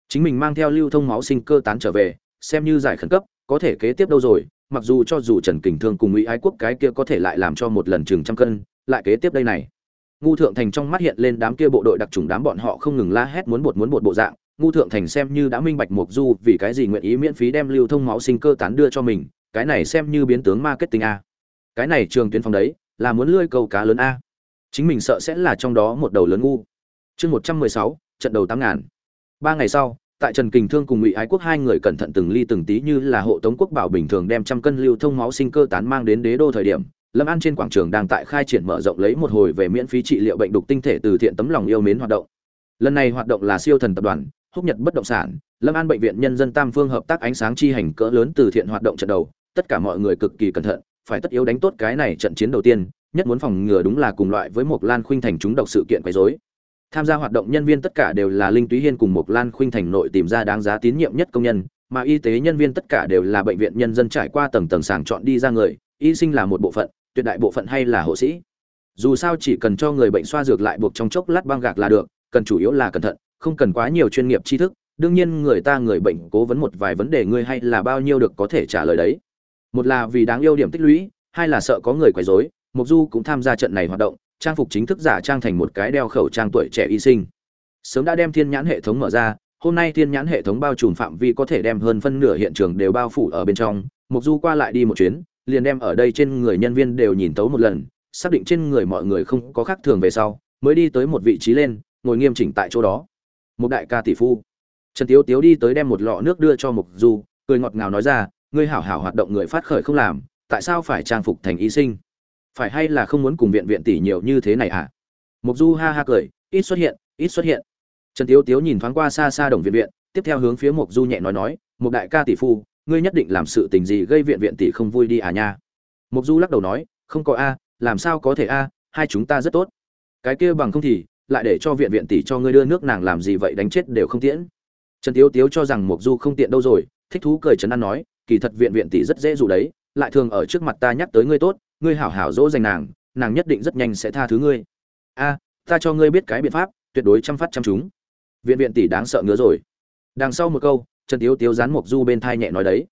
Chính mình mang theo lưu thông máu sinh cơ tán trở về, xem như giải khẩn cấp, có thể kế tiếp đâu rồi, mặc dù cho dù trần kình thương cùng ngụy ái quốc cái kia có thể lại làm cho một lần chừng trăm cân, lại kế tiếp đây này. Ngu thượng thành trong mắt hiện lên đám kia bộ đội đặc trùng đám bọn họ không ngừng la hét muốn bột muốn bột bộ dạng ngu thượng thành xem như đã minh bạch mục du vì cái gì nguyện ý miễn phí đem lưu thông máu sinh cơ tán đưa cho mình, cái này xem như biến tướng marketing a. Cái này trường tuyến phòng đấy, là muốn lươi câu cá lớn a. Chính mình sợ sẽ là trong đó một đầu lớn ngu. Chương một trăm mười sáu, trận đầu tám ngàn. Ba ngày sau, tại trần kình thương cùng ngụy ái quốc hai người cẩn thận từng ly từng tí như là hộ tống quốc bảo bình thường đem trăm cân lưu thông máu sinh cơ tán mang đến đế đô thời điểm, lâm an trên quảng trường đang tại khai triển mở rộng lấy một hồi về miễn phí trị liệu bệnh đục tinh thể từ thiện tấm lòng yêu mến hoạt động. Lần này hoạt động là siêu thần tập đoàn húc nhật bất động sản, lâm an bệnh viện nhân dân tam phương hợp tác ánh sáng chi hành cỡ lớn từ thiện hoạt động trận đầu. Tất cả mọi người cực kỳ cẩn thận, phải tất yếu đánh tốt cái này trận chiến đầu tiên, nhất muốn phòng ngừa đúng là cùng loại với một lan khuynh thành chúng độc sự kiện quấy rối. Tham gia hoạt động nhân viên tất cả đều là linh túy hiên cùng một lan khuynh thành nội tìm ra đáng giá tín nhiệm nhất công nhân, mà y tế nhân viên tất cả đều là bệnh viện nhân dân trải qua tầng tầng sàng chọn đi ra người, y sinh là một bộ phận, tuyệt đại bộ phận hay là hộ sĩ. Dù sao chỉ cần cho người bệnh xoa dược lại buộc trong chốc lát băng gạc là được, cần chủ yếu là cẩn thận không cần quá nhiều chuyên nghiệp tri thức, đương nhiên người ta người bệnh cố vấn một vài vấn đề ngươi hay là bao nhiêu được có thể trả lời đấy. Một là vì đáng yêu điểm tích lũy, hai là sợ có người quấy rối mục du cũng tham gia trận này hoạt động, trang phục chính thức giả trang thành một cái đeo khẩu trang tuổi trẻ y sinh. Sớm đã đem thiên nhãn hệ thống mở ra, hôm nay thiên nhãn hệ thống bao trùm phạm vi có thể đem hơn phân nửa hiện trường đều bao phủ ở bên trong. Mục du qua lại đi một chuyến, liền đem ở đây trên người nhân viên đều nhìn tấu một lần, xác định trên người mọi người không có khác thường về sau, mới đi tới một vị trí lên, ngồi nghiêm chỉnh tại chỗ đó một đại ca tỷ phu. Trần tiếu tiếu đi tới đem một lọ nước đưa cho mục du, cười ngọt ngào nói ra, ngươi hảo hảo hoạt động người phát khởi không làm, tại sao phải trang phục thành y sinh? Phải hay là không muốn cùng viện viện tỷ nhiều như thế này à mục du ha ha cười, ít xuất hiện, ít xuất hiện. Trần tiếu tiếu nhìn thoáng qua xa xa đồng viện viện, tiếp theo hướng phía mục du nhẹ nói nói một đại ca tỷ phu, ngươi nhất định làm sự tình gì gây viện viện tỷ không vui đi à nha? Mục du lắc đầu nói, không có a, làm sao có thể a, hai chúng ta rất tốt. Cái kia bằng không thì lại để cho viện viện tỷ cho ngươi đưa nước nàng làm gì vậy đánh chết đều không tiễn. Trần tiếu tiếu cho rằng mục du không tiện đâu rồi, thích thú cười trấn an nói, kỳ thật viện viện tỷ rất dễ dụ đấy, lại thường ở trước mặt ta nhắc tới ngươi tốt, ngươi hảo hảo dỗ dành nàng nàng nhất định rất nhanh sẽ tha thứ ngươi. A, ta cho ngươi biết cái biện pháp, tuyệt đối chăm phát chăm chúng. Viện viện tỷ đáng sợ ngứa rồi. Đằng sau một câu, trần tiếu tiếu dán mộc du bên thai nhẹ nói đấy.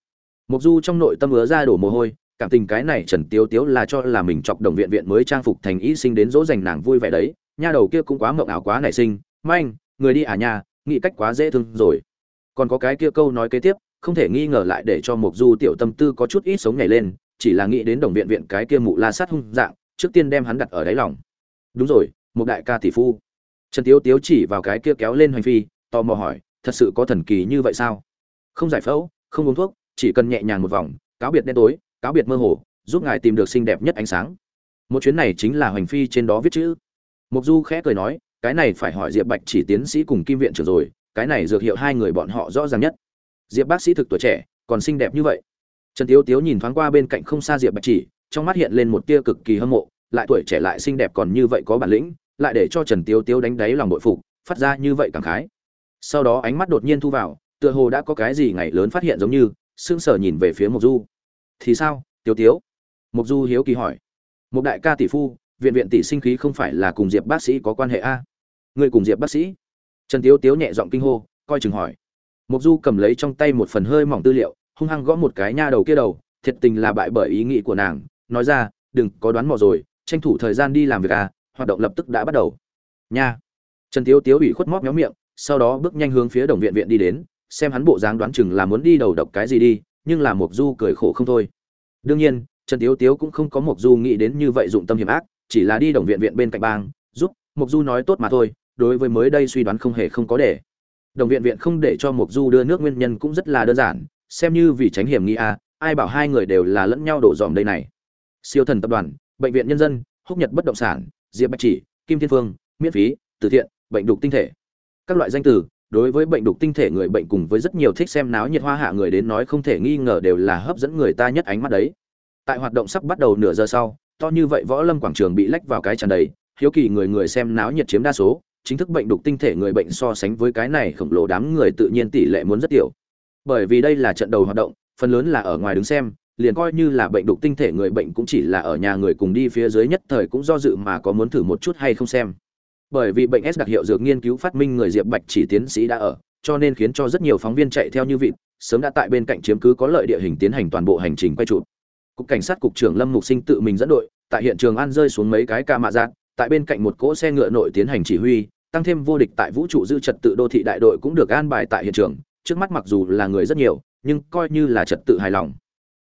Mộc du trong nội tâm ứa ra đổ mồ hôi, cảm tình cái này trần tiếu tiếu là cho là mình chọc đồng viện viện mới trang phục thành y sinh đến dỗ dành nàng vui vẻ đấy nha đầu kia cũng quá mộng ảo quá nảy sinh, manh, người đi à nha, nghĩ cách quá dễ thương rồi. Còn có cái kia câu nói kế tiếp, không thể nghi ngờ lại để cho mục du tiểu tâm tư có chút ít sống nhảy lên, chỉ là nghĩ đến đồng viện viện cái kia mụ la sát hung dạng, trước tiên đem hắn đặt ở đáy lòng. Đúng rồi một đại ca tỷ phu. Trần tiếu tiếu chỉ vào cái kia kéo lên hoành phi, tò mò hỏi, thật sự có thần kỳ như vậy sao? Không giải phẫu, không uống thuốc, chỉ cần nhẹ nhàng một vòng, cáo biệt đen tối, cáo biệt mơ hồ, giúp ngài tìm được xinh đẹp nhất ánh sáng. Một chuyến này chính là hoành phi trên đó viết chữ mục du khẽ cười nói, cái này phải hỏi diệp bạch chỉ tiến sĩ cùng kim viện trưởng rồi, cái này dược hiệu hai người bọn họ rõ ràng nhất. Diệp bác sĩ thực tuổi trẻ, còn xinh đẹp như vậy. Trần tiếu tiếu nhìn thoáng qua bên cạnh không xa diệp bạch chỉ, trong mắt hiện lên một tia cực kỳ hâm mộ, lại tuổi trẻ lại xinh đẹp còn như vậy có bản lĩnh, lại để cho trần tiếu tiếu đánh đáy lòng bội phục, phát ra như vậy cảm khái. Sau đó ánh mắt đột nhiên thu vào, tựa hồ đã có cái gì ngày lớn phát hiện giống như, sững sờ nhìn về phía mộc du. Thì sao, tiếu tiếu? Mộc du hiếu kỳ hỏi. Một đại ca tỷ phu viện viện tỷ sinh khí không phải là cùng diệp bác sĩ có quan hệ a? Người cùng diệp bác sĩ? Trần tiếu tiếu nhẹ giọng kinh hô, coi chừng hỏi. Mộc du cầm lấy trong tay một phần hơi mỏng tư liệu, hung hăng gõ một cái nha đầu kia đầu, thiệt tình là bại bởi ý nghĩ của nàng, nói ra, đừng có đoán mò rồi, tranh thủ thời gian đi làm việc à hoạt động lập tức đã bắt đầu. Nha. Trần tiếu tiếu ủy khuất móc méo miệng, sau đó bước nhanh hướng phía đồng viện viện đi đến, xem hắn bộ dáng đoán chừng là muốn đi đầu độc cái gì đi, nhưng là mục du cười khổ không thôi. Đương nhiên, trần tiếu tiếu cũng không có mục du nghĩ đến như vậy dụng tâm hiểm ác chỉ là đi đồng viện viện bên cạnh bang, giúp mục du nói tốt mà thôi, đối với mới đây suy đoán không hề không có để. Đồng viện viện không để cho mục du đưa nước nguyên nhân cũng rất là đơn giản, xem như vì tránh hiểm nghi a ai bảo hai người đều là lẫn nhau đổ dòm đây này. Siêu thần tập đoàn, bệnh viện nhân dân, húc nhật bất động sản, diệp bạch chỉ, kim thiên phương, miễn phí, từ thiện, bệnh đục tinh thể. Các loại danh từ, đối với bệnh đục tinh thể người bệnh cùng với rất nhiều thích xem náo nhiệt hoa hạ người đến nói không thể nghi ngờ đều là hấp dẫn người ta nhất ánh mắt đấy. Tại hoạt động sắp bắt đầu nửa giờ sau to như vậy võ lâm quảng trường bị lách vào cái tràn đầy, hiếu kỳ người người xem náo nhiệt chiếm đa số, chính thức bệnh đục tinh thể người bệnh so sánh với cái này khổng lồ đám người tự nhiên tỷ lệ muốn rất tiểu. Bởi vì đây là trận đầu hoạt động, phần lớn là ở ngoài đứng xem, liền coi như là bệnh đục tinh thể người bệnh cũng chỉ là ở nhà người cùng đi phía dưới nhất thời cũng do dự mà có muốn thử một chút hay không xem. Bởi vì bệnh s đặc hiệu dược nghiên cứu phát minh người diệp bạch chỉ tiến sĩ đã ở, cho nên khiến cho rất nhiều phóng viên chạy theo như vịt, sớm đã tại bên cạnh chiếm cứ có lợi địa hình tiến hành toàn bộ hành trình quay chụp cục cảnh sát cục trưởng lâm mục sinh tự mình dẫn đội tại hiện trường an rơi xuống mấy cái ca mạ dạng, tại bên cạnh một cỗ xe ngựa nội tiến hành chỉ huy tăng thêm vô địch tại vũ trụ giữ trật tự đô thị đại đội cũng được an bài tại hiện trường. Trước mắt mặc dù là người rất nhiều nhưng coi như là trật tự hài lòng.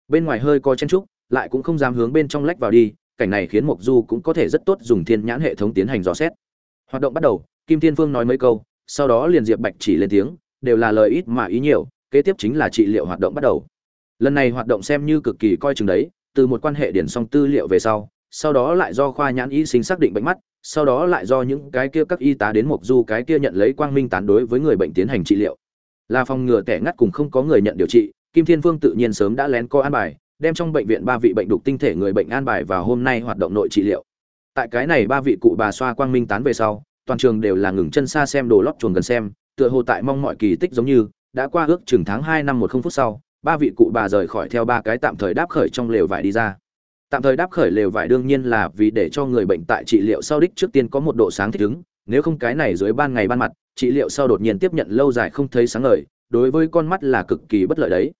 Bên ngoài hơi có chen trúc lại cũng không dám hướng bên trong lách vào đi cảnh này khiến mộc du cũng có thể rất tốt dùng thiên nhãn hệ thống tiến hành dò xét. Hoạt động bắt đầu kim thiên phương nói mấy câu sau đó liền diệp bạch chỉ lên tiếng đều là lời ít mà ý nhiều kế tiếp chính là trị liệu hoạt động bắt đầu lần này hoạt động xem như cực kỳ coi chừng đấy, từ một quan hệ điển song tư liệu về sau sau đó lại do khoa nhãn y sinh xác định bệnh mắt, sau đó lại do những cái kia các y tá đến mộc du cái kia nhận lấy quang minh tán đối với người bệnh tiến hành trị liệu. Là phòng ngừa tẻ ngắt cùng không có người nhận điều trị, kim thiên phương tự nhiên sớm đã lén co an bài, đem trong bệnh viện ba vị bệnh đục tinh thể người bệnh an bài vào hôm nay hoạt động nội trị liệu. Tại cái này ba vị cụ bà xoa quang minh tán về sau, toàn trường đều là ngừng chân xa xem đồ lót chuồng gần xem, tựa hồ tại mong mọi kỳ tích giống như, đã qua ước chừng tháng hai năm một không phút sau ba vị cụ bà rời khỏi theo ba cái tạm thời đáp khởi trong lều vải đi ra. Tạm thời đáp khởi lều vải đương nhiên là vì để cho người bệnh tại trị liệu sau đích trước tiên có một độ sáng thích ứng, nếu không cái này dưới ban ngày ban mặt, trị liệu sau đột nhiên tiếp nhận lâu dài không thấy sáng ngời, đối với con mắt là cực kỳ bất lợi đấy.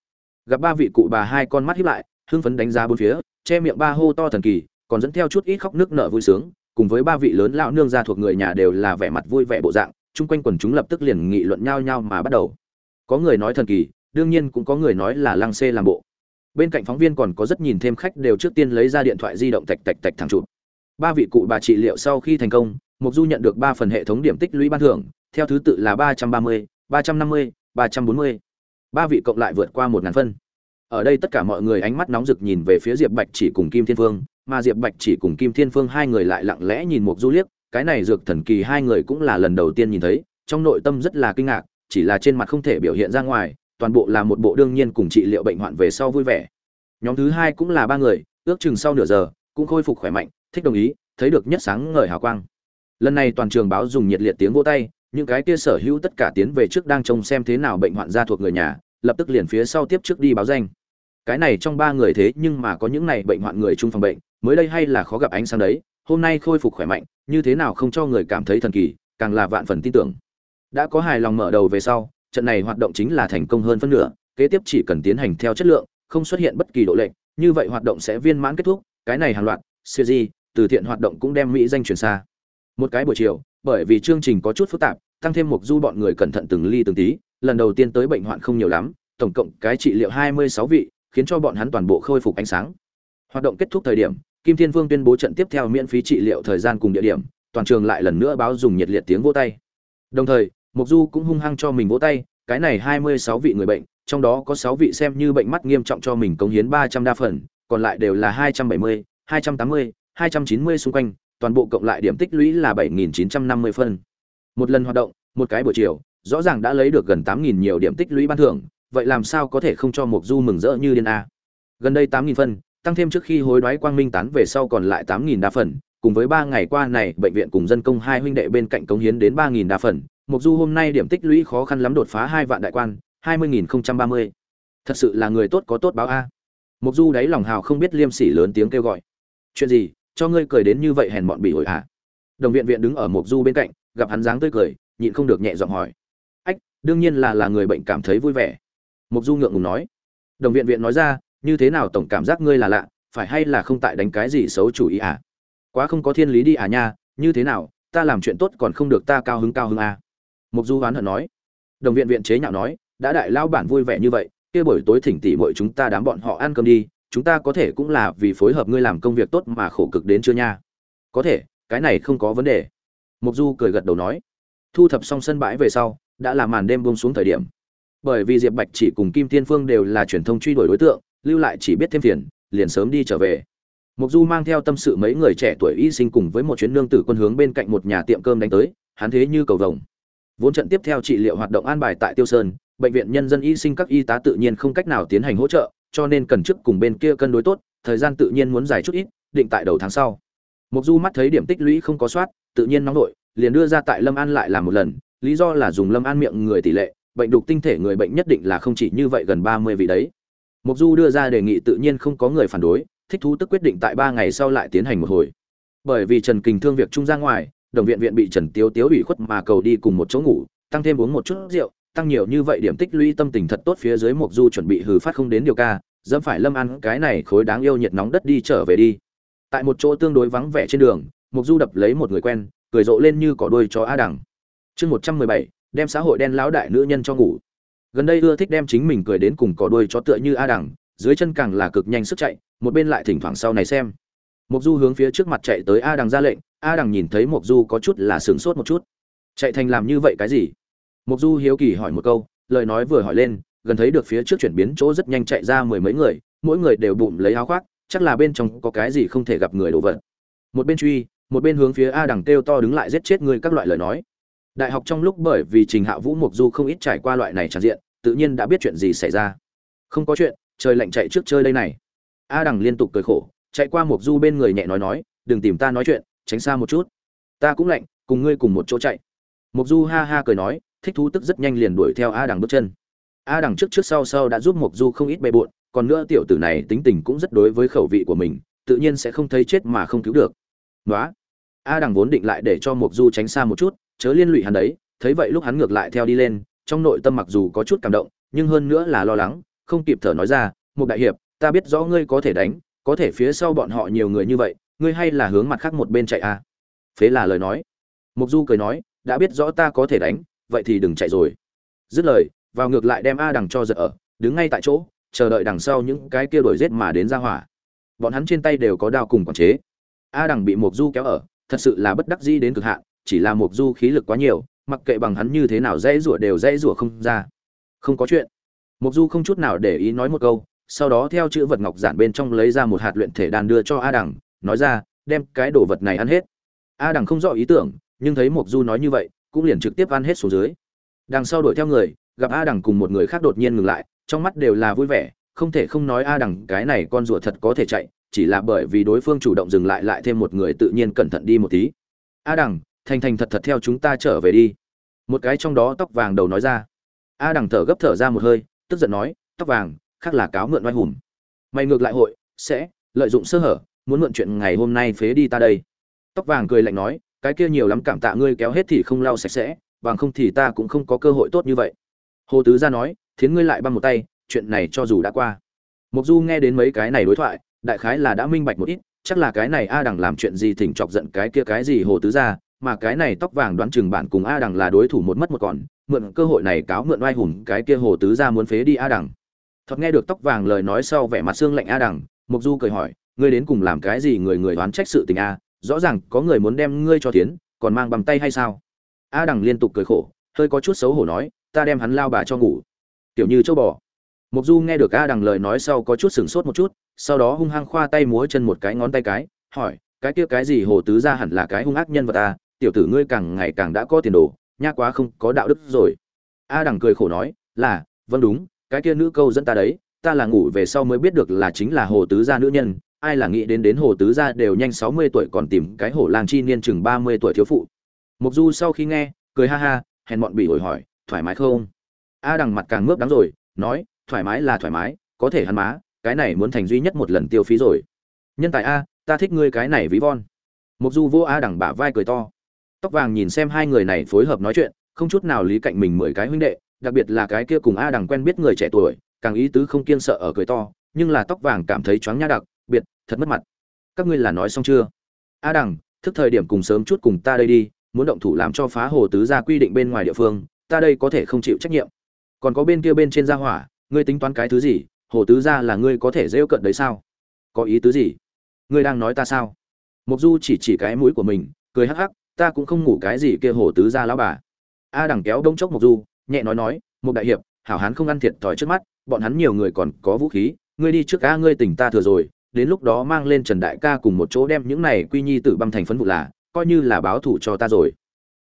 Gặp ba vị cụ bà hai con mắt hiếp lại, hưng phấn đánh giá bốn phía, che miệng ba hô to thần kỳ, còn dẫn theo chút ít khóc nước nở vui sướng, cùng với ba vị lớn lão nương gia thuộc người nhà đều là vẻ mặt vui vẻ bộ dạng, chung quanh quần chúng lập tức liền nghị luận nhau nhau mà bắt đầu. Có người nói thần kỳ đương nhiên cũng có người nói là lăng xê làm bộ. Bên cạnh phóng viên còn có rất nhìn thêm khách đều trước tiên lấy ra điện thoại di động tạch tạch tạch thẳng chụp. Ba vị cụ bà trị liệu sau khi thành công mục du nhận được ba phần hệ thống điểm tích lũy ban thưởng, theo thứ tự là ba trăm ba mươi, ba trăm năm mươi, ba trăm bốn mươi. Ba vị cộng lại vượt qua một ngàn phân. Ở đây tất cả mọi người ánh mắt nóng rực nhìn về phía diệp bạch chỉ cùng kim thiên phương, mà diệp bạch chỉ cùng kim thiên phương hai người lại lặng lẽ nhìn mục du liếc, cái này dược thần kỳ hai người cũng là lần đầu tiên nhìn thấy, trong nội tâm rất là kinh ngạc, chỉ là trên mặt không thể biểu hiện ra ngoài toàn bộ là một bộ đương nhiên cùng trị liệu bệnh hoạn về sau vui vẻ. Nhóm thứ hai cũng là ba người, ước chừng sau nửa giờ, cũng khôi phục khỏe mạnh, thích đồng ý, thấy được nhất sáng ngời hào quang. Lần này toàn trường báo dùng nhiệt liệt tiếng vỗ tay, những cái kia sở hữu tất cả tiến về trước đang trông xem thế nào bệnh hoạn gia thuộc người nhà, lập tức liền phía sau tiếp trước đi báo danh. Cái này trong ba người thế nhưng mà có những này bệnh hoạn người chung phòng bệnh, mới đây hay là khó gặp ánh sáng đấy, hôm nay khôi phục khỏe mạnh, như thế nào không cho người cảm thấy thần kỳ, càng là vạn phần tin tưởng. Đã có hài lòng mở đầu về sau trận này hoạt động chính là thành công hơn phân nửa, kế tiếp chỉ cần tiến hành theo chất lượng, không xuất hiện bất kỳ độ lệnh như vậy hoạt động sẽ viên mãn kết thúc, cái này hàng loạt, siêu di, từ thiện hoạt động cũng đem mỹ danh truyền xa. Một cái buổi chiều, bởi vì chương trình có chút phức tạp, tăng thêm một du bọn người cẩn thận từng ly từng tí, lần đầu tiên tới bệnh hoạn không nhiều lắm, tổng cộng cái trị liệu hai mươi sáu vị, khiến cho bọn hắn toàn bộ khôi phục ánh sáng. Hoạt động kết thúc thời điểm, kim thiên vương tuyên bố trận tiếp theo miễn phí trị liệu thời gian cùng địa điểm, toàn trường lại lần nữa báo dùng nhiệt liệt tiếng vỗ tay. Đồng thời Mộc du cũng hung hăng cho mình vỗ tay, cái này hai mươi sáu vị người bệnh, trong đó có sáu vị xem như bệnh mắt nghiêm trọng cho mình cống hiến ba trăm đa phần, còn lại đều là hai trăm bảy mươi, hai trăm tám mươi, hai trăm chín mươi xung quanh, toàn bộ cộng lại điểm tích lũy là bảy nghìn chín trăm năm mươi phân. Một lần hoạt động, một cái buổi chiều, rõ ràng đã lấy được gần tám nghìn nhiều điểm tích lũy ban thưởng, vậy làm sao có thể không cho Mộc du mừng rỡ như điên a? Gần đây tám nghìn phân, tăng thêm trước khi hối đoái quang minh tán về sau còn lại tám nghìn đa phần, cùng với ba ngày qua này, bệnh viện cùng dân công hai huynh đệ bên cạnh cống hiến đến ba nghìn đa phần mục du hôm nay điểm tích lũy khó khăn lắm đột phá hai vạn đại quan, hai mươi nghìn ba mươi. Thật sự là người tốt có tốt báo a. Mục du đáy lòng hào không biết liêm sỉ lớn tiếng kêu gọi. Chuyện gì? Cho ngươi cười đến như vậy hèn mọn bị ổi hả? Đồng viện viện đứng ở mục du bên cạnh, gặp hắn dáng tươi cười, nhịn không được nhẹ giọng hỏi. Ách, đương nhiên là là người bệnh cảm thấy vui vẻ. Mục du ngượng ngùng nói. Đồng viện viện nói ra, như thế nào tổng cảm giác ngươi là lạ, phải hay là không tại đánh cái gì xấu chủ ý à? Quá không có thiên lý đi à nha, như thế nào, ta làm chuyện tốt còn không được ta cao hứng cao hứng à? Mục du hoán hận nói. Đồng viện viện chế nhạo nói, đã đại lao bản vui vẻ như vậy, kia buổi tối thỉnh tỷ muội chúng ta đám bọn họ ăn cơm đi, chúng ta có thể cũng là vì phối hợp ngươi làm công việc tốt mà khổ cực đến chưa nha? Có thể, cái này không có vấn đề. Mục du cười gật đầu nói. Thu thập xong sân bãi về sau, đã là màn đêm buông xuống thời điểm. Bởi vì diệp bạch chỉ cùng kim Thiên phương đều là truyền thông truy đuổi đối tượng, lưu lại chỉ biết thêm phiền, liền sớm đi trở về. Mục du mang theo tâm sự mấy người trẻ tuổi y sinh cùng với một chuyến nương tử quân hướng bên cạnh một nhà tiệm cơm đánh tới, hắn thế như cầu vồng vốn trận tiếp theo trị liệu hoạt động an bài tại tiêu sơn, bệnh viện nhân dân y sinh các y tá tự nhiên không cách nào tiến hành hỗ trợ, cho nên cần trước cùng bên kia cân đối tốt, thời gian tự nhiên muốn dài chút ít, định tại đầu tháng sau. Mục du mắt thấy điểm tích lũy không có soát, tự nhiên nóng nổi liền đưa ra tại lâm an lại làm một lần, lý do là dùng lâm an miệng người tỷ lệ, bệnh đục tinh thể người bệnh nhất định là không chỉ như vậy gần ba mươi vị đấy. Mục du đưa ra đề nghị tự nhiên không có người phản đối, thích thú tức quyết định tại ba ngày sau lại tiến hành một hồi. Bởi vì trần kình thương việc trung ra ngoài đồng viện viện bị trần tiếu tiếu ủy khuất mà cầu đi cùng một chỗ ngủ, tăng thêm uống một chút rượu, tăng nhiều như vậy điểm tích lũy tâm tình thật tốt phía dưới Mộc du chuẩn bị hừ phát không đến điều ca, dẫm phải lâm ăn cái này khối đáng yêu nhiệt nóng đất đi trở về đi. Tại một chỗ tương đối vắng vẻ trên đường, Mộc du đập lấy một người quen, cười rộ lên như cỏ đuôi chó a đằng. Chương một trăm mười bảy, đem xã hội đen lão đại nữ nhân cho ngủ. Gần đây ưa thích đem chính mình cười đến cùng cỏ đuôi chó tựa như a đằng, dưới chân càng là cực nhanh sức chạy, một bên lại thỉnh thoảng sau này xem. Mục du hướng phía trước mặt chạy tới a đằng ra lệnh a đằng nhìn thấy Mộc du có chút là sướng sốt một chút. Chạy thành làm như vậy cái gì? Mộc du hiếu kỳ hỏi một câu, lời nói vừa hỏi lên, gần thấy được phía trước chuyển biến chỗ rất nhanh chạy ra mười mấy người, mỗi người đều bụng lấy áo khoác, chắc là bên trong có cái gì không thể gặp người đổ vật. Một bên truy, một bên hướng phía a đằng kêu to đứng lại giết chết người các loại lời nói. Đại học trong lúc bởi vì trình hạ vũ, Mộc du không ít trải qua loại này tràn diện, tự nhiên đã biết chuyện gì xảy ra. Không có chuyện, trời lạnh chạy trước chơi đây này. A đằng liên tục cười khổ, chạy qua Mộc du bên người nhẹ nói nói, đừng tìm ta nói chuyện tránh xa một chút. Ta cũng lạnh, cùng ngươi cùng một chỗ chạy. Mục du ha ha cười nói, thích thú tức rất nhanh liền đuổi theo a đằng bước chân. A đằng trước trước sau sau đã giúp mục du không ít bề bộn, còn nữa tiểu tử này tính tình cũng rất đối với khẩu vị của mình, tự nhiên sẽ không thấy chết mà không cứu được. Nói a đằng vốn định lại để cho mục du tránh xa một chút, chớ liên lụy hắn đấy, thấy vậy lúc hắn ngược lại theo đi lên, trong nội tâm mặc dù có chút cảm động, nhưng hơn nữa là lo lắng, không kịp thở nói ra một đại hiệp, ta biết rõ ngươi có thể đánh, có thể phía sau bọn họ nhiều người như vậy ngươi hay là hướng mặt khác một bên chạy à? Phế là lời nói. Mục du cười nói, đã biết rõ ta có thể đánh, vậy thì đừng chạy rồi. Dứt lời, vào ngược lại đem a đằng cho giật ở, đứng ngay tại chỗ, chờ đợi đằng sau những cái kia đuổi giết mà đến ra hỏa. Bọn hắn trên tay đều có đao cùng quản chế. A đằng bị mục du kéo ở, thật sự là bất đắc dĩ đến cực hạn, chỉ là mục du khí lực quá nhiều, mặc kệ bằng hắn như thế nào dễ rủa đều dễ rủa không ra. Không có chuyện. Mục du không chút nào để ý nói một câu, sau đó theo chữ vật ngọc giản bên trong lấy ra một hạt luyện thể đan đưa cho a đằng nói ra, đem cái đồ vật này ăn hết. A đằng không rõ ý tưởng, nhưng thấy mộc du nói như vậy, cũng liền trực tiếp ăn hết xuống dưới. Đằng sau đuổi theo người, gặp a đằng cùng một người khác đột nhiên ngừng lại, trong mắt đều là vui vẻ, không thể không nói a đằng cái này con rùa thật có thể chạy, chỉ là bởi vì đối phương chủ động dừng lại lại thêm một người tự nhiên cẩn thận đi một tí. A đằng, thành thành thật thật theo chúng ta trở về đi. Một cái trong đó tóc vàng đầu nói ra. A đằng thở gấp thở ra một hơi, tức giận nói, tóc vàng, khác là cáo mượn oai hùng. Mày ngược lại hội, sẽ lợi dụng sơ hở muốn mượn chuyện ngày hôm nay phế đi ta đây. Tóc vàng cười lạnh nói, cái kia nhiều lắm cảm tạ ngươi kéo hết thì không lau sạch sẽ, bằng không thì ta cũng không có cơ hội tốt như vậy. Hồ tứ gia nói, thiến ngươi lại băng một tay, chuyện này cho dù đã qua. Mục du nghe đến mấy cái này đối thoại, đại khái là đã minh bạch một ít, chắc là cái này a đằng làm chuyện gì thỉnh chọc giận cái kia cái gì hồ tứ gia, mà cái này tóc vàng đoán chừng bạn cùng a đằng là đối thủ một mất một còn, mượn cơ hội này cáo mượn oai hùng cái kia hồ tứ gia muốn phế đi a đằng. Thật nghe được tóc vàng lời nói sau vẻ mặt xương lạnh a đằng mục du cười hỏi ngươi đến cùng làm cái gì người người đoán trách sự tình a rõ ràng có người muốn đem ngươi cho tiến còn mang bằng tay hay sao? A đằng liên tục cười khổ, hơi có chút xấu hổ nói, ta đem hắn lao bà cho ngủ. Tiểu như châu bò. Mục du nghe được a đằng lời nói sau có chút sửng sốt một chút, sau đó hung hăng khoa tay múa chân một cái ngón tay cái, hỏi, cái kia cái gì hồ tứ gia hẳn là cái hung ác nhân vật a tiểu tử ngươi càng ngày càng đã có tiền đồ, nha quá không có đạo đức rồi. A đằng cười khổ nói, là vâng đúng, cái kia nữ câu dẫn ta đấy, ta là ngủ về sau mới biết được là chính là hồ tứ gia nữ nhân ai là nghĩ đến đến hồ tứ gia đều nhanh sáu mươi tuổi còn tìm cái hồ lang chi niên chừng ba mươi tuổi thiếu phụ. Mục du sau khi nghe, cười ha ha, hèn bọn bị hồi hỏi, thoải mái không? A đằng mặt càng ngước đắng rồi, nói, thoải mái là thoải mái, có thể hắn má, cái này muốn thành duy nhất một lần tiêu phí rồi. Nhân tài a, ta thích ngươi cái này ví von. Mục du vô a đằng bả vai cười to. Tóc vàng nhìn xem hai người này phối hợp nói chuyện, không chút nào lý cạnh mình mười cái huynh đệ, đặc biệt là cái kia cùng a đằng quen biết người trẻ tuổi, càng ý tứ không kiên sợ ở cười to, nhưng là tóc vàng cảm thấy choáng nha đặc thật mất mặt. Các ngươi là nói xong chưa? A đằng, thức thời điểm cùng sớm chút cùng ta đây đi, muốn động thủ làm cho phá hồ tứ gia quy định bên ngoài địa phương, ta đây có thể không chịu trách nhiệm. Còn có bên kia bên trên gia hỏa, ngươi tính toán cái thứ gì, hồ tứ gia là ngươi có thể rêu cận đấy sao? Có ý tứ gì? Ngươi đang nói ta sao? Mục du chỉ chỉ cái mũi của mình, cười hắc hắc, ta cũng không ngủ cái gì kia hồ tứ gia lão bà. A đằng kéo đông chốc mục du, nhẹ nói nói một đại hiệp, hảo hán không ăn thiệt thòi trước mắt, bọn hắn nhiều người còn có vũ khí, ngươi đi trước a ngươi tỉnh ta thừa rồi đến lúc đó mang lên trần đại ca cùng một chỗ đem những này quy nhi tử băm thành phấn vụ là, coi như là báo thủ cho ta rồi.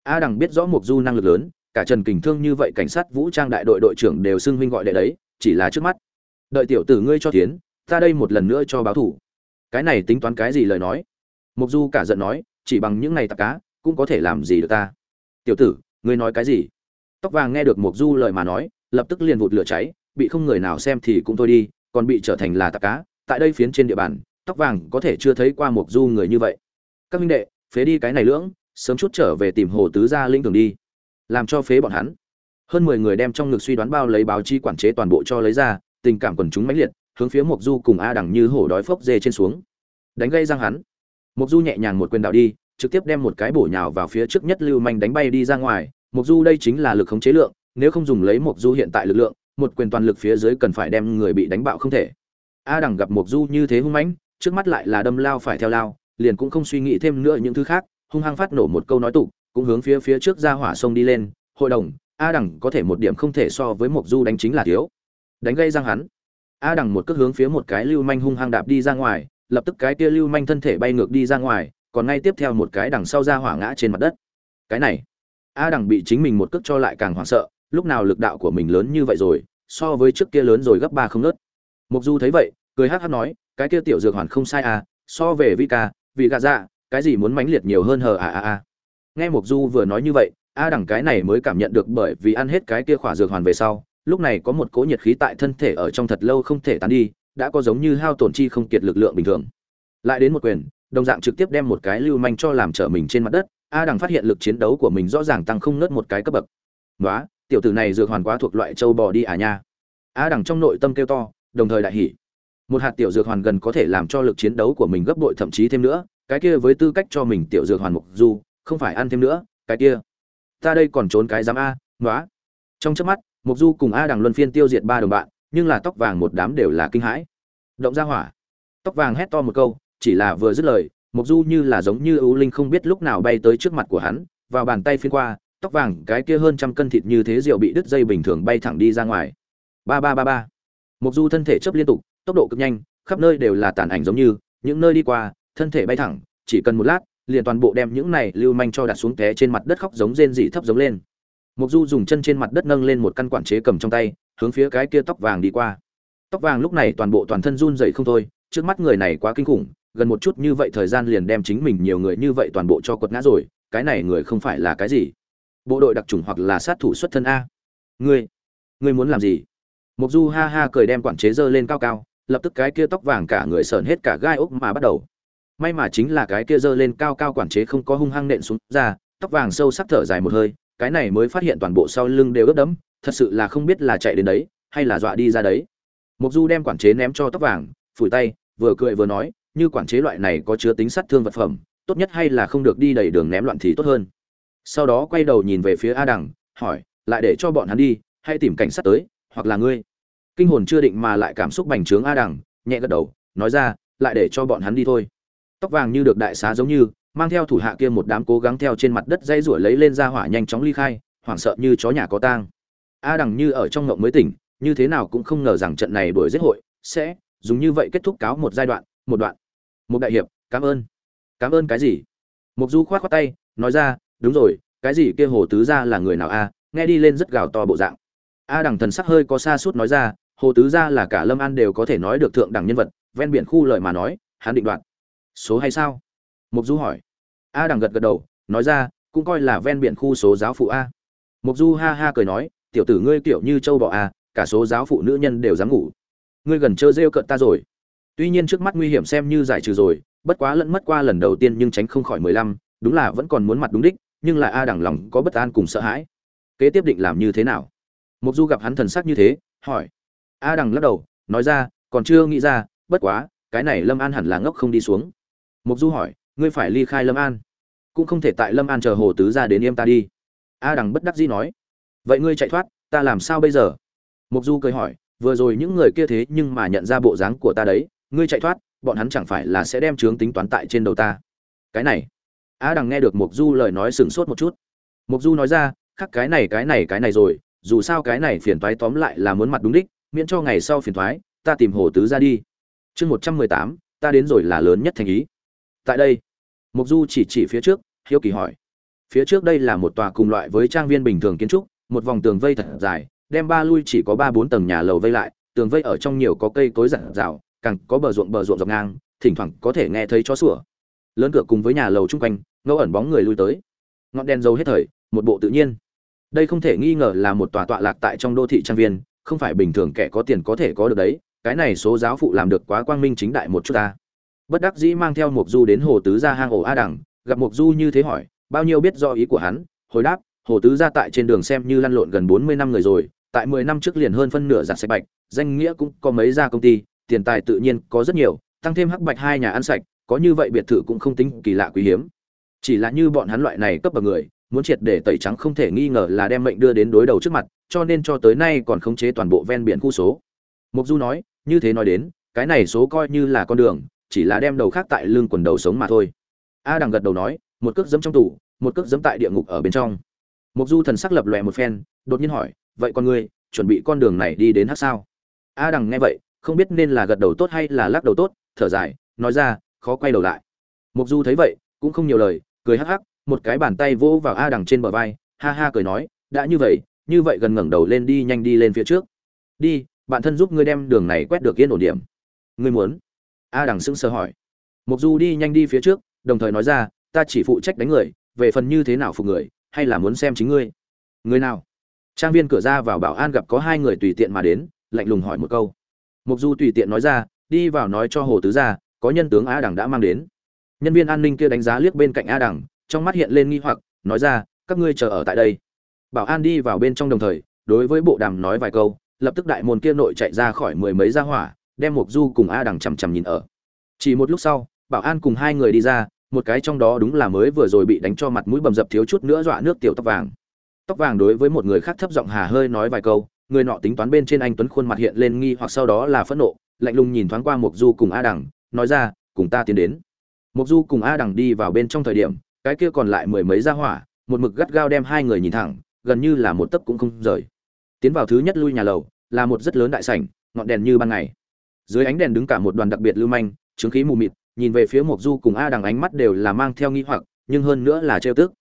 A đằng biết rõ mục du năng lực lớn, cả trần kình thương như vậy cảnh sát vũ trang đại đội đội trưởng đều xưng huynh gọi đệ đấy, chỉ là trước mắt. Đợi tiểu tử ngươi cho tiến, ta đây một lần nữa cho báo thủ. Cái này tính toán cái gì lời nói? Mục du cả giận nói, chỉ bằng những này tạp cá, cũng có thể làm gì được ta? Tiểu tử, ngươi nói cái gì? Tóc vàng nghe được mục du lời mà nói, lập tức liền vụt lửa cháy, bị không người nào xem thì cũng thôi đi, còn bị trở thành là tạp cá tại đây phiến trên địa bàn, tóc vàng có thể chưa thấy qua mục du người như vậy. Các minh đệ, phế đi cái này lưỡng, sớm chút trở về tìm hồ tứ gia linh thường đi. Làm cho phế bọn hắn. Hơn mười người đem trong ngực suy đoán bao lấy báo chi quản chế toàn bộ cho lấy ra, tình cảm quần chúng mãnh liệt, hướng phía mục du cùng a đẳng như hổ đói phốc dê trên xuống. Đánh gây răng hắn. Mục du nhẹ nhàng một quyền đạo đi, trực tiếp đem một cái bổ nhào vào phía trước nhất lưu manh đánh bay đi ra ngoài. Mục du đây chính là lực khống chế lượng, nếu không dùng lấy mục du hiện tại lực lượng, một quyền toàn lực phía dưới cần phải đem người bị đánh bạo không thể a đằng gặp mục du như thế hung mãnh, trước mắt lại là đâm lao phải theo lao, liền cũng không suy nghĩ thêm nữa những thứ khác, hung hăng phát nổ một câu nói tục, cũng hướng phía phía trước ra hỏa sông đi lên. Hội đồng, a đằng có thể một điểm không thể so với mục du đánh chính là thiếu. Đánh gây răng hắn. A đằng một cước hướng phía một cái lưu manh hung hăng đạp đi ra ngoài, lập tức cái kia lưu manh thân thể bay ngược đi ra ngoài, còn ngay tiếp theo một cái đằng sau ra hỏa ngã trên mặt đất. Cái này, a đằng bị chính mình một cước cho lại càng hoảng sợ, lúc nào lực đạo của mình lớn như vậy rồi, so với trước kia lớn rồi gấp ba không nớt mục du thấy vậy, cười hát hát nói, cái kia tiểu dược hoàn không sai à so về vi ca vì gà dạ cái gì muốn mãnh liệt nhiều hơn hờ à à à. Nghe mục du vừa nói như vậy, a đẳng cái này mới cảm nhận được bởi vì ăn hết cái kia khỏa dược hoàn về sau, lúc này có một cỗ nhiệt khí tại thân thể ở trong thật lâu không thể tán đi, đã có giống như hao tổn chi không kiệt lực lượng bình thường. Lại đến một quyền, đồng dạng trực tiếp đem một cái lưu manh cho làm trở mình trên mặt đất, a đằng phát hiện lực chiến đấu của mình rõ ràng tăng không nớt một cái cấp bậc. Nói tiểu tử này dược hoàn quá thuộc loại châu bò đi à nha. A đằng trong nội tâm kêu to đồng thời đại hỉ. Một hạt tiểu dược hoàn gần có thể làm cho lực chiến đấu của mình gấp bội thậm chí thêm nữa, cái kia với tư cách cho mình tiểu dược hoàn mục du, không phải ăn thêm nữa, cái kia. Ta đây còn trốn cái dám a nói trong chớp mắt, mục du cùng a đằng luân phiên tiêu diệt ba đồng bạn, nhưng là tóc vàng một đám đều là kinh hãi. Động ra hỏa. Tóc vàng hét to một câu, chỉ là vừa dứt lời, mục du như là giống như ưu linh không biết lúc nào bay tới trước mặt của hắn, vào bàn tay phiên qua, tóc vàng cái kia hơn trăm cân thịt như thế rượu bị đứt dây bình thường bay thẳng đi ra ngoài. Ba ba ba ba mục du thân thể chấp liên tục, tốc độ cực nhanh, khắp nơi đều là tàn ảnh giống như, những nơi đi qua, thân thể bay thẳng, chỉ cần một lát, liền toàn bộ đem những này lưu manh cho đặt xuống té trên mặt đất khóc giống rên dị thấp giống lên. Mục du dùng chân trên mặt đất nâng lên một căn quản chế cầm trong tay, hướng phía cái kia tóc vàng đi qua. Tóc vàng lúc này toàn bộ toàn thân run dậy không thôi, trước mắt người này quá kinh khủng, gần một chút như vậy thời gian liền đem chính mình nhiều người như vậy toàn bộ cho quật ngã rồi, cái này người không phải là cái gì? Bộ đội đặc trùng hoặc là sát thủ xuất thân a. Ngươi ngươi muốn làm gì? Mục du ha ha cười đem quản chế dơ lên cao cao, lập tức cái kia tóc vàng cả người sờn hết cả gai ốc mà bắt đầu. May mà chính là cái kia dơ lên cao cao quản chế không có hung hăng nện xuống ra, tóc vàng sâu sắc thở dài một hơi, cái này mới phát hiện toàn bộ sau lưng đều ướt đẫm, thật sự là không biết là chạy đến đấy, hay là dọa đi ra đấy. Mục du đem quản chế ném cho tóc vàng, phủi tay, vừa cười vừa nói, như quản chế loại này có chứa tính sát thương vật phẩm, tốt nhất hay là không được đi đầy đường ném loạn thì tốt hơn. Sau đó quay đầu nhìn về phía a đằng, hỏi, lại để cho bọn hắn đi hay tìm cảnh sát tới hoặc là ngươi. Kinh hồn chưa định mà lại cảm xúc bành trướng a đằng, nhẹ gật đầu, nói ra, lại để cho bọn hắn đi thôi. Tóc vàng như được đại xá giống như, mang theo thủ hạ kia một đám cố gắng theo trên mặt đất dây rủi lấy lên ra hỏa nhanh chóng ly khai, hoảng sợ như chó nhà có tang. A đằng như ở trong ngộng mới tỉnh, như thế nào cũng không ngờ rằng trận này đuổi giết hội sẽ dùng như vậy kết thúc cáo một giai đoạn, một đoạn. Một đại hiệp, cảm ơn. Cảm ơn cái gì? Mục du khoát khoát tay, nói ra, đúng rồi, cái gì kia hồ tứ gia là người nào a? Nghe đi lên rất gào to bộ dạng a đẳng thần sắc hơi có xa suốt nói ra, hồ tứ gia là cả lâm an đều có thể nói được thượng đẳng nhân vật, ven biển khu lợi mà nói, hắn định đoạt. Số hay sao? Mục du hỏi. A đẳng gật gật đầu, nói ra, cũng coi là ven biển khu số giáo phụ a. Mục du ha ha cười nói, tiểu tử ngươi kiểu như châu bò a, cả số giáo phụ nữ nhân đều dám ngủ. Ngươi gần chơi rêu cận ta rồi. Tuy nhiên trước mắt nguy hiểm xem như giải trừ rồi, bất quá lẫn mất qua lần đầu tiên nhưng tránh không khỏi mười lăm, đúng là vẫn còn muốn mặt đúng đích, nhưng lại a đẳng lòng có bất an cùng sợ hãi. Kế tiếp định làm như thế nào? Mục du gặp hắn thần sắc như thế, hỏi. A đằng lắc đầu, nói ra, còn chưa nghĩ ra, bất quá, cái này lâm an hẳn là ngốc không đi xuống. Mục du hỏi, ngươi phải ly khai lâm an. Cũng không thể tại lâm an chờ hồ tứ ra đến yêm ta đi. A đằng bất đắc dĩ nói. Vậy ngươi chạy thoát, ta làm sao bây giờ? Mục du cười hỏi, vừa rồi những người kia thế nhưng mà nhận ra bộ dáng của ta đấy, ngươi chạy thoát, bọn hắn chẳng phải là sẽ đem chướng tính toán tại trên đầu ta. Cái này. A đằng nghe được mục du lời nói sừng sốt một chút. Mục du nói ra, khắc cái này cái này cái này rồi dù sao cái này phiền toái tóm lại là muốn mặt đúng đích, miễn cho ngày sau phiền toái, ta tìm hồ tứ ra đi. Chương một trăm mười tám, ta đến rồi là lớn nhất thành ý. Tại đây mục du chỉ chỉ phía trước, hiếu kỳ hỏi. Phía trước đây là một tòa cùng loại với trang viên bình thường kiến trúc, một vòng tường vây thật dài, đem ba lui chỉ có ba bốn tầng nhà lầu vây lại, tường vây ở trong nhiều có cây cối rậm rào càng có bờ ruộng bờ ruộng dọc ngang, thỉnh thoảng có thể nghe thấy chó sủa. Lớn cửa cùng với nhà lầu chung quanh, ngẫu ẩn bóng người lui tới. Ngọn đèn dầu hết thời, một bộ tự nhiên đây không thể nghi ngờ là một tòa tọa lạc tại trong đô thị trang viên, không phải bình thường kẻ có tiền có thể có được đấy, cái này số giáo phụ làm được quá quang minh chính đại một chút ta. Bất đắc dĩ mang theo mục du đến hồ tứ gia hang ổ a đẳng gặp mục du như thế hỏi, bao nhiêu biết do ý của hắn, hồi đáp, hồ tứ gia tại trên đường xem như lăn lộn gần bốn mươi năm người rồi, tại mười năm trước liền hơn phân nửa giặt sạch bạch, danh nghĩa cũng có mấy gia công ty, tiền tài tự nhiên có rất nhiều, tăng thêm hắc bạch hai nhà ăn sạch, có như vậy biệt thự cũng không tính kỳ lạ quý hiếm. Chỉ là như bọn hắn loại này cấp bậc người muốn triệt để tẩy trắng không thể nghi ngờ là đem mệnh đưa đến đối đầu trước mặt, cho nên cho tới nay còn khống chế toàn bộ ven biển khu số. Mục du nói, như thế nói đến, cái này số coi như là con đường, chỉ là đem đầu khác tại lưng quần đầu sống mà thôi. A đằng gật đầu nói, một cước giẫm trong tủ, một cước giẫm tại địa ngục ở bên trong. Mục du thần sắc lập lòe một phen, đột nhiên hỏi, vậy con ngươi, chuẩn bị con đường này đi đến hát sao? A đằng nghe vậy, không biết nên là gật đầu tốt hay là lắc đầu tốt, thở dài, nói ra, khó quay đầu lại. Mục du thấy vậy, cũng không nhiều lời, cười hắc hắc một cái bàn tay vỗ vào a đằng trên bờ vai, ha ha cười nói, đã như vậy như vậy gần ngẩng đầu lên đi nhanh đi lên phía trước. Đi, bạn thân giúp ngươi đem đường này quét được yên ổn điểm. Ngươi muốn? A đằng sững sờ hỏi. Mục du đi nhanh đi phía trước, đồng thời nói ra, ta chỉ phụ trách đánh người, về phần như thế nào phục người, hay là muốn xem chính ngươi. Người nào? Trang viên cửa ra vào bảo an gặp có hai người tùy tiện mà đến, lạnh lùng hỏi một câu. Mục du tùy tiện nói ra, đi vào nói cho hồ tứ gia, có nhân tướng a đằng đã mang đến. Nhân viên an ninh kia đánh giá liếc bên cạnh a đằng trong mắt hiện lên nghi hoặc, nói ra, các ngươi chờ ở tại đây. Bảo an đi vào bên trong đồng thời, đối với bộ đàm nói vài câu, lập tức đại môn kia nội chạy ra khỏi mười mấy gia hỏa, đem mục du cùng a đằng chằm chằm nhìn ở. Chỉ một lúc sau, bảo an cùng hai người đi ra, một cái trong đó đúng là mới vừa rồi bị đánh cho mặt mũi bầm dập thiếu chút nữa dọa nước tiểu tóc vàng. Tóc vàng đối với một người khác thấp giọng hà hơi nói vài câu, người nọ tính toán bên trên anh tuấn khuôn mặt hiện lên nghi hoặc sau đó là phẫn nộ, lạnh lùng nhìn thoáng qua mục du cùng a đằng, nói ra, cùng ta tiến đến. Mục du cùng a đằng đi vào bên trong thời điểm cái kia còn lại mười mấy gia hỏa, một mực gắt gao đem hai người nhìn thẳng, gần như là một tấc cũng không rời. Tiến vào thứ nhất lui nhà lầu, là một rất lớn đại sảnh, ngọn đèn như ban ngày. Dưới ánh đèn đứng cả một đoàn đặc biệt lưu manh chứng khí mù mịt, nhìn về phía mộc du cùng a đằng ánh mắt đều là mang theo nghi hoặc, nhưng hơn nữa là trêu tức.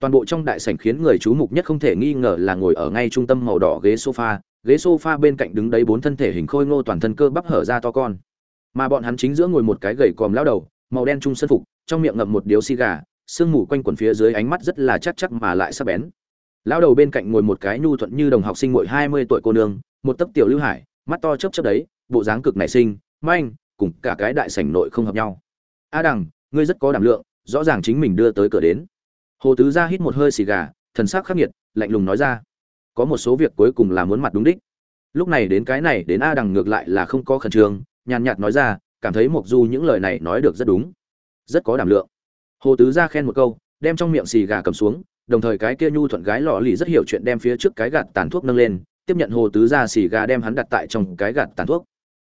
Toàn bộ trong đại sảnh khiến người chú mục nhất không thể nghi ngờ là ngồi ở ngay trung tâm màu đỏ ghế sofa ghế sofa bên cạnh đứng đấy bốn thân thể hình khôi ngô toàn thân cơ bắp hở ra to con. Mà bọn hắn chính giữa ngồi một cái gầy còm lão đầu, màu đen trung sân phục, trong miệng ngậm một điếu xì gà sương mù quanh quần phía dưới ánh mắt rất là chắc chắc mà lại sắc bén. Lão đầu bên cạnh ngồi một cái nhu thuận như đồng học sinh mỗi hai mươi tuổi cô nương, một tấc tiểu lưu hải, mắt to chớp chớp đấy, bộ dáng cực nảy sinh, manh, cùng cả cái đại sảnh nội không hợp nhau. A đằng, ngươi rất có đảm lượng, rõ ràng chính mình đưa tới cửa đến. Hồ tứ gia hít một hơi xì gà, thần sắc khắc nghiệt, lạnh lùng nói ra. Có một số việc cuối cùng là muốn mặt đúng đích. Lúc này đến cái này, đến a đằng ngược lại là không có khẩn trương, nhàn nhạt nói ra, cảm thấy mộc du những lời này nói được rất đúng. Rất có đảm lượng hồ tứ gia khen một câu, đem trong miệng xì gà cầm xuống, đồng thời cái kia nhu thuận gái lọ lì rất hiểu chuyện đem phía trước cái gạt tàn thuốc nâng lên, tiếp nhận hồ tứ gia xì gà đem hắn đặt tại trong cái gạt tàn thuốc.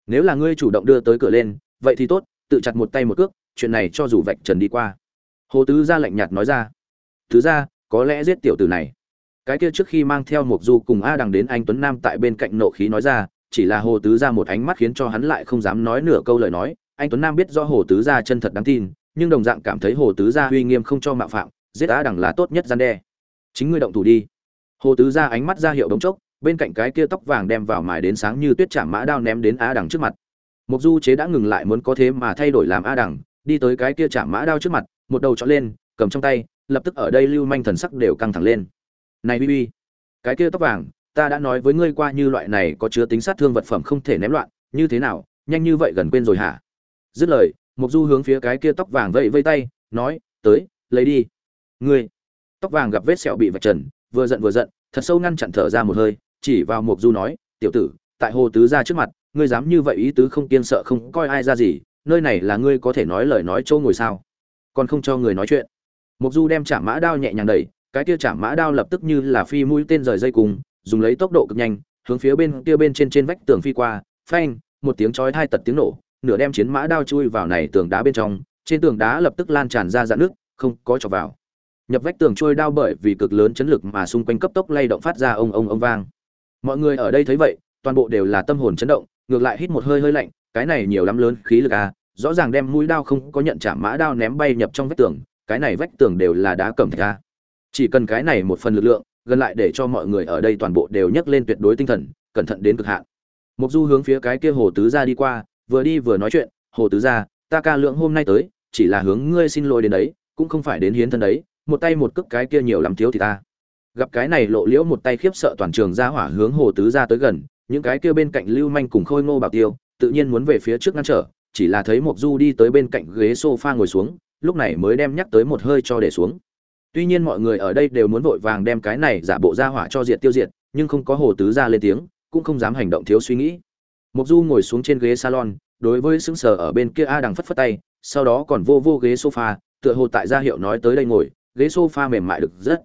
Nếu là ngươi chủ động đưa tới cửa lên, vậy thì tốt, tự chặt một tay một cước, chuyện này cho dù vạch trần đi qua. Hồ tứ gia lạnh nhạt nói ra. Thứ ra có lẽ giết tiểu tử này. Cái kia trước khi mang theo một du cùng a đằng đến anh tuấn nam tại bên cạnh nộ khí nói ra, chỉ là hồ tứ gia một ánh mắt khiến cho hắn lại không dám nói nửa câu lời nói. Anh tuấn nam biết do hồ tứ gia chân thật đáng tin nhưng đồng dạng cảm thấy hồ tứ gia uy nghiêm không cho mạo phạm, giết a đằng là tốt nhất gian đe. Chính ngươi động thủ đi. Hồ tứ gia ánh mắt ra hiệu đống chốc, bên cạnh cái kia tóc vàng đem vào mài đến sáng như tuyết chạm mã đao ném đến a đằng trước mặt. Mục du chế đã ngừng lại muốn có thế mà thay đổi làm a đằng, đi tới cái kia chạm mã đao trước mặt, một đầu chọn lên, cầm trong tay, lập tức ở đây lưu manh thần sắc đều căng thẳng lên. Này bi bi, cái kia tóc vàng, ta đã nói với ngươi qua như loại này có chứa tính sát thương vật phẩm không thể ném loạn, như thế nào, nhanh như vậy gần quên rồi hả? Dứt lời mục du hướng phía cái kia tóc vàng vẫy vây tay, nói, tới, lấy đi. Ngươi. Tóc vàng gặp vết sẹo bị vạch trần, vừa giận vừa giận, thật sâu ngăn chặn thở ra một hơi, chỉ vào mục du nói, tiểu tử, tại hồ tứ gia trước mặt, ngươi dám như vậy ý tứ không kiên sợ, không coi ai ra gì, nơi này là ngươi có thể nói lời nói châu ngồi sao? Còn không cho người nói chuyện. Mục du đem chạm mã đao nhẹ nhàng đẩy, cái kia chạm mã đao lập tức như là phi mũi tên rời dây cùng, dùng lấy tốc độ cực nhanh, hướng phía bên kia bên trên trên vách tường phi qua, phanh, một tiếng chói hai tật tiếng nổ nửa đem chiến mã đao chui vào này tường đá bên trong, trên tường đá lập tức lan tràn ra dạn nước, không có chọc vào. Nhập vách tường trôi đao bởi vì cực lớn chấn lực mà xung quanh cấp tốc lay động phát ra ông ông ông vang. Mọi người ở đây thấy vậy, toàn bộ đều là tâm hồn chấn động, ngược lại hít một hơi hơi lạnh, cái này nhiều lắm lớn khí lực à rõ ràng đem mũi đao không có nhận trả mã đao ném bay nhập trong vách tường, cái này vách tường đều là đá cẩm thạch a chỉ cần cái này một phần lực lượng, gần lại để cho mọi người ở đây toàn bộ đều nhấc lên tuyệt đối tinh thần, cẩn thận đến cực hạn. Mục du hướng phía cái kia hồ tứ gia đi qua vừa đi vừa nói chuyện, hồ tứ gia, ta ca lượng hôm nay tới, chỉ là hướng ngươi xin lỗi đến đấy, cũng không phải đến hiến thân đấy, một tay một cước cái kia nhiều lắm thiếu thì ta. Gặp cái này lộ liễu một tay khiếp sợ toàn trường ra hỏa hướng hồ tứ gia tới gần, những cái kia bên cạnh lưu manh cùng khôi ngô bảo tiêu, tự nhiên muốn về phía trước ngăn trở, chỉ là thấy mộc du đi tới bên cạnh ghế sofa ngồi xuống, lúc này mới đem nhắc tới một hơi cho để xuống. Tuy nhiên mọi người ở đây đều muốn vội vàng đem cái này giả bộ ra hỏa cho diệt tiêu diệt, nhưng không có hồ tứ gia lên tiếng, cũng không dám hành động thiếu suy nghĩ mộc du ngồi xuống trên ghế salon, đối với sững sờ ở bên kia a đằng phất phất tay, sau đó còn vô vô ghế sofa, tựa hồ tại gia hiệu nói tới đây ngồi, ghế sofa mềm mại được rất.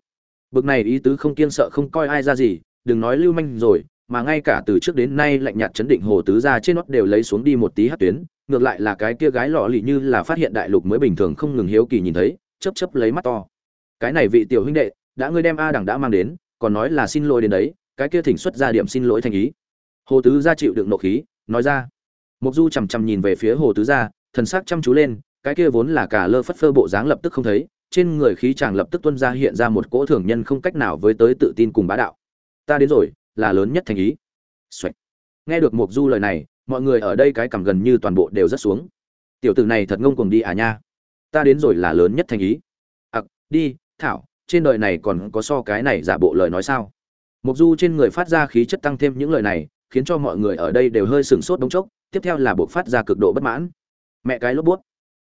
Bực này ý tứ không kiêng sợ không coi ai ra gì, đừng nói lưu manh rồi, mà ngay cả từ trước đến nay lạnh nhạt chấn định hồ tứ gia trên nót đều lấy xuống đi một tí hát tuyến, ngược lại là cái kia gái lọ lì như là phát hiện đại lục mới bình thường không ngừng hiếu kỳ nhìn thấy chấp chấp lấy mắt to. Cái này vị tiểu huynh đệ, đã ngươi đem a đẳng đã mang đến, còn nói là xin lỗi đến đấy, cái kia thỉnh xuất ra điểm xin lỗi thành ý hồ tứ gia chịu đựng nộ khí, nói ra. Mục du chằm chằm nhìn về phía hồ tứ gia, thần sắc chăm chú lên, cái kia vốn là cả lơ phất phơ bộ dáng lập tức không thấy, trên người khí chàng lập tức tuân ra hiện ra một cỗ thường nhân không cách nào với tới tự tin cùng bá đạo. Ta đến rồi, là lớn nhất thành ý. Xoạch. nghe được mục du lời này, mọi người ở đây cái cảm gần như toàn bộ đều rất xuống. Tiểu tử này thật ngông cuồng đi à nha. Ta đến rồi là lớn nhất thành ý. Ặc, đi, thảo, trên đời này còn có so cái này giả bộ lời nói sao? Mục du trên người phát ra khí chất tăng thêm những lời này khiến cho mọi người ở đây đều hơi sửng sốt đống chốc tiếp theo là buộc phát ra cực độ bất mãn. Mẹ cái lốp buốt,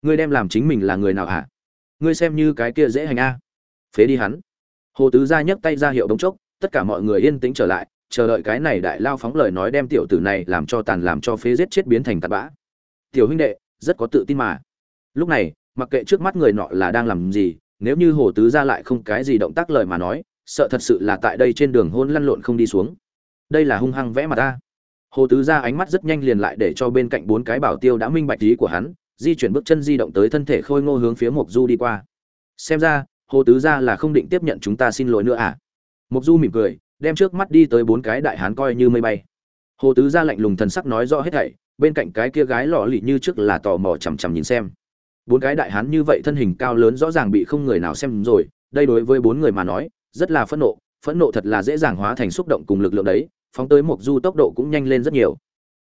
ngươi đem làm chính mình là người nào hả? Ngươi xem như cái kia dễ hành a. Phế đi hắn. Hồ tứ gia nhấc tay ra hiệu đống chốc tất cả mọi người yên tĩnh trở lại chờ đợi cái này đại lao phóng lời nói đem tiểu tử này làm cho tàn làm cho phế giết chết biến thành tạt bã. Tiểu huynh đệ rất có tự tin mà. Lúc này mặc kệ trước mắt người nọ là đang làm gì nếu như hồ tứ gia lại không cái gì động tác lời mà nói sợ thật sự là tại đây trên đường hôn lăn lộn không đi xuống đây là hung hăng vẽ mặt ta. Hồ tứ ra ánh mắt rất nhanh liền lại để cho bên cạnh bốn cái bảo tiêu đã minh bạch ý của hắn, di chuyển bước chân di động tới thân thể khôi ngô hướng phía mộc du đi qua. Xem ra, hồ tứ ra là không định tiếp nhận chúng ta xin lỗi nữa à? Mộc du mỉm cười, đem trước mắt đi tới bốn cái đại hán coi như mây bay. Hồ tứ ra lạnh lùng thần sắc nói rõ hết thảy, bên cạnh cái kia gái lọ lì như trước là tò mò chằm chằm nhìn xem. Bốn cái đại hán như vậy thân hình cao lớn rõ ràng bị không người nào xem rồi, đây đối với bốn người mà nói, rất là phẫn nộ phẫn nộ thật là dễ dàng hóa thành xúc động cùng lực lượng đấy phóng tới mục du tốc độ cũng nhanh lên rất nhiều.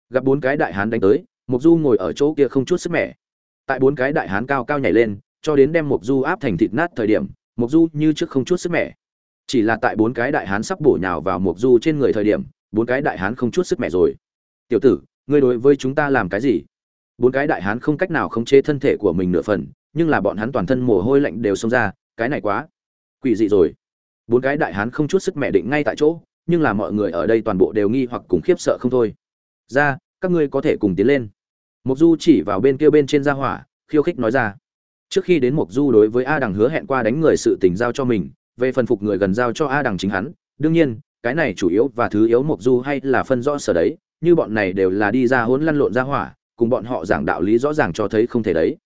Gặp bốn cái đại hán đánh tới mục du ngồi ở chỗ kia không chút sức mẻ. Tại bốn cái đại hán cao cao nhảy lên, cho đến đem mục du áp thành thịt nát thời điểm mục du như trước không chút sức mẻ. Chỉ là tại bốn cái đại hán sắp bổ nhào vào mục du trên người thời điểm, bốn cái đại hán không chút sức mẻ rồi. Tiểu tử, ngươi đối với chúng ta làm cái gì? Bốn cái đại hán không cách nào khống chế thân thể của mình nửa phần, nhưng là bọn hắn toàn thân mồ hôi lạnh đều xông ra, cái này quá quỷ dị rồi. Bốn cái đại hán không chút sức mẹ định ngay tại chỗ nhưng là mọi người ở đây toàn bộ đều nghi hoặc cùng khiếp sợ không thôi. Ra, các ngươi có thể cùng tiến lên. Mục du chỉ vào bên kia bên trên gia hỏa, khiêu khích nói ra. Trước khi đến mục du đối với a đằng hứa hẹn qua đánh người sự tình giao cho mình, về phần phục người gần giao cho a đằng chính hắn, đương nhiên, cái này chủ yếu và thứ yếu mục du hay là phân rõ sở đấy, như bọn này đều là đi ra hỗn lăn lộn ra hỏa, cùng bọn họ giảng đạo lý rõ ràng cho thấy không thể đấy.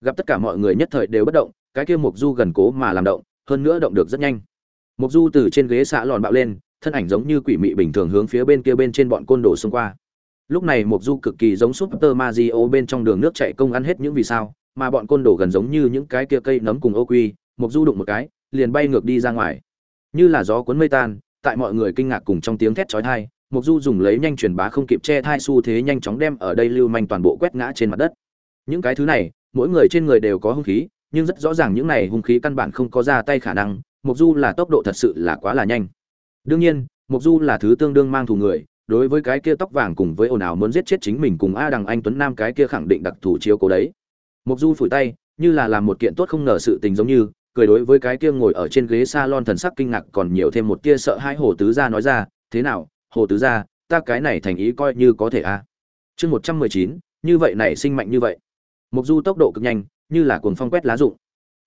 Gặp tất cả mọi người nhất thời đều bất động, cái kia mục du gần cố mà làm động, hơn nữa động được rất nhanh. Mục du từ trên ghế xạ lòn bạo lên thân ảnh giống như quỷ mị bình thường hướng phía bên kia bên trên bọn côn đồ xung qua lúc này Mộc du cực kỳ giống super mario bên trong đường nước chảy công ăn hết những vì sao mà bọn côn đồ gần giống như những cái kia cây nấm cùng ô quy Mộc du đụng một cái liền bay ngược đi ra ngoài như là gió cuốn mây tan tại mọi người kinh ngạc cùng trong tiếng thét chói tai Mộc Du dùng lấy nhanh truyền bá không kịp che thai xu thế nhanh chóng đem ở đây lưu manh toàn bộ quét ngã trên mặt đất. Những cái thứ này, mỗi người trên người đều có hung khí, nhưng rất rõ ràng những này hung khí căn bản không có ra tay khả năng, Mộc Du là tốc độ thật sự là quá là nhanh. Đương nhiên, mục Du là thứ tương đương mang thù người, đối với cái kia tóc vàng cùng với ồn ào muốn giết chết chính mình cùng A Đằng Anh Tuấn Nam cái kia khẳng định đặc thù chiếu cố đấy. mục Du phủi tay, như là làm một kiện tốt không ngờ sự tình giống như, cười đối với cái kia ngồi ở trên ghế salon thần sắc kinh ngạc còn nhiều thêm một tia sợ hai hồ tứ gia nói ra, "Thế nào, hồ tứ gia, ta cái này thành ý coi như có thể a. Chương một trăm mười chín như vậy này sinh mạnh như vậy. Mục du tốc độ cực nhanh như là cuồng phong quét lá rụng.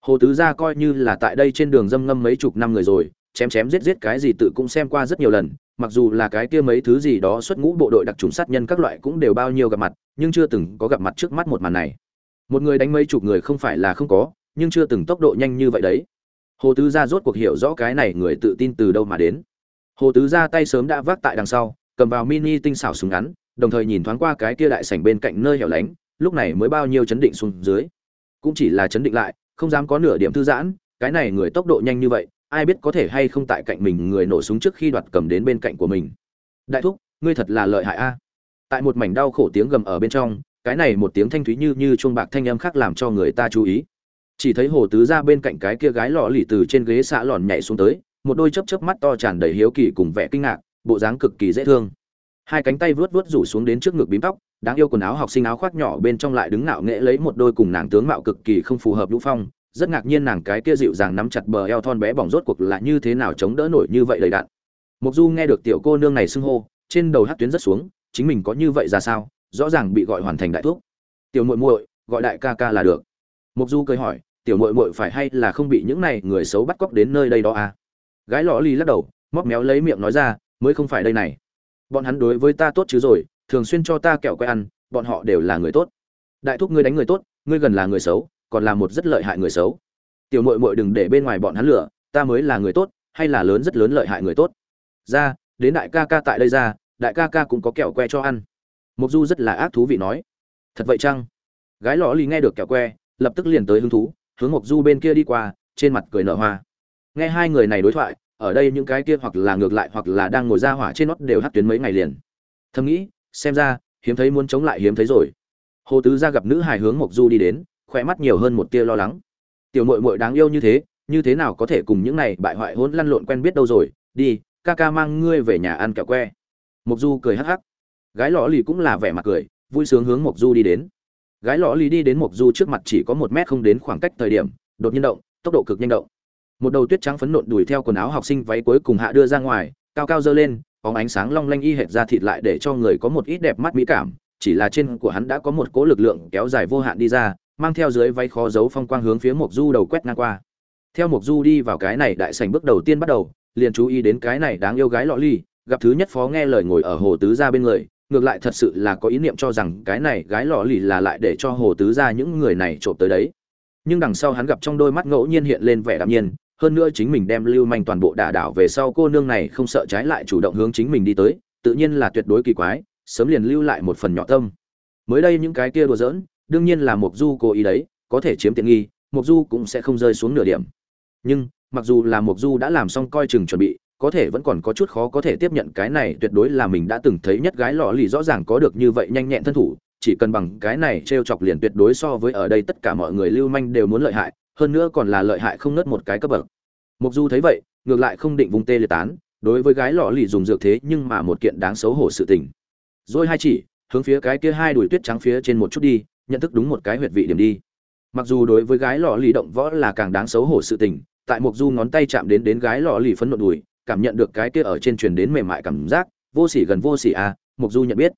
Hồ tứ gia coi như là tại đây trên đường dâm ngâm mấy chục năm người rồi chém chém giết giết cái gì tự cũng xem qua rất nhiều lần, mặc dù là cái kia mấy thứ gì đó xuất ngũ bộ đội đặc trùng sát nhân các loại cũng đều bao nhiêu gặp mặt, nhưng chưa từng có gặp mặt trước mắt một màn này. Một người đánh mấy chục người không phải là không có, nhưng chưa từng tốc độ nhanh như vậy đấy. Hồ tứ gia rốt cuộc hiểu rõ cái này người tự tin từ đâu mà đến. Hồ tứ gia tay sớm đã vác tại đằng sau, cầm vào mini tinh xảo súng ngắn, đồng thời nhìn thoáng qua cái kia đại sảnh bên cạnh nơi hẻo lánh, lúc này mới bao nhiêu chấn định xuống dưới. Cũng chỉ là chấn định lại, không dám có nửa điểm thư giãn, cái này người tốc độ nhanh như vậy ai biết có thể hay không tại cạnh mình người nổ súng trước khi đoạt cầm đến bên cạnh của mình. Đại thúc, ngươi thật là lợi hại a. Tại một mảnh đau khổ tiếng gầm ở bên trong, cái này một tiếng thanh thúy như như chuông bạc thanh âm khác làm cho người ta chú ý. Chỉ thấy hồ tứ ra bên cạnh cái kia gái lọ lì từ trên ghế xạ lòn nhảy xuống tới, một đôi chớp chớp mắt to tràn đầy hiếu kỳ cùng vẻ kinh ngạc, bộ dáng cực kỳ dễ thương. Hai cánh tay vuốt vuốt rủ xuống đến trước ngực bím tóc, đáng yêu quần áo học sinh áo khoác nhỏ bên trong lại đứng ngạo nghễ lấy một đôi cùng nàng tướng mạo cực kỳ không phù hợp lũ phong rất ngạc nhiên nàng cái kia dịu dàng nắm chặt bờ eo thon bé bỏng rốt cuộc là như thế nào chống đỡ nổi như vậy đầy đạn. Mục du nghe được tiểu cô nương này xưng hô, trên đầu hát tuyến rất xuống, chính mình có như vậy ra sao, rõ ràng bị gọi hoàn thành đại thuốc. Tiểu muội muội, gọi đại ca ca là được. Mục du cười hỏi, tiểu muội muội phải hay là không bị những này người xấu bắt cóc đến nơi đây đó à? Gái lọ ly lắc đầu, móc méo lấy miệng nói ra, mới không phải đây này. Bọn hắn đối với ta tốt chứ rồi, thường xuyên cho ta kẹo quay ăn, bọn họ đều là người tốt. Đại thúc ngươi đánh người tốt, ngươi gần là người xấu còn là một rất lợi hại người xấu. Tiểu muội muội đừng để bên ngoài bọn hắn lửa ta mới là người tốt, hay là lớn rất lớn lợi hại người tốt. Ra, đến đại ca ca tại đây ra, đại ca ca cũng có kẹo que cho ăn. Mục du rất là ác thú vị nói. Thật vậy chăng? Gái lò lì nghe được kẹo que, lập tức liền tới hứng thú, hướng mục du bên kia đi qua, trên mặt cười nở hoa. Nghe hai người này đối thoại, ở đây những cái kia hoặc là ngược lại hoặc là đang ngồi ra hỏa trên nót đều hát tuyến mấy ngày liền. Thầm nghĩ, xem ra, hiếm thấy muốn chống lại hiếm thấy rồi. Hồ tứ ra gặp nữ hài hướng mộc du đi đến khỏe mắt nhiều hơn một tia lo lắng. Tiểu mội mội đáng yêu như thế như thế nào có thể cùng những này bại hoại hôn lăn lộn quen biết đâu rồi? Đi, ca ca mang ngươi về nhà ăn kẹo que. Mộc du cười hắc hắc. Gái lọ lì cũng là vẻ mặt cười, vui sướng hướng mộc du đi đến. Gái lọ lì đi đến mộc du trước mặt chỉ có một mét không đến khoảng cách thời điểm, đột nhiên động, tốc độ cực nhanh động. Một đầu tuyết trắng phấn nộn đuổi theo quần áo học sinh váy cuối cùng hạ đưa ra ngoài, cao cao dơ lên, bóng ánh sáng long lanh y hệt ra thịt lại để cho người có một ít đẹp mắt mỹ cảm, chỉ là trên của hắn đã có một cỗ lực lượng kéo dài vô hạn đi ra mang theo dưới váy khó giấu phong quang hướng phía mộc du đầu quét ngang qua. Theo mộc du đi vào cái này đại sảnh bước đầu tiên bắt đầu, liền chú ý đến cái này đáng yêu gái lọ ly, gặp thứ nhất phó nghe lời ngồi ở hồ tứ gia bên người, ngược lại thật sự là có ý niệm cho rằng cái này gái lọ lì là lại để cho hồ tứ gia những người này trộm tới đấy. Nhưng đằng sau hắn gặp trong đôi mắt ngẫu nhiên hiện lên vẻ đạm nhiên, hơn nữa chính mình đem lưu manh toàn bộ đả đảo về sau cô nương này không sợ trái lại chủ động hướng chính mình đi tới, tự nhiên là tuyệt đối kỳ quái, sớm liền lưu lại một phần nhỏ tâm. Mới đây những cái kia đùa giỡn đương nhiên là mục du cố ý đấy, có thể chiếm tiện nghi mục du cũng sẽ không rơi xuống nửa điểm. Nhưng, mặc dù là mục du đã làm xong coi chừng chuẩn bị, có thể vẫn còn có chút khó có thể tiếp nhận cái này, tuyệt đối là mình đã từng thấy nhất gái lọ lì rõ ràng có được như vậy nhanh nhẹn thân thủ, chỉ cần bằng cái này t chọc liền tuyệt đối so với ở đây tất cả mọi người lưu manh đều muốn lợi hại, hơn nữa còn là lợi hại không nớt một cái cấp bậc. Mục du thấy vậy, ngược lại không định vùng tê liệt tán, đối với gái lọ lì dùng dược thế nhưng mà một kiện đáng xấu hổ sự tình. Rồi hai chỉ, hướng phía cái kia hai đùi tuyết trắng phía trên một chút đi nhận thức đúng một cái huyệt vị điểm đi. Mặc dù đối với gái lọ lì động võ là càng đáng xấu hổ sự tình, tại mục du ngón tay chạm đến đến gái lọ lì phấn nộ đùi, cảm nhận được cái kia ở trên truyền đến mềm mại cảm giác, vô sỉ gần vô sỉ à mục du nhận biết.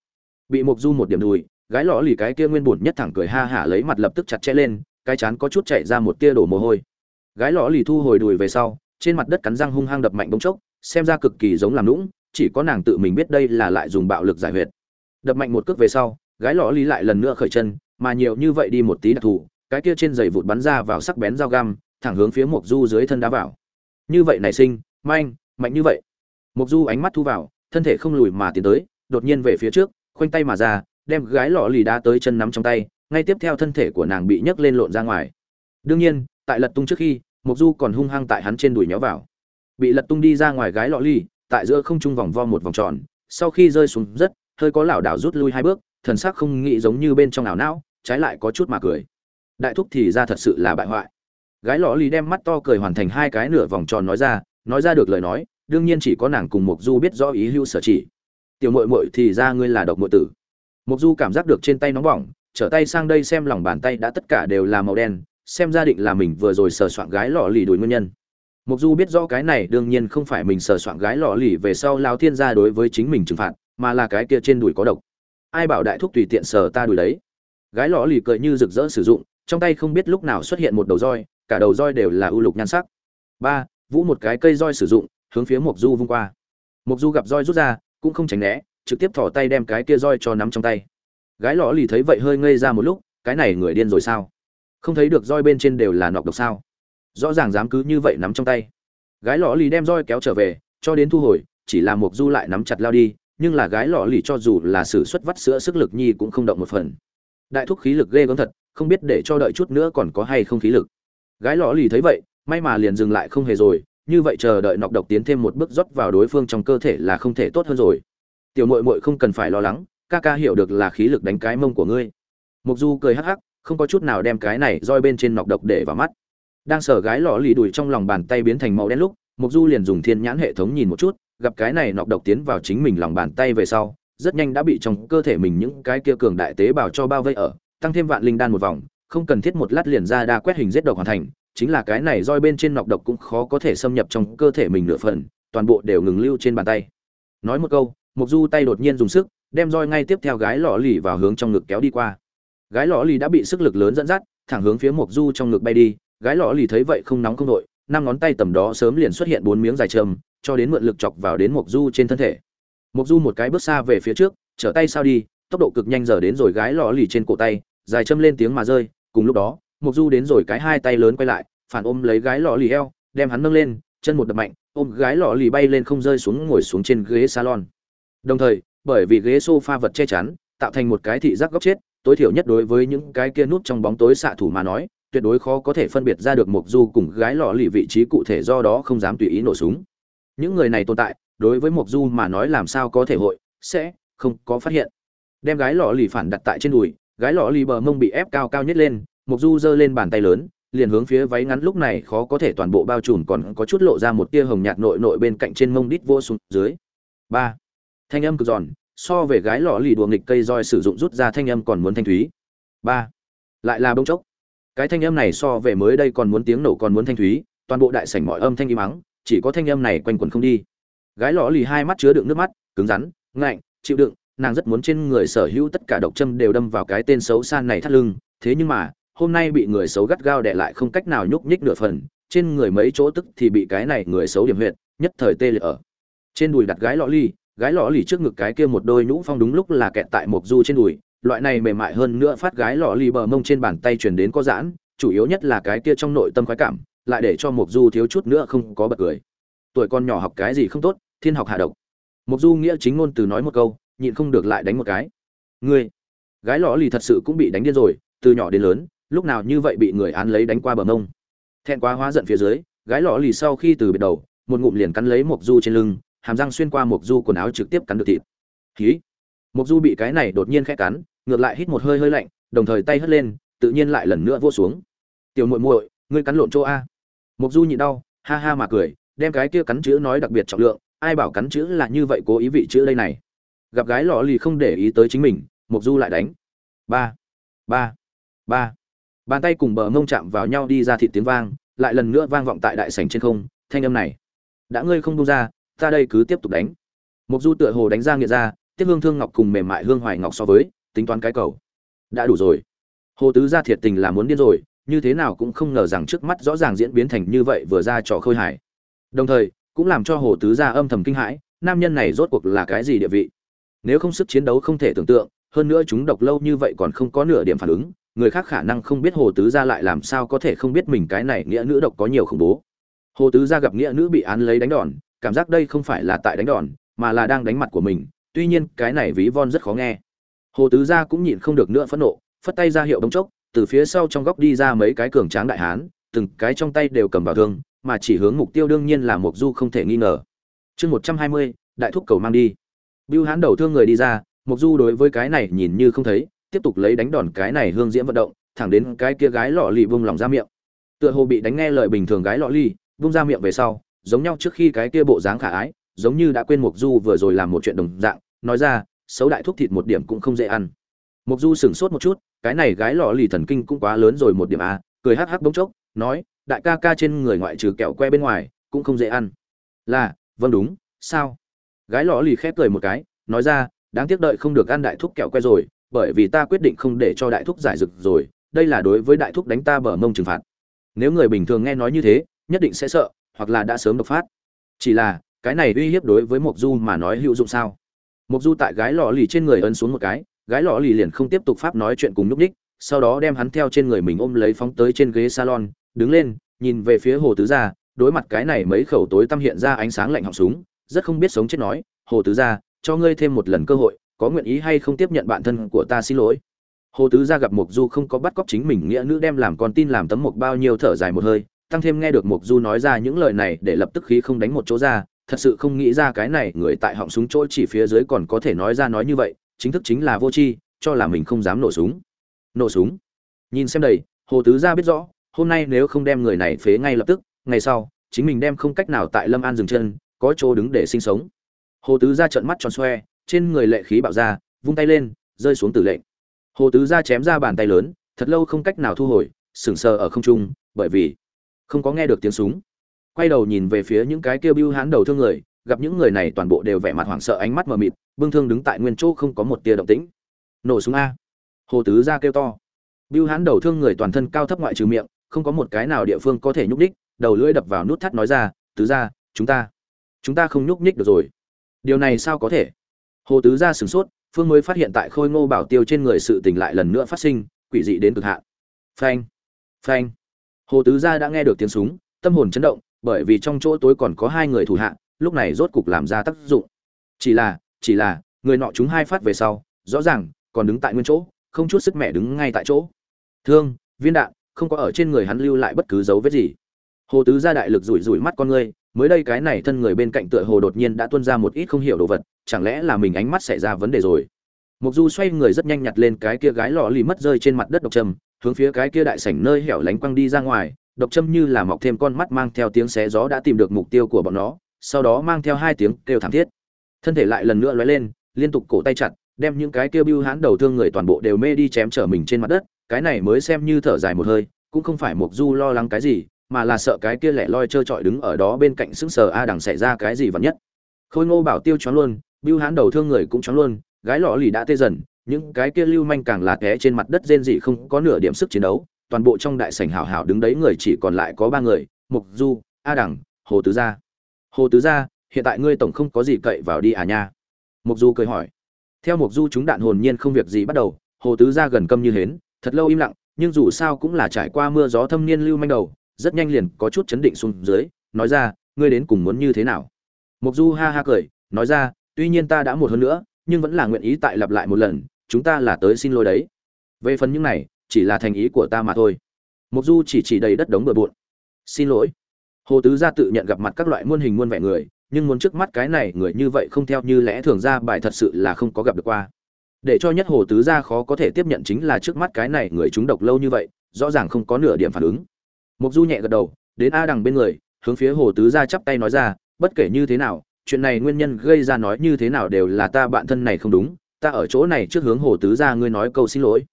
Bị mục du một điểm đùi, gái lọ lì cái kia nguyên bổn nhất thẳng cười ha hả lấy mặt lập tức chặt chẽ lên, cái chán có chút chạy ra một tia đổ mồ hôi. Gái lọ lì thu hồi đùi về sau, trên mặt đất cắn răng hung hăng đập mạnh bông chốc, xem ra cực kỳ giống làm lũng chỉ có nàng tự mình biết đây là lại dùng bạo lực giải huyệt. Đập mạnh một cước về sau, gái lọ lì lại lần nữa khởi chân mà nhiều như vậy đi một tí đặc thù cái kia trên giày vụt bắn ra vào sắc bén dao găm thẳng hướng phía mộc du dưới thân đá vào. Như vậy nảy sinh manh mạnh như vậy. Mộc du ánh mắt thu vào thân thể không lùi mà tiến tới đột nhiên về phía trước khoanh tay mà ra đem gái lọ lì đá tới chân nắm trong tay ngay tiếp theo thân thể của nàng bị nhấc lên lộn ra ngoài. Đương nhiên tại lật tung trước khi mộc du còn hung hăng tại hắn trên đùi nhéo vào. Bị lật tung đi ra ngoài gái lọ lì, tại giữa không trung vòng vo một vòng tròn sau khi rơi xuống rất hơi có lảo đảo rút lui hai bước thần sắc không nghĩ giống như bên trong ảo não, trái lại có chút mà cười. Đại thúc thì ra thật sự là bại hoại. Gái lọ lì đem mắt to cười hoàn thành hai cái nửa vòng tròn nói ra nói ra được lời nói, đương nhiên chỉ có nàng cùng mộc du biết rõ ý hưu sở chỉ. Tiểu muội muội thì ra ngươi là độc muội tử. Mộc du cảm giác được trên tay nóng bỏng, trở tay sang đây xem lòng bàn tay đã tất cả đều là màu đen, xem ra định là mình vừa rồi sờ soạn gái lọ lì đuổi nguyên nhân. Mục du biết rõ cái này đương nhiên không phải mình sờ soạn gái lọ lì về sau lao thiên gia đối với chính mình trừng phạt, mà là cái kia trên đùi có độc ai bảo đại thúc tùy tiện sờ ta đùi đấy. Gái lọ lì cười như rực rỡ sử dụng, trong tay không biết lúc nào xuất hiện một đầu roi, cả đầu roi đều là ưu lục nhan sắc. Ba, vũ một cái cây roi sử dụng, hướng phía mộc du vung qua. Mộc du gặp roi rút ra, cũng không tránh né, trực tiếp thỏ tay đem cái kia roi cho nắm trong tay. Gái lọ lì thấy vậy hơi ngây ra một lúc, cái này người điên rồi sao? Không thấy được roi bên trên đều là nọc độc sao? Rõ ràng dám cứ như vậy nắm trong tay. Gái lọ lì đem roi kéo trở về, cho đến thu hồi, chỉ là mộc du lại nắm chặt lao đi nhưng là gái lọ lì cho dù là sử xuất vắt sữa sức lực nhi cũng không động một phần. Đại thúc khí lực ghê gớm thật, không biết để cho đợi chút nữa còn có hay không khí lực. Gái lọ lì thấy vậy, may mà liền dừng lại không hề rồi, như vậy chờ đợi nọc độc tiến thêm một bước rót vào đối phương trong cơ thể là không thể tốt hơn rồi. Tiểu mội mội không cần phải lo lắng, ca ca hiểu được là khí lực đánh cái mông của ngươi. Mục du cười hắc hắc, không có chút nào đem cái này roi bên trên nọc độc để vào mắt. Đang sở gái lọ lì đùi trong lòng bàn tay biến thành màu đen lúc, mục du liền dùng thiên nhãn hệ thống nhìn một chút gặp cái này nọc độc tiến vào chính mình lòng bàn tay về sau, rất nhanh đã bị trong cơ thể mình những cái kia cường đại tế bào cho bao vây ở, tăng thêm vạn linh đan một vòng, không cần thiết một lát liền ra đa quét hình giết độc hoàn thành, chính là cái này roi bên trên nọc độc cũng khó có thể xâm nhập trong cơ thể mình nửa phần, toàn bộ đều ngừng lưu trên bàn tay. Nói một câu mục du tay đột nhiên dùng sức, đem roi ngay tiếp theo gái lọ lì vào hướng trong ngực kéo đi qua. Gái lọ lì đã bị sức lực lớn dẫn dắt, thẳng hướng phía mục du trong ngực bay đi, gái lọ lì thấy vậy không nóng không đội năm ngón tay tầm đó sớm liền xuất hiện bốn miếng dài châm cho đến mượn lực chọc vào đến mộc du trên thân thể. Mộc du một cái bước xa về phía trước, trở tay sao đi, tốc độ cực nhanh giờ đến rồi gái lọ lì trên cổ tay, dài châm lên tiếng mà rơi, cùng lúc đó, mộc du đến rồi cái hai tay lớn quay lại, phản ôm lấy gái lọ lì eo, đem hắn nâng lên, chân một đập mạnh, ôm gái lọ lì bay lên không rơi xuống ngồi xuống trên ghế salon. Đồng thời, bởi vì ghế sofa vật che chắn, tạo thành một cái thị giác góc chết, tối thiểu nhất đối với những cái kia nút trong bóng tối xạ thủ mà nói tuyệt đối khó có thể phân biệt ra được mục du cùng gái lọ lì vị trí cụ thể do đó không dám tùy ý nổ súng. Những người này tồn tại, đối với mục du mà nói làm sao có thể hội, sẽ không có phát hiện. Đem gái lọ lì phản đặt tại trên đùi, gái lọ lì bờ mông bị ép cao cao nhất lên mục du giơ lên bàn tay lớn, liền hướng phía váy ngắn lúc này khó có thể toàn bộ bao trùm còn có chút lộ ra một tia hồng nhạt nội nội bên cạnh trên mông đít vô xuống dưới. Ba. Thanh âm cực giòn, so về gái lọ lì đùa nghịch cây roi sử dụng rút ra thanh âm còn muốn thanh thúy. Ba. Lại là bông chốc cái thanh âm này so về mới đây còn muốn tiếng nổ còn muốn thanh thúy, toàn bộ đại sảnh mọi âm thanh im mắng chỉ có thanh âm này quanh quẩn không đi. Gái lọ lì hai mắt chứa đựng nước mắt, cứng rắn, ngạnh, chịu đựng, nàng rất muốn trên người sở hữu tất cả độc châm đều đâm vào cái tên xấu san này thắt lưng, thế nhưng mà, hôm nay bị người xấu gắt gao đè lại không cách nào nhúc nhích nửa phần, trên người mấy chỗ tức thì bị cái này người xấu điểm huyệt, nhất thời tê liệt ở. Trên đùi đặt gái lọ ly gái lọ lì trước ngực cái kia một đôi nhũ phong đúng lúc là kẹt tại một du trên đùi loại này mềm mại hơn nữa phát gái lọ lì bờ mông trên bàn tay truyền đến có giãn, chủ yếu nhất là cái kia trong nội tâm khoái cảm, lại để cho mục du thiếu chút nữa không có bật cười. Tuổi con nhỏ học cái gì không tốt, thiên học hạ độc. Mục du nghĩa chính ngôn từ nói một câu, nhịn không được lại đánh một cái. Ngươi, gái lọ lì thật sự cũng bị đánh điên rồi, từ nhỏ đến lớn, lúc nào như vậy bị người án lấy đánh qua bờ mông. Thẹn quá hóa giận phía dưới, gái lọ lì sau khi từ biệt đầu, một ngụm liền cắn lấy mục du trên lưng, hàm răng xuyên qua mục du quần áo trực tiếp cắn được thịt. Khí mục du bị cái này đột nhiên khẽ cắn ngược lại hít một hơi hơi lạnh, đồng thời tay hất lên, tự nhiên lại lần nữa vô xuống. Tiểu muội muội, ngươi cắn lộn chỗ a? Mục du nhịn đau, ha ha mà cười, đem cái kia cắn chữ nói đặc biệt trọng lượng, ai bảo cắn chữ là như vậy cố ý vị chữ đây này? Gặp gái lọ lì không để ý tới chính mình mục du lại đánh. Ba ba ba. Bàn tay cùng bờ mông chạm vào nhau đi ra thịt tiếng vang, lại lần nữa vang vọng tại đại sảnh trên không, thanh âm này. Đã ngươi không buông ra, ta đây cứ tiếp tục đánh. Mục du tựa hồ đánh ra nghiệt ra tiếp hương thương ngọc cùng mềm mại hương hoài ngọc so với tính toán cái cầu. Đã đủ rồi. Hồ tứ gia thiệt tình là muốn điên rồi, như thế nào cũng không ngờ rằng trước mắt rõ ràng diễn biến thành như vậy vừa ra trò khơi hải đồng thời, cũng làm cho hồ tứ gia âm thầm kinh hãi, nam nhân này rốt cuộc là cái gì địa vị? Nếu không sức chiến đấu không thể tưởng tượng, hơn nữa chúng độc lâu như vậy còn không có nửa điểm phản ứng, người khác khả năng không biết hồ tứ gia lại làm sao có thể không biết mình cái này nghĩa nữ độc có nhiều khủng bố. Hồ tứ gia gặp nghĩa nữ bị án lấy đánh đòn, cảm giác đây không phải là tại đánh đòn, mà là đang đánh mặt của mình, tuy nhiên cái này ví von rất khó nghe hồ tứ gia cũng nhịn không được nữa phẫn nộ, phất tay ra hiệu đống chốc, từ phía sau trong góc đi ra mấy cái cường tráng đại hán, từng cái trong tay đều cầm vào thương, mà chỉ hướng mục tiêu đương nhiên là mục du không thể nghi ngờ. Chương một trăm hai mươi, đại thúc cầu mang đi. Bưu hán đầu thương người đi ra mục du đối với cái này nhìn như không thấy, tiếp tục lấy đánh đòn cái này hương diễm vận động, thẳng đến cái kia gái lọ lì vung lòng ra miệng. Tựa hồ bị đánh nghe lời bình thường gái lọ lì vung ra miệng về sau, giống nhau trước khi cái kia bộ dáng khả ái, giống như đã quên mục du vừa rồi làm một chuyện đồng dạng, nói ra xấu đại thuốc thịt một điểm cũng không dễ ăn. Mục du sửng sốt một chút, cái này gái lọ lì thần kinh cũng quá lớn rồi một điểm à cười hắc hắc bỗng chốc, nói, đại ca ca trên người ngoại trừ kẹo que bên ngoài, cũng không dễ ăn. Là vâng đúng, sao? Gái lọ lì khép cười một cái, nói ra, đáng tiếc đợi không được ăn đại thúc kẹo que rồi, bởi vì ta quyết định không để cho đại thúc giải rực rồi, đây là đối với đại thúc đánh ta bờ mông trừng phạt. Nếu người bình thường nghe nói như thế, nhất định sẽ sợ, hoặc là đã sớm độc phát. Chỉ là, cái này uy hiếp đối với mộc du mà nói hữu dụng sao? Mộc du tại gái lọ lì trên người ấn xuống một cái, gái lọ lì liền không tiếp tục pháp nói chuyện cùng nhúc ních sau đó đem hắn theo trên người mình ôm lấy phóng tới trên ghế salon, đứng lên, nhìn về phía hồ tứ gia, đối mặt cái này mấy khẩu tối tăm hiện ra ánh sáng lạnh họng súng, rất không biết sống chết nói, hồ tứ gia, cho ngươi thêm một lần cơ hội, có nguyện ý hay không tiếp nhận bạn thân của ta xin lỗi? Hồ tứ gia gặp mục du không có bắt cóc chính mình nghĩa nữ đem làm con tin làm tấm mục bao nhiêu thở dài một hơi, tăng thêm nghe được mục du nói ra những lời này để lập tức khí không đánh một chỗ ra thật sự không nghĩ ra cái này người tại họng súng chỗ chỉ phía dưới còn có thể nói ra nói như vậy, chính thức chính là vô tri, cho là mình không dám nổ súng. Nổ súng? Nhìn xem đầy hồ tứ gia biết rõ, hôm nay nếu không đem người này phế ngay lập tức, ngày sau, chính mình đem không cách nào tại lâm an dừng chân, có chỗ đứng để sinh sống. Hồ tứ gia trợn mắt tròn xoe, trên người lệ khí bạo ra, vung tay lên, rơi xuống tử lệnh. Hồ tứ gia chém ra bàn tay lớn, thật lâu không cách nào thu hồi sừng sờ ở không trung, bởi vì không có nghe được tiếng súng quay đầu nhìn về phía những cái kêu bưu hán đầu thương người, gặp những người này toàn bộ đều vẻ mặt hoảng sợ ánh mắt mờ mịt, bưng thương đứng tại nguyên chỗ không có một tia động tĩnh. Nổ súng a. Hồ tứ gia kêu to. Bưu hán đầu thương người toàn thân cao thấp ngoại trừ miệng, không có một cái nào địa phương có thể nhúc ních đầu lưỡi đập vào nút thắt nói ra, tứ gia chúng ta chúng ta không nhúc nhích được rồi. Điều này sao có thể? Hồ tứ gia sửng sốt, phương mới phát hiện tại khôi ngô bảo tiêu trên người sự tình lại lần nữa phát sinh, quỷ dị đến cực hạn. Phanh phanh. Hồ tứ gia đã nghe được tiếng súng, tâm hồn chấn động bởi vì trong chỗ tối còn có hai người thủ hạ, lúc này rốt cục làm ra tác dụng. Chỉ là chỉ là, người nọ chúng hai phát về sau, rõ ràng còn đứng tại nguyên chỗ, không chút sức mẹ đứng ngay tại chỗ. Thương, viên đạn, không có ở trên người hắn lưu lại bất cứ dấu vết gì. Hồ tứ gia đại lực rủi rủi mắt con ngươi, mới đây cái này thân người bên cạnh tựa hồ đột nhiên đã tuôn ra một ít không hiểu đồ vật, chẳng lẽ là mình ánh mắt xảy ra vấn đề rồi? Mục du xoay người rất nhanh nhặt lên cái kia gái lọ lì mất rơi trên mặt đất độc trầm, hướng phía cái kia đại sảnh nơi hẻo lánh quăng đi ra ngoài độc châm như là mọc thêm con mắt mang theo tiếng xé gió đã tìm được mục tiêu của bọn nó, sau đó mang theo hai tiếng kêu thảm thiết. Thân thể lại lần nữa lóe lên, liên tục cổ tay chặt, đem những cái kêu bưu hãn đầu thương người toàn bộ đều mê đi chém trở mình trên mặt đất, cái này mới xem như thở dài một hơi, cũng không phải mục du lo lắng cái gì, mà là sợ cái kia lẻ loi trơ trọi đứng ở đó bên cạnh sững sờ a đằng xảy ra cái gì vặn nhất. Khôi ngô bảo tiêu choáng luôn, bưu hãn đầu thương người cũng choáng luôn, gái lọ lì đã tê dần, những cái kia lưu manh càng là té trên mặt đất rên dị không có nửa điểm sức chiến đấu toàn bộ trong đại sảnh hảo hảo đứng đấy người chỉ còn lại có ba người, mục du, a đẳng hồ tứ gia. Hồ tứ gia, hiện tại ngươi tổng không có gì cậy vào đi à nha? Mục du cười hỏi. Theo mục du chúng đạn hồn nhiên không việc gì bắt đầu, hồ tứ gia gần câm như hến, thật lâu im lặng, nhưng dù sao cũng là trải qua mưa gió thâm niên lưu manh đầu, rất nhanh liền có chút chấn định xuống dưới, nói ra, ngươi đến cùng muốn như thế nào? Mục du ha ha cười, nói ra, tuy nhiên ta đã một hơn nữa, nhưng vẫn là nguyện ý tại lặp lại một lần, chúng ta là tới xin lỗi đấy. Về phần những này chỉ là thành ý của ta mà thôi. Mục du chỉ chỉ đầy đất đống bừa bộn. Xin lỗi. Hồ tứ gia tự nhận gặp mặt các loại muôn hình muôn vẻ người, nhưng muốn trước mắt cái này người như vậy không theo như lẽ thường ra bài thật sự là không có gặp được qua. Để cho nhất hồ tứ gia khó có thể tiếp nhận chính là trước mắt cái này người chúng độc lâu như vậy, rõ ràng không có nửa điểm phản ứng. Mục du nhẹ gật đầu, đến a đằng bên người, hướng phía hồ tứ gia chắp tay nói ra, bất kể như thế nào, chuyện này nguyên nhân gây ra nói như thế nào đều là ta bạn thân này không đúng, ta ở chỗ này trước hướng hồ tứ gia ngươi nói câu xin lỗi.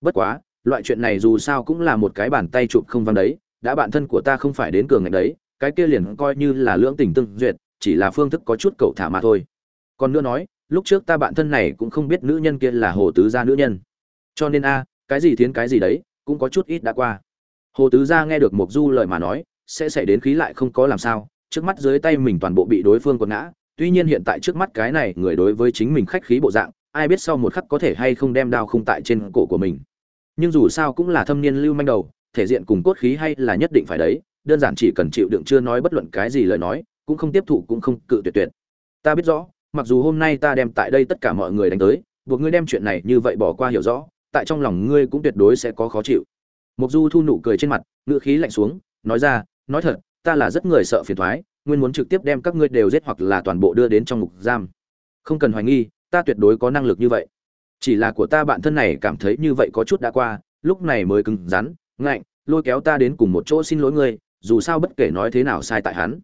Bất quá loại chuyện này dù sao cũng là một cái bàn tay chụp không văng đấy, đã bạn thân của ta không phải đến cường ngạch đấy, cái kia liền coi như là lưỡng tình tương duyệt, chỉ là phương thức có chút cậu thả mà thôi. Còn nữa nói, lúc trước ta bạn thân này cũng không biết nữ nhân kia là hồ tứ gia nữ nhân. Cho nên a, cái gì thiến cái gì đấy, cũng có chút ít đã qua. Hồ tứ gia nghe được mục du lời mà nói, sẽ xảy đến khí lại không có làm sao, trước mắt dưới tay mình toàn bộ bị đối phương quật ngã, tuy nhiên hiện tại trước mắt cái này người đối với chính mình khách khí bộ dạng, ai biết sau một khắc có thể hay không đem đao không tại trên cổ của mình nhưng dù sao cũng là thâm niên lưu manh đầu, thể diện cùng cốt khí hay là nhất định phải đấy, đơn giản chỉ cần chịu đựng chưa nói bất luận cái gì lời nói, cũng không tiếp thụ cũng không cự tuyệt tuyệt. Ta biết rõ, mặc dù hôm nay ta đem tại đây tất cả mọi người đánh tới, buộc ngươi đem chuyện này như vậy bỏ qua hiểu rõ, tại trong lòng ngươi cũng tuyệt đối sẽ có khó chịu. Mục du thu nụ cười trên mặt, ngữ khí lạnh xuống, nói ra, nói thật, ta là rất người sợ phiền thoái, nguyên muốn trực tiếp đem các ngươi đều giết hoặc là toàn bộ đưa đến trong ngục giam. Không cần hoài nghi, ta tuyệt đối có năng lực như vậy chỉ là của ta bạn thân này cảm thấy như vậy có chút đã qua, lúc này mới cứng rắn, ngạnh, lôi kéo ta đến cùng một chỗ xin lỗi ngươi, dù sao bất kể nói thế nào sai tại hắn.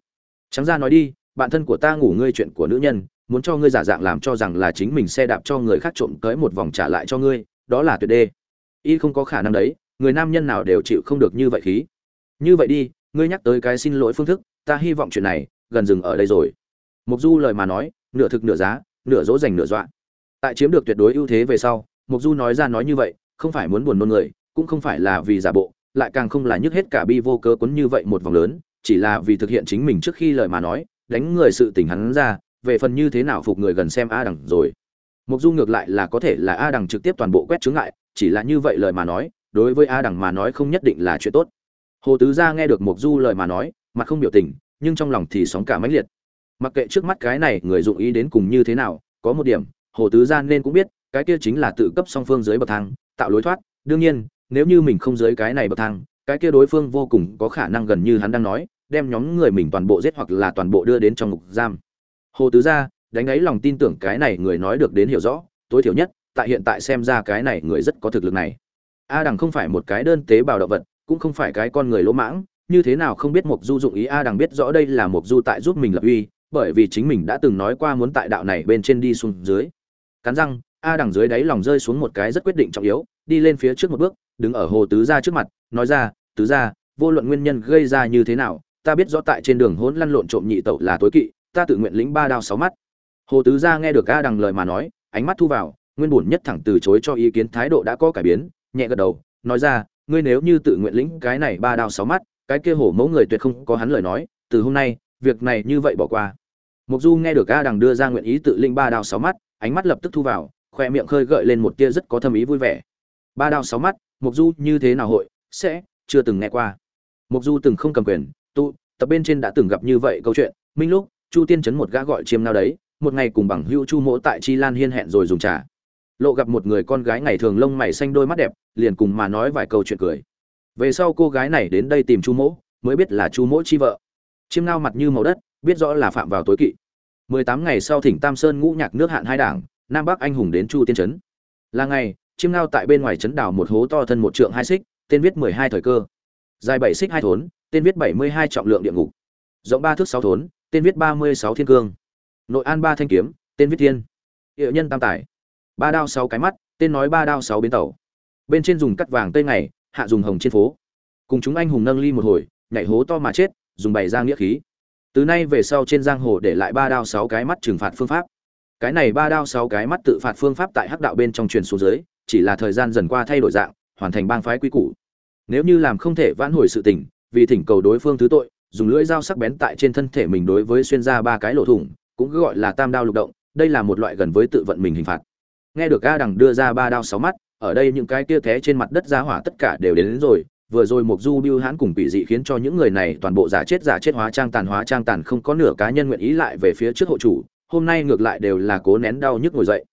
Trắng ra nói đi, bạn thân của ta ngủ ngươi chuyện của nữ nhân, muốn cho ngươi giả dạng làm cho rằng là chính mình xe đạp cho người khác trộm tới một vòng trả lại cho ngươi, đó là tuyệt đê. Y không có khả năng đấy, người nam nhân nào đều chịu không được như vậy khí. Như vậy đi, ngươi nhắc tới cái xin lỗi phương thức, ta hy vọng chuyện này gần dừng ở đây rồi. Mục du lời mà nói, nửa thực nửa giá, nửa dỗ dành nửa dọa tại chiếm được tuyệt đối ưu thế về sau mục du nói ra nói như vậy, không phải muốn buồn nôn người, cũng không phải là vì giả bộ, lại càng không là nhức hết cả bi vô cớ quấn như vậy một vòng lớn, chỉ là vì thực hiện chính mình trước khi lời mà nói, đánh người sự tình hắn ra, về phần như thế nào phục người gần xem a đằng rồi. Mục du ngược lại là có thể là a đằng trực tiếp toàn bộ quét chướng ngại, chỉ là như vậy lời mà nói, đối với a đằng mà nói không nhất định là chuyện tốt. Hồ tứ gia nghe được mục du lời mà nói, mặt không biểu tình, nhưng trong lòng thì sóng cả mãnh liệt. Mặc kệ trước mắt cái này người dụng ý đến cùng như thế nào, có một điểm hồ tứ gia nên cũng biết, cái kia chính là tự cấp song phương dưới bậc thang, tạo lối thoát. Đương nhiên, nếu như mình không dưới cái này bậc thang, cái kia đối phương vô cùng có khả năng gần như hắn đang nói, đem nhóm người mình toàn bộ giết hoặc là toàn bộ đưa đến trong ngục giam. Hồ tứ gia, đánh ấy lòng tin tưởng cái này người nói được đến hiểu rõ, tối thiểu nhất, tại hiện tại xem ra cái này người rất có thực lực này. A đằng không phải một cái đơn tế bào động vật, cũng không phải cái con người lỗ mãng, như thế nào không biết mục du dụng ý a đằng biết rõ đây là mục du tại giúp mình lập uy, bởi vì chính mình đã từng nói qua muốn tại đạo này bên trên đi xuống dưới cắn răng, a đằng dưới đáy lòng rơi xuống một cái rất quyết định trọng yếu, đi lên phía trước một bước, đứng ở hồ tứ gia trước mặt, nói ra, tứ gia, vô luận nguyên nhân gây ra như thế nào, ta biết rõ tại trên đường hỗn lăn lộn trộm nhị tẩu là tối kỵ, ta tự nguyện lĩnh ba đao sáu mắt. Hồ tứ gia nghe được a đằng lời mà nói, ánh mắt thu vào, nguyên bổn nhất thẳng từ chối cho ý kiến thái độ đã có cải biến, nhẹ gật đầu, nói ra, ngươi nếu như tự nguyện lĩnh cái này ba đao sáu mắt, cái kia hổ mẫu người tuyệt không có hắn lời nói, từ hôm nay, việc này như vậy bỏ qua. Mục du nghe được a đằng đưa ra nguyện ý tự linh ba đao sáu mắt ánh mắt lập tức thu vào, khoe miệng khơi gợi lên một tia rất có thâm ý vui vẻ. Ba đao sáu mắt mục du như thế nào hội, sẽ, chưa từng nghe qua. Mục du từng không cầm quyền, tụ, tập bên trên đã từng gặp như vậy câu chuyện. Minh lúc chu tiên chấn một gã gọi chiêm nào đấy, một ngày cùng bằng hữu chu mỗ tại chi lan hiên hẹn rồi dùng trà. Lộ gặp một người con gái ngày thường lông mày xanh đôi mắt đẹp, liền cùng mà nói vài câu chuyện cười. Về sau cô gái này đến đây tìm chu mỗ, mới biết là chu mỗ chi vợ. Chiêm ngao mặt như màu đất, biết rõ là phạm vào tối kỵ mười tám ngày sau thỉnh tam sơn ngũ nhạc nước hạn hai đảng, nam bắc anh hùng đến chu tiên trấn. Là ngày chim ngao tại bên ngoài trấn đảo một hố to thân một trượng hai xích, tên viết mười hai thời cơ. Dài bảy xích hai thốn, tên viết bảy mươi hai trọng lượng địa ngục. Rộng ba thước sáu thốn, tên viết ba mươi sáu thiên cương. Nội an ba thanh kiếm, tên viết thiên. Hiệu nhân tam tài. Ba đao sáu cái mắt, tên nói ba đao sáu biến tàu. Bên trên dùng cắt vàng tây ngày, hạ dùng hồng trên phố. Cùng chúng anh hùng nâng ly một hồi, nhảy hố to mà chết, dùng bày ra nghĩa khí từ nay về sau trên giang hồ để lại ba đao sáu cái mắt trừng phạt phương pháp. Cái này ba đao sáu cái mắt tự phạt phương pháp tại hắc đạo bên trong truyền xuống dưới chỉ là thời gian dần qua thay đổi dạng hoàn thành bang phái quy củ. Nếu như làm không thể vãn hồi sự tình vì thỉnh cầu đối phương thứ tội dùng lưỡi dao sắc bén tại trên thân thể mình đối với xuyên ra ba cái lỗ thủng cũng cứ gọi là tam đao lục động đây là một loại gần với tự vận mình hình phạt. Nghe được a đằng đưa ra ba đao sáu mắt ở đây những cái kia thế trên mặt đất ra hỏa tất cả đều đến, đến rồi vừa rồi mục du biêu hãn cùng quỷ dị khiến cho những người này toàn bộ giả chết giả chết hóa trang tàn hóa trang tàn không có nửa cá nhân nguyện ý lại về phía trước hộ chủ, hôm nay ngược lại đều là cố nén đau nhức ngồi dậy.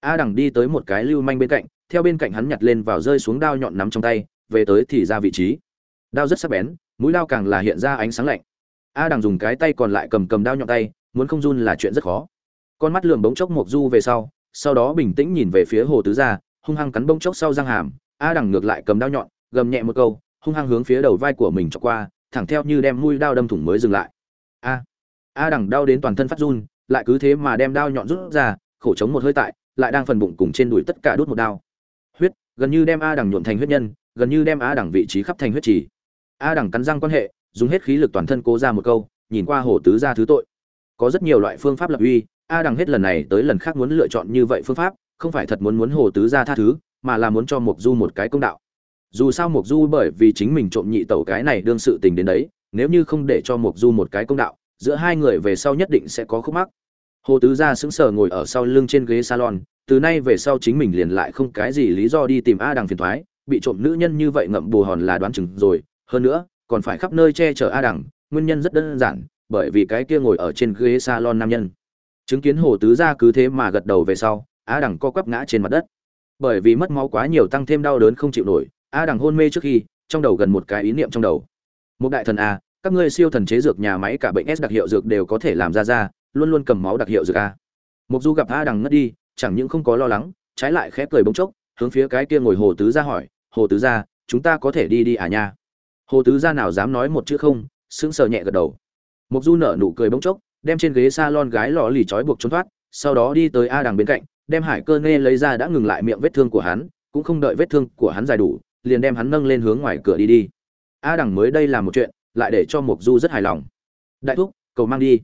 A đằng đi tới một cái lưu manh bên cạnh, theo bên cạnh hắn nhặt lên vào rơi xuống đao nhọn nắm trong tay, về tới thì ra vị trí. Đao rất sắc bén, mũi đao càng là hiện ra ánh sáng lạnh. A đằng dùng cái tay còn lại cầm cầm đao nhọn tay, muốn không run là chuyện rất khó. Con mắt lườm bỗng chốc mộc du về sau sau đó bình tĩnh nhìn về phía hồ tứ gia, hung hăng cắn bông chốc sau răng hàm. A đằng ngược lại cầm đao nhọn gầm nhẹ một câu, hung hăng hướng phía đầu vai của mình cho qua, thẳng theo như đem mũi đao đâm thủng mới dừng lại. A a đằng đau đến toàn thân phát run, lại cứ thế mà đem đao nhọn rút ra, khổ chống một hơi tại, lại đang phần bụng cùng trên đùi tất cả đốt một đao. Huyết, gần như đem a đằng nhuộn thành huyết nhân, gần như đem a đằng vị trí khắp thành huyết trì. A đằng cắn răng quan hệ, dùng hết khí lực toàn thân cố ra một câu, nhìn qua hồ tứ gia thứ tội. Có rất nhiều loại phương pháp lập uy, a đằng hết lần này tới lần khác muốn lựa chọn như vậy phương pháp, không phải thật muốn muốn hồ tứ gia tha thứ, mà là muốn cho mục du một cái công đạo dù sao mục du bởi vì chính mình trộm nhị tẩu cái này đương sự tình đến đấy, nếu như không để cho mục du một cái công đạo, giữa hai người về sau nhất định sẽ có khúc mắc. Hồ tứ gia sững sờ ngồi ở sau lưng trên ghế salon, từ nay về sau chính mình liền lại không cái gì lý do đi tìm a đằng phiền thoái, bị trộm nữ nhân như vậy ngậm bù hòn là đoán chừng rồi, hơn nữa, còn phải khắp nơi che chở a đằng, nguyên nhân rất đơn giản, bởi vì cái kia ngồi ở trên ghế salon nam nhân. Chứng kiến hồ tứ gia cứ thế mà gật đầu về sau, a đằng co quắp ngã trên mặt đất. Bởi vì mất máu quá nhiều tăng thêm đau đớn không chịu nổi a đằng hôn mê trước khi, trong đầu gần một cái ý niệm trong đầu. Một đại thần a, các ngươi siêu thần chế dược nhà máy cả bệnh s đặc hiệu dược đều có thể làm ra ra, luôn luôn cầm máu đặc hiệu dược a. Mục du gặp a đằng ngất đi, chẳng những không có lo lắng, trái lại khẽ cười bỗng chốc, hướng phía cái kia ngồi hồ tứ gia hỏi, hồ tứ gia, chúng ta có thể đi đi à nha? Hồ tứ gia nào dám nói một chữ không, sững sờ nhẹ gật đầu. Mục du nở nụ cười bỗng chốc, đem trên ghế salon gái lò lì trói buộc trốn thoát, sau đó đi tới a đằng bên cạnh, đem hải cơ nê lấy ra đã ngừng lại miệng vết thương của hắn, cũng không đợi vết thương của hắn dài đủ liền đem hắn nâng lên hướng ngoài cửa đi đi. A đằng mới đây là một chuyện, lại để cho mục du rất hài lòng. Đại thúc, cầu mang đi.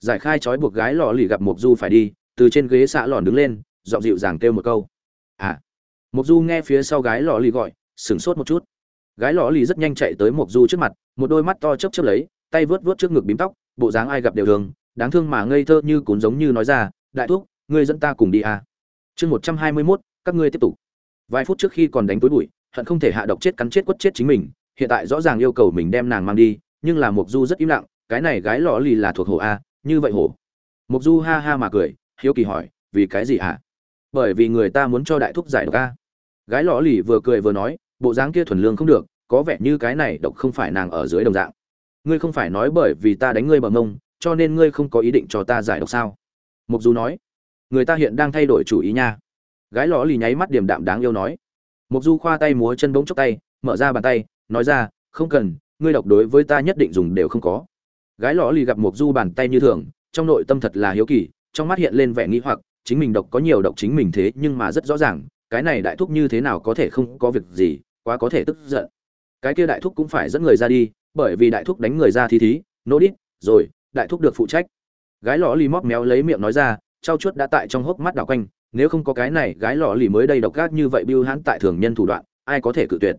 Giải khai trói buộc gái lò lì gặp mục du phải đi, từ trên ghế xạ lòn đứng lên, giọng dịu dàng kêu một câu. À. Mục du nghe phía sau gái lọ lì gọi, sửng sốt một chút. Gái lọ lì rất nhanh chạy tới mục du trước mặt, một đôi mắt to chớp chớp lấy, tay vớt vớt trước ngực bím tóc, bộ dáng ai gặp đều thường, đáng thương mà ngây thơ như cún giống như nói ra, đại thúc, ngươi dẫn ta cùng đi à. chương một trăm hai mươi mốt, các ngươi tiếp tục. Vài phút trước khi còn đánh túi bụi hận không thể hạ độc chết cắn chết quất chết chính mình, hiện tại rõ ràng yêu cầu mình đem nàng mang đi, nhưng là mục du rất im lặng, cái này gái lọ lì là thuộc hồ a, như vậy hổ. Mục du ha ha mà cười, hiếu kỳ hỏi, vì cái gì hả? Bởi vì người ta muốn cho đại thúc giải độc a. Gái lọ lì vừa cười vừa nói, bộ dáng kia thuần lương không được, có vẻ như cái này độc không phải nàng ở dưới đồng dạng. Ngươi không phải nói bởi vì ta đánh ngươi bằng mông cho nên ngươi không có ý định cho ta giải độc sao? Mục du nói. Người ta hiện đang thay đổi chủ ý nha. Gái lọ lì nháy mắt điềm đạm đáng yêu nói mục du khoa tay múa chân bỗng chốc tay, mở ra bàn tay, nói ra, không cần, ngươi độc đối với ta nhất định dùng đều không có. Gái lọ lì gặp mục du bàn tay như thường, trong nội tâm thật là hiếu kỳ, trong mắt hiện lên vẻ nghĩ hoặc, chính mình độc có nhiều độc chính mình thế nhưng mà rất rõ ràng, cái này đại thúc như thế nào có thể không có việc gì, quá có thể tức giận. Cái kia đại thúc cũng phải dẫn người ra đi, bởi vì đại thúc đánh người ra thì thí nỗ đít, rồi, đại thúc được phụ trách. Gái lọ lì móc méo lấy miệng nói ra trao chuốt đã tại trong hốc mắt đảo quanh nếu không có cái này gái lọ lì mới đây độc gác như vậy biêu hãn tại thường nhân thủ đoạn, ai có thể cự tuyệt?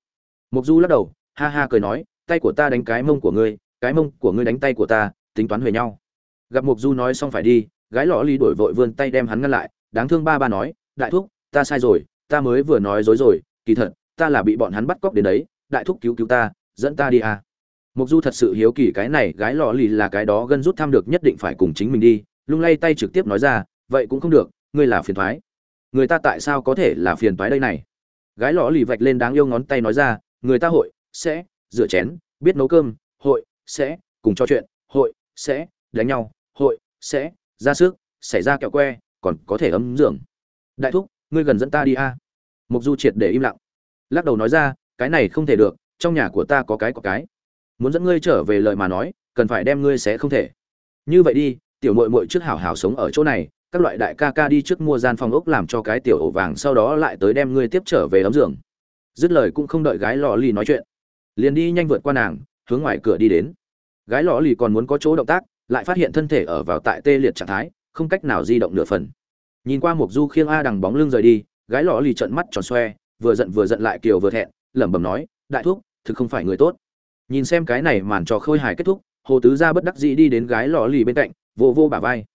Mục du lắc đầu, ha ha cười nói, tay của ta đánh cái mông của ngươi, cái mông của ngươi đánh tay của ta, tính toán huề nhau. Gặp mục du nói xong phải đi, gái lọ lì đổi vội vươn tay đem hắn ngăn lại, đáng thương ba ba nói, đại thúc, ta sai rồi, ta mới vừa nói dối rồi, kỳ thật, ta là bị bọn hắn bắt cóc đến đấy, đại thúc cứu cứu ta, dẫn ta đi à. Mục du thật sự hiếu kỳ cái này gái lọ lì là cái đó gân rút tham được nhất định phải cùng chính mình đi, lung lay tay trực tiếp nói ra, vậy cũng không được ngươi là phiền thoái. Người ta tại sao có thể là phiền toái đây này? Gái lọ lì vạch lên đáng yêu ngón tay nói ra, người ta hội, sẽ, rửa chén, biết nấu cơm, hội, sẽ, cùng trò chuyện, hội, sẽ, đánh nhau, hội, sẽ, ra sức, xảy ra kẹo que, còn có thể ấm giường. Đại thúc, ngươi gần dẫn ta đi a. À? mục du triệt để im lặng. Lắc đầu nói ra, cái này không thể được, trong nhà của ta có cái có cái. Muốn dẫn ngươi trở về lời mà nói, cần phải đem ngươi sẽ không thể. Như vậy đi, tiểu muội muội trước hảo hảo sống ở chỗ này các loại đại ca ca đi trước mua gian phòng ốc làm cho cái tiểu ổ vàng, sau đó lại tới đem ngươi tiếp trở về ấm giường. Dứt lời cũng không đợi gái lò lì nói chuyện. Liền đi nhanh vượt qua nàng, hướng ngoài cửa đi đến. Gái lò lì còn muốn có chỗ động tác, lại phát hiện thân thể ở vào tại tê liệt trạng thái, không cách nào di động nửa phần. Nhìn qua một du khiêng a đằng bóng lưng rời đi, gái lò lì trợn mắt tròn xoe, vừa giận vừa giận lại kiều vừa thẹn, lẩm bẩm nói, đại thúc, thực không phải người tốt. Nhìn xem cái này màn trò khôi hài kết thúc, hồ tứ gia bất đắc dĩ đi đến gái lò lì bên cạnh vô vô bả vai.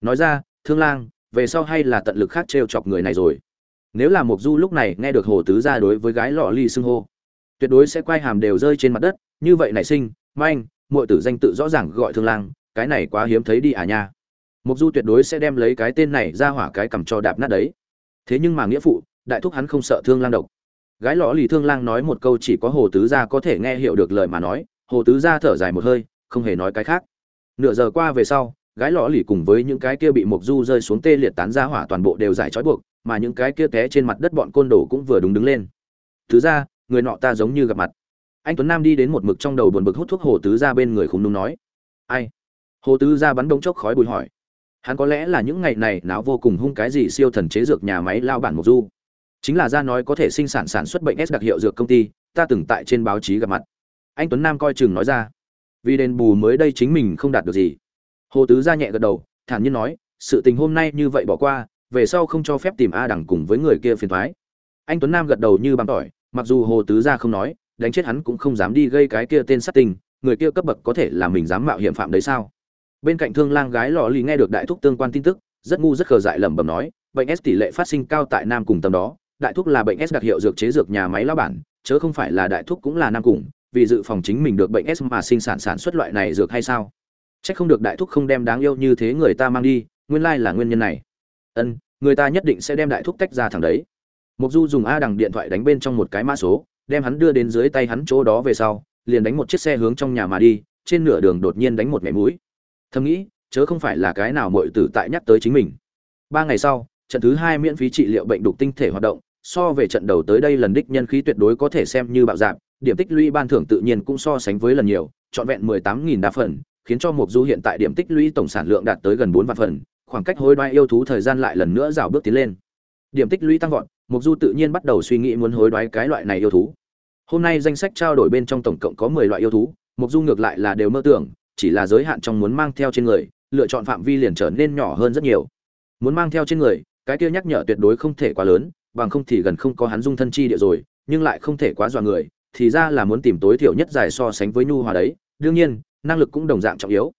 Nói ra thương lang, về sau hay là tận lực khác t chọc người này rồi. Nếu là mục du lúc này nghe được hồ tứ gia đối với gái lọ ly xưng hô, tuyệt đối sẽ quay hàm đều rơi trên mặt đất. Như vậy nảy sinh, manh, muội tử danh tự rõ ràng gọi thương lang, cái này quá hiếm thấy đi à nha. Mục du tuyệt đối sẽ đem lấy cái tên này ra hỏa cái cầm cho đạp nát đấy. Thế nhưng mà nghĩa phụ, đại thúc hắn không sợ thương lang độc. Gái lọ lì thương lang nói một câu chỉ có hồ tứ gia có thể nghe hiểu được lời mà nói. Hồ tứ gia thở dài một hơi, không hề nói cái khác. Nửa giờ qua về sau gái lọ lì cùng với những cái kia bị mộc du rơi xuống tê liệt tán ra hỏa toàn bộ đều giải trói buộc, mà những cái kia té trên mặt đất bọn côn đồ cũng vừa đúng đứng lên. Thứ ra, người nọ ta giống như gặp mặt. Anh tuấn nam đi đến một mực trong đầu buồn bực hút thuốc hồ tứ ra bên người khung đúng nói, ai? Hồ tứ ra bắn đống chốc khói bùi hỏi, hắn có lẽ là những ngày này não vô cùng hung cái gì siêu thần chế dược nhà máy lao bản mộc du? Chính là ra nói có thể sinh sản sản xuất bệnh s đặc hiệu dược công ty, ta từng tại trên báo chí gặp mặt. Anh tuấn nam coi chừng nói ra, vì đền bù mới đây chính mình không đạt được gì hồ tứ ra nhẹ gật đầu, thản nhiên nói, sự tình hôm nay như vậy bỏ qua, về sau không cho phép tìm a đẳng cùng với người kia phiền thoái. Anh tuấn nam gật đầu như bám tỏi, mặc dù hồ tứ ra không nói, đánh chết hắn cũng không dám đi gây cái kia tên sát tình, người kia cấp bậc có thể là mình dám mạo hiểm phạm đấy sao? Bên cạnh thương lang gái lò lì nghe được đại thúc tương quan tin tức, rất ngu rất khờ dại lẩm bẩm nói, bệnh s tỷ lệ phát sinh cao tại nam cùng tầm đó, đại thúc là bệnh s đặc hiệu dược chế dược nhà máy lao bản, chớ không phải là đại thúc cũng là nam cùng, vì dự phòng chính mình được bệnh s mà sinh sản sản xuất loại này dược hay sao? Chắc không được đại thúc không đem đáng yêu như thế người ta mang đi, nguyên lai là nguyên nhân này. Ân, người ta nhất định sẽ đem đại thúc tách ra thẳng đấy. Mộc Du dùng A đằng điện thoại đánh bên trong một cái mã số, đem hắn đưa đến dưới tay hắn chỗ đó về sau, liền đánh một chiếc xe hướng trong nhà mà đi, trên nửa đường đột nhiên đánh một mẻ mũi. Thầm nghĩ, chớ không phải là cái nào muội tử tại nhắc tới chính mình. Ba ngày sau, trận thứ hai miễn phí trị liệu bệnh đục tinh thể hoạt động, so về trận đầu tới đây lần đích nhân khí tuyệt đối có thể xem như bạo dạng, điểm tích lũy ban thưởng tự nhiên cũng so sánh với lần nhiều, trọn vẹn 18000 đa phần, khiến cho Mộc Du hiện tại điểm tích lũy tổng sản lượng đạt tới gần 4 vạn phần, khoảng cách hối đoái yêu thú thời gian lại lần nữa rào bước tiến lên. Điểm tích lũy tăng vọt, Mộc Du tự nhiên bắt đầu suy nghĩ muốn hối đoái cái loại này yêu thú. Hôm nay danh sách trao đổi bên trong tổng cộng có 10 loại yêu thú, Mộc Du ngược lại là đều mơ tưởng, chỉ là giới hạn trong muốn mang theo trên người, lựa chọn phạm vi liền trở nên nhỏ hơn rất nhiều. Muốn mang theo trên người, cái kia nhắc nhở tuyệt đối không thể quá lớn bằng không thì gần không có hắn dung thân chi địa rồi nhưng lại không thể quá dọa người thì ra là muốn tìm tối thiểu nhất dài so sánh với nhu hòa đấy đương nhiên năng lực cũng đồng dạng trọng yếu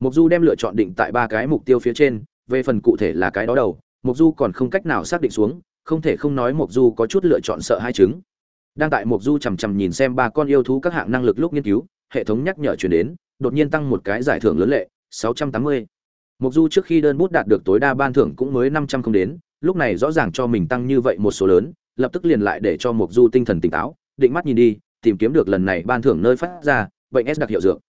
mục du đem lựa chọn định tại ba cái mục tiêu phía trên về phần cụ thể là cái đó đầu mục du còn không cách nào xác định xuống không thể không nói mục du có chút lựa chọn sợ hai chứng đang tại mục du chằm chằm nhìn xem ba con yêu thú các hạng năng lực lúc nghiên cứu hệ thống nhắc nhở chuyển đến đột nhiên tăng một cái giải thưởng lớn lệ 680. Mục Du trước khi đơn bút đạt được tối đa ban thưởng cũng mới 500 không đến, lúc này rõ ràng cho mình tăng như vậy một số lớn, lập tức liền lại để cho Mục Du tinh thần tỉnh táo, định mắt nhìn đi, tìm kiếm được lần này ban thưởng nơi phát ra, bệnh S đặc hiệu dược.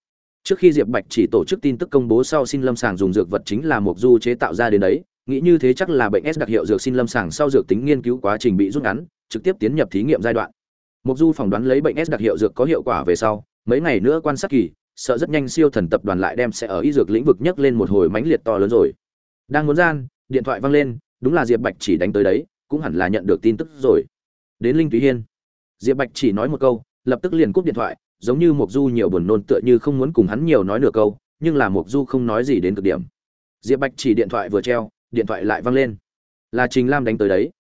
Trước khi Diệp Bạch chỉ tổ chức tin tức công bố sau xin lâm sàng dùng dược vật chính là Mục Du chế tạo ra đến đấy, nghĩ như thế chắc là bệnh S đặc hiệu dược xin lâm sàng sau dược tính nghiên cứu quá trình bị rút ngắn, trực tiếp tiến nhập thí nghiệm giai đoạn. Mục Du phỏng đoán lấy bệnh S đặc hiệu dược có hiệu quả về sau, mấy ngày nữa quan sát kỳ, sợ rất nhanh siêu thần tập đoàn lại đem sẽ ở y dược lĩnh vực nhấc lên một hồi mãnh liệt to lớn rồi. Đang muốn gian, điện thoại vang lên, đúng là Diệp Bạch chỉ đánh tới đấy, cũng hẳn là nhận được tin tức rồi. Đến Linh Túy Hiên. Diệp Bạch chỉ nói một câu, lập tức liền cúp điện thoại, giống như Mộc Du nhiều buồn nôn tựa như không muốn cùng hắn nhiều nói nửa câu, nhưng là Mộc Du không nói gì đến cực điểm. Diệp Bạch chỉ điện thoại vừa treo, điện thoại lại vang lên. Là Trình Lam đánh tới đấy.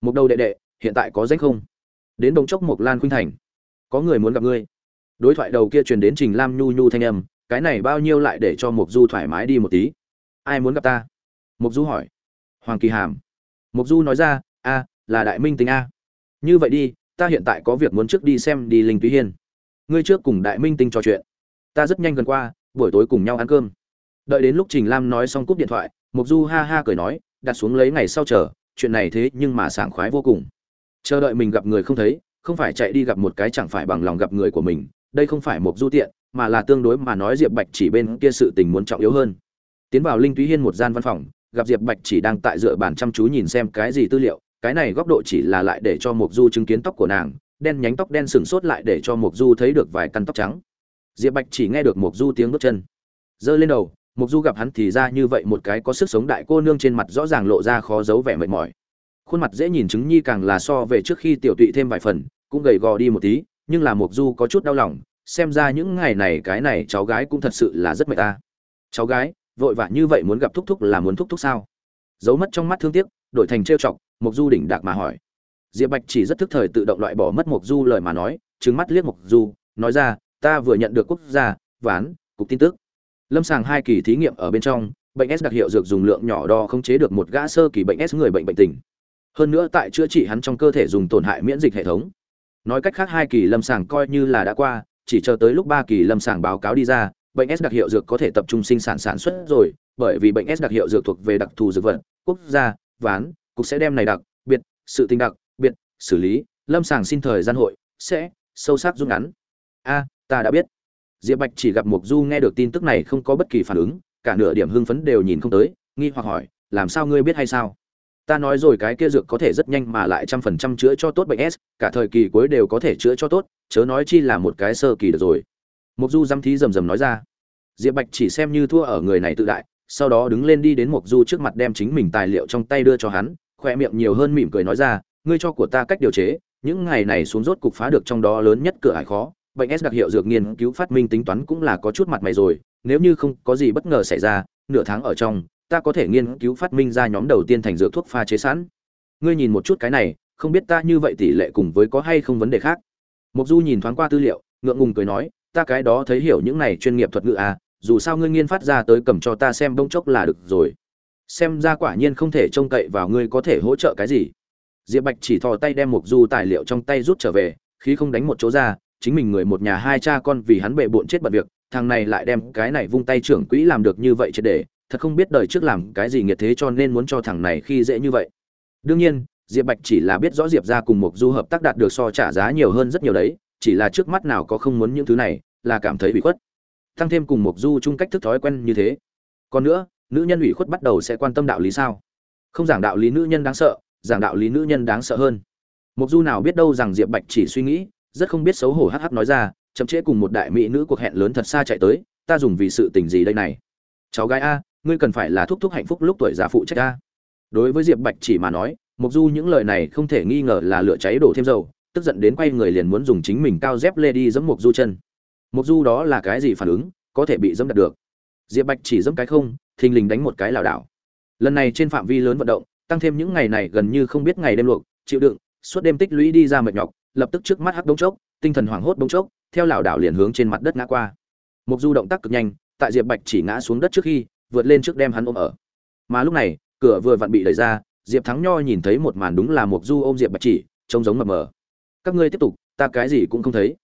Mục đầu đệ đệ, hiện tại có danh không? Đến đồng Chốc Mộc Lan Khuynh Thành. Có người muốn gặp ngươi đối thoại đầu kia truyền đến trình lam nhu nhu thanh âm cái này bao nhiêu lại để cho mục du thoải mái đi một tí ai muốn gặp ta mục du hỏi hoàng kỳ hàm mục du nói ra a là đại minh tính a như vậy đi ta hiện tại có việc muốn trước đi xem đi linh túy hiên ngươi trước cùng đại minh tinh trò chuyện. Ta rất nhanh gần qua, buổi tối cùng nhau ăn cơm. Đợi đến lúc trình lam nói xong cúp điện thoại mục du ha ha cười nói, đặt xuống lấy ngày sau chờ, chuyện này thế nhưng mà sảng khoái vô cùng. Chờ đợi mình gặp người không thấy, không phải chạy đi gặp một cái chẳng phải bằng lòng gặp người của mình, đây không phải mục du tiện, mà là tương đối mà nói diệp bạch chỉ bên kia sự tình muốn trọng yếu hơn. Tiến vào linh túy hiên một gian văn phòng, gặp diệp bạch chỉ đang tại dựa bàn chăm chú nhìn xem cái gì tư liệu, cái này góc độ chỉ là lại để cho mục du chứng kiến tóc của nàng đen nhánh tóc đen sừng sốt lại để cho mục du thấy được vài căn tóc trắng diệp bạch chỉ nghe được mục du tiếng bước chân giơ lên đầu mục du gặp hắn thì ra như vậy một cái có sức sống đại cô nương trên mặt rõ ràng lộ ra khó giấu vẻ mệt mỏi khuôn mặt dễ nhìn chứng nhi càng là so về trước khi tiểu tụy thêm vài phần cũng gầy gò đi một tí nhưng là Mộc Du có chút đau lòng, xem ra những ngày này cái này cháu gái cũng thật sự là rất mệt ta. Cháu gái, vội vã như vậy muốn gặp thúc thúc là muốn thúc thúc sao? Giấu mất trong mắt thương tiếc, đổi thành trêu chọc, Mộc Du đỉnh đạc mà hỏi. Diệp Bạch chỉ rất thức thời tự động loại bỏ mất Mộc Du lời mà nói, trừng mắt liếc Mộc Du, nói ra, ta vừa nhận được quốc gia, ván, cục tin tức. Lâm sàng hai kỳ thí nghiệm ở bên trong, bệnh S đặc hiệu dược dùng lượng nhỏ đo không chế được một gã sơ kỳ bệnh S người bệnh bệnh tình. Hơn nữa tại chữa trị hắn trong cơ thể dùng tổn hại miễn dịch hệ thống nói cách khác hai kỳ lâm sàng coi như là đã qua chỉ chờ tới lúc ba kỳ lâm sàng báo cáo đi ra bệnh s đặc hiệu dược có thể tập trung sinh sản sản xuất rồi bởi vì bệnh s đặc hiệu dược thuộc về đặc thù dược vật quốc gia ván cục sẽ đem này đặc biệt sự tình đặc xử lý, lâm sàng xin thời gian hội, sẽ, sâu sắc rút ngắn. A, ta đã biết. Diệp bạch chỉ gặp mục du nghe được tin tức này không có bất kỳ phản ứng, cả nửa điểm hưng phấn đều nhìn không tới, nghi hoặc hỏi, làm sao ngươi biết hay sao? Ta nói rồi cái kia dược có thể rất nhanh mà lại trăm phần trăm chữa cho tốt bệnh s, cả thời kỳ cuối đều có thể chữa cho tốt, chớ nói chi là một cái sơ kỳ được rồi. Mục du dăm thí rầm rầm nói ra. Diệp bạch chỉ xem như thua ở người này tự đại, sau đó đứng lên đi đến mục du trước mặt đem chính mình tài liệu trong tay đưa cho hắn, khoe miệng nhiều hơn mỉm cười nói ra ngươi cho của ta cách điều chế, những ngày này xuống rốt cục phá được trong đó lớn nhất cửa hải khó. Bệnh s đặc hiệu dược nghiên cứu phát minh tính toán cũng là có chút mặt mày rồi, nếu như không có gì bất ngờ xảy ra, nửa tháng ở trong, ta có thể nghiên cứu phát minh ra nhóm đầu tiên thành dược thuốc pha chế sẵn. Ngươi nhìn một chút cái này, không biết ta như vậy tỷ lệ cùng với có hay không vấn đề khác. Mục du nhìn thoáng qua tư liệu, ngượng ngùng cười nói, ta cái đó thấy hiểu những này chuyên nghiệp thuật ngữ à dù sao ngươi nghiên phát ra tới cầm cho ta xem bông chốc là được rồi. Xem ra quả nhiên không thể trông cậy vào ngươi có thể hỗ trợ cái gì diệp bạch chỉ thò tay đem mục du tài liệu trong tay rút trở về khi không đánh một chỗ ra, chính mình người một nhà hai cha con vì hắn bệ bộn chết bật việc, thằng này lại đem cái này vung tay trưởng quỹ làm được như vậy triệt để, thật không biết đời trước làm cái gì nghiệt thế cho nên muốn cho thằng này khi dễ như vậy. Đương nhiên, diệp bạch chỉ là biết rõ diệp ra cùng một du hợp tác đạt được so trả giá nhiều hơn rất nhiều đấy, chỉ là trước mắt nào có không muốn những thứ này, là cảm thấy bị khuất. Tăng thêm cùng một du chung cách thức thói quen như thế. Còn nữa, nữ nhân ủy khuất bắt đầu sẽ quan tâm đạo lý sao? Không giảng đạo lý nữ nhân đáng sợ giảng đạo lý nữ nhân đáng sợ hơn. Mục du nào biết đâu rằng diệp bạch chỉ suy nghĩ, rất không biết xấu hổ hh nói ra, chậm trễ cùng một đại mỹ nữ cuộc hẹn lớn thật xa chạy tới, ta dùng vì sự tình gì đây này? Cháu gái a, ngươi cần phải là thúc thúc hạnh phúc lúc tuổi già phụ trách a. đối với diệp bạch chỉ mà nói mục du những lời này không thể nghi ngờ là lửa cháy đổ thêm dầu, tức giận đến quay người liền muốn dùng chính mình cao dép lê đi giẫm mục du chân. Mục du đó là cái gì phản ứng, có thể bị dẫm đặt được? Diệp bạch chỉ dẫm cái không, thình lình đánh một cái lảo đảo. Lần này trên phạm vi lớn vận động tăng thêm những ngày này gần như không biết ngày đêm luộc, chịu đựng, suốt đêm tích lũy đi ra mệt nhọc, lập tức trước mắt hắc bông chốc, tinh thần hoảng hốt bông chốc, theo lảo đảo liền hướng trên mặt đất ngã qua. Mục du động tác cực nhanh, tại diệp bạch chỉ ngã xuống đất trước khi, vượt lên trước đem hắn ôm ở. Mà lúc này, cửa vừa vặn bị đẩy ra, diệp thắng nho nhìn thấy một màn đúng là mục du ôm diệp bạch chỉ, trông giống mập mờ. Các ngươi tiếp tục, ta cái gì cũng không thấy.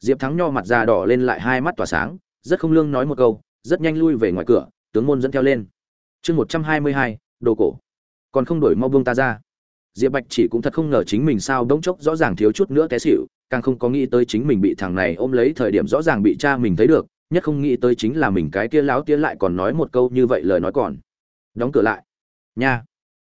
Diệp thắng nho mặt già đỏ lên lại hai mắt tỏa sáng, rất không lương nói một câu, rất nhanh lui về ngoài cửa, tướng môn dẫn theo lên. Chương một trăm hai mươi hai, đồ cổ còn không đổi mau buông ta ra. Diệp bạch chỉ cũng thật không ngờ chính mình sao bỗng chốc rõ ràng thiếu chút nữa té xỉu, càng không có nghĩ tới chính mình bị thằng này ôm lấy thời điểm rõ ràng bị cha mình thấy được, nhất không nghĩ tới chính là mình cái kia láo tiến lại còn nói một câu như vậy lời nói còn. Đóng cửa lại. Nha.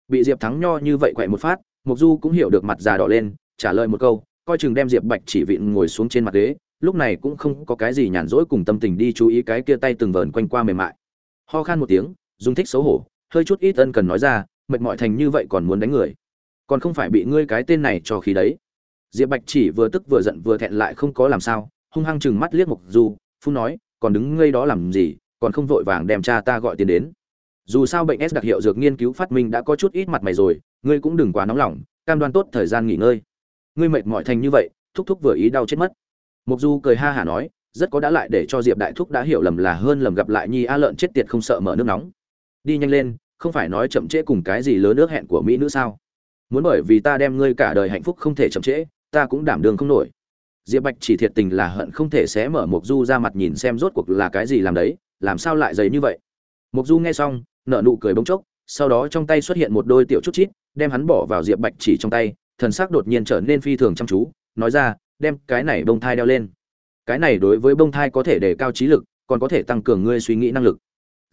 Bị diệp thắng nho như vậy quậy một phát mục du cũng hiểu được mặt già đỏ lên, trả lời một câu, coi chừng đem diệp bạch chỉ vịn ngồi xuống trên mặt ghế, lúc này cũng không có cái gì nhàn rỗi cùng tâm tình đi chú ý cái kia tay từng vờn quanh qua mềm mại. Ho khan một tiếng dung thích xấu hổ, hơi chút ít ân cần nói ra mệt mỏi thành như vậy còn muốn đánh người. Còn không phải bị ngươi cái tên này cho khí đấy. Diệp bạch chỉ vừa tức vừa giận vừa thẹn lại không có làm sao, hung hăng chừng mắt liếc mục du phun nói, còn đứng ngây đó làm gì, còn không vội vàng đem cha ta gọi tiền đến. Dù sao bệnh s đặc hiệu dược nghiên cứu phát minh đã có chút ít mặt mày rồi, ngươi cũng đừng quá nóng lòng, cam đoan tốt thời gian nghỉ ngơi. Ngươi mệt mỏi thành như vậy, thúc thúc vừa ý đau chết mất. Mục du cười ha hả nói, rất có đã lại để cho diệp đại thúc đã hiểu lầm là hơn lầm gặp lại nhi a lợn chết tiệt không sợ mở nước nóng. Đi nhanh lên không phải nói chậm trễ cùng cái gì lớn nước hẹn của mỹ nữ sao? Muốn bởi vì ta đem ngươi cả đời hạnh phúc không thể chậm trễ, ta cũng đảm đường không nổi. Diệp bạch chỉ thiệt tình là hận không thể xé mở Mộc du ra mặt nhìn xem rốt cuộc là cái gì làm đấy, làm sao lại dày như vậy? Mộc du nghe xong, nở nụ cười bỗng chốc, sau đó trong tay xuất hiện một đôi tiểu chút chít, đem hắn bỏ vào diệp bạch chỉ trong tay, thần sắc đột nhiên trở nên phi thường chăm chú, nói ra, đem cái này bông thai đeo lên. Cái này đối với bông thai có thể đề cao trí lực, còn có thể tăng cường ngươi suy nghĩ năng lực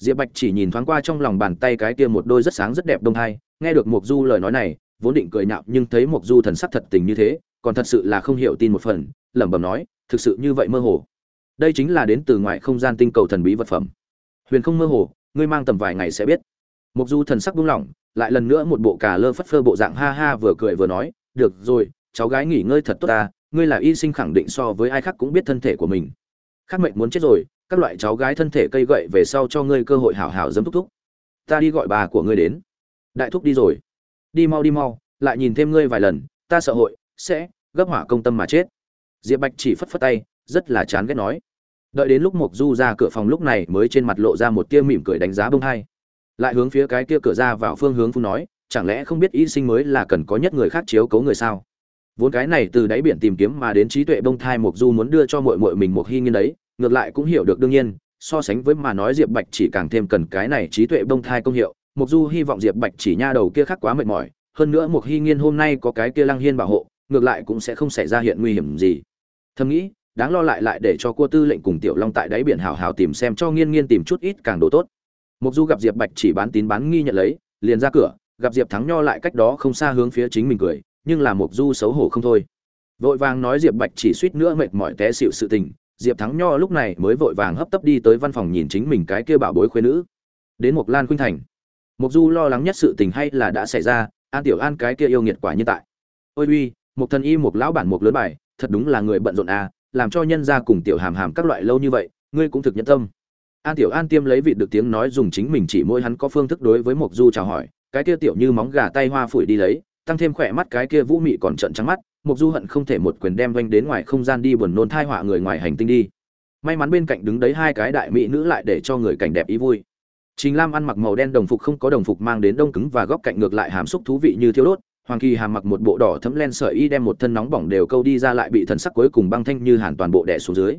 diệp bạch chỉ nhìn thoáng qua trong lòng bàn tay cái kia một đôi rất sáng rất đẹp Đông thai, nghe được mục du lời nói này, vốn định cười nhạo nhưng thấy mục du thần sắc thật tình như thế, còn thật sự là không hiểu tin một phần, lẩm bẩm nói, thực sự như vậy mơ hồ. Đây chính là đến từ ngoài không gian tinh cầu thần bí vật phẩm. Huyền không mơ hồ, ngươi mang tầm vài ngày sẽ biết. Mục du thần sắc buông lỏng, lại lần nữa một bộ cà lơ phất phơ bộ dạng ha ha vừa cười vừa nói, được rồi, cháu gái nghỉ ngơi thật tốt ta, ngươi là y sinh khẳng định so với ai khác cũng biết thân thể của mình. Khát mệnh muốn chết rồi các loại cháu gái thân thể cây gậy về sau cho ngươi cơ hội hảo hảo dấm thúc thúc. Ta đi gọi bà của ngươi đến. Đại thúc đi rồi. Đi mau đi mau, lại nhìn thêm ngươi vài lần, ta sợ hội, sẽ gấp hỏa công tâm mà chết. Diệp bạch chỉ phất phất tay, rất là chán ghét nói. Đợi đến lúc mộc du ra cửa phòng lúc này mới trên mặt lộ ra một tia mỉm cười đánh giá bông hai. Lại hướng phía cái kia cửa ra vào phương hướng phu nói, chẳng lẽ không biết y sinh mới là cần có nhất người khác chiếu cấu người sao? Vốn cái này từ đáy biển tìm kiếm mà đến trí tuệ bông thai mộc du muốn đưa cho mội mội mình một hy nghiên đấy ngược lại cũng hiểu được đương nhiên, so sánh với mà nói diệp bạch chỉ càng thêm cần cái này trí tuệ bông thai công hiệu. Mộc du hy vọng diệp bạch chỉ nha đầu kia khác quá mệt mỏi, hơn nữa mục hy nghiên hôm nay có cái kia lăng hiên bảo hộ, ngược lại cũng sẽ không xảy ra hiện nguy hiểm gì. Thầm nghĩ, đáng lo lại lại để cho cua tư lệnh cùng tiểu long tại đáy biển hào hào tìm xem cho nghiên nghiên tìm chút ít càng đồ tốt. Mục du gặp diệp bạch chỉ bán tín bán nghi nhận lấy, liền ra cửa, gặp diệp thắng nho lại cách đó không xa hướng phía chính mình cười, nhưng là mục du xấu hổ không thôi. Vội vàng nói diệp bạch chỉ suýt nữa mệt mỏi té xịu sự tình diệp thắng nho lúc này mới vội vàng hấp tấp đi tới văn phòng nhìn chính mình cái kia bảo bối khuê nữ. Đến Mộc lan khuynh thành. Mộc du lo lắng nhất sự tình hay là đã xảy ra, an tiểu an cái kia yêu nghiệt quả như tại. Ôi uy một thần y một lão bản một lớn bài, thật đúng là người bận rộn à làm cho nhân gia cùng tiểu hàm hàm các loại lâu như vậy, ngươi cũng thực nhân tâm. An tiểu an tiêm lấy vị được tiếng nói dùng chính mình chỉ môi hắn có phương thức đối với mộc du chào hỏi, cái kia tiểu như móng gà tay hoa phủi đi lấy, tăng thêm khỏe mắt cái kia vũ mị còn trận trắng mắt mộc du hận không thể một quyền đem vanh đến ngoài không gian đi buồn nôn thai họa người ngoài hành tinh đi may mắn bên cạnh đứng đấy hai cái đại mỹ nữ lại để cho người cảnh đẹp ý vui Trình Lam ăn mặc màu đen đồng phục không có đồng phục mang đến đông cứng và góc cạnh ngược lại hàm xúc thú vị như thiếu đốt, Hoàng Kỳ Hàm mặc một bộ đỏ thấm len sợi y đem một thân nóng bỏng đều câu đi ra lại bị thần sắc cuối cùng băng thanh như hàn toàn bộ đè xuống dưới.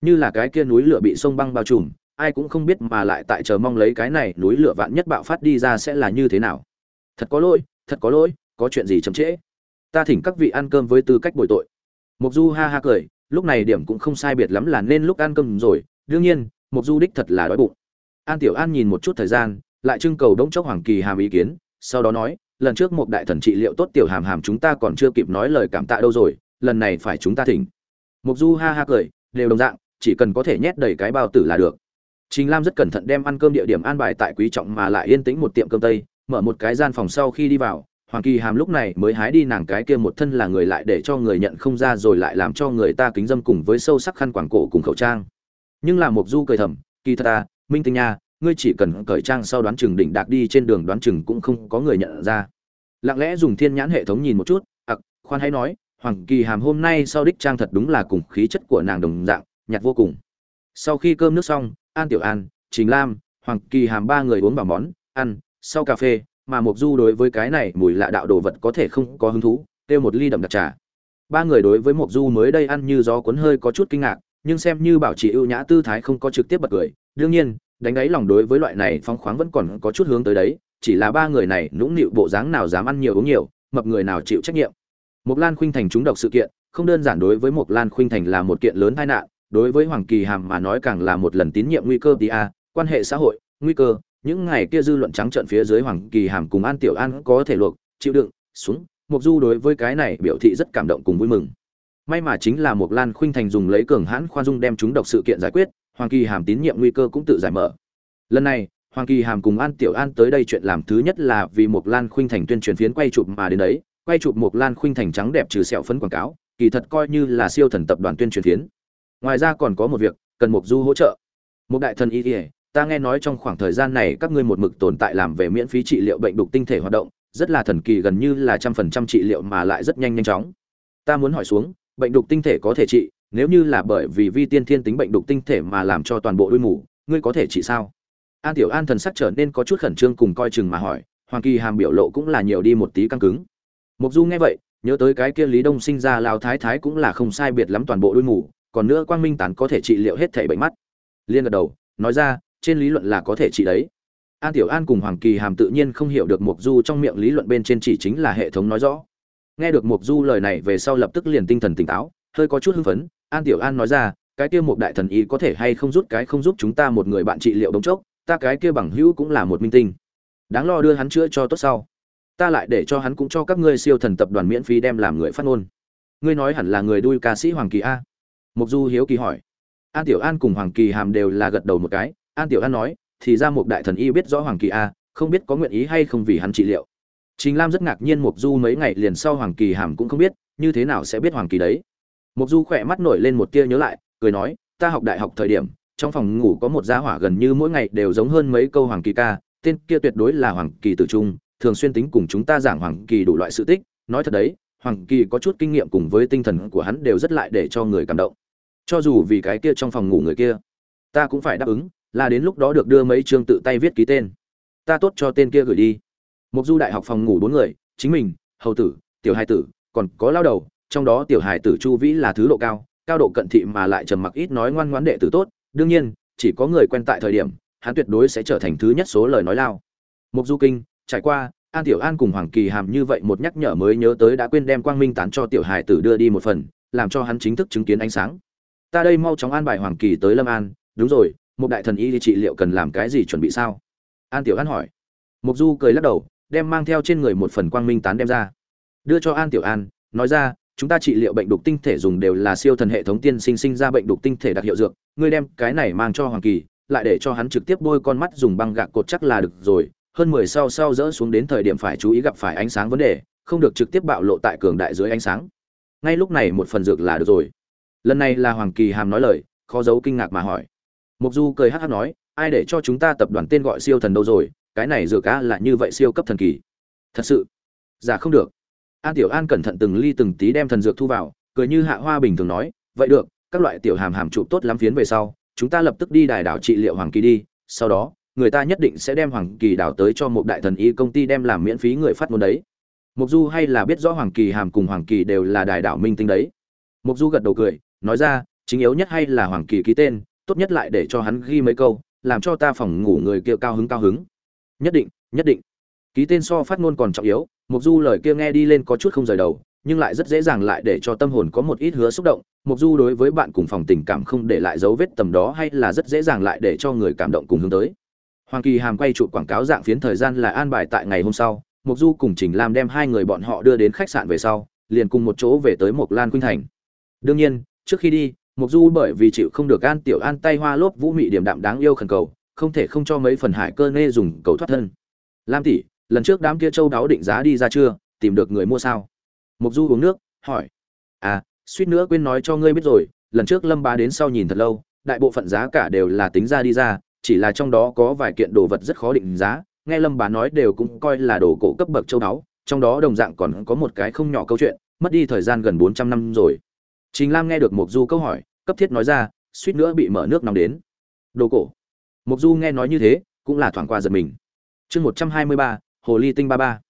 Như là cái kia núi lửa bị sông băng bao trùm, ai cũng không biết mà lại tại chờ mong lấy cái này núi lửa vạn nhất bạo phát đi ra sẽ là như thế nào. Thật có lỗi, thật có lỗi, có chuyện gì chậm trễ? Ta thỉnh các vị ăn cơm với tư cách bồi tội. Mộc Du ha ha cười, lúc này điểm cũng không sai biệt lắm là nên lúc ăn cơm rồi, đương nhiên, Mộc Du đích thật là đói bụng. An Tiểu An nhìn một chút thời gian, lại trưng cầu đống chốc Hoàng Kỳ Hàm ý kiến, sau đó nói, lần trước một đại thần trị liệu tốt tiểu hàm hàm chúng ta còn chưa kịp nói lời cảm tạ đâu rồi lần này phải chúng ta thỉnh mục du ha ha cười đều đồng dạng chỉ cần có thể nhét đầy cái bao tử là được trình lam rất cẩn thận đem ăn cơm địa điểm an bài tại quý trọng mà lại yên tĩnh một tiệm cơm tây mở một cái gian phòng sau khi đi vào hoàng kỳ hàm lúc này mới hái đi nàng cái kia một thân là người lại để cho người nhận không ra rồi lại làm cho người ta kính dâm cùng với sâu sắc khăn quảng cổ cùng khẩu trang. Nhưng là mục du cười thầm, kỳ thật ta minh tinh nha, ngươi chỉ cần cởi trang sau đoán chừng đỉnh đạc đi trên đường đoán chừng cũng không có người nhận ra. Lặng lẽ dùng thiên nhãn hệ thống nhìn một chút, ặc, khoan hãy nói, hoàng kỳ hàm hôm nay sau đích trang thật đúng là cùng khí chất của nàng đồng dạng, nhạt vô cùng. Sau khi cơm nước xong, an tiểu an, Trình lam, hoàng kỳ hàm ba người uống vào món, ăn, sau cà phê mà mục du đối với cái này mùi lạ đạo đồ vật có thể không có hứng thú kêu một ly đậm đặc trà. Ba người đối với mục du mới đây ăn như gió cuốn hơi có chút kinh ngạc nhưng xem như bảo trì ưu nhã tư thái không có trực tiếp bật cười. Đương nhiên đánh ấy lòng đối với loại này phong khoáng vẫn còn có chút hướng tới đấy chỉ là ba người này nũng nịu bộ dáng nào dám ăn nhiều uống nhiều mập người nào chịu trách nhiệm. Mộc Lan Khuynh Thành trúng độc sự kiện, không đơn giản đối với Mộc Lan Khuynh Thành là một kiện lớn tai nạn, đối với Hoàng Kỳ Hàm mà nói càng là một lần tín nhiệm nguy cơ đi a, quan hệ xã hội, nguy cơ, những ngày kia dư luận trắng trợn phía dưới Hoàng Kỳ Hàm cùng An Tiểu An có thể luộc, chịu đựng, xuống, Mộc Du đối với cái này biểu thị rất cảm động cùng vui mừng. May mà chính là Mộc Lan Khuynh Thành dùng lấy cường hãn khoan dung đem chúng độc sự kiện giải quyết, Hoàng Kỳ Hàm tín nhiệm nguy cơ cũng tự giải mở. Lần này, Hoàng Kỳ Hàm cùng An Tiểu An tới đây chuyện làm thứ nhất là vì Mộc Lan Khuynh Thành tuyên truyền phiến quay chụp mà đến đấy, quay chụp Mộc lan khuynh thành trắng đẹp trừ sẹo phấn quảng cáo kỳ thật coi như là siêu thần tập đoàn tuyên truyền phiến ngoài ra còn có một việc cần mục du hỗ trợ một đại thần y ta nghe nói trong khoảng thời gian này các ngươi một mực tồn tại làm về miễn phí trị liệu bệnh đục tinh thể hoạt động rất là thần kỳ gần như là trăm phần trăm trị liệu mà lại rất nhanh nhanh chóng. Ta muốn hỏi xuống bệnh đục tinh thể có thể trị nếu như là bởi vì vi tiên thiên tính bệnh đục tinh thể mà làm cho toàn bộ đuôi mù ngươi có thể trị sao? An tiểu an thần sắc trở nên có chút khẩn trương cùng coi chừng mà hỏi hoàng kỳ hàm biểu lộ cũng là nhiều đi một tí căng cứng. Mục Du nghe vậy, nhớ tới cái kia Lý Đông sinh ra lao thái thái cũng là không sai biệt lắm toàn bộ đuôi mù, còn nữa Quang Minh tán có thể trị liệu hết thảy bệnh mắt. Liên gật đầu, nói ra, trên lý luận là có thể trị đấy. An Tiểu An cùng Hoàng Kỳ Hàm tự nhiên không hiểu được Mộc Du trong miệng lý luận bên trên chỉ chính là hệ thống nói rõ. Nghe được Mộc Du lời này về sau lập tức liền tinh thần tỉnh táo, hơi có chút hưng phấn, An Tiểu An nói ra, cái kia một đại thần y có thể hay không rút cái không giúp chúng ta một người bạn trị liệu đống chốc, ta cái kia bằng hữu cũng là một minh tinh. Đáng lo đưa hắn chữa cho tốt sau ta lại để cho hắn cũng cho các ngươi siêu thần tập đoàn miễn phí đem làm người phát ngôn ngươi nói hẳn là người đuôi ca sĩ hoàng kỳ a mục du hiếu kỳ hỏi an tiểu an cùng hoàng kỳ hàm đều là gật đầu một cái an tiểu an nói, thì ra một đại thần y biết rõ hoàng kỳ a, không biết có nguyện ý hay không vì hắn trị liệu. Trình lam rất ngạc nhiên mục du mấy ngày liền sau hoàng kỳ hàm cũng không biết, như thế nào sẽ biết hoàng kỳ đấy. Mục du khỏe mắt nổi lên một tia nhớ lại, cười nói, ta học đại học thời điểm, trong phòng ngủ có một gia hỏa gần như mỗi ngày đều giống hơn mấy câu hoàng kỳ ca, tên kia tuyệt đối là hoàng kỳ tử trung, thường xuyên tính cùng chúng ta giảng hoàng kỳ đủ loại sự tích. Nói thật đấy, hoàng kỳ có chút kinh nghiệm cùng với tinh thần của hắn đều rất lại để cho người cảm động. Cho dù vì cái kia trong phòng ngủ người kia, ta cũng phải đáp ứng là đến lúc đó được đưa mấy chương tự tay viết ký tên. Ta tốt cho tên kia gửi đi. Mục du đại học phòng ngủ bốn người, chính mình, hầu tử, tiểu hài tử, còn có lao đầu, trong đó tiểu hài tử chu vĩ là thứ độ cao cao độ cận thị mà lại trầm mặc ít nói ngoan ngoãn đệ tử tốt. Đương nhiên, chỉ có người quen tại thời điểm, hắn tuyệt đối sẽ trở thành thứ nhất số lời nói lao. Mục du kinh, trải qua, an tiểu an cùng hoàng kỳ hàm như vậy một nhắc nhở mới nhớ tới đã quên đem quang minh tán cho tiểu hài tử đưa đi một phần, làm cho hắn chính thức chứng kiến ánh sáng. Ta đây mau chóng an bài hoàng kỳ tới lâm an. Đúng rồi một đại thần y trị liệu cần làm cái gì chuẩn bị sao? An tiểu an hỏi. Mục du cười lắc đầu, đem mang theo trên người một phần quang minh tán đem ra. Đưa cho an tiểu an, nói ra, chúng ta trị liệu bệnh đục tinh thể dùng đều là siêu thần hệ thống tiên sinh sinh ra bệnh đục tinh thể đặc hiệu dược, ngươi đem cái này mang cho hoàng kỳ, lại để cho hắn trực tiếp bôi con mắt dùng băng gạc cột chắc là được rồi, hơn mười sau sau dỡ xuống đến thời điểm phải chú ý gặp phải ánh sáng vấn đề, không được trực tiếp bạo lộ tại cường đại dưới ánh sáng. Ngay lúc này một phần dược là được rồi. Lần này là hoàng kỳ hàm nói lời, khó giấu kinh ngạc mà hỏi mục du cười hắc hắc nói, ai để cho chúng ta tập đoàn tên gọi siêu thần đâu rồi? Cái này dược á là như vậy siêu cấp thần kỳ. Thật sự? Giả không được. An tiểu an cẩn thận từng ly từng tí đem thần dược thu vào, cười như hạ hoa bình thường nói, vậy được, các loại tiểu hàm hàm trụ tốt lắm phiến về sau, chúng ta lập tức đi đài đảo trị liệu hoàng kỳ đi, sau đó, người ta nhất định sẽ đem hoàng kỳ đảo tới cho một đại thần y công ty đem làm miễn phí người phát ngôn đấy. Mục du hay là biết rõ hoàng kỳ hàm cùng hoàng kỳ đều là đài đảo minh tinh đấy. Mục du gật đầu cười, nói ra, chính yếu nhất hay là hoàng kỳ ký tên tốt nhất lại để cho hắn ghi mấy câu làm cho ta phòng ngủ người kia cao hứng cao hứng. Nhất định nhất định. Ký tên so phát ngôn còn trọng yếu mục du lời kia nghe đi lên có chút không rời đầu nhưng lại rất dễ dàng lại để cho tâm hồn có một ít hứa xúc động. Mục du đối với bạn cùng phòng tình cảm không để lại dấu vết tầm đó hay là rất dễ dàng lại để cho người cảm động cùng hướng tới. Hoàng Kỳ Hàm quay trụ quảng cáo dạng phiến thời gian là an bài tại ngày hôm sau, mục Du cùng Trình Lam đem hai người bọn họ đưa đến khách sạn về sau, liền cùng một chỗ về tới Mộc Lan Khuynh Thành. Đương nhiên, trước khi đi, Mộc Du bởi vì chịu không được An Tiểu An tay hoa lốp vũ mị điểm đạm đáng yêu khẩn cầu, không thể không cho mấy phần hải cơ nê dùng cầu thoát thân. Lam tỷ, lần trước đám kia châu đáo định giá đi ra chưa, tìm được người mua sao? Mộc Du uống nước, hỏi. À, suýt nữa quên nói cho ngươi biết rồi, lần trước Lâm Bá đến sau nhìn thật lâu, đại bộ phận giá cả đều là tính ra đi ra, chỉ là trong đó có vài kiện đồ vật rất khó định giá nghe lâm bá nói đều cũng coi là đồ cổ cấp bậc châu đáo, trong đó đồng dạng còn có một cái không nhỏ câu chuyện mất đi thời gian gần bốn trăm năm rồi trình lam nghe được mục du câu hỏi cấp thiết nói ra, suýt nữa bị mở nước nóng đến. Đồ cổ. Mục du nghe nói như thế, cũng là thoảng qua giật mình. Chương một trăm hai mươi ba, hồ ly tinh ba ba.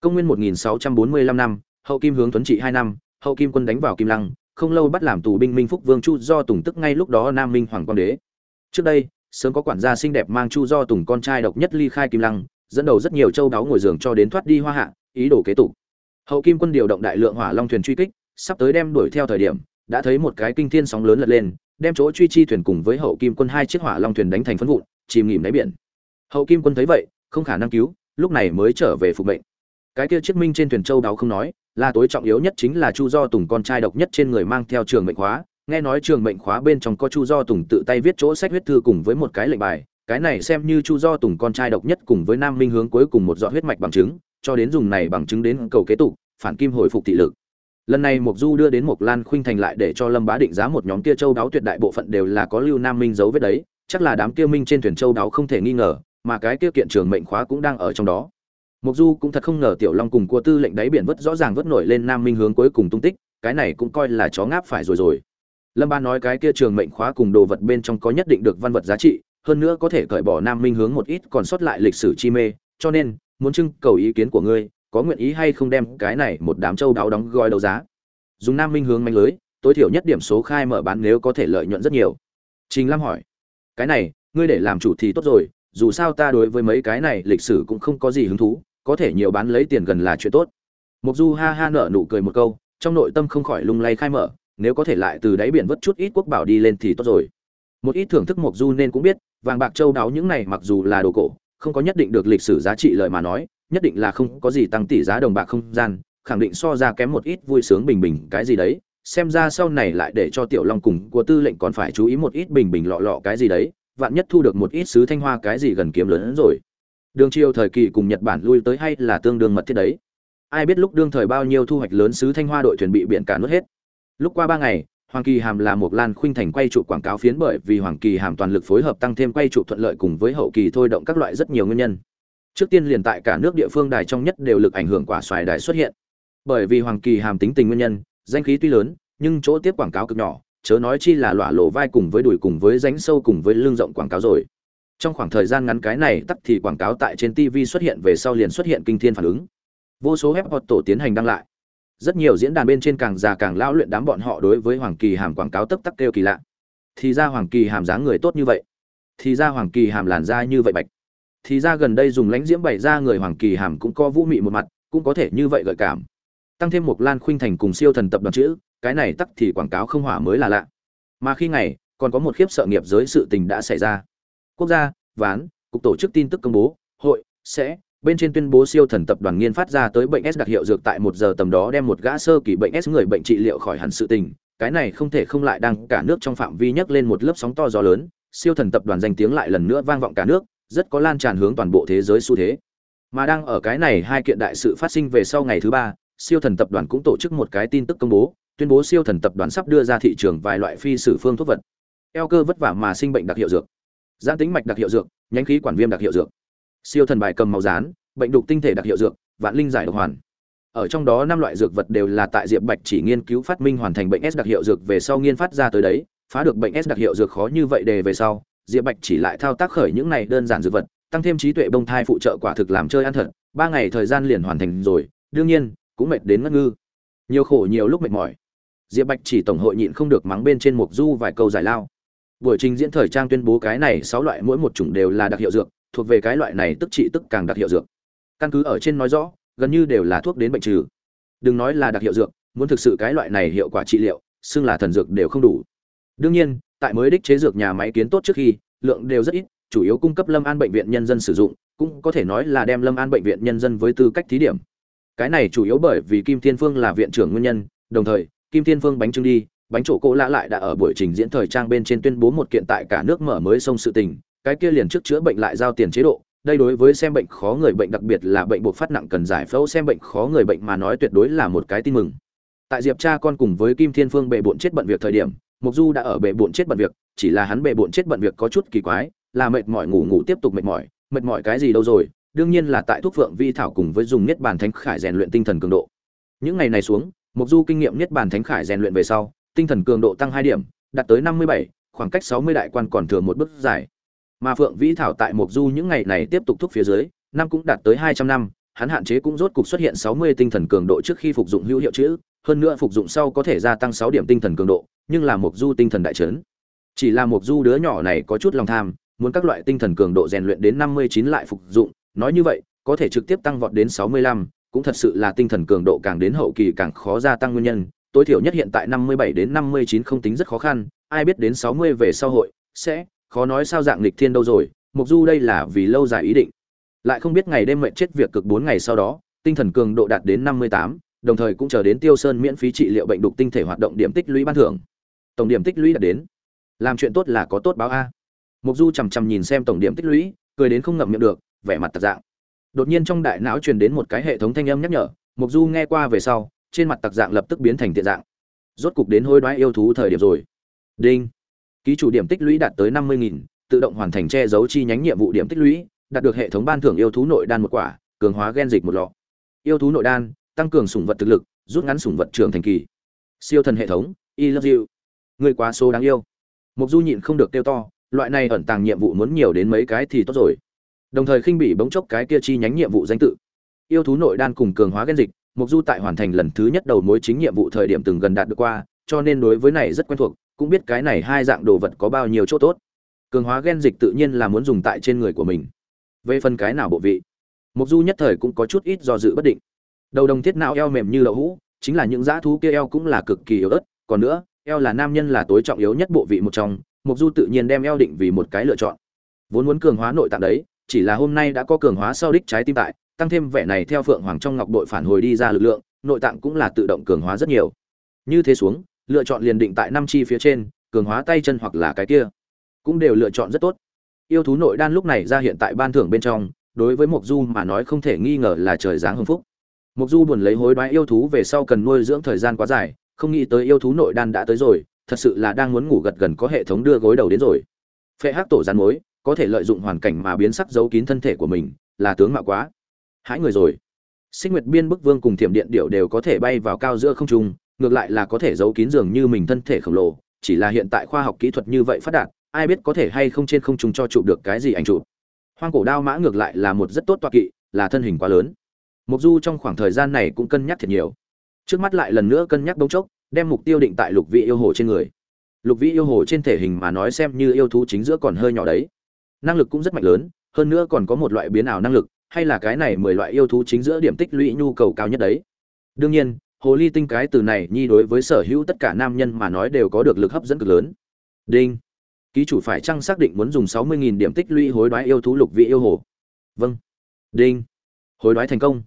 Công nguyên một nghìn sáu trăm bốn mươi lăm năm, hậu kim hướng tuấn trị hai năm, hậu kim quân đánh vào kim lăng, không lâu bắt làm tù binh minh phúc vương chu do tùng tức ngay lúc đó nam minh hoàng quang đế. Trước đây, sớm có quản gia xinh đẹp mang chu do tùng con trai độc nhất ly khai kim lăng, dẫn đầu rất nhiều châu đáo ngồi giường cho đến thoát đi hoa hạ, ý đồ kế tục. Hậu kim quân điều động đại lượng hỏa long thuyền truy kích, sắp tới đem đuổi theo thời điểm đã thấy một cái kinh thiên sóng lớn lật lên, đem chỗ truy chi thuyền cùng với hậu kim quân hai chiếc hỏa long thuyền đánh thành phân vụn, chìm nghỉm đáy biển. Hậu kim quân thấy vậy, không khả năng cứu, lúc này mới trở về phục mệnh. Cái kia chiếc minh trên thuyền châu đáo không nói, là tối trọng yếu nhất chính là chu do tùng con trai độc nhất trên người mang theo trường mệnh khóa. Nghe nói trường mệnh khóa bên trong có chu do tùng tự tay viết chỗ sách huyết thư cùng với một cái lệnh bài, cái này xem như chu do tùng con trai độc nhất cùng với nam minh hướng cuối cùng một giọt huyết mạch bằng chứng, cho đến dùng này bằng chứng đến cầu kế tục, phản kim hồi phục thị lực lần này mục du đưa đến mục lan khuynh thành lại để cho lâm bá định giá một nhóm kia châu đáo tuyệt đại bộ phận đều là có lưu nam minh dấu vết đấy, chắc là đám kia minh trên thuyền châu đáo không thể nghi ngờ, mà cái kia kiện trường mệnh khóa cũng đang ở trong đó. Mục du cũng thật không ngờ tiểu long cùng cua tư lệnh đáy biển vất rõ ràng vất nổi lên nam minh hướng cuối cùng tung tích, cái này cũng coi là chó ngáp phải rồi rồi. Lâm ba nói cái kia trường mệnh khóa cùng đồ vật bên trong có nhất định được văn vật giá trị, hơn nữa có thể cởi bỏ nam minh hướng một ít còn sót lại lịch sử chi mê, cho nên, muốn trưng cầu ý kiến của ngươi có nguyện ý hay không đem cái này một đám châu đáo đóng gói đấu giá. Dùng nam minh hướng manh lưới, tối thiểu nhất điểm số khai mở bán nếu có thể lợi nhuận rất nhiều. Trình lam hỏi, cái này, ngươi để làm chủ thì tốt rồi, dù sao ta đối với mấy cái này lịch sử cũng không có gì hứng thú, có thể nhiều bán lấy tiền gần là chuyện tốt. Mục du ha ha nở nụ cười một câu, trong nội tâm không khỏi lung lay khai mở, nếu có thể lại từ đáy biển vớt chút ít quốc bảo đi lên thì tốt rồi. Một ít thưởng thức mục du nên cũng biết, vàng bạc châu đáo những này mặc dù là đồ cổ, không có nhất định được lịch sử giá trị lời mà nói nhất định là không có gì tăng tỷ giá đồng bạc không gian, khẳng định so ra kém một ít vui sướng bình bình, cái gì đấy. Xem ra sau này lại để cho tiểu long cùng của tư lệnh còn phải chú ý một ít bình bình lọ lọ cái gì đấy, vạn nhất thu được một ít sứ thanh hoa cái gì gần kiếm lớn hơn rồi. Đường triều thời kỳ cùng nhật bản lui tới hay là tương đương mật thiết đấy. Ai biết lúc đương thời bao nhiêu thu hoạch lớn sứ thanh hoa đội thuyền bị biển cả nuốt hết. Lúc qua ba ngày, hoàng kỳ hàm là một lan khuynh thành quay trụ quảng cáo phiến bởi vì hoàng kỳ hàm toàn lực phối hợp tăng thêm quay trụ thuận lợi cùng với hậu kỳ thôi động các loại rất nhiều nguyên nhân trước tiên liền tại cả nước địa phương đài trong nhất đều lực ảnh hưởng quả xoài đài xuất hiện. Bởi vì hoàng kỳ hàm tính tình nguyên nhân, danh khí tuy lớn, nhưng chỗ tiếp quảng cáo cực nhỏ, chớ nói chi là lọa lộ vai cùng với đùi cùng với ránh sâu cùng với lưng rộng quảng cáo rồi. Trong khoảng thời gian ngắn cái này tắt thì quảng cáo tại trên tv xuất hiện về sau liền xuất hiện kinh thiên phản ứng. Vô số web hot tổ tiến hành đăng lại. Rất nhiều diễn đàn bên trên càng già càng lão luyện đám bọn họ đối với hoàng kỳ hàm quảng cáo tấp tắc kêu kỳ lạ. Thì ra hoàng kỳ hàm dáng người tốt như vậy. Thì ra hoàng kỳ hàm làn da như vậy bạch thì ra gần đây dùng lãnh diễm bày ra người hoàng kỳ hàm cũng có vũ mị một mặt cũng có thể như vậy gợi cảm. Tăng thêm một lan khuynh thành cùng siêu thần tập đoàn chữ cái này tắc thì quảng cáo không hỏa mới là lạ. Mà khi ngày còn có một khiếp sợ nghiệp giới sự tình đã xảy ra. Quốc gia ván cục tổ chức tin tức công bố hội sẽ bên trên tuyên bố siêu thần tập đoàn nghiên phát ra tới bệnh S đặc hiệu dược tại một giờ tầm đó đem một gã sơ kỳ bệnh S người bệnh trị liệu khỏi hẳn sự tình, cái này không thể không lại đang cả nước trong phạm vi nhấc lên một lớp sóng to gió lớn, siêu thần tập đoàn danh tiếng lại lần nữa vang vọng cả nước, rất có lan tràn hướng toàn bộ thế giới xu thế. Mà đang ở cái này hai kiện đại sự phát sinh về sau ngày thứ ba, siêu thần tập đoàn cũng tổ chức một cái tin tức công bố, tuyên bố siêu thần tập đoàn sắp đưa ra thị trường vài loại phi sử phương thuốc vật. Eo cơ vất vả mà sinh bệnh đặc hiệu dược, giãn tính mạch đặc hiệu dược, nhánh khí quản viêm đặc hiệu dược. Siêu thần bài cầm màu dán, bệnh đục tinh thể đặc hiệu dược, vạn linh giải độc hoàn. Ở trong đó năm loại dược vật đều là tại Diệp Bạch chỉ nghiên cứu phát minh hoàn thành bệnh S đặc hiệu dược về sau nghiên phát ra tới đấy, phá được bệnh S đặc hiệu dược khó như vậy đề về sau, Diệp Bạch chỉ lại thao tác khởi những này đơn giản dược vật, tăng thêm trí tuệ bông thai phụ trợ quả thực làm chơi ăn thật, ba ngày thời gian liền hoàn thành rồi, đương nhiên, cũng mệt đến ngất ngư. Nhiều khổ nhiều lúc mệt mỏi. Diệp Bạch chỉ tổng hội nhịn không được mắng bên trên mục du vài câu giải lao. Buổi trình diễn thời trang tuyên bố cái này sáu loại mỗi một chủng đều là đặc hiệu dược, thuộc về cái loại này tức trị tức càng đặc hiệu dược căn cứ ở trên nói rõ gần như đều là thuốc đến bệnh trừ đừng nói là đặc hiệu dược muốn thực sự cái loại này hiệu quả trị liệu xưng là thần dược đều không đủ đương nhiên tại mới đích chế dược nhà máy kiến tốt trước khi, lượng đều rất ít, chủ yếu cung cấp lâm an bệnh viện nhân dân sử dụng, cũng có thể nói là đem lâm an bệnh viện nhân dân với tư cách thí điểm. Cái này chủ yếu bởi vì kim thiên phương là viện trưởng nguyên nhân, đồng thời, kim thiên phương bánh trưng đi, bánh chỗ cỗ lã lại đã ở buổi trình diễn thời trang bên trên tuyên bố một kiện tại cả nước mở mới sông sự tình, cái kia liền trước chữa bệnh lại giao tiền chế độ. Đây đối với xem bệnh khó người bệnh đặc biệt là bệnh buộc phát nặng cần giải phẫu xem bệnh khó người bệnh mà nói tuyệt đối là một cái tin mừng. Tại diệp cha con cùng với kim thiên phương bệ bộn chết bận việc thời điểm Mộc du đã ở bệ bộn chết bận việc, chỉ là hắn bệ bộn chết bận việc có chút kỳ quái, là mệt mỏi ngủ ngủ tiếp tục mệt mỏi mệt mỏi cái gì đâu rồi, đương nhiên là tại thuốc phượng vi thảo cùng với dùng niết bàn thánh khải rèn luyện tinh thần cường độ. Những ngày này xuống Mộc du kinh nghiệm niết bàn thánh khải rèn luyện về sau, tinh thần cường độ tăng hai điểm, đạt tới năm mươi bảy, khoảng cách sáu mươi đại quan còn thừa một bước dài. Mà phượng vĩ thảo tại Mộc du những ngày này tiếp tục thúc phía dưới, năm cũng đạt tới hai trăm năm, hắn hạn chế cũng rốt cục xuất hiện sáu mươi tinh thần cường độ trước khi phục dụng hữu hiệu chữ, hơn nữa phục dụng sau có thể gia tăng sáu điểm tinh thần cường độ nhưng là mục du tinh thần đại trấn chỉ là mục du đứa nhỏ này có chút lòng tham, muốn các loại tinh thần cường độ rèn luyện đến năm mươi chín lại phục dụng, nói như vậy, có thể trực tiếp tăng vọt đến sáu mươi lăm, cũng thật sự là tinh thần cường độ càng đến hậu kỳ càng khó gia tăng nguyên nhân. Tối thiểu nhất hiện tại năm mươi bảy đến năm mươi chín không tính rất khó khăn, ai biết đến sáu mươi về sau hội sẽ, khó nói sao dạng lịch thiên đâu rồi mục du đây là vì lâu dài ý định. Lại không biết ngày đêm mệnh chết việc cực bốn ngày sau đó, tinh thần cường độ đạt đến năm mươi tám, đồng thời cũng chờ đến tiêu sơn miễn phí trị liệu bệnh đục tinh thể hoạt động điểm tích lũy ban thưởng tổng điểm tích lũy đạt đến. Làm chuyện tốt là có tốt báo a. Mục du chằm chằm nhìn xem tổng điểm tích lũy, cười đến không ngậm miệng được, vẻ mặt tạc dạng. Đột nhiên trong đại não truyền đến một cái hệ thống thanh âm nhắc nhở, mục du nghe qua về sau, trên mặt tặc dạng lập tức biến thành tiện dạng. Rốt cục đến hôi đoái yêu thú thời điểm rồi. Đinh. Ký chủ điểm tích lũy đạt tới năm mươi nghìn, tự động hoàn thành che giấu chi nhánh nhiệm vụ điểm tích lũy, đạt được hệ thống ban thưởng yêu thú nội đan một quả, cường hóa gen dịch một lọ. Yêu thú nội đan, tăng cường sủng vật thực lực, rút ngắn sủng vật trưởng thành kỳ. Siêu thần hệ thống, i love you. Ngươi quá số đáng yêu. Mục du nhịn không được kêu to, loại này ẩn tàng nhiệm vụ muốn nhiều đến mấy cái thì tốt rồi. Đồng thời khinh bị bỗng chốc cái kia chi nhánh nhiệm vụ danh tự. Yêu thú nội đan cùng cường hóa gen dịch, mục du tại hoàn thành lần thứ nhất đầu mối chính nhiệm vụ thời điểm từng gần đạt được qua, cho nên đối với này rất quen thuộc, cũng biết cái này hai dạng đồ vật có bao nhiêu chỗ tốt. Cường hóa gen dịch tự nhiên là muốn dùng tại trên người của mình. Về phần cái nào bộ vị, mục du nhất thời cũng có chút ít do dự bất định. Đầu đồng thiết não eo mềm như đậu hũ, chính là những dã thú kia eo cũng là cực kỳ yếu ớt, còn nữa eo là nam nhân là tối trọng yếu nhất bộ vị một trong mục du tự nhiên đem eo định vì một cái lựa chọn. Vốn muốn cường hóa nội tạng đấy, chỉ là hôm nay đã có cường hóa sau đích trái tim tại, tăng thêm vẻ này theo phượng hoàng trong ngọc đội phản hồi đi ra lực lượng, nội tạng cũng là tự động cường hóa rất nhiều. Như thế xuống, lựa chọn liền định tại năm chi phía trên, cường hóa tay chân hoặc là cái kia. Cũng đều lựa chọn rất tốt. Yêu thú nội đan lúc này ra hiện tại ban thưởng bên trong, đối với mộc du mà nói không thể nghi ngờ là trời giáng hưng phúc. Mộc du buồn lấy hối đoái yêu thú về sau cần nuôi dưỡng thời gian quá dài không nghĩ tới yêu thú nội đan đã tới rồi, thật sự là đang muốn ngủ gật gần có hệ thống đưa gối đầu đến rồi. Phệ hắc tổ gián mối, có thể lợi dụng hoàn cảnh mà biến sắc giấu kín thân thể của mình, là tướng mạo quá. Hãi người rồi. Sinh nguyệt biên, bức vương cùng thiểm điện điệu đều có thể bay vào cao giữa không trung, ngược lại là có thể giấu kín dường như mình thân thể khổng lồ, chỉ là hiện tại khoa học kỹ thuật như vậy phát đạt, ai biết có thể hay không trên không trung cho chụp được cái gì ảnh chụp hoang cổ đao mã ngược lại là một rất tốt toa kỵ, là thân hình quá lớn. Mục du trong khoảng thời gian này cũng cân nhắc thiệt nhiều trước mắt lại lần nữa cân nhắc bỗng chốc, đem mục tiêu định tại lục vị yêu hồ trên người. Lục vị yêu hồ trên thể hình mà nói xem như yêu thú chính giữa còn hơi nhỏ đấy. Năng lực cũng rất mạnh lớn, hơn nữa còn có một loại biến ảo năng lực, hay là cái này mười loại yêu thú chính giữa điểm tích lũy nhu cầu cao nhất đấy. Đương nhiên, hồ ly tinh cái từ này nhi đối với sở hữu tất cả nam nhân mà nói đều có được lực hấp dẫn cực lớn. Đinh. Ký chủ phải chăng xác định muốn dùng sáu mươi nghìn điểm tích lũy hối đoái yêu thú lục vị yêu hồ? Vâng. Đinh. Hối đoái thành công.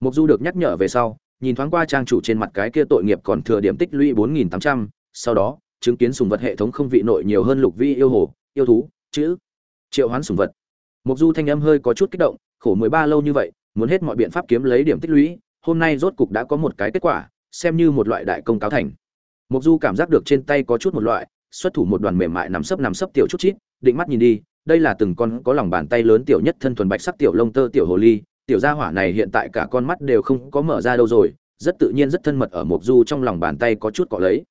Mục du được nhắc nhở về sau nhìn thoáng qua trang chủ trên mặt cái kia tội nghiệp còn thừa điểm tích lũy bốn nghìn tám trăm, sau đó, chứng kiến sùng vật hệ thống không vị nội nhiều hơn lục vi yêu hồ, yêu thú, chữ, triệu hoán sùng vật. Mục du thanh âm hơi có chút kích động, khổ mười ba lâu như vậy, muốn hết mọi biện pháp kiếm lấy điểm tích lũy, hôm nay rốt cục đã có một cái kết quả, xem như một loại đại công cáo thành. Mục du cảm giác được trên tay có chút một loại, xuất thủ một đoàn mềm mại nằm sấp nằm sấp tiểu chút chít, định mắt nhìn đi, đây là từng con có lòng bàn tay lớn tiểu nhất thân thuần bạch sắc tiểu lông tơ tiểu hồ ly tiểu gia hỏa này hiện tại cả con mắt đều không có mở ra đâu rồi, rất tự nhiên rất thân mật ở Mộc du trong lòng bàn tay có chút cọ lấy.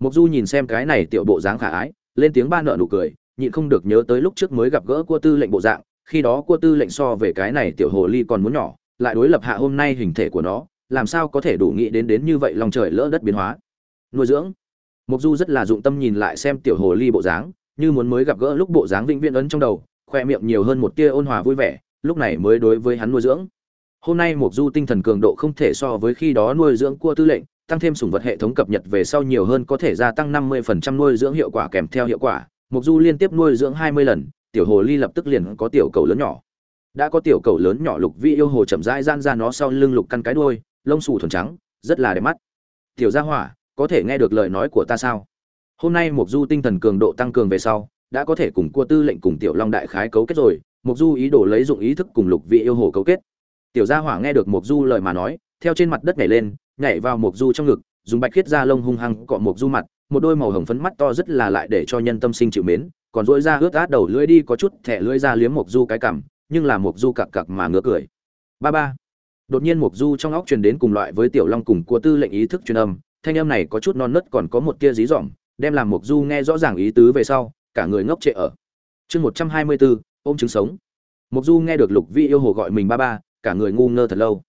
Mộc du nhìn xem cái này tiểu bộ dáng khả ái, lên tiếng ba nợ nụ cười, nhịn không được nhớ tới lúc trước mới gặp gỡ cua tư lệnh bộ dạng, khi đó cua tư lệnh so về cái này tiểu hồ ly còn muốn nhỏ, lại đối lập hạ hôm nay hình thể của nó, làm sao có thể đủ nghĩ đến đến như vậy lòng trời lỡ đất biến hóa. Nuôi dưỡng. Mộc du rất là dụng tâm nhìn lại xem tiểu hồ ly bộ dáng, như muốn mới gặp gỡ lúc bộ dáng vĩnh viễn ấn trong đầu, khoe miệng nhiều hơn một tia ôn hòa vui vẻ lúc này mới đối với hắn nuôi dưỡng. Hôm nay mục du tinh thần cường độ không thể so với khi đó nuôi dưỡng cua tư lệnh, tăng thêm sủng vật hệ thống cập nhật về sau nhiều hơn có thể gia tăng 50% nuôi dưỡng hiệu quả kèm theo hiệu quả. Mục du liên tiếp nuôi dưỡng 20 lần, tiểu hồ ly lập tức liền có tiểu cầu lớn nhỏ. Đã có tiểu cầu lớn nhỏ lục vi yêu hồ chậm rãi gian ra nó sau lưng lục căn cái đuôi, lông xù thuần trắng, rất là đẹp mắt. Tiểu gia hỏa, có thể nghe được lời nói của ta sao? Hôm nay mục du tinh thần cường độ tăng cường về sau, đã có thể cùng cua tư lệnh cùng tiểu long đại khái cấu kết rồi mục du ý đồ lấy dụng ý thức cùng lục vị yêu hồ cấu kết. Tiểu gia hỏa nghe được mục du lời mà nói, theo trên mặt đất nhảy lên, nhảy vào mục du trong ngực, dùng bạch khiết da lông hung hăng cọ mục du mặt, một đôi màu hồng phấn mắt to rất là lại để cho nhân tâm sinh chịu mến, còn dỗi ra ướt át đầu lưỡi đi có chút thẻ lưỡi ra liếm mục du cái cằm, nhưng là mục du cặc cặc mà ngứa cười. Ba ba. Đột nhiên mục du trong óc truyền đến cùng loại với tiểu long cùng của tư lệnh ý thức truyền âm, thanh âm này có chút non nớt còn có một tia dí dỏm, đem làm mục du nghe rõ ràng ý tứ về sau, cả người ngốc trệ ở. Chương một trăm hai mươi bốn ôm trứng sống. Mục du nghe được lục vi yêu hồ gọi mình ba ba, cả người ngu ngơ thật lâu.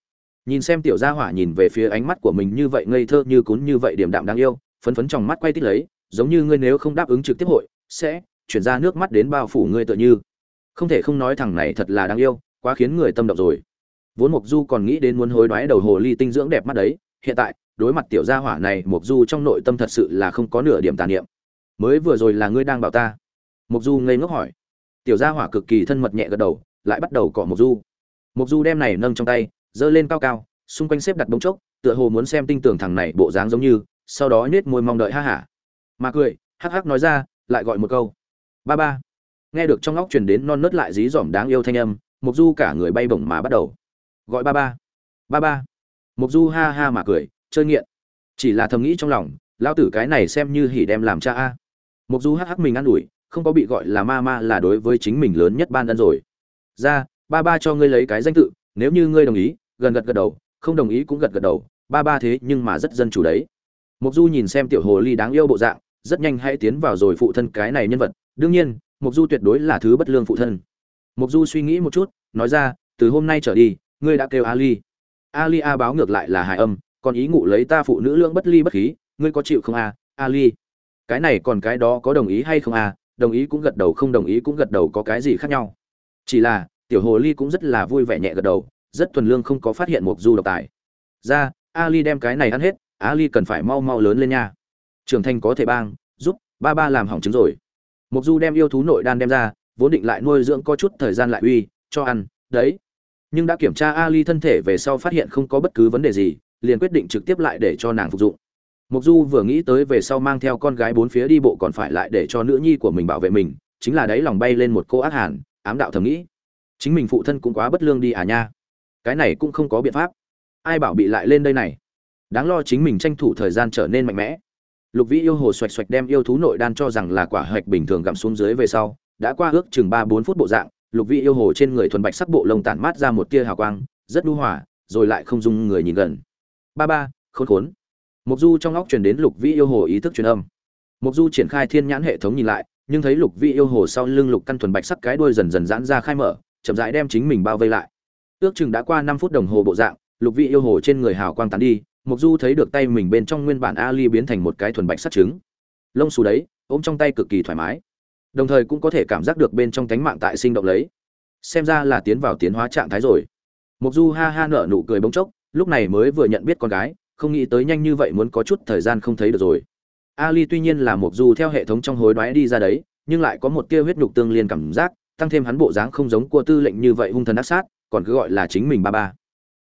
Nhìn xem tiểu gia hỏa nhìn về phía ánh mắt của mình như vậy ngây thơ như cún như vậy điểm đạm đáng yêu, phấn phấn trong mắt quay tít lấy, giống như ngươi nếu không đáp ứng trực tiếp hội, sẽ chuyển ra nước mắt đến bao phủ ngươi tựa như. Không thể không nói thằng này thật là đáng yêu, quá khiến người tâm động rồi. Vốn mục du còn nghĩ đến muốn hối đoái đầu hồ ly tinh dưỡng đẹp mắt đấy, hiện tại, đối mặt tiểu gia hỏa này mục du trong nội tâm thật sự là không có nửa điểm tàn niệm. Mới vừa rồi là ngươi đang bảo ta. Mục du ngây ngốc hỏi tiểu gia hỏa cực kỳ thân mật nhẹ gật đầu, lại bắt đầu cọ mộc du. Mộc du đem này nâng trong tay, giơ lên cao cao, xung quanh xếp đặt bông chốc, tựa hồ muốn xem tinh tường thằng này bộ dáng giống như, sau đó nết môi mong đợi ha hả. Mà cười, hắc hắc nói ra, lại gọi một câu. Ba ba. Nghe được trong óc truyền đến non nớt lại dí dỏm đáng yêu thanh âm mục du cả người bay bổng mà bắt đầu. Gọi ba ba. Ba ba. Mục du ha ha mà cười, chơi nghiện. Chỉ là thầm nghĩ trong lòng, lão tử cái này xem như hỉ đem làm cha a. Mục du hắc hắc mình ăn ủi không có bị gọi là ma ma là đối với chính mình lớn nhất ban ân rồi. Ra, ba ba cho ngươi lấy cái danh tự, nếu như ngươi đồng ý, gần gật gật đầu, không đồng ý cũng gật gật đầu, ba ba thế nhưng mà rất dân chủ đấy. Mục du nhìn xem tiểu hồ ly đáng yêu bộ dạng, rất nhanh hãy tiến vào rồi phụ thân cái này nhân vật. Đương nhiên, mục du tuyệt đối là thứ bất lương phụ thân. Mục du suy nghĩ một chút, nói ra, từ hôm nay trở đi, ngươi đã kêu ali. Ali a báo ngược lại là hài âm, còn ý ngụ lấy ta phụ nữ lương bất ly bất khí, ngươi có chịu không a, ali? Cái này còn cái đó có đồng ý hay không a đồng ý cũng gật đầu, không đồng ý cũng gật đầu, có cái gì khác nhau? Chỉ là, tiểu hồ ly cũng rất là vui vẻ nhẹ gật đầu, rất thuần lương không có phát hiện mục du độc tài. Ra, ali đem cái này ăn hết, ali cần phải mau mau lớn lên nha. Trưởng thành có thể bang, giúp, ba ba làm hỏng trứng rồi. Mục du đem yêu thú nội đan đem ra, vốn định lại nuôi dưỡng có chút thời gian lại uy, cho ăn, đấy. Nhưng đã kiểm tra ali thân thể về sau phát hiện không có bất cứ vấn đề gì, liền quyết định trực tiếp lại để cho nàng phục dụng. Mộc du vừa nghĩ tới về sau mang theo con gái bốn phía đi bộ còn phải lại để cho nữ nhi của mình bảo vệ mình chính là đấy lòng bay lên một cô ác hàn ám đạo thầm nghĩ. Chính mình phụ thân cũng quá bất lương đi à nha. Cái này cũng không có biện pháp. Ai bảo bị lại lên đây này? Đáng lo chính mình tranh thủ thời gian trở nên mạnh mẽ. Lục vĩ yêu hồ xoạch xoạch đem yêu thú nội đan cho rằng là quả hạch bình thường gặm xuống dưới về sau đã qua ước chừng ba bốn phút bộ dạng lục vĩ yêu hồ trên người thuần bạch sắc bộ lông tản mát ra một tia hào quang rất nhu hòa, rồi lại không dung người nhìn gần. Ba ba khốn khốn mục du trong óc truyền đến lục vĩ yêu hồ ý thức truyền âm mục du triển khai thiên nhãn hệ thống nhìn lại nhưng thấy lục vĩ yêu hồ sau lưng lục căn thuần bạch sắc cái đuôi dần dần giãn ra khai mở chậm rãi đem chính mình bao vây lại ước chừng đã qua năm phút đồng hồ bộ dạng lục vĩ yêu hồ trên người hào quang tán đi Mộc Du thấy được tay mình bên trong nguyên bản Ali biến thành một cái thuần bạch sắt trứng. Lông xù đấy, ôm trong tay cực kỳ thoải mái. Đồng thời cũng có thể cảm giác được bên trong cánh mạng tại sinh động lấy. Xem ra là tiến vào tiến hóa trạng thái rồi. Mộc Du ha ha nở nụ cười bỗng chốc, lúc này mới vừa nhận biết con gái, không nghĩ tới nhanh như vậy muốn có chút thời gian không thấy được rồi. Ali tuy nhiên là một Du theo hệ thống trong hối đoái đi ra đấy, nhưng lại có một tia huyết nhục tương liên cảm giác, tăng thêm hắn bộ dáng không giống của tư lệnh như vậy hung thần ác sát, còn cứ gọi là chính mình ba ba.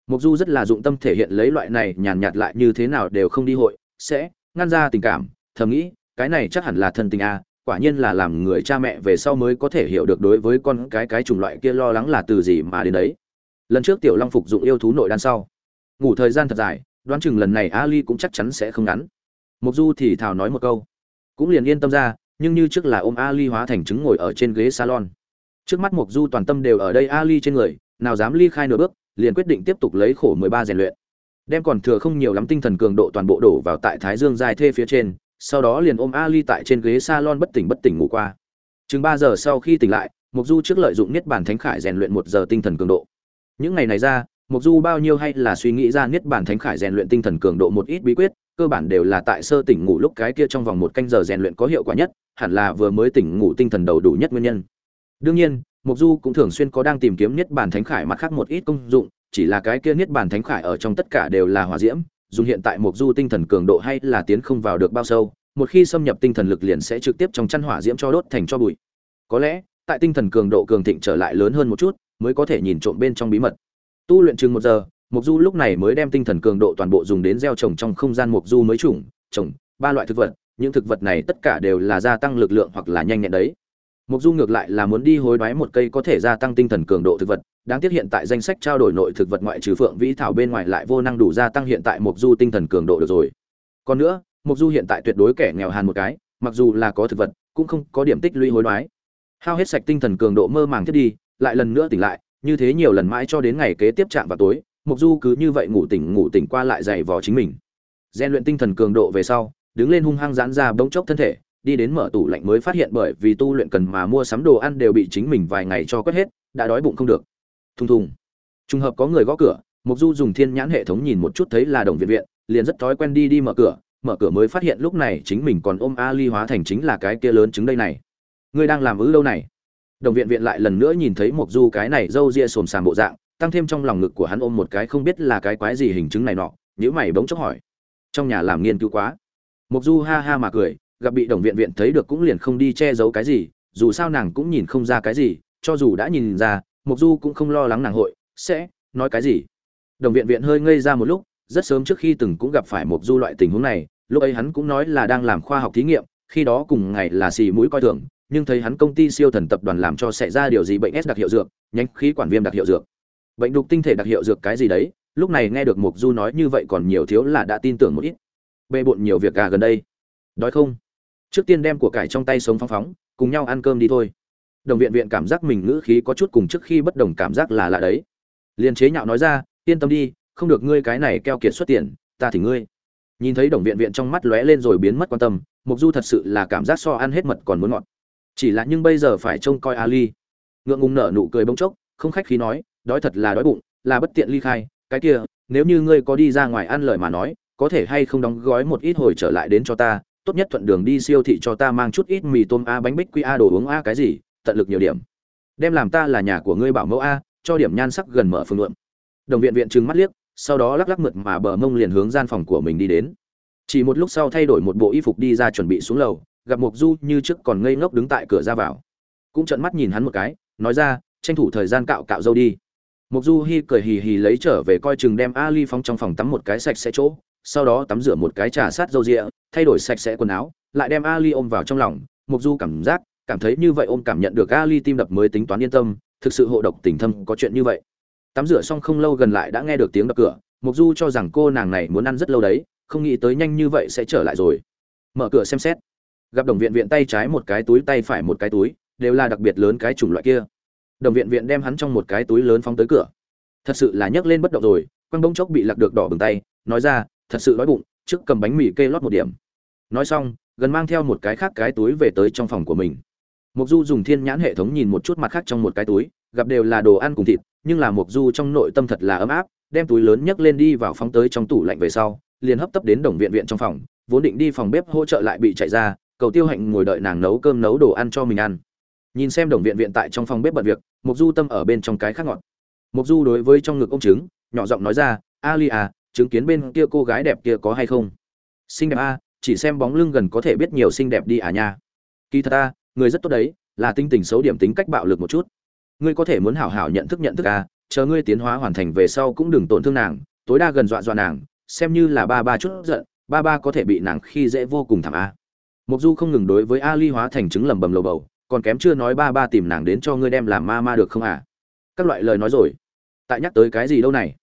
Mộc Du rất là dụng tâm thể hiện lấy loại này nhàn nhạt lại như thế nào đều không đi hội, sẽ ngăn ra tình cảm, thầm nghĩ, cái này chắc hẳn là thân tình a, quả nhiên là làm người cha mẹ về sau mới có thể hiểu được đối với con cái cái chủng loại kia lo lắng là từ gì mà đến đấy. Lần trước Tiểu Long phục dụng yêu thú nội đan sau, ngủ thời gian thật dài, đoán chừng lần này Ali cũng chắc chắn sẽ không ngắn. Mộc Du thì thào nói một câu, cũng liền yên tâm ra, nhưng như trước là ôm Ali hóa thành trứng ngồi ở trên ghế salon. Trước mắt Mộc Du toàn tâm đều ở đây Ali trên người, nào dám ly khai nửa bước, liền quyết định tiếp tục lấy khổ 13 rèn luyện. Đem còn thừa không nhiều lắm tinh thần cường độ toàn bộ đổ vào tại Thái Dương dài thê phía trên, sau đó liền ôm Ali tại trên ghế salon bất tỉnh bất tỉnh ngủ qua. Chừng 3 giờ sau khi tỉnh lại, Mục Du trước lợi dụng niết bàn thánh khải rèn luyện 1 giờ tinh thần cường độ. Những ngày này ra, Mục Du bao nhiêu hay là suy nghĩ ra niết bản thánh khải rèn luyện tinh thần cường độ một ít bí quyết, cơ bản đều là tại sơ tỉnh ngủ lúc cái kia trong vòng một canh giờ rèn luyện có hiệu quả nhất, hẳn là vừa mới tỉnh ngủ tinh thần đầu đủ nhất nguyên nhân. Đương nhiên, Mộc Du cũng thường xuyên có đang tìm kiếm niết bàn thánh khải mặt khác một ít công dụng, chỉ là cái kia niết bàn thánh khải ở trong tất cả đều là hỏa diễm, dùng hiện tại Mộc Du tinh thần cường độ hay là tiến không vào được bao sâu, một khi xâm nhập tinh thần lực liền sẽ trực tiếp trong chăn hỏa diễm cho đốt thành cho bụi. Có lẽ, tại tinh thần cường độ cường thịnh trở lại lớn hơn một chút, mới có thể nhìn trộm bên trong bí mật. Tu luyện chừng một giờ, Mộc Du lúc này mới đem tinh thần cường độ toàn bộ dùng đến gieo trồng trong không gian Mộc Du mới trùng, trồng ba loại thực vật, những thực vật này tất cả đều là gia tăng lực lượng hoặc là nhanh nhẹn đấy. Mục Du ngược lại là muốn đi hối đoái một cây có thể gia tăng tinh thần cường độ thực vật, đáng tiếc hiện tại danh sách trao đổi nội thực vật ngoại trừ phượng vĩ thảo bên ngoài lại vô năng đủ gia tăng hiện tại Mục Du tinh thần cường độ được rồi. Còn nữa, Mục Du hiện tại tuyệt đối kẻ nghèo hàn một cái, mặc dù là có thực vật, cũng không có điểm tích lũy hối đoái. Hao hết sạch tinh thần cường độ mơ màng thiết đi, lại lần nữa tỉnh lại, như thế nhiều lần mãi cho đến ngày kế tiếp chạm vào tối mục du cứ như vậy ngủ tỉnh ngủ tỉnh qua lại dày vò chính mình. Gian luyện tinh thần cường độ về sau, đứng lên hung hăng giãn ra bỗng chốc thân thể, đi đến mở tủ lạnh mới phát hiện bởi vì tu luyện cần mà mua sắm đồ ăn đều bị chính mình vài ngày cho quét hết, đã đói bụng không được. Thùng thùng. Trùng hợp có người gõ cửa mục du dùng thiên nhãn hệ thống nhìn một chút thấy là đồng viện viện, liền rất thói quen đi đi mở cửa mở cửa mới phát hiện lúc này chính mình còn ôm a ly hóa thành chính là cái kia lớn trứng đây này. Ngươi đang làm ư lâu này? Đồng viện viện lại lần nữa nhìn thấy một du cái này râu ria xồm xàm bộ dạng, tăng thêm trong lòng ngực của hắn ôm một cái không biết là cái quái gì hình chứng này nọ nhữ mày bỗng chốc hỏi. Trong nhà làm nghiên cứu quá. Một du ha ha mà cười, gặp bị đồng viện viện thấy được cũng liền không đi che giấu cái gì, dù sao nàng cũng nhìn không ra cái gì, cho dù đã nhìn ra một du cũng không lo lắng nàng hội, sẽ nói cái gì. Đồng viện viện hơi ngây ra một lúc, rất sớm trước khi từng cũng gặp phải một du loại tình huống này, lúc ấy hắn cũng nói là đang làm khoa học thí nghiệm, khi đó cùng ngày là xì mũi coi thường nhưng thấy hắn công ty siêu thần tập đoàn làm cho xảy ra điều gì bệnh s đặc hiệu dược, nhánh khí quản viêm đặc hiệu dược. Bệnh đục tinh thể đặc hiệu dược cái gì đấy, lúc này nghe được mục du nói như vậy còn nhiều thiếu là đã tin tưởng một ít. Bê bộn nhiều việc gà gần đây. Đói không? Trước tiên đem của cải trong tay sống phóng phóng, cùng nhau ăn cơm đi thôi. Đồng viện viện cảm giác mình ngữ khí có chút cùng trước khi bất đồng cảm giác là lạ đấy. Liền chế nhạo nói ra, yên tâm đi, không được ngươi cái này keo kiệt xuất tiền, ta thì ngươi. Nhìn thấy đồng viện viện trong mắt lóe lên rồi biến mất quan tâm, mục du thật sự là cảm giác so ăn hết mật còn muốn ngọt chỉ là nhưng bây giờ phải trông coi ali. Ngượng ngùng nở nụ cười bỗng chốc, không khách khí nói, đói thật là đói bụng, là bất tiện ly khai, cái kia, nếu như ngươi có đi ra ngoài ăn lời mà nói, có thể hay không đóng gói một ít hồi trở lại đến cho ta, tốt nhất thuận đường đi siêu thị cho ta mang chút ít mì tôm a, bánh bích quy a, đồ uống a, cái gì, tận lực nhiều điểm. Đem làm ta là nhà của ngươi bảo mẫu a, cho điểm nhan sắc gần mở phương luận. Đồng viện viện trừng mắt liếc, sau đó lắc lắc mượt mà bờ mông liền hướng gian phòng của mình đi đến. Chỉ một lúc sau thay đổi một bộ y phục đi ra chuẩn bị xuống lầu gặp mục du như trước còn ngây ngốc đứng tại cửa ra vào. Cũng trợn mắt nhìn hắn một cái, nói ra, tranh thủ thời gian cạo cạo dâu đi. Mục du hi cười hì hì lấy trở về coi chừng đem ali phong trong phòng tắm một cái sạch sẽ chỗ, sau đó tắm rửa một cái trà sát dâu rịa, thay đổi sạch sẽ quần áo, lại đem ali ôm vào trong lòng. Mục du cảm giác, cảm thấy như vậy ôm cảm nhận được ali tim đập mới tính toán yên tâm, thực sự hộ độc tình thâm có chuyện như vậy. Tắm rửa xong không lâu gần lại đã nghe được tiếng đập cửa mục du cho rằng cô nàng này muốn ăn rất lâu đấy, không nghĩ tới nhanh như vậy sẽ trở lại rồi. Mở cửa xem xét gặp đồng viện viện tay trái một cái túi, tay phải một cái túi, đều là đặc biệt lớn cái chủng loại kia. Đồng viện viện đem hắn trong một cái túi lớn phóng tới cửa. Thật sự là nhấc lên bất động rồi quăng bông chốc bị lạc được đỏ bừng tay, nói ra, thật sự đói bụng, trước cầm bánh mì kê lót một điểm. Nói xong, gần mang theo một cái khác cái túi về tới trong phòng của mình. Mục du dùng thiên nhãn hệ thống nhìn một chút mặt khác trong một cái túi, gặp đều là đồ ăn cùng thịt, nhưng là mục du trong nội tâm thật là ấm áp, đem túi lớn nhấc lên đi vào phóng tới trong tủ lạnh về sau, liền hấp tấp đến đồng viện viện trong phòng, vốn định đi phòng bếp hỗ trợ lại bị chạy ra cầu tiêu hạnh ngồi đợi nàng nấu cơm nấu đồ ăn cho mình ăn. Nhìn xem đồng viện viện tại trong phòng bếp bận việc mục du tâm ở bên trong cái khác ngọt. Mục du đối với trong ngực ông trứng nhỏ giọng nói ra ali à chứng kiến bên kia cô gái đẹp kia có hay không? Xinh đẹp a à, chỉ xem bóng lưng gần có thể biết nhiều xinh đẹp đi à nha. Kỳ thật a người rất tốt đấy là tinh tình xấu điểm tính cách bạo lực một chút. Ngươi có thể muốn hảo hảo nhận thức nhận thức à? chờ ngươi tiến hóa hoàn thành về sau cũng đừng tổn thương nàng tối đa gần dọa dọa nàng xem như là ba ba chút giận ba ba có thể bị nàng khi dễ vô cùng thảm a mục du không ngừng đối với ali hóa thành chứng lầm bầm lầu bầu, còn kém chưa nói ba ba tìm nàng đến cho ngươi đem làm ma ma được không à? Các loại lời nói rồi. Tại nhắc tới cái gì đâu này?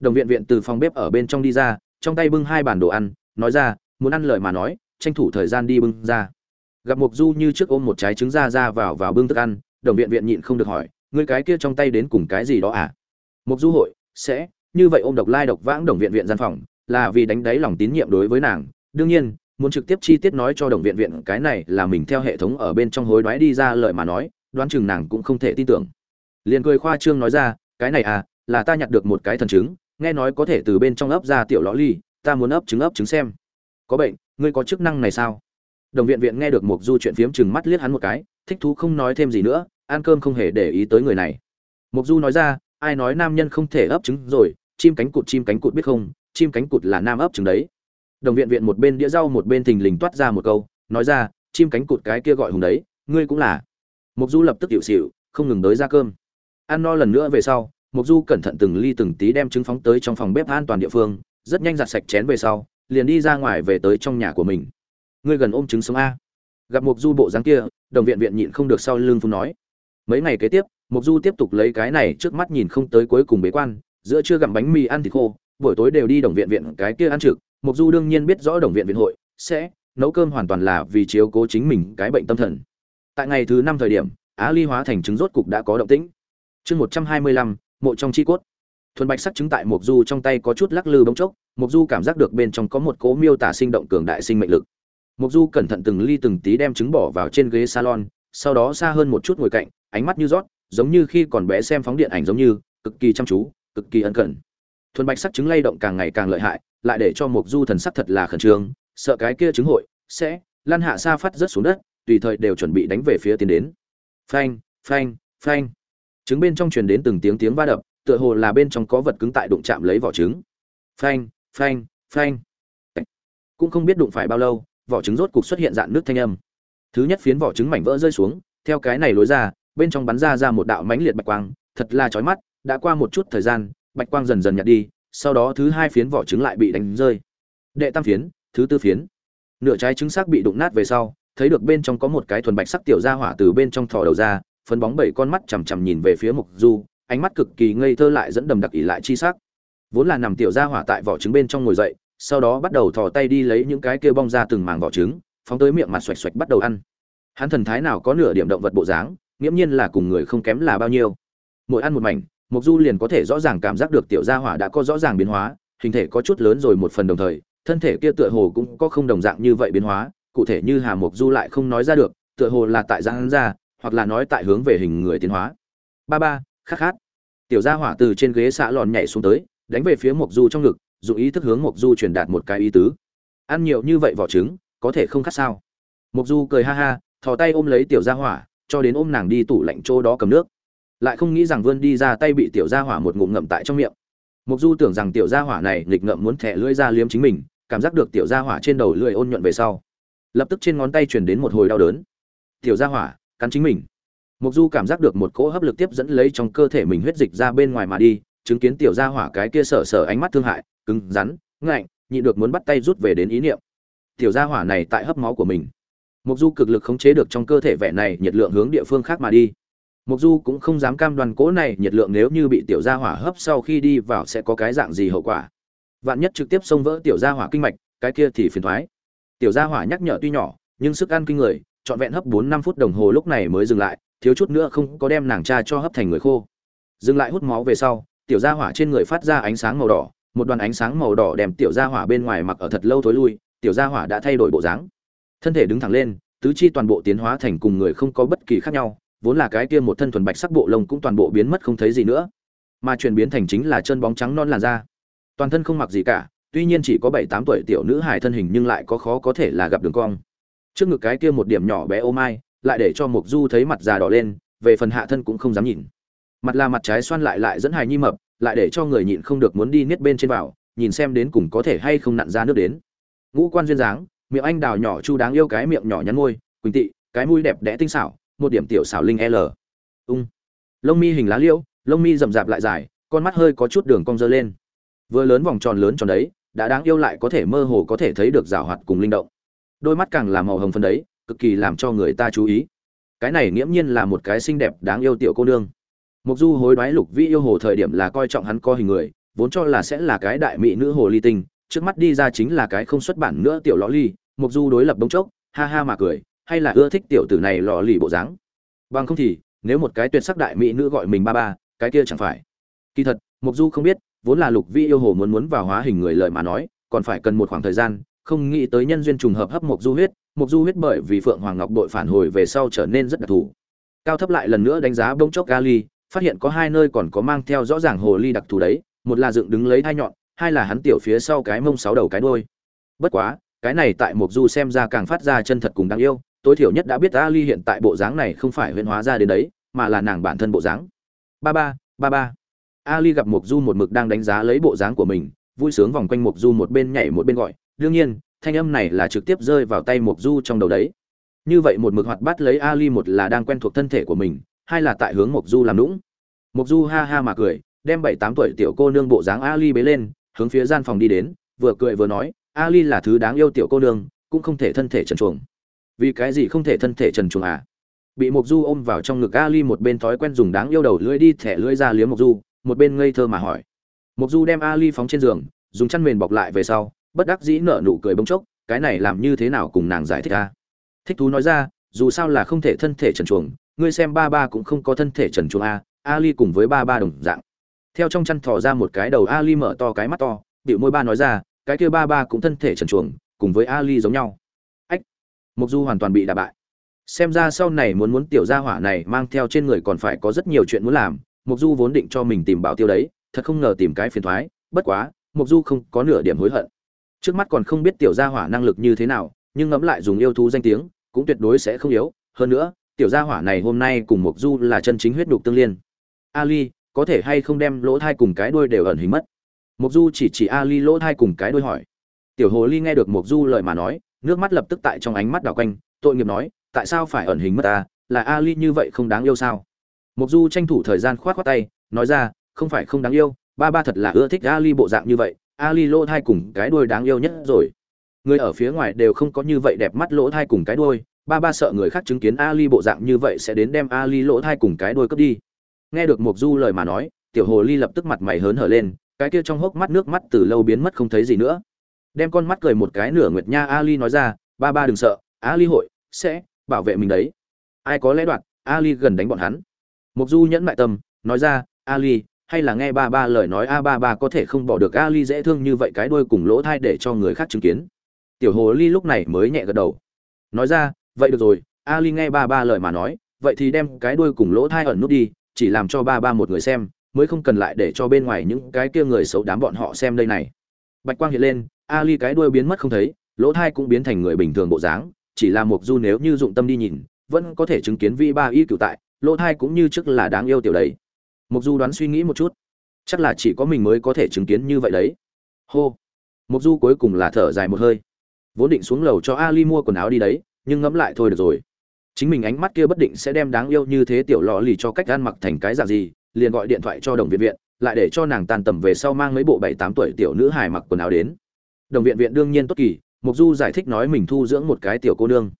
Đồng viện viện từ phòng bếp ở bên trong đi ra, trong tay bưng hai bản đồ ăn, nói ra, muốn ăn lời mà nói, tranh thủ thời gian đi bưng ra. Gặp mục du như trước ôm một trái trứng ra ra vào vào bưng thức ăn, đồng viện viện nhịn không được hỏi, ngươi cái kia trong tay đến cùng cái gì đó à? Mục du hội, sẽ. Như vậy ôm độc lai độc vãng đồng viện viện gian phòng, là vì đánh đáy lòng tín nhiệm đối với nàng. Đương nhiên muốn trực tiếp chi tiết nói cho đồng viện viện cái này là mình theo hệ thống ở bên trong hối đoái đi ra lời mà nói, đoán chừng nàng cũng không thể tin tưởng. Liền cười khoa trương nói ra, cái này à là ta nhặt được một cái thần chứng, nghe nói có thể từ bên trong ấp ra tiểu lõ ly, ta muốn ấp trứng ấp trứng xem. Có bệnh, ngươi có chức năng này sao? Đồng viện viện nghe được một du chuyện phiếm chừng mắt liếc hắn một cái, thích thú không nói thêm gì nữa, ăn cơm không hề để ý tới người này. Mục du nói ra, ai nói nam nhân không thể ấp trứng rồi, chim cánh cụt chim cánh cụt biết không, chim cánh cụt là nam ấp trứng đấy đồng viện viện một bên đĩa rau một bên thình lình toát ra một câu, nói ra, chim cánh cụt cái kia gọi hùng đấy, ngươi cũng là. Mục du lập tức hiệu xịu không ngừng tới ra cơm. Ăn no lần nữa về sau mục du cẩn thận từng ly từng tí đem trứng phóng tới trong phòng bếp an toàn địa phương, rất nhanh giặt sạch chén về sau, liền đi ra ngoài về tới trong nhà của mình. Ngươi gần ôm trứng sống a? Gặp mục du bộ dáng kia, đồng viện viện nhịn không được sau lưng phun nói. Mấy ngày kế tiếp mục du tiếp tục lấy cái này trước mắt nhìn không tới cuối cùng bế quan, giữa trưa gặm bánh mì ăn thịt khô, buổi tối đều đi đồng viện viện cái kia ăn trực Mộc Du đương nhiên biết rõ đồng viện viện hội sẽ nấu cơm hoàn toàn là vì chiếu cố chính mình cái bệnh tâm thần. Tại ngày thứ năm thời điểm, Á Ly hóa thành trứng rốt cục đã có động tĩnh. chương một trăm hai mươi lăm mộ trong chi cốt thuần bạch sắc chứng tại mộc du trong tay có chút lắc lư bỗng chốc mộc du cảm giác được bên trong có một cố miêu tả sinh động cường đại sinh mệnh lực mộc du cẩn thận từng ly từng tí đem trứng bỏ vào trên ghế salon sau đó xa hơn một chút ngồi cạnh ánh mắt như rót giống như khi còn bé xem phóng điện ảnh giống như cực kỳ chăm chú cực kỳ ân cần thuần bạch sắc trứng lay động càng ngày càng lợi hại lại để cho mộc du thần sắc thật là khẩn trương, sợ cái kia trứng hội sẽ lan hạ xa phát rớt xuống đất, tùy thời đều chuẩn bị đánh về phía tiến đến. Phanh phanh phanh. Trứng bên trong truyền đến từng tiếng tiếng va đập, tựa hồ là bên trong có vật cứng tại đụng chạm lấy vỏ trứng. Phanh phanh phanh. Cũng không biết đụng phải bao lâu, vỏ trứng rốt cục xuất hiện dạng nước thanh âm. Thứ nhất phiến vỏ trứng mảnh vỡ rơi xuống, theo cái này lối ra, bên trong bắn ra ra một đạo mãnh liệt bạch quang, thật là chói mắt, đã qua một chút thời gian, bạch quang dần dần nhạt đi sau đó thứ hai phiến vỏ trứng lại bị đánh rơi. Đệ tam phiến, thứ tư phiến. Nửa trái trứng xác bị đụng nát về sau, thấy được bên trong có một cái thuần bạch sắc tiểu ra hỏa từ bên trong thò đầu ra, phấn bóng bảy con mắt chằm chằm nhìn về phía mục du, ánh mắt cực kỳ ngây thơ lại dẫn đầm đặc ỉ lại chi sắc. Vốn là nằm tiểu ra hỏa tại vỏ trứng bên trong ngồi dậy, sau đó bắt đầu thò tay đi lấy những cái kia bong ra từng màng vỏ trứng, phóng tới miệng mặt xoạch xoạch bắt đầu ăn. Hắn thần thái nào có nửa điểm động vật bộ dáng, nghiễm nhiên là cùng người không kém là bao nhiêu. Mỗi ăn một mảnh mục du liền có thể rõ ràng cảm giác được tiểu gia hỏa đã có rõ ràng biến hóa, hình thể có chút lớn rồi một phần đồng thời, thân thể kia tựa hồ cũng có không đồng dạng như vậy biến hóa, cụ thể như hà mục du lại không nói ra được, tựa hồ là tại giãn ra, hoặc là nói tại hướng về hình người tiến hóa. Ba ba khát khát. Tiểu gia hỏa từ trên ghế xạ lòn nhảy xuống tới, đánh về phía mục du trong ngực dụng ý thức hướng mục du truyền đạt một cái ý tứ. Ăn nhiều như vậy vỏ trứng, có thể không khát sao? Mục du cười ha ha, thò tay ôm lấy tiểu gia hỏa, cho đến ôm nàng đi tủ lạnh chỗ đó cầm nước lại không nghĩ rằng vươn đi ra tay bị tiểu gia hỏa một ngụm ngậm tại trong miệng. Mục du tưởng rằng tiểu gia hỏa này nghịch ngậm muốn thẻ lưỡi ra liếm chính mình, cảm giác được tiểu gia hỏa trên đầu lưỡi ôn nhuận về sau. Lập tức trên ngón tay truyền đến một hồi đau đớn. Tiểu gia hỏa, cắn chính mình. Mục du cảm giác được một cỗ hấp lực tiếp dẫn lấy trong cơ thể mình huyết dịch ra bên ngoài mà đi, chứng kiến tiểu gia hỏa cái kia sở sở ánh mắt thương hại, cứng rắn, ngạnh nhị được muốn bắt tay rút về đến ý niệm. Tiểu gia hỏa này tại hấp máu của mình. Mục du cực lực khống chế được trong cơ thể vẻ này, nhiệt lượng hướng địa phương khác mà đi. Mộc du cũng không dám cam đoan cỗ này nhiệt lượng nếu như bị tiểu gia hỏa hấp sau khi đi vào sẽ có cái dạng gì hậu quả. Vạn nhất trực tiếp xông vỡ tiểu gia hỏa kinh mạch, cái kia thì phiền thoái. Tiểu gia hỏa nhắc nhở tuy nhỏ, nhưng sức ăn kinh người, trọn vẹn hấp bốn năm phút đồng hồ lúc này mới dừng lại, thiếu chút nữa không có đem nàng cha cho hấp thành người khô. Dừng lại hút máu về sau, tiểu gia hỏa trên người phát ra ánh sáng màu đỏ, một đoàn ánh sáng màu đỏ đem tiểu gia hỏa bên ngoài mặc ở thật lâu thối lui, tiểu gia hỏa đã thay đổi bộ dáng. Thân thể đứng thẳng lên, tứ chi toàn bộ tiến hóa thành cùng người không có bất kỳ khác nhau vốn là cái kia một thân thuần bạch sắc bộ lông cũng toàn bộ biến mất không thấy gì nữa. Mà chuyển biến thành chính là chân bóng trắng non làn da. Toàn thân không mặc gì cả, tuy nhiên chỉ có bảy tám tuổi tiểu nữ hài thân hình nhưng lại có khó có thể là gặp đường cong. Trước ngực cái kia một điểm nhỏ bé ô mai, lại để cho mục du thấy mặt già đỏ lên, về phần hạ thân cũng không dám nhìn. Mặt là mặt trái xoan lại lại dẫn hài nhi mập, lại để cho người nhịn không được muốn đi niết bên trên vào, nhìn xem đến cùng có thể hay không nặn ra nước đến. Ngũ quan duyên dáng, miệng anh đào nhỏ chu đáng yêu cái miệng nhỏ nhắn môi, quỳnh tị, cái mũi đẹp đẽ tinh xảo một điểm tiểu xảo linh l. Ung. Lông mi hình lá liễu, lông mi rậm rạp lại dài, con mắt hơi có chút đường cong dơ lên. Vừa lớn vòng tròn lớn tròn đấy, đã đáng yêu lại có thể mơ hồ có thể thấy được rào hoạt cùng linh động. Đôi mắt càng làm màu hồng phân đấy, cực kỳ làm cho người ta chú ý. Cái này nghiễm nhiên là một cái xinh đẹp đáng yêu tiểu cô nương. Mục du hối đoái lục vĩ yêu hồ thời điểm là coi trọng hắn co hình người, vốn cho là sẽ là cái đại mỹ nữ hồ ly tinh, trước mắt đi ra chính là cái không xuất bản nữa tiểu lõ ly. Mục du đối lập đống chốc, ha ha mà cười hay là ưa thích tiểu tử này lò lì bộ dáng? Bằng không thì, nếu một cái tuyệt sắc đại mỹ nữ gọi mình ba ba, cái kia chẳng phải. Kỳ thật mục du không biết, vốn là lục vi yêu hồ muốn muốn vào hóa hình người lợi mà nói, còn phải cần một khoảng thời gian, không nghĩ tới nhân duyên trùng hợp hấp mục du huyết mục du huyết bởi vì phượng hoàng ngọc đội phản hồi về sau trở nên rất đặc thù. Cao thấp lại lần nữa đánh giá bông chốc gali, phát hiện có hai nơi còn có mang theo rõ ràng hồ ly đặc thù đấy, một là dựng đứng lấy hai nhọn, hai là hắn tiểu phía sau cái mông sáu đầu cái đôi bất quá, cái này tại mục du xem ra càng phát ra chân thật cùng đáng yêu tối thiểu nhất đã biết ali hiện tại bộ dáng này không phải huyễn hóa ra đến đấy, mà là nàng bản thân bộ dáng. Ba ba ba ba. Ali gặp Mộc du một mực đang đánh giá lấy bộ dáng của mình, vui sướng vòng quanh Mộc du một bên nhảy một bên gọi. Đương nhiên, thanh âm này là trực tiếp rơi vào tay Mộc du trong đầu đấy. Như vậy một mực hoạt bát lấy ali một là đang quen thuộc thân thể của mình, hai là tại hướng Mộc du làm lũng Mộc du ha ha mà cười, đem bảy tám tuổi tiểu cô nương bộ dáng ali bế lên, hướng phía gian phòng đi đến, vừa cười vừa nói, ali là thứ đáng yêu tiểu cô nương, cũng không thể thân thể trần chuồng vì cái gì không thể thân thể trần chuồng à? Bị mộc du ôm vào trong ngực ali một bên thói quen dùng đáng yêu đầu lưỡi đi thẻ lưỡi ra liếm mộc du một bên ngây thơ mà hỏi. Mộc du đem ali phóng trên giường dùng chăn mền bọc lại về sau bất đắc dĩ nở nụ cười bông chốc cái này làm như thế nào cùng nàng giải thích a à? thích thú nói ra dù sao là không thể thân thể trần chuồng ngươi xem ba ba cũng không có thân thể trần chuồng a à, ali cùng với ba ba đồng dạng. Theo trong chăn thò ra một cái đầu ali mở to cái mắt to bịu môi ba nói ra cái kia ba ba cũng thân thể trần truồng cùng với ali giống nhau mục du hoàn toàn bị đả bại. Xem ra sau này muốn muốn tiểu gia hỏa này mang theo trên người còn phải có rất nhiều chuyện muốn làm, mục du vốn định cho mình tìm bảo tiêu đấy, thật không ngờ tìm cái phiền thoái, bất quá, mục du không có nửa điểm hối hận. Trước mắt còn không biết tiểu gia hỏa năng lực như thế nào, nhưng ngẫm lại dùng yêu thú danh tiếng, cũng tuyệt đối sẽ không yếu. Hơn nữa, tiểu gia hỏa này hôm nay cùng mục du là chân chính huyết đục tương liên. Ali, có thể hay không đem lỗ thai cùng cái đuôi đều ẩn hình mất? Mục du chỉ chỉ ali lỗ thai cùng cái đuôi hỏi. Tiểu hồ ly nghe được mục du lời mà nói nước mắt lập tức tại trong ánh mắt đảo quanh, tội nghiệp nói, tại sao phải ẩn hình mất ta? Là ali như vậy không đáng yêu sao? Mục du tranh thủ thời gian khoát khoát tay, nói ra, không phải không đáng yêu, ba ba thật là ưa thích ali bộ dạng như vậy, ali lỗ thai cùng cái đuôi đáng yêu nhất rồi. Người ở phía ngoài đều không có như vậy đẹp mắt lỗ thai cùng cái đuôi, ba ba sợ người khác chứng kiến ali bộ dạng như vậy sẽ đến đem ali lỗ thai cùng cái đuôi cướp đi. Nghe được mục du lời mà nói, tiểu hồ ly lập tức mặt mày hớn hở lên, cái kia trong hốc mắt nước mắt từ lâu biến mất không thấy gì nữa đem con mắt cười một cái nửa nguyệt nha ali nói ra, ba ba đừng sợ, ali hội sẽ bảo vệ mình đấy. Ai có lẽ đoạt, ali gần đánh bọn hắn. Mục du nhẫn mại tâm, nói ra, ali, hay là nghe ba ba lời nói, a ba ba có thể không bỏ được ali dễ thương như vậy cái đuôi cùng lỗ thai để cho người khác chứng kiến. Tiểu hồ ly lúc này mới nhẹ gật đầu. Nói ra, vậy được rồi, ali nghe ba ba lời mà nói, vậy thì đem cái đuôi cùng lỗ thai ẩn nút đi, chỉ làm cho ba ba một người xem, mới không cần lại để cho bên ngoài những cái kia người xấu đám bọn họ xem đây này. Bạch quang hiện lên ali cái đuôi biến mất không thấy, lỗ thai cũng biến thành người bình thường bộ dáng, chỉ là một du nếu như dụng tâm đi nhìn, vẫn có thể chứng kiến vi ba y cựu tại, lỗ thai cũng như trước là đáng yêu tiểu đấy. Mục du đoán suy nghĩ một chút, chắc là chỉ có mình mới có thể chứng kiến như vậy đấy. Hô. Mục du cuối cùng là thở dài một hơi. Vốn định xuống lầu cho ali mua quần áo đi đấy, nhưng ngẫm lại thôi được rồi. Chính mình ánh mắt kia bất định sẽ đem đáng yêu như thế tiểu lọ lì cho cách ăn mặc thành cái dạng gì, liền gọi điện thoại cho đồng viện viện, lại để cho nàng tàn tầm về sau mang mấy bộ bảy tám tuổi tiểu nữ hài mặc quần áo đến đồng viện viện đương nhiên tốt kỳ, mục du giải thích nói mình thu dưỡng một cái tiểu cô nương.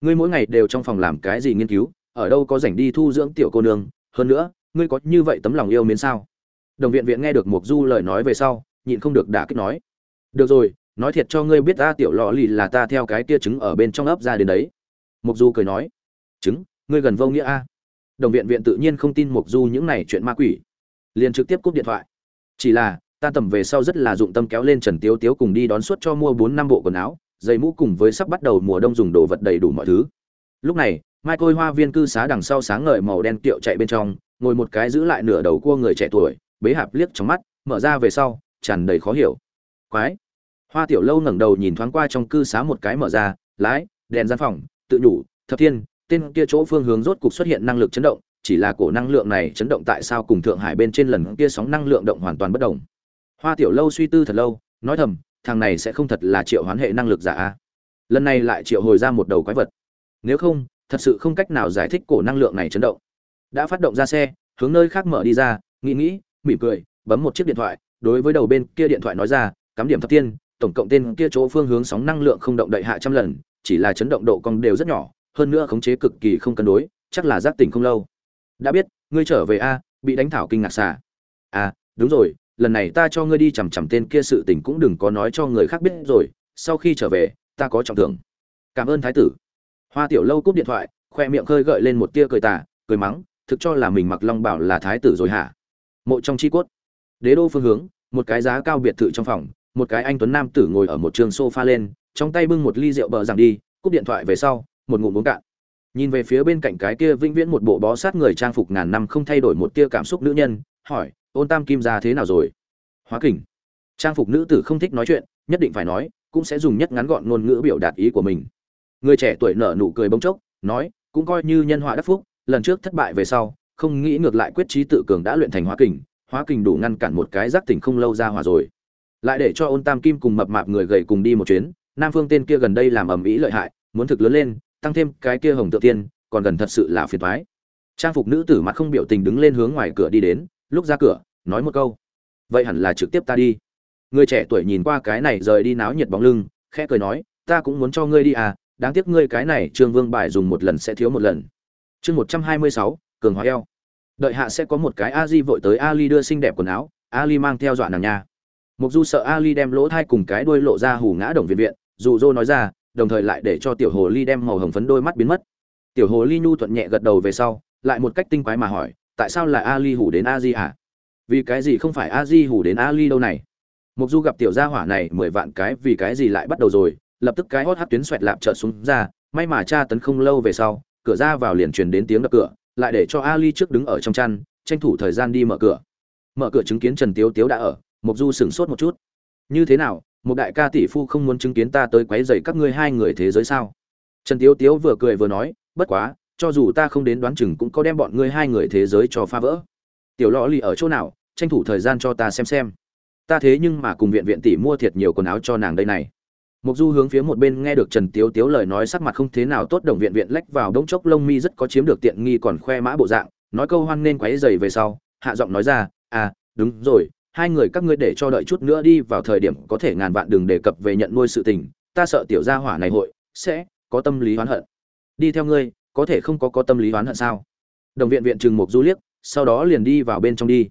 Ngươi mỗi ngày đều trong phòng làm cái gì nghiên cứu, ở đâu có rảnh đi thu dưỡng tiểu cô nương? Hơn nữa, ngươi có như vậy tấm lòng yêu mến sao? Đồng viện viện nghe được mục du lời nói về sau, nhịn không được đả kích nói. Được rồi, nói thiệt cho ngươi biết ta tiểu lọ lì là ta theo cái kia trứng ở bên trong ấp ra đến đấy. Mục du cười nói. Trứng, ngươi gần vô nghĩa a. Đồng viện viện tự nhiên không tin mục du những này chuyện ma quỷ. Liền trực tiếp cúp điện thoại. Chỉ là ta tầm về sau rất là dụng tâm kéo lên trần tiếu tiếu cùng đi đón suốt cho mua bốn năm bộ quần áo, giày mũ cùng với sắp bắt đầu mùa đông dùng đồ vật đầy đủ mọi thứ. Lúc này mai côi hoa viên cư xá đằng sau sáng ngời màu đen kiệu chạy bên trong, ngồi một cái giữ lại nửa đầu cua người trẻ tuổi, bế hạp liếc trong mắt, mở ra về sau, tràn đầy khó hiểu. Quái! Hoa tiểu lâu ngẩng đầu nhìn thoáng qua trong cư xá một cái mở ra, lái, đèn gian phòng, tự nhủ, thập thiên, tên kia chỗ phương hướng rốt cục xuất hiện năng lực chấn động, chỉ là cổ năng lượng này chấn động tại sao cùng thượng hải bên trên lần kia sóng năng lượng động hoàn toàn bất đồng? Hoa tiểu lâu suy tư thật lâu, nói thầm, thằng này sẽ không thật là triệu hoán hệ năng lực giả a. Lần này lại triệu hồi ra một đầu quái vật. Nếu không, thật sự không cách nào giải thích cổ năng lượng này chấn động. Đã phát động ra xe, hướng nơi khác mở đi ra, nghĩ nghĩ, mỉm cười, bấm một chiếc điện thoại, đối với đầu bên kia điện thoại nói ra, cắm điểm thập tiên, tổng cộng tên kia chỗ phương hướng sóng năng lượng không động đậy hạ trăm lần, chỉ là chấn động độ cong đều rất nhỏ, hơn nữa khống chế cực kỳ không cân đối, chắc là giác tỉnh không lâu. Đã biết, ngươi trở về a, bị đánh thảo kinh ngạc xả. à đúng rồi lần này ta cho ngươi đi chằm chằm tên kia sự tình cũng đừng có nói cho người khác biết rồi, sau khi trở về, ta có trọng thưởng. Cảm ơn thái tử. Hoa tiểu lâu cúp điện thoại, khoe miệng khơi gợi lên một tia cười tà, cười mắng, thực cho là mình mặc long bảo là thái tử rồi hả? Mộ trong chi cốt. Đế đô phương hướng, một cái giá cao biệt thự trong phòng, một cái anh tuấn nam tử ngồi ở một trường sofa lên, trong tay bưng một ly rượu bờ rằng đi, cúp điện thoại về sau, một ngụm uống cạn. Nhìn về phía bên cạnh cái kia vĩnh viễn một bộ bó sát người trang phục ngàn năm không thay đổi một tia cảm xúc nữ nhân, hỏi ôn tam kim ra thế nào rồi? Hóa kình. Trang phục nữ tử không thích nói chuyện, nhất định phải nói, cũng sẽ dùng nhất ngắn gọn ngôn ngữ biểu đạt ý của mình. Người trẻ tuổi nở nụ cười bông chốc, nói, cũng coi như nhân họa đắc phúc, lần trước thất bại về sau, không nghĩ ngược lại quyết trí tự cường đã luyện thành hóa kình hóa kình đủ ngăn cản một cái giác tỉnh không lâu ra hòa rồi. Lại để cho ôn tam kim cùng mập mạp người gầy cùng đi một chuyến, nam phương tên kia gần đây làm ầm ĩ lợi hại, muốn thực lớn lên, tăng thêm cái kia hồng tự tiên, còn gần thật sự là phiền toái. Trang phục nữ tử mặt không biểu tình đứng lên hướng ngoài cửa đi đến, lúc ra cửa nói một câu. Vậy hẳn là trực tiếp ta đi. Người trẻ tuổi nhìn qua cái này rời đi náo nhiệt bóng lưng, khẽ cười nói, ta cũng muốn cho ngươi đi à đáng tiếc ngươi cái này trương vương bài dùng một lần sẽ thiếu một lần. Chương một trăm hai mươi sáu, cường hóa eo. Đợi hạ sẽ có một cái a di vội tới ali đưa xinh đẹp quần áo ali mang theo dọa nàng nha. Mục du sợ ali đem lỗ thai cùng cái đuôi lộ ra hù ngã đồng viện viện, dù dô nói ra, đồng thời lại để cho tiểu hồ ly đem màu hồng phấn đôi mắt biến mất. Tiểu hồ ly nhu thuận nhẹ gật đầu về sau, lại một cách tinh quái mà hỏi, tại sao là ali hủ đến a di à? Vì cái gì không phải a di hủ đến ali đâu này? Mục du gặp tiểu gia hỏa này mười vạn cái vì cái gì lại bắt đầu rồi, lập tức cái hót hát tuyến xoẹt lạp trợn xuống ra, may mà cha tấn không lâu về sau, cửa ra vào liền truyền đến tiếng đập cửa, lại để cho ali trước đứng ở trong chăn, tranh thủ thời gian đi mở cửa. Mở cửa chứng kiến trần tiếu tiếu đã ở, mục du sửng sốt một chút. Như thế nào, một đại ca tỷ phu không muốn chứng kiến ta tới quấy rầy các ngươi hai người thế giới sao? Trần tiếu tiếu vừa cười vừa nói, bất quá, cho dù ta không đến đoán chừng cũng có đem bọn ngươi hai người thế giới cho phá vỡ. Tiểu lọ lì ở chỗ nào tranh thủ thời gian cho ta xem xem. Ta thế nhưng mà cùng viện viện tỷ mua thiệt nhiều quần áo cho nàng đây này. Mục du hướng phía một bên nghe được trần tiếu tiếu lời nói sắc mặt không thế nào tốt, đồng viện viện lách vào đống chốc lông mi rất có chiếm được tiện nghi còn khoe mã bộ dạng, nói câu hoan nên quấy dày về sau, hạ giọng nói ra à đúng rồi, hai người các ngươi để cho đợi chút nữa đi, vào thời điểm có thể ngàn vạn đừng đề cập về nhận nuôi sự tình, ta sợ tiểu gia hỏa này hội sẽ có tâm lý oán hận. Đi theo ngươi, có thể không có có tâm lý oán hận sao? Đồng viện viện trừng mục du liếc, sau đó liền đi vào bên trong đi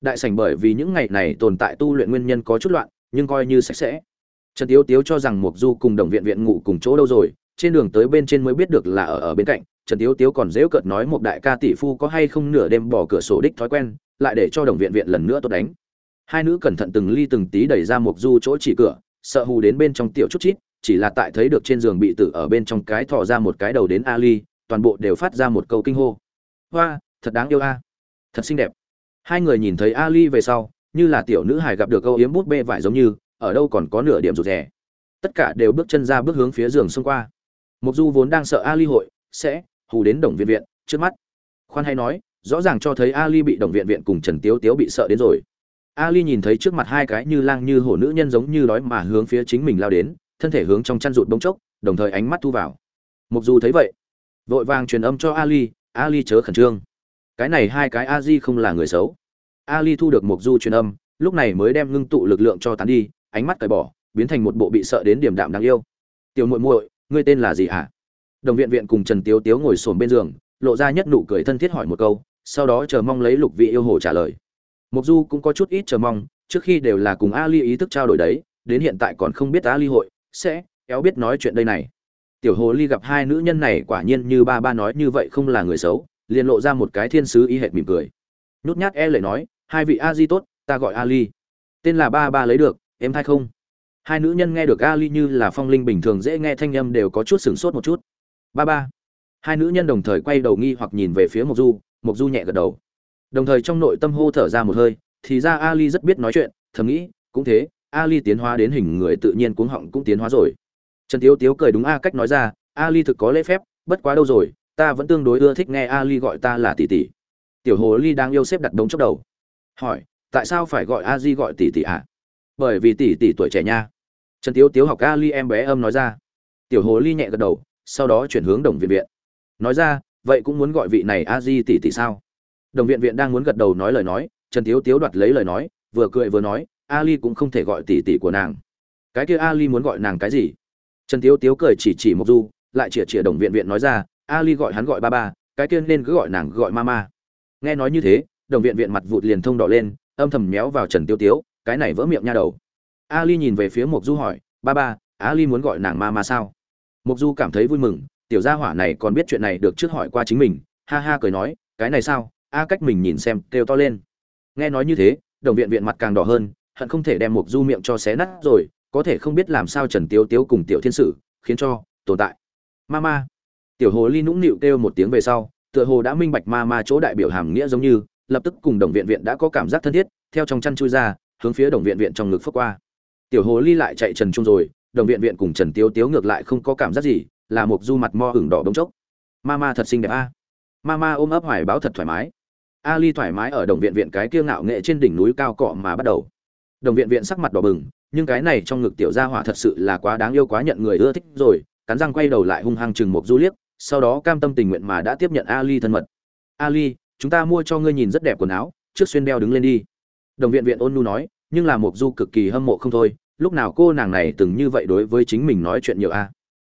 đại sảnh bởi vì những ngày này tồn tại tu luyện nguyên nhân có chút loạn, nhưng coi như sạch sẽ. Trần tiếu tiếu cho rằng mục du cùng đồng viện viện ngủ cùng chỗ đâu rồi, trên đường tới bên trên mới biết được là ở ở bên cạnh. Trần tiếu tiếu còn dễu cợt nói một đại ca tỷ phu có hay không nửa đêm bỏ cửa sổ đích thói quen, lại để cho đồng viện viện lần nữa tốt đánh. Hai nữ cẩn thận từng ly từng tí đẩy ra mục du chỗ chỉ cửa, sợ hù đến bên trong tiểu chút chít, chỉ là tại thấy được trên giường bị tử ở bên trong cái thò ra một cái đầu đến ali, toàn bộ đều phát ra một câu kinh hô. Hoa, thật đáng yêu a. Thật xinh đẹp hai người nhìn thấy ali về sau, như là tiểu nữ hài gặp được câu yếm bút bê vải giống như, ở đâu còn có nửa điểm rụt rè. Tất cả đều bước chân ra bước hướng phía giường xông qua. Mục du vốn đang sợ ali hội sẽ hù đến đồng viện viện trước mắt. Khoan hay nói, rõ ràng cho thấy ali bị đồng viện viện cùng trần tiếu tiếu bị sợ đến rồi. Ali nhìn thấy trước mặt hai cái như lang như hổ nữ nhân giống như đói mà hướng phía chính mình lao đến, thân thể hướng trong chăn rụt bông chốc, đồng thời ánh mắt thu vào. Mục du thấy vậy, vội vàng truyền âm cho ali ali chớ khẩn trương cái này hai cái a di không là người xấu. Ali thu được mục du truyền âm, lúc này mới đem ngưng tụ lực lượng cho tán đi, ánh mắt cởi bỏ, biến thành một bộ bị sợ đến điểm đạm đáng yêu. Tiểu muội muội, ngươi tên là gì hả? Đồng viện viện cùng trần tiếu tiếu ngồi xổm bên giường, lộ ra nhất nụ cười thân thiết hỏi một câu, sau đó chờ mong lấy lục vị yêu hồ trả lời. Mục du cũng có chút ít chờ mong, trước khi đều là cùng ali ý thức trao đổi đấy, đến hiện tại còn không biết ali hội sẽ kéo biết nói chuyện đây này. Tiểu hồ ly gặp hai nữ nhân này quả nhiên như ba ba nói như vậy không là người xấu liền lộ ra một cái thiên sứ ý hệt mỉm cười. Nhút nhát e lệ nói, hai vị a di tốt, ta gọi ali. Tên là ba ba lấy được, em thay không? Hai nữ nhân nghe được ali như là phong linh bình thường dễ nghe thanh âm đều có chút sửng sốt một chút. Ba ba. Hai nữ nhân đồng thời quay đầu nghi hoặc nhìn về phía mộc du mộc du nhẹ gật đầu. Đồng thời trong nội tâm hô thở ra một hơi, thì ra ali rất biết nói chuyện, thầm nghĩ, cũng thế, ali tiến hóa đến hình người tự nhiên cuống họng cũng tiến hóa rồi. Trần tiếu tiếu cười đúng a, cách nói ra, ali thực có lễ phép, bất quá đâu rồi ta vẫn tương đối ưa thích nghe ali gọi ta là tỷ tỷ. Tiểu hồ ly đang yêu xếp đặt đống chốc đầu. Hỏi, tại sao phải gọi a di gọi tỷ tỷ ạ? À? bởi vì tỷ tỷ tuổi trẻ nha. Trần tiếu tiếu học ali em bé âm nói ra. Tiểu hồ ly nhẹ gật đầu, sau đó chuyển hướng đồng viện viện. Nói ra, vậy cũng muốn gọi vị này a di tỷ tỷ sao? Đồng viện viện đang muốn gật đầu nói lời nói, trần tiếu tiếu đoạt lấy lời nói, vừa cười vừa nói, ali cũng không thể gọi tỷ tỷ của nàng. Cái kia ali muốn gọi nàng cái gì? Trần tiếu tiếu cười chỉ chỉ mộc du, lại chĩa chĩa đồng viện viện nói ra ali gọi hắn gọi ba ba, cái kia nên cứ gọi nàng gọi mama nghe nói như thế, đồng viện viện mặt vụt liền thông đỏ lên, âm thầm méo vào trần tiêu tiếu, cái này vỡ miệng nha đầu. Ali nhìn về phía mộc du hỏi, ba ba, ali muốn gọi nàng mama sao? Mộc du cảm thấy vui mừng, tiểu gia hỏa này còn biết chuyện này được trước hỏi qua chính mình, ha ha cười nói, cái này sao? A cách mình nhìn xem, kêu to lên. Nghe nói như thế, đồng viện viện mặt càng đỏ hơn, hận không thể đem mộc du miệng cho xé nát rồi, có thể không biết làm sao trần tiếu tiếu cùng tiểu thiên sử, khiến cho tồn tại. Mama tiểu hồ ly nũng nịu kêu một tiếng về sau, tựa hồ đã minh bạch mama chỗ đại biểu hàm nghĩa giống như, lập tức cùng đồng viện viện đã có cảm giác thân thiết, theo trong chăn chui ra, hướng phía đồng viện viện trong ngực phước qua. Tiểu hồ ly lại chạy trần trung rồi, đồng viện viện cùng trần tiếu tiếu ngược lại không có cảm giác gì, là một du mặt mo hửng đỏ bông chốc. Mama thật xinh đẹp a. Mama ôm ấp hoài báo thật thoải mái. A ly thoải mái ở đồng viện viện cái kia ngạo nghệ trên đỉnh núi cao cọ mà bắt đầu. Đồng viện viện sắc mặt đỏ bừng, nhưng cái này trong ngực tiểu gia hỏa thật sự là quá đáng yêu quá nhận người ưa thích rồi, cắn răng quay đầu lại hung hăng chừng một du liếc sau đó cam tâm tình nguyện mà đã tiếp nhận ali thân mật. Ali, chúng ta mua cho ngươi nhìn rất đẹp quần áo, trước xuyên đeo đứng lên đi. Đồng viện viện ôn nu nói, nhưng là một du cực kỳ hâm mộ không thôi, lúc nào cô nàng này từng như vậy đối với chính mình nói chuyện nhiều a?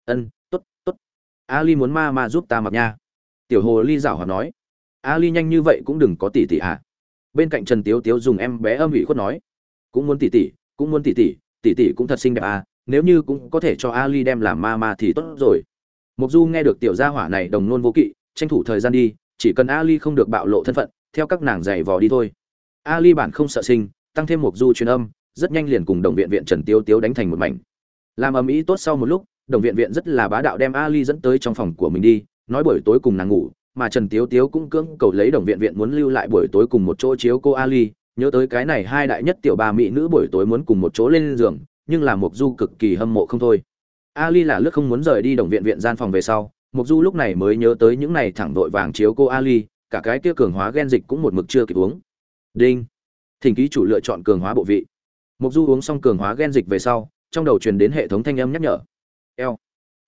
Ân t ố t t ố t ali muốn ma ma giúp ta mặc nha. Tiểu hồ ly giảo hòa nói. Ali nhanh như vậy cũng đừng có tỷ tỷ à. Bên cạnh trần tiếu tiếu dùng em bé âm ủy khuất nói. Cũng muốn tỷ tỷ cũng muốn tỷ tỷ tỷ tỷ cũng thật xinh đẹp à nếu như cũng có thể cho ali đem làm ma ma thì tốt rồi. Mộc du nghe được tiểu gia hỏa này đồng luôn vô kỵ, tranh thủ thời gian đi, chỉ cần ali không được bạo lộ thân phận, theo các nàng giày vò đi thôi. Ali bản không sợ sinh, tăng thêm một du truyền âm, rất nhanh liền cùng đồng viện viện trần tiêu tiếu đánh thành một mảnh. Làm ầm ĩ tốt sau một lúc, đồng viện viện rất là bá đạo đem ali dẫn tới trong phòng của mình đi, nói buổi tối cùng nàng ngủ, mà trần tiếu tiếu cũng cưỡng cầu lấy đồng viện viện muốn lưu lại buổi tối cùng một chỗ chiếu cô ali, nhớ tới cái này hai đại nhất tiểu bà mỹ nữ buổi tối muốn cùng một chỗ lên giường, nhưng là Mộc du cực kỳ hâm mộ không thôi ali là lướt không muốn rời đi đồng viện viện gian phòng về sau mục du lúc này mới nhớ tới những này thẳng vội vàng chiếu cô ali, cả cái kia cường hóa gen dịch cũng một mực chưa kịp uống. Đinh. Thỉnh ký chủ lựa chọn cường hóa bộ vị. Mục du uống xong cường hóa gen dịch về sau, trong đầu truyền đến hệ thống thanh âm nhắc nhở. Eo.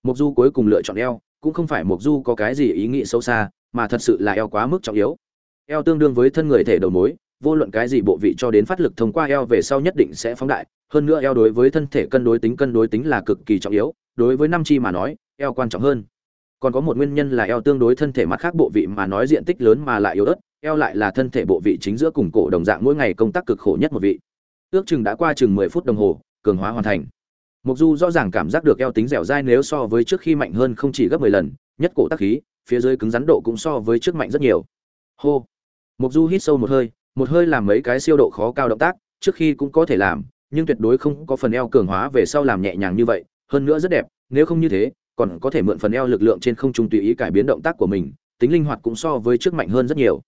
Mục du cuối cùng lựa chọn eo, cũng không phải mục du có cái gì ý nghĩ sâu xa, mà thật sự là eo quá mức trọng yếu. Eo tương đương với thân người thể đầu mối, vô luận cái gì bộ vị cho đến phát lực thông qua eo về sau nhất định sẽ phóng đại, hơn nữa eo đối với thân thể cân đối tính cân đối tính là cực kỳ trọng yếu đối với năm chi mà nói, eo quan trọng hơn. Còn có một nguyên nhân là eo tương đối thân thể mặt khác bộ vị mà nói diện tích lớn mà lại yếu ớt, eo lại là thân thể bộ vị chính giữa cùng cổ đồng dạng mỗi ngày công tác cực khổ nhất một vị. Ước chừng đã qua chừng mười phút đồng hồ, cường hóa hoàn thành. Mục du rõ ràng cảm giác được eo tính dẻo dai nếu so với trước khi mạnh hơn không chỉ gấp mười lần, nhất cổ tác khí, phía dưới cứng rắn độ cũng so với trước mạnh rất nhiều. Hô. Mục du hít sâu một hơi một hơi làm mấy cái siêu độ khó cao động tác, trước khi cũng có thể làm, nhưng tuyệt đối không có phần eo cường hóa về sau làm nhẹ nhàng như vậy hơn nữa rất đẹp, nếu không như thế, còn có thể mượn phần eo lực lượng trên không trung tùy ý cải biến động tác của mình, tính linh hoạt cũng so với trước mạnh hơn rất nhiều.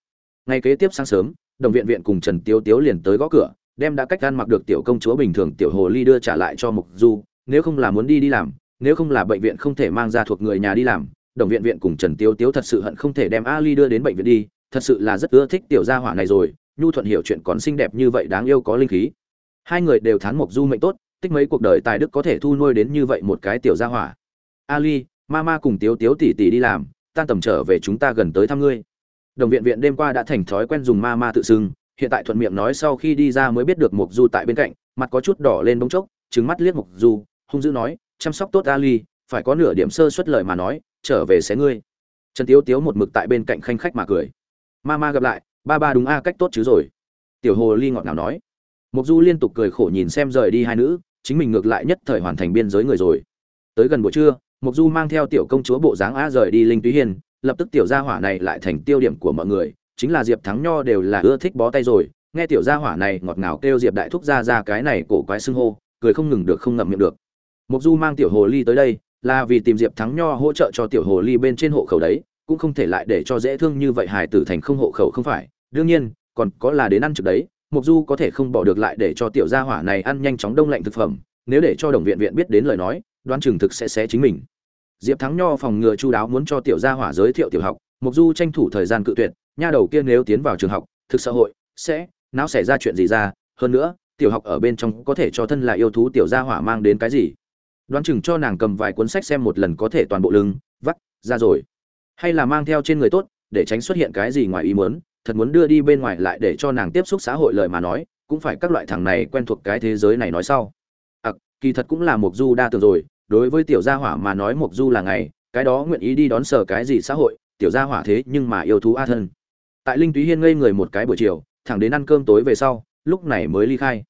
Ngày kế tiếp sáng sớm, đồng viện viện cùng trần tiếu tiếu liền tới gõ cửa, đem đã cách gan mặc được tiểu công chúa bình thường tiểu hồ ly đưa trả lại cho mục du, nếu không là muốn đi đi làm, nếu không là bệnh viện không thể mang ra thuộc người nhà đi làm, đồng viện viện cùng trần tiếu tiếu thật sự hận không thể đem ali đưa đến bệnh viện đi, thật sự là rất ưa thích tiểu gia hỏa này rồi, nhu thuận hiểu chuyện còn xinh đẹp như vậy đáng yêu có linh khí. Hai người đều thán mộc du mệnh tốt tích mấy cuộc đời tài đức có thể thu nuôi đến như vậy một cái tiểu gia hỏa. Ali, mama cùng tiếu tiếu tỉ tỉ đi làm tan tầm trở về chúng ta gần tới thăm ngươi. Đồng viện viện đêm qua đã thành thói quen dùng mama tự xưng, hiện tại thuận miệng nói sau khi đi ra mới biết được mục du tại bên cạnh, mặt có chút đỏ lên bóng chốc trứng mắt liếc mục du, hung dữ nói, chăm sóc tốt ali, phải có nửa điểm sơ suất lời mà nói, trở về xé ngươi. Trần tiếu tiếu một mực tại bên cạnh khanh khách mà cười. Mama gặp lại, ba ba đúng a, cách tốt chứ rồi. Tiểu hồ ly ngọt ngào nói. Mục du liên tục cười khổ nhìn xem rời đi hai nữ chính mình ngược lại nhất thời hoàn thành biên giới người rồi. Tới gần buổi trưa mục du mang theo tiểu công chúa bộ dáng a rời đi linh túy hiền lập tức tiểu gia hỏa này lại thành tiêu điểm của mọi người, chính là diệp thắng nho đều là ưa thích bó tay rồi. Nghe tiểu gia hỏa này ngọt ngào kêu diệp đại thúc ra ra cái này cổ quái xưng hô, cười không ngừng được không ngậm miệng được. Mục du mang tiểu hồ ly tới đây, là vì tìm diệp thắng nho hỗ trợ cho tiểu hồ ly bên trên hộ khẩu đấy, cũng không thể lại để cho dễ thương như vậy hài tử thành không hộ khẩu không phải. Đương nhiên, còn có là đến ăn trực đấy mục du có thể không bỏ được lại để cho tiểu gia hỏa này ăn nhanh chóng đông lạnh thực phẩm, nếu để cho đồng viện viện biết đến lời nói, đoán chừng thực sẽ xé chính mình. Diệp thắng nho phòng ngừa chu đáo muốn cho tiểu gia hỏa giới thiệu tiểu học mục du tranh thủ thời gian cự tuyệt, nha đầu kia nếu tiến vào trường học, thực xã hội, sẽ, não xảy ra chuyện gì ra, hơn nữa, tiểu học ở bên trong có thể cho thân là yêu thú tiểu gia hỏa mang đến cái gì. Đoán chừng cho nàng cầm vài cuốn sách xem một lần có thể toàn bộ lưng, vắt, ra rồi. Hay là mang theo trên người tốt, để tránh xuất hiện cái gì ngoài ý muốn thật muốn đưa đi bên ngoài lại để cho nàng tiếp xúc xã hội lời mà nói cũng phải các loại thằng này quen thuộc cái thế giới này nói sau. À, kỳ thật cũng là mục du đa tưởng rồi đối với tiểu gia hỏa mà nói mục du là ngày cái đó nguyện ý đi đón sở cái gì xã hội tiểu gia hỏa thế nhưng mà yêu thú a thân. Tại linh túy hiên ngây người một cái buổi chiều thẳng đến ăn cơm tối về sau lúc này mới ly khai.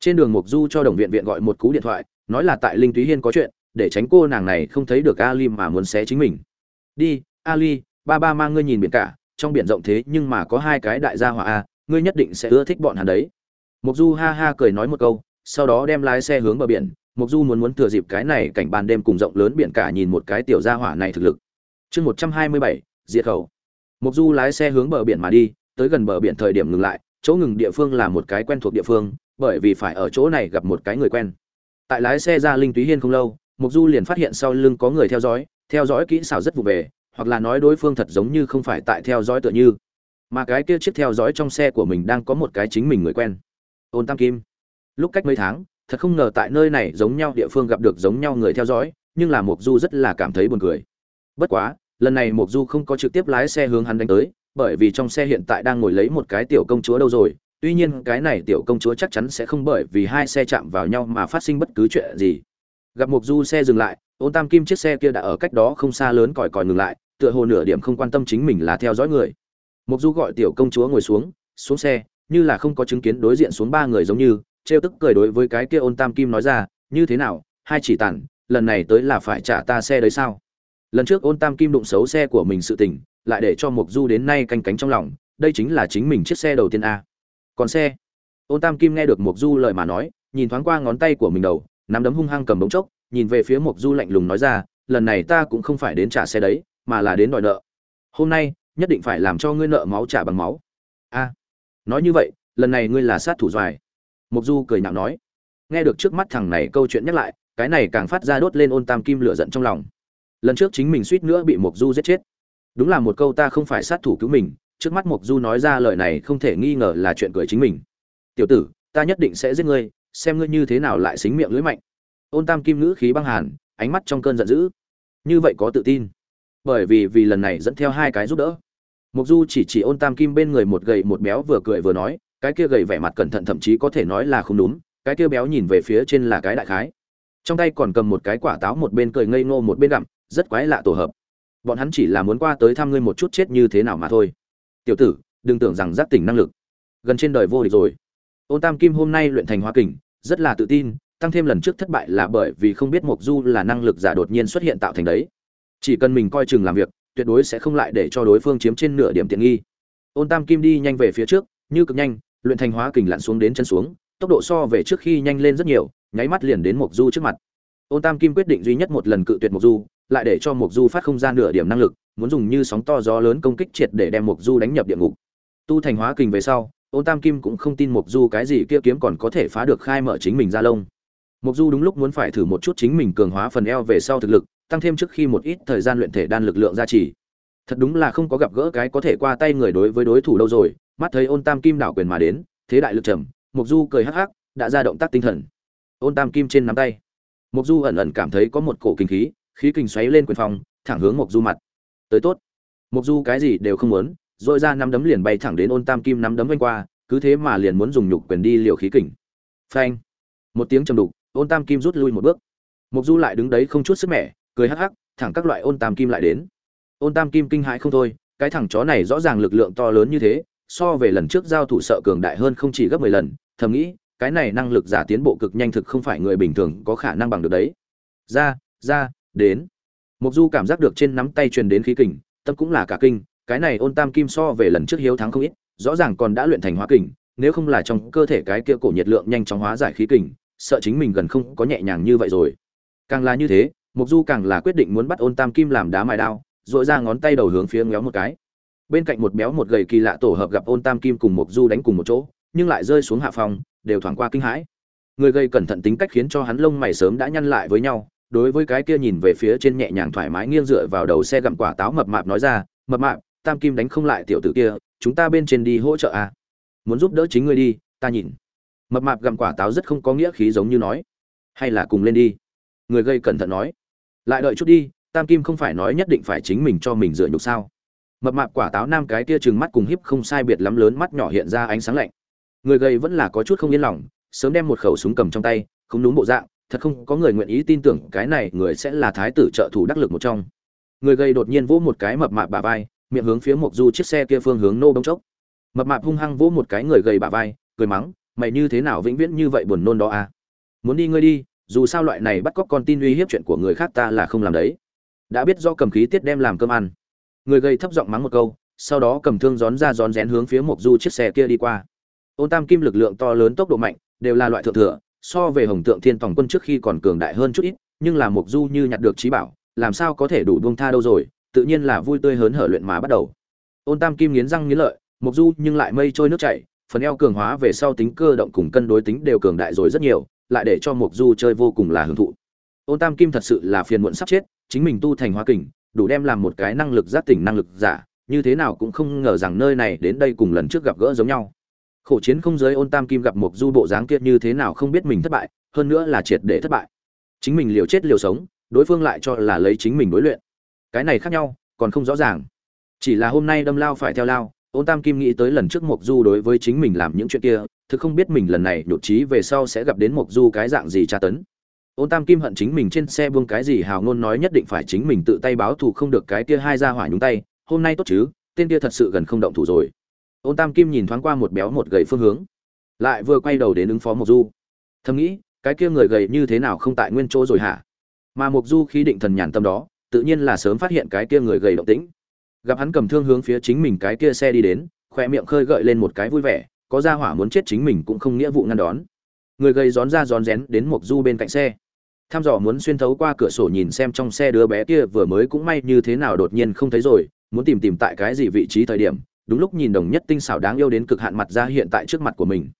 Trên đường mục du cho đồng viện viện gọi một cú điện thoại nói là tại linh túy hiên có chuyện để tránh cô nàng này không thấy được ali mà muốn xé chính mình. Đi ali ba ba mang ngươi nhìn biển cả trong biển rộng thế nhưng mà có hai cái đại gia hỏa a, ngươi nhất định sẽ ưa thích bọn hắn đấy. Mục du ha ha cười nói một câu, sau đó đem lái xe hướng bờ biển. Mục du muốn muốn thừa dịp cái này cảnh ban đêm cùng rộng lớn biển cả nhìn một cái tiểu gia hỏa này thực lực. Chương một trăm hai mươi bảy, diệt khẩu. Mục du lái xe hướng bờ biển mà đi, tới gần bờ biển thời điểm ngừng lại, chỗ ngừng địa phương là một cái quen thuộc địa phương, bởi vì phải ở chỗ này gặp một cái người quen. Tại lái xe ra linh túy hiên không lâu mục du liền phát hiện sau lưng có người theo dõi theo dõi kỹ xảo rất vụ về hoặc là nói đối phương thật giống như không phải tại theo dõi tựa như. Mà cái kia chiếc theo dõi trong xe của mình đang có một cái chính mình người quen. Ôn tam kim. Lúc cách mấy tháng, thật không ngờ tại nơi này giống nhau địa phương gặp được giống nhau người theo dõi, nhưng là mục du rất là cảm thấy buồn cười. Bất quá, lần này mục du không có trực tiếp lái xe hướng hắn đánh tới, bởi vì trong xe hiện tại đang ngồi lấy một cái tiểu công chúa đâu rồi. Tuy nhiên cái này tiểu công chúa chắc chắn sẽ không bởi vì hai xe chạm vào nhau mà phát sinh bất cứ chuyện gì. Gặp mục du xe dừng lại, ôn tam kim chiếc xe kia đã ở cách đó không xa lớn còi còi ngừng lại tựa hồ nửa điểm không quan tâm chính mình là theo dõi người. Mục du gọi tiểu công chúa ngồi xuống xuống xe, như là không có chứng kiến đối diện xuống ba người giống như, trêu tức cười đối với cái kia ôn tam kim nói ra, như thế nào, hai chỉ tản, lần này tới là phải trả ta xe đấy sao? Lần trước ôn tam kim đụng xấu xe của mình sự tình, lại để cho mục du đến nay canh cánh trong lòng, đây chính là chính mình chiếc xe đầu tiên a. Còn xe? Ôn tam kim nghe được Mục du lời mà nói, nhìn thoáng qua ngón tay của mình đầu, nắm đấm hung hăng cầm bóng chốc, nhìn về phía Mục du lạnh lùng nói ra, lần này ta cũng không phải đến trả xe đấy mà là đến đòi nợ. Hôm nay, nhất định phải làm cho ngươi nợ máu trả bằng máu. A, nói như vậy, lần này ngươi là sát thủ doài. Mộc du cười nhạo nói. Nghe được trước mắt thằng này câu chuyện nhắc lại, cái này càng phát ra đốt lên ôn tam kim lửa giận trong lòng. Lần trước chính mình suýt nữa bị mộc du giết chết. Đúng là một câu ta không phải sát thủ cứu mình, trước mắt mộc du nói ra lời này không thể nghi ngờ là chuyện cười chính mình. Tiểu tử, ta nhất định sẽ giết ngươi, xem ngươi như thế nào lại xính miệng lưỡi mạnh. Ôn tam kim ngữ khí băng hàn, ánh mắt trong cơn giận dữ. Như vậy có tự tin bởi vì vì lần này dẫn theo hai cái giúp đỡ. Mộc du chỉ chỉ ôn tam kim bên người một gầy một béo vừa cười vừa nói, cái kia gầy vẻ mặt cẩn thận thậm chí có thể nói là không đúng, cái kia béo nhìn về phía trên là cái đại khái. Trong tay còn cầm một cái quả táo một bên cười ngây ngô một bên gặm, rất quái lạ tổ hợp. Bọn hắn chỉ là muốn qua tới thăm ngươi một chút chết như thế nào mà thôi. Tiểu tử, đừng tưởng rằng giác tỉnh năng lực. Gần trên đời vô địch rồi. Ôn tam kim hôm nay luyện thành hoa kình, rất là tự tin, tăng thêm lần trước thất bại là bởi vì không biết mộc du là năng lực giả đột nhiên xuất hiện tạo thành đấy chỉ cần mình coi chừng làm việc, tuyệt đối sẽ không lại để cho đối phương chiếm trên nửa điểm tiện nghi. Ôn tam kim đi nhanh về phía trước, như cực nhanh, luyện thành hóa kình lặn xuống đến chân xuống, tốc độ so về trước khi nhanh lên rất nhiều, nháy mắt liền đến mộc du trước mặt. Ôn tam kim quyết định duy nhất một lần cự tuyệt mộc du, lại để cho mộc du phát không ra nửa điểm năng lực, muốn dùng như sóng to gió lớn công kích triệt để đem mộc du đánh nhập địa ngục. Tu thành hóa kình về sau, ôn tam kim cũng không tin mộc du cái gì kia kiếm còn có thể phá được khai mở chính mình ra lông mộc du đúng lúc muốn phải thử một chút chính mình cường hóa phần eo về sau thực lực, tăng thêm trước khi một ít thời gian luyện thể đan lực lượng gia trì. Thật đúng là không có gặp gỡ cái có thể qua tay người đối với đối thủ đâu rồi, mắt thấy ôn tam kim đảo quyền mà đến, thế đại lực trầm mộc du cười hắc hắc, đã ra động tác tinh thần. Ôn tam kim trên nắm tay. Mộc du ẩn ẩn cảm thấy có một cổ kinh khí khí kình xoáy lên quyền phòng thẳng hướng mộc du mặt. Tới tốt. Mộc du cái gì đều không muốn, rồi ra nắm đấm liền bay thẳng đến ôn tam kim nắm đấm vanh qua, cứ thế mà liền muốn dùng nhục quyền đi liều khí kình. Phanh. Một tiếng trầm đục ôn tam kim rút lui một bước. Mục du lại đứng đấy không chút sức mẻ, cười hắc hắc, thẳng các loại ôn tam kim lại đến. Ôn tam kim kinh hãi không thôi, cái thằng chó này rõ ràng lực lượng to lớn như thế, so về lần trước giao thủ sợ cường đại hơn không chỉ gấp mười lần, thầm nghĩ, cái này năng lực giả tiến bộ cực nhanh thực không phải người bình thường có khả năng bằng được đấy. Ra ra, đến. Mục du cảm giác được trên nắm tay truyền đến khí kình, tâm cũng là cả kinh, cái này ôn tam kim so về lần trước hiếu thắng không ít, rõ ràng còn đã luyện thành hóa kình, nếu không là trong cơ thể cái kia cổ nhiệt lượng nhanh chóng hóa giải khí kình sợ chính mình gần không có nhẹ nhàng như vậy rồi. Càng là như thế mục du càng là quyết định muốn bắt ôn tam kim làm đá mài đao dội ra ngón tay đầu hướng phía ngéo một cái. Bên cạnh một béo một gầy kỳ lạ tổ hợp gặp ôn tam kim cùng mục du đánh cùng một chỗ, nhưng lại rơi xuống hạ phòng, đều thoáng qua kinh hãi. Người gây cẩn thận tính cách khiến cho hắn lông mày sớm đã nhăn lại với nhau, đối với cái kia nhìn về phía trên nhẹ nhàng thoải mái nghiêng dựa vào đầu xe gặm quả táo mập mạp nói ra, mập mạp, tam kim đánh không lại tiểu tử kia, chúng ta bên trên đi hỗ trợ à. Muốn giúp đỡ chính ngươi đi, ta nhìn mập mạp gặm quả táo rất không có nghĩa khí giống như nói. Hay là cùng lên đi. Người gây cẩn thận nói. Lại đợi chút đi, tam kim không phải nói nhất định phải chính mình cho mình dựa nhục sao? Mập mạp quả táo nam cái kia trừng mắt cùng hiếp không sai biệt lắm lớn mắt nhỏ hiện ra ánh sáng lạnh. Người gầy vẫn là có chút không yên lòng, sớm đem một khẩu súng cầm trong tay, không đúng bộ dạng, thật không có người nguyện ý tin tưởng cái này người sẽ là thái tử trợ thủ đắc lực một trong. Người gầy đột nhiên vỗ một cái mập mạp bà vai, miệng hướng phía mộc du chiếc xe kia phương hướng nô bông chốc. Mập mạp hung hăng vỗ một cái người gầy bà vai, cười mắng mày như thế nào vĩnh viễn như vậy buồn nôn đó à? Muốn đi ngươi đi, dù sao loại này bắt cóc con tin uy hiếp chuyện của người khác ta là không làm đấy. Đã biết do cầm khí tiết đem làm cơm ăn. Người gầy thấp giọng mắng một câu, sau đó cầm thương gión ra gión rén hướng phía mộc du chiếc xe kia đi qua. Ôn tam kim lực lượng to lớn tốc độ mạnh, đều là loại thượng thừa, so về hồng tượng thiên tổng quân trước khi còn cường đại hơn chút ít, nhưng là mộc du như nhặt được trí bảo, làm sao có thể đủ buông tha đâu rồi, tự nhiên là vui tươi hớn hở luyện mà bắt đầu. Ôn tam kim nghiến răng nghiến lợi, mộc du nhưng lại mây trôi nước chảy phần eo cường hóa về sau tính cơ động cùng cân đối tính đều cường đại rồi rất nhiều, lại để cho mộc du chơi vô cùng là hưởng thụ. Ôn tam kim thật sự là phiền muộn sắp chết, chính mình tu thành hóa kình, đủ đem làm một cái năng lực giác tỉnh năng lực giả, như thế nào cũng không ngờ rằng nơi này đến đây cùng lần trước gặp gỡ giống nhau. Khổ chiến không giới ôn tam kim gặp mộc du bộ dáng kia như thế nào không biết mình thất bại, hơn nữa là triệt để thất bại. Chính mình liều chết liều sống, đối phương lại cho là lấy chính mình đối luyện. Cái này khác nhau, còn không rõ ràng. Chỉ là hôm nay đâm lao phải theo lao ôn tam kim nghĩ tới lần trước mộc du đối với chính mình làm những chuyện kia, thực không biết mình lần này nhột trí về sau sẽ gặp đến mộc du cái dạng gì tra tấn. Ôn tam kim hận chính mình trên xe buông cái gì hào ngôn nói nhất định phải chính mình tự tay báo thù không được cái kia hai ra hỏa nhúng tay, hôm nay tốt chứ, tên kia thật sự gần không động thủ rồi. Ôn tam kim nhìn thoáng qua một béo một gầy phương hướng, lại vừa quay đầu đến ứng phó mộc du. Thầm nghĩ, cái kia người gầy như thế nào không tại nguyên chỗ rồi hả? Mà mộc du khí định thần nhàn tâm đó, tự nhiên là sớm phát hiện cái kia người gầy động tĩnh gặp hắn cầm thương hướng phía chính mình cái kia xe đi đến khoe miệng khơi gợi lên một cái vui vẻ, có ra hỏa muốn chết chính mình cũng không nghĩa vụ ngăn đón. Người gây rón ra rón rén đến mộc du bên cạnh xe. Tham dò muốn xuyên thấu qua cửa sổ nhìn xem trong xe đứa bé kia vừa mới cũng may như thế nào đột nhiên không thấy rồi, muốn tìm tìm tại cái gì vị trí thời điểm, đúng lúc nhìn đồng nhất tinh xảo đáng yêu đến cực hạn mặt ra hiện tại trước mặt của mình.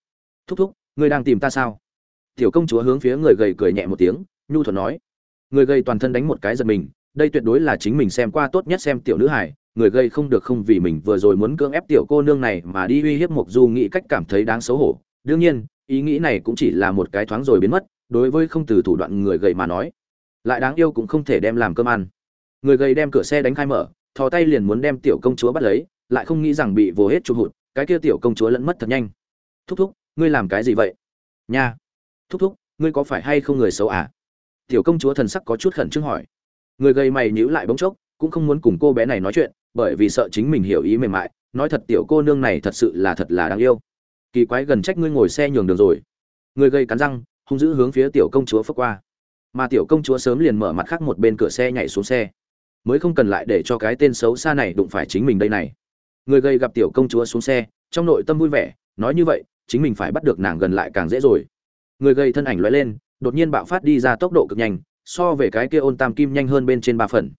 Thúc thúc ngươi đang tìm ta sao? Tiểu công chúa hướng phía người gầy cười nhẹ một tiếng, nhu thuận nói. Người gầy toàn thân đánh một cái giật mình, đây tuyệt đối là chính mình xem qua tốt nhất xem tiểu nữ hải người gây không được không vì mình vừa rồi muốn cưỡng ép tiểu cô nương này mà đi uy hiếp mộc du nghĩ cách cảm thấy đáng xấu hổ. Đương nhiên, ý nghĩ này cũng chỉ là một cái thoáng rồi biến mất, đối với không từ thủ đoạn người gầy mà nói, lại đáng yêu cũng không thể đem làm cơm ăn. Người gầy đem cửa xe đánh khai mở, thò tay liền muốn đem tiểu công chúa bắt lấy, lại không nghĩ rằng bị vồ hết chụp hụt, cái kia tiểu công chúa lẫn mất thật nhanh. Thúc thúc, ngươi làm cái gì vậy? Nha. Thúc thúc, ngươi có phải hay không người xấu à? Tiểu công chúa thần sắc có chút khẩn trương hỏi. Người gầy mày nhíu lại bỗng chốc, cũng không muốn cùng cô bé này nói chuyện bởi vì sợ chính mình hiểu ý mềm mại, nói thật tiểu cô nương này thật sự là thật là đáng yêu. Kỳ quái gần trách ngươi ngồi xe nhường đường rồi. Người gây cắn răng, hung dữ hướng phía tiểu công chúa phất qua. Mà tiểu công chúa sớm liền mở mặt khác một bên cửa xe nhảy xuống xe. Mới không cần lại để cho cái tên xấu xa này đụng phải chính mình đây này. Người gây gặp tiểu công chúa xuống xe, trong nội tâm vui vẻ, nói như vậy, chính mình phải bắt được nàng gần lại càng dễ rồi. Người gây thân ảnh lóe lên, đột nhiên bạo phát đi ra tốc độ cực nhanh, so về cái kia ôn tam kim nhanh hơn bên trên ba phần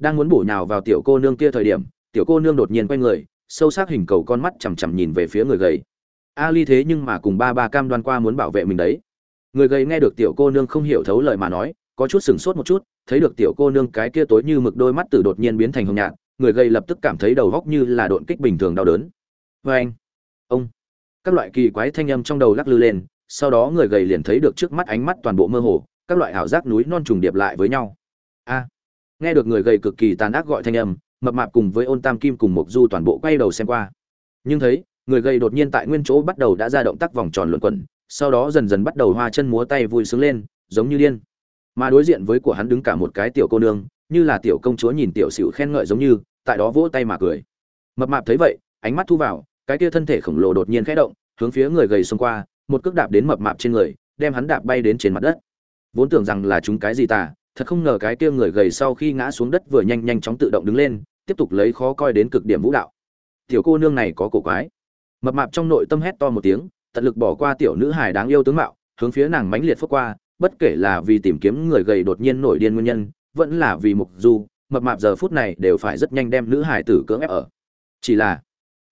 đang muốn bổ nhào vào tiểu cô nương kia thời điểm, tiểu cô nương đột nhiên quay người, sâu sắc hình cầu con mắt chằm chằm nhìn về phía người gầy. Ali thế nhưng mà cùng ba ba cam đoan qua muốn bảo vệ mình đấy. Người gầy nghe được tiểu cô nương không hiểu thấu lời mà nói, có chút sừng sốt một chút, thấy được tiểu cô nương cái kia tối như mực đôi mắt từ đột nhiên biến thành hồng nhạt, người gầy lập tức cảm thấy đầu góc như là độn kích bình thường đau đớn. Vê anh, ông, các loại kỳ quái thanh âm trong đầu lắc lư lên, sau đó người gầy liền thấy được trước mắt ánh mắt toàn bộ mơ hồ, các loại ảo giác núi non trùng điệp lại với nhau. A nghe được người gầy cực kỳ tàn ác gọi thanh âm, mập mạp cùng với ôn tam kim cùng mục du toàn bộ quay đầu xem qua. Nhưng thấy, người gầy đột nhiên tại nguyên chỗ bắt đầu đã ra động tác vòng tròn luẩn quẩn, sau đó dần dần bắt đầu hoa chân múa tay vui sướng lên, giống như điên. Mà đối diện với của hắn đứng cả một cái tiểu cô nương, như là tiểu công chúa nhìn tiểu xỉu khen ngợi giống như, tại đó vỗ tay mà cười. Mập mạp thấy vậy, ánh mắt thu vào, cái kia thân thể khổng lồ đột nhiên khẽ động, hướng phía người gầy xông qua, một cước đạp đến mập mạp trên người, đem hắn đạp bay đến trên mặt đất. Vốn tưởng rằng là chúng cái gì tà thật không ngờ cái kia người gầy sau khi ngã xuống đất vừa nhanh nhanh chóng tự động đứng lên, tiếp tục lấy khó coi đến cực điểm vũ đạo. Tiểu cô nương này có cổ quái. Mập mạp trong nội tâm hét to một tiếng, tận lực bỏ qua tiểu nữ hài đáng yêu tướng mạo, hướng phía nàng mãnh liệt phước qua, bất kể là vì tìm kiếm người gầy đột nhiên nổi điên nguyên nhân, vẫn là vì mục du, mập mạp giờ phút này đều phải rất nhanh đem nữ hài tử cưỡng ép ở. Chỉ là,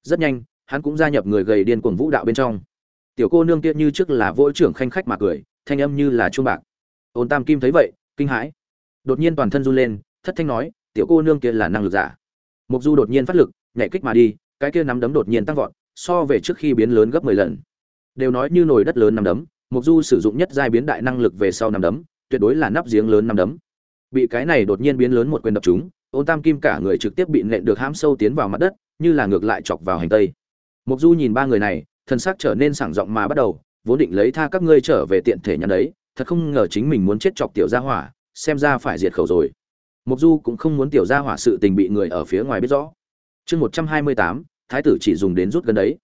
rất nhanh, hắn cũng gia nhập người gầy điên cuồng vũ đạo bên trong. Tiểu cô nương kia như trước là vỗ trưởng khanh khách mà cười, thanh âm như là chuông bạc. Ôn tam kim thấy vậy kinh hãi. Đột nhiên toàn thân run lên, thất thanh nói, tiểu cô nương kia là năng lực giả. Mục du đột nhiên phát lực, nhảy kích mà đi, cái kia nắm đấm đột nhiên tăng vọt, so về trước khi biến lớn gấp 10 lần. Đều nói như nồi đất lớn nắm đấm mục du sử dụng nhất giai biến đại năng lực về sau nắm đấm, tuyệt đối là nắp giếng lớn nắm đấm. Bị cái này đột nhiên biến lớn một quyền đập chúng ôn tam kim cả người trực tiếp bị nện được hãm sâu tiến vào mặt đất, như là ngược lại chọc vào hành tây. Mục du nhìn ba người này thân xác trở nên sảng giọng mà bắt đầu, vốn định lấy tha các ngươi trở về tiện thể nhắn đấy thật không ngờ chính mình muốn chết chọc tiểu gia hỏa, xem ra phải diệt khẩu rồi. Mục du cũng không muốn tiểu gia hỏa sự tình bị người ở phía ngoài biết rõ. Chương một trăm hai mươi tám, thái tử chỉ dùng đến rút gần đấy.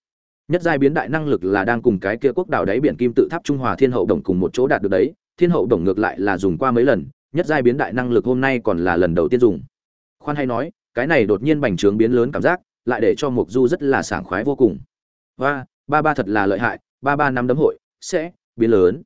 Nhất giai biến đại năng lực là đang cùng cái kia quốc đảo đáy biển kim tự tháp trung hòa thiên hậu đồng cùng một chỗ đạt được đấy. Thiên hậu đồng ngược lại là dùng qua mấy lần, nhất giai biến đại năng lực hôm nay còn là lần đầu tiên dùng. Khoan hay nói, cái này đột nhiên bành trướng biến lớn cảm giác, lại để cho mục du rất là sảng khoái vô cùng. Và ba ba thật là lợi hại, ba ba năm đấm hội, sẽ biến lớn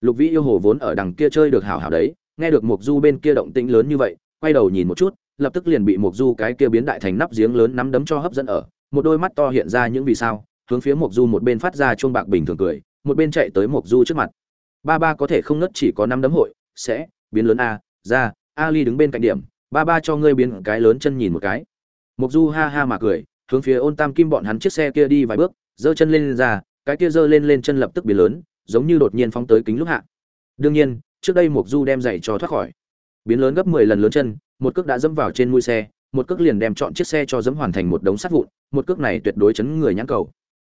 lục vĩ yêu hồ vốn ở đằng kia chơi được hảo hảo đấy nghe được mục du bên kia động tĩnh lớn như vậy quay đầu nhìn một chút lập tức liền bị mục du cái kia biến đại thành nắp giếng lớn nắm đấm cho hấp dẫn ở một đôi mắt to hiện ra những vì sao hướng phía mục du một bên phát ra chuông bạc bình thường cười một bên chạy tới mục du trước mặt. Ba ba có thể không ngất chỉ có năm đấm hội sẽ biến lớn a ra ali đứng bên cạnh điểm ba ba cho ngươi biến cái lớn chân nhìn một cái. Mục du ha ha mà cười hướng phía ôn tam kim bọn hắn chiếc xe kia đi vài bước giơ chân lên, lên ra cái kia giơ lên lên chân lập tức biến lớn giống như đột nhiên phóng tới kính lúc hạ. Đương nhiên, trước đây mục du đem giày cho thoát khỏi. Biến lớn gấp mười lần lớn chân, một cước đã dẫm vào trên mũi xe, một cước liền đem chọn chiếc xe cho dẫm hoàn thành một đống sắt vụn, một cước này tuyệt đối chấn người nhãn cầu.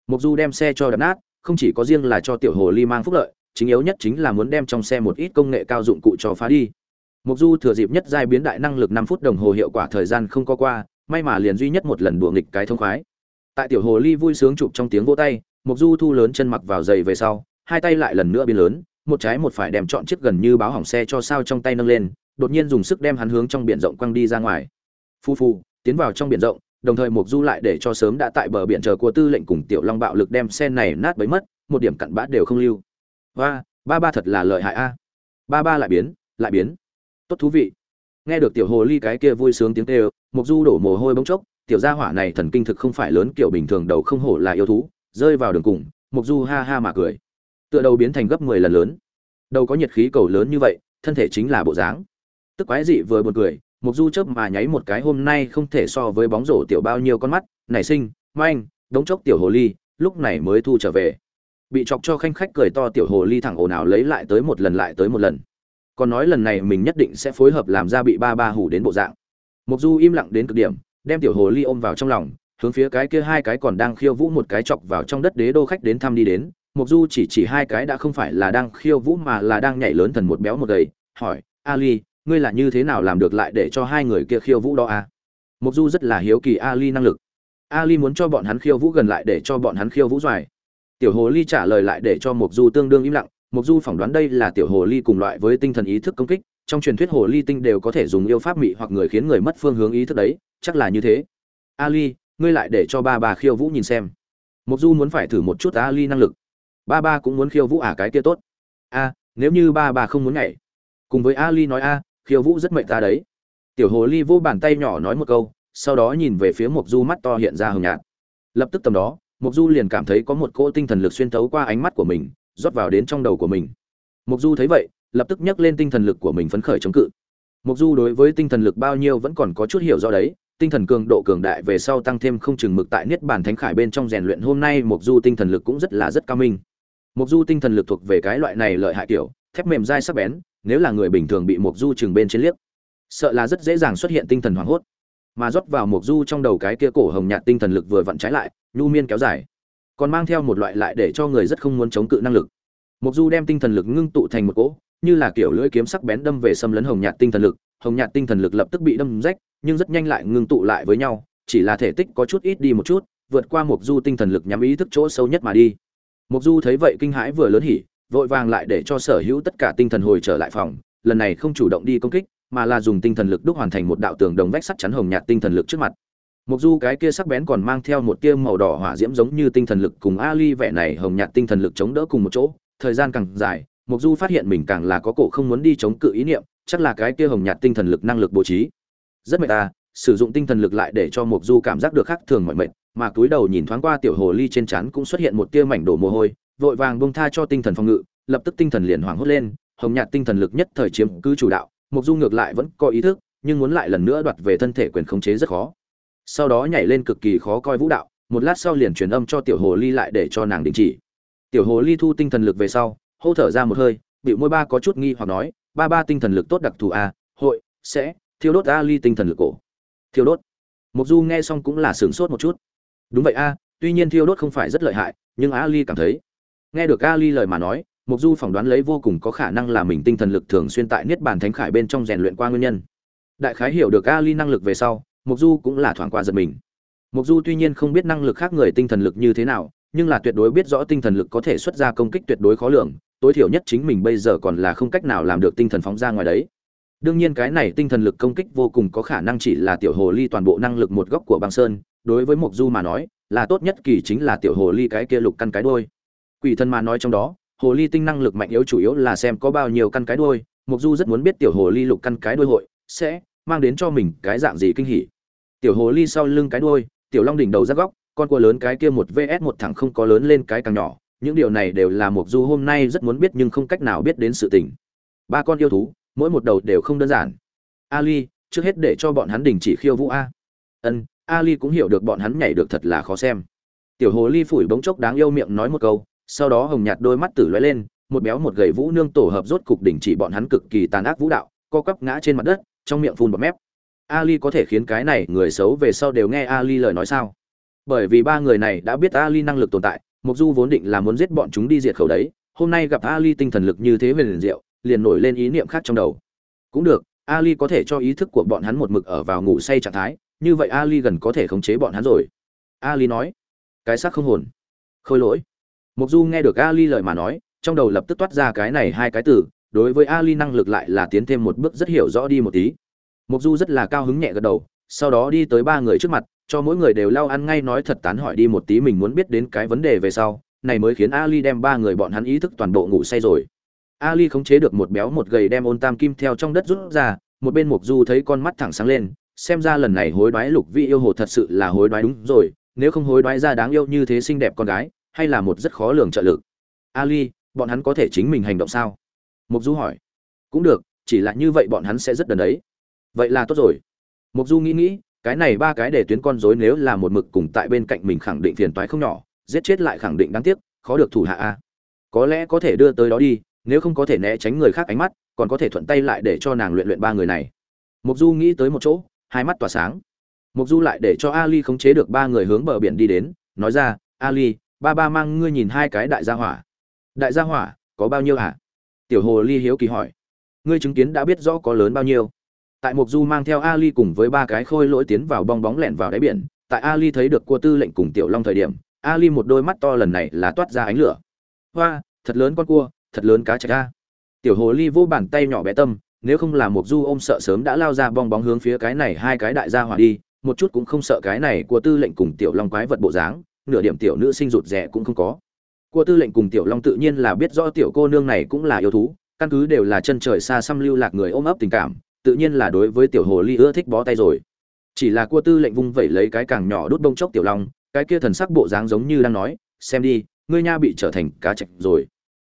Mục du đem xe cho đập nát, không chỉ có riêng là cho tiểu hồ ly mang phúc lợi, chính yếu nhất chính là muốn đem trong xe một ít công nghệ cao dụng cụ cho phá đi. Mục du thừa dịp nhất giai biến đại năng lực năm phút đồng hồ hiệu quả thời gian không có qua, may mà liền duy nhất một lần đùa nghịch cái thông khoái. Tại tiểu hồ ly vui sướng chụp trong tiếng vỗ tay mục du thu lớn chân mặc vào giày về sau hai tay lại lần nữa biến lớn một trái một phải đem chọn chiếc gần như báo hỏng xe cho sao trong tay nâng lên đột nhiên dùng sức đem hắn hướng trong biển rộng quăng đi ra ngoài. Phu phu tiến vào trong biển rộng đồng thời mục du lại để cho sớm đã tại bờ biển chờ của tư lệnh cùng tiểu long bạo lực đem xe này nát bấy mất một điểm cặn bã đều không lưu. Ba, ba ba thật là lợi hại a. Ba ba lại biến lại biến. Tốt thú vị. Nghe được tiểu hồ ly cái kia vui sướng tiếng kêu mục du đổ mồ hôi bỗng chốc tiểu gia hỏa này thần kinh thực không phải lớn kiểu bình thường đầu không hổ là yêu thú rơi vào đường cùng mục du ha ha mà cười tựa đầu biến thành gấp 10 lần lớn. Đầu có nhiệt khí cầu lớn như vậy, thân thể chính là bộ dáng. Tức quái dị vừa buồn cười, mục du chớp mà nháy một cái hôm nay không thể so với bóng rổ tiểu bao nhiêu con mắt, nảy sinh, manh, đống chốc tiểu hồ ly, lúc này mới thu trở về. Bị chọc cho khanh khách cười to tiểu hồ ly thẳng ồn ào lấy lại tới một lần lại tới một lần. Còn nói lần này mình nhất định sẽ phối hợp làm ra bị ba ba hủ đến bộ dạng. Mục du im lặng đến cực điểm, đem tiểu hồ ly ôm vào trong lòng, hướng phía cái kia hai cái còn đang khiêu vũ một cái chọc vào trong đất đế đô khách đến thăm đi đến mục du chỉ chỉ hai cái đã không phải là đang khiêu vũ mà là đang nhảy lớn thần một béo một gầy, hỏi, ali, ngươi là như thế nào làm được lại để cho hai người kia khiêu vũ đó à? Mục du rất là hiếu kỳ ali năng lực. Ali muốn cho bọn hắn khiêu vũ gần lại để cho bọn hắn khiêu vũ doài. Tiểu hồ ly trả lời lại để cho mục du tương đương im lặng. Mục du phỏng đoán đây là tiểu hồ ly cùng loại với tinh thần ý thức công kích. Trong truyền thuyết hồ ly tinh đều có thể dùng yêu pháp mị hoặc người khiến người mất phương hướng ý thức đấy, chắc là như thế. Ali, ngươi lại để cho ba bà khiêu vũ nhìn xem. Mục du muốn phải thử một chút ali năng lực ba ba cũng muốn khiêu vũ à cái kia tốt. A, nếu như ba bà không muốn nhảy. Cùng với ali nói a, khiêu vũ rất mệnh ta đấy. Tiểu hồ ly vô bàn tay nhỏ nói một câu, sau đó nhìn về phía Mộc du mắt to hiện ra hồng nhạt. Lập tức tầm đó, Mộc du liền cảm thấy có một cỗ tinh thần lực xuyên thấu qua ánh mắt của mình, rót vào đến trong đầu của mình. Mộc du thấy vậy, lập tức nhắc lên tinh thần lực của mình phấn khởi chống cự. Mộc du đối với tinh thần lực bao nhiêu vẫn còn có chút hiểu rõ đấy, tinh thần cường độ cường đại về sau tăng thêm không chừng mực tại niết bàn thánh khải bên trong rèn luyện hôm nay Mộc du tinh thần lực cũng rất là rất cao minh mục du tinh thần lực thuộc về cái loại này lợi hại kiểu, thép mềm dai sắc bén, nếu là người bình thường bị mục du chừng bên trên liếc, sợ là rất dễ dàng xuất hiện tinh thần hoảng hốt. Mà rót vào mục du trong đầu cái kia cổ hồng nhạt tinh thần lực vừa vặn trái lại, nhu miên kéo dài. Còn mang theo một loại lại để cho người rất không muốn chống cự năng lực. Mục du đem tinh thần lực ngưng tụ thành một cỗ, như là kiểu lưỡi kiếm sắc bén đâm về xâm lấn hồng nhạt tinh thần lực. Hồng nhạt tinh thần lực lập tức bị đâm rách, nhưng rất nhanh lại ngưng tụ lại với nhau, chỉ là thể tích có chút ít đi một chút, vượt qua mục du tinh thần lực nhắm ý thức chỗ sâu nhất mà đi mục du thấy vậy kinh hãi vừa lớn hỉ vội vàng lại để cho sở hữu tất cả tinh thần hồi trở lại phòng. Lần này không chủ động đi công kích mà là dùng tinh thần lực đúc hoàn thành một đạo tường đồng vách sắt chắn hồng nhạt tinh thần lực trước mặt. Mộc Du cái kia sắc bén còn mang theo một tia màu đỏ hỏa diễm giống như tinh thần lực cùng Ali vẻ này hồng nhạt tinh thần lực chống đỡ cùng một chỗ, thời gian càng dài, Mộc Du phát hiện mình càng là có cổ không muốn đi chống cự ý niệm, chắc là cái kia hồng nhạt tinh thần lực năng lực bố trí. Rất mệt ta, sử dụng tinh thần lực lại để cho Mộc Du cảm giác được khác thường mọi mệt, mà cúi đầu nhìn thoáng qua tiểu hồ ly trên trán cũng xuất hiện một tia mảnh đổ mồ hôi, vội vàng buông tha cho tinh thần phòng ngự, lập tức tinh thần liền hoảng hốt lên, hồng nhạt tinh thần lực nhất thời chiếm cứ chủ đạo, Mộc Du ngược lại vẫn có ý thức, nhưng muốn lại lần nữa đoạt về thân thể quyền khống chế rất khó. Sau đó nhảy lên cực kỳ khó coi vũ đạo một lát sau liền truyền âm cho tiểu hồ ly lại để cho nàng đình chỉ. Tiểu hồ ly thu tinh thần lực về sau hô thở ra một hơi bị môi ba có chút nghi hoặc nói ba ba tinh thần lực tốt đặc thù a à, hội sẽ thiêu đốt a ly tinh thần lực cổ. Thiêu đốt. Mục du nghe xong cũng là sửng sốt một chút đúng vậy a tuy nhiên thiêu đốt không phải rất lợi hại nhưng a cảm thấy nghe được a lời mà nói mục du phỏng đoán lấy vô cùng có khả năng là mình tinh thần lực thường xuyên tại niết bàn thánh khải bên trong rèn luyện qua nguyên nhân đại khái hiểu được a năng lực về sau Mộc Du cũng là thoáng qua giật mình. Mộc Du tuy nhiên không biết năng lực khác người tinh thần lực như thế nào, nhưng là tuyệt đối biết rõ tinh thần lực có thể xuất ra công kích tuyệt đối khó lường, tối thiểu nhất chính mình bây giờ còn là không cách nào làm được tinh thần phóng ra ngoài đấy. Đương nhiên cái này tinh thần lực công kích vô cùng có khả năng chỉ là tiểu hồ ly toàn bộ năng lực một góc của băng sơn, đối với Mộc Du mà nói, là tốt nhất kỳ chính là tiểu hồ ly cái kia lục căn cái đuôi. Quỷ thân mà nói trong đó, hồ ly tinh năng lực mạnh yếu chủ yếu là xem có bao nhiêu căn cái đuôi, Mộc Du rất muốn biết tiểu hồ ly lục căn cái đuôi hội sẽ mang đến cho mình cái dạng gì kinh hỉ. Tiểu hồ ly sau lưng cái đuôi tiểu long đỉnh đầu rác góc con cua lớn cái kia một vs một thẳng không có lớn lên cái càng nhỏ. Những điều này đều là mục du hôm nay rất muốn biết nhưng không cách nào biết đến sự tình. Ba con yêu thú mỗi một đầu đều không đơn giản. Ali trước hết để cho bọn hắn đình chỉ khiêu vũ a. Ân ali cũng hiểu được bọn hắn nhảy được thật là khó xem tiểu hồ ly phủi bóng chốc đáng yêu miệng nói một câu sau đó hồng nhạt đôi mắt tử lóe lên một béo một gầy vũ nương tổ hợp rốt cục đỉnh chỉ bọn hắn cực kỳ tàn ác vũ đạo co quắp ngã trên mặt đất trong miệng phun bọt mép Ali có thể khiến cái này người xấu về sau đều nghe Ali lời nói sao? Bởi vì ba người này đã biết Ali năng lực tồn tại, mục Du vốn định là muốn giết bọn chúng đi diệt khẩu đấy, hôm nay gặp Ali tinh thần lực như thế về liền diệu, liền nổi lên ý niệm khác trong đầu. Cũng được, Ali có thể cho ý thức của bọn hắn một mực ở vào ngủ say trạng thái, như vậy Ali gần có thể khống chế bọn hắn rồi. Ali nói, cái xác không hồn. Khôi lỗi. Mộc Du nghe được Ali lời mà nói, trong đầu lập tức toát ra cái này hai cái từ, đối với Ali năng lực lại là tiến thêm một bước rất hiểu rõ đi một tí. Mộc Du rất là cao hứng nhẹ gật đầu, sau đó đi tới ba người trước mặt, cho mỗi người đều lao ăn ngay nói thật tán hỏi đi một tí mình muốn biết đến cái vấn đề về sau này mới khiến ali đem ba người bọn hắn ý thức toàn bộ ngủ say rồi ali khống chế được một béo một gầy đem ôn tam kim theo trong đất rút ra một bên mục du thấy con mắt thẳng sáng lên xem ra lần này hối đoái lục vi yêu hồ thật sự là hối đoái đúng rồi, nếu không hối đoái ra đáng yêu như thế xinh đẹp con gái, hay là một rất khó lường trợ lực. Ali, bọn hắn có thể chính mình hành động sao? Mục du hỏi. Cũng được, chỉ là như vậy bọn hắn sẽ rất đần đấy. Vậy là tốt rồi. Mục du nghĩ nghĩ, cái này ba cái để tuyến con rối nếu là một mực cùng tại bên cạnh mình khẳng định phiền toái không nhỏ, giết chết lại khẳng định đáng tiếc, khó được thủ hạ a. Có lẽ có thể đưa tới đó đi, nếu không có thể né tránh người khác ánh mắt, còn có thể thuận tay lại để cho nàng luyện luyện ba người này. Mục du nghĩ tới một chỗ hai mắt tỏa sáng. Mục du lại để cho ali khống chế được ba người hướng bờ biển đi đến, nói ra, ali, ba ba mang ngươi nhìn hai cái đại gia hỏa. Đại gia hỏa, có bao nhiêu hả? Tiểu hồ ly hiếu kỳ hỏi. Ngươi chứng kiến đã biết rõ có lớn bao nhiêu. Tại mục du mang theo ali cùng với ba cái khôi lỗi tiến vào bong bóng lẹn vào đáy biển, tại ali thấy được cua tư lệnh cùng tiểu long thời điểm, ali một đôi mắt to lần này là toát ra ánh lửa. Hoa, thật lớn con cua, thật lớn cá chạch a. tiểu hồ ly vô bàn tay nhỏ bé tâm nếu không là một du ôm sợ sớm đã lao ra bong bóng hướng phía cái này hai cái đại gia hỏa đi, một chút cũng không sợ cái này của tư lệnh cùng tiểu long quái vật bộ dáng, nửa điểm tiểu nữ sinh rụt rẻ cũng không có. Của tư lệnh cùng tiểu long tự nhiên là biết rõ tiểu cô nương này cũng là yêu thú, căn cứ đều là chân trời xa xăm lưu lạc người ôm ấp tình cảm, tự nhiên là đối với tiểu hồ ly ưa thích bó tay rồi. Chỉ là cua tư lệnh vung vẩy lấy cái càng nhỏ đốt bông chốc tiểu long, cái kia thần sắc bộ dáng giống như đang nói, xem đi, ngươi nha bị trở thành cá chạch rồi.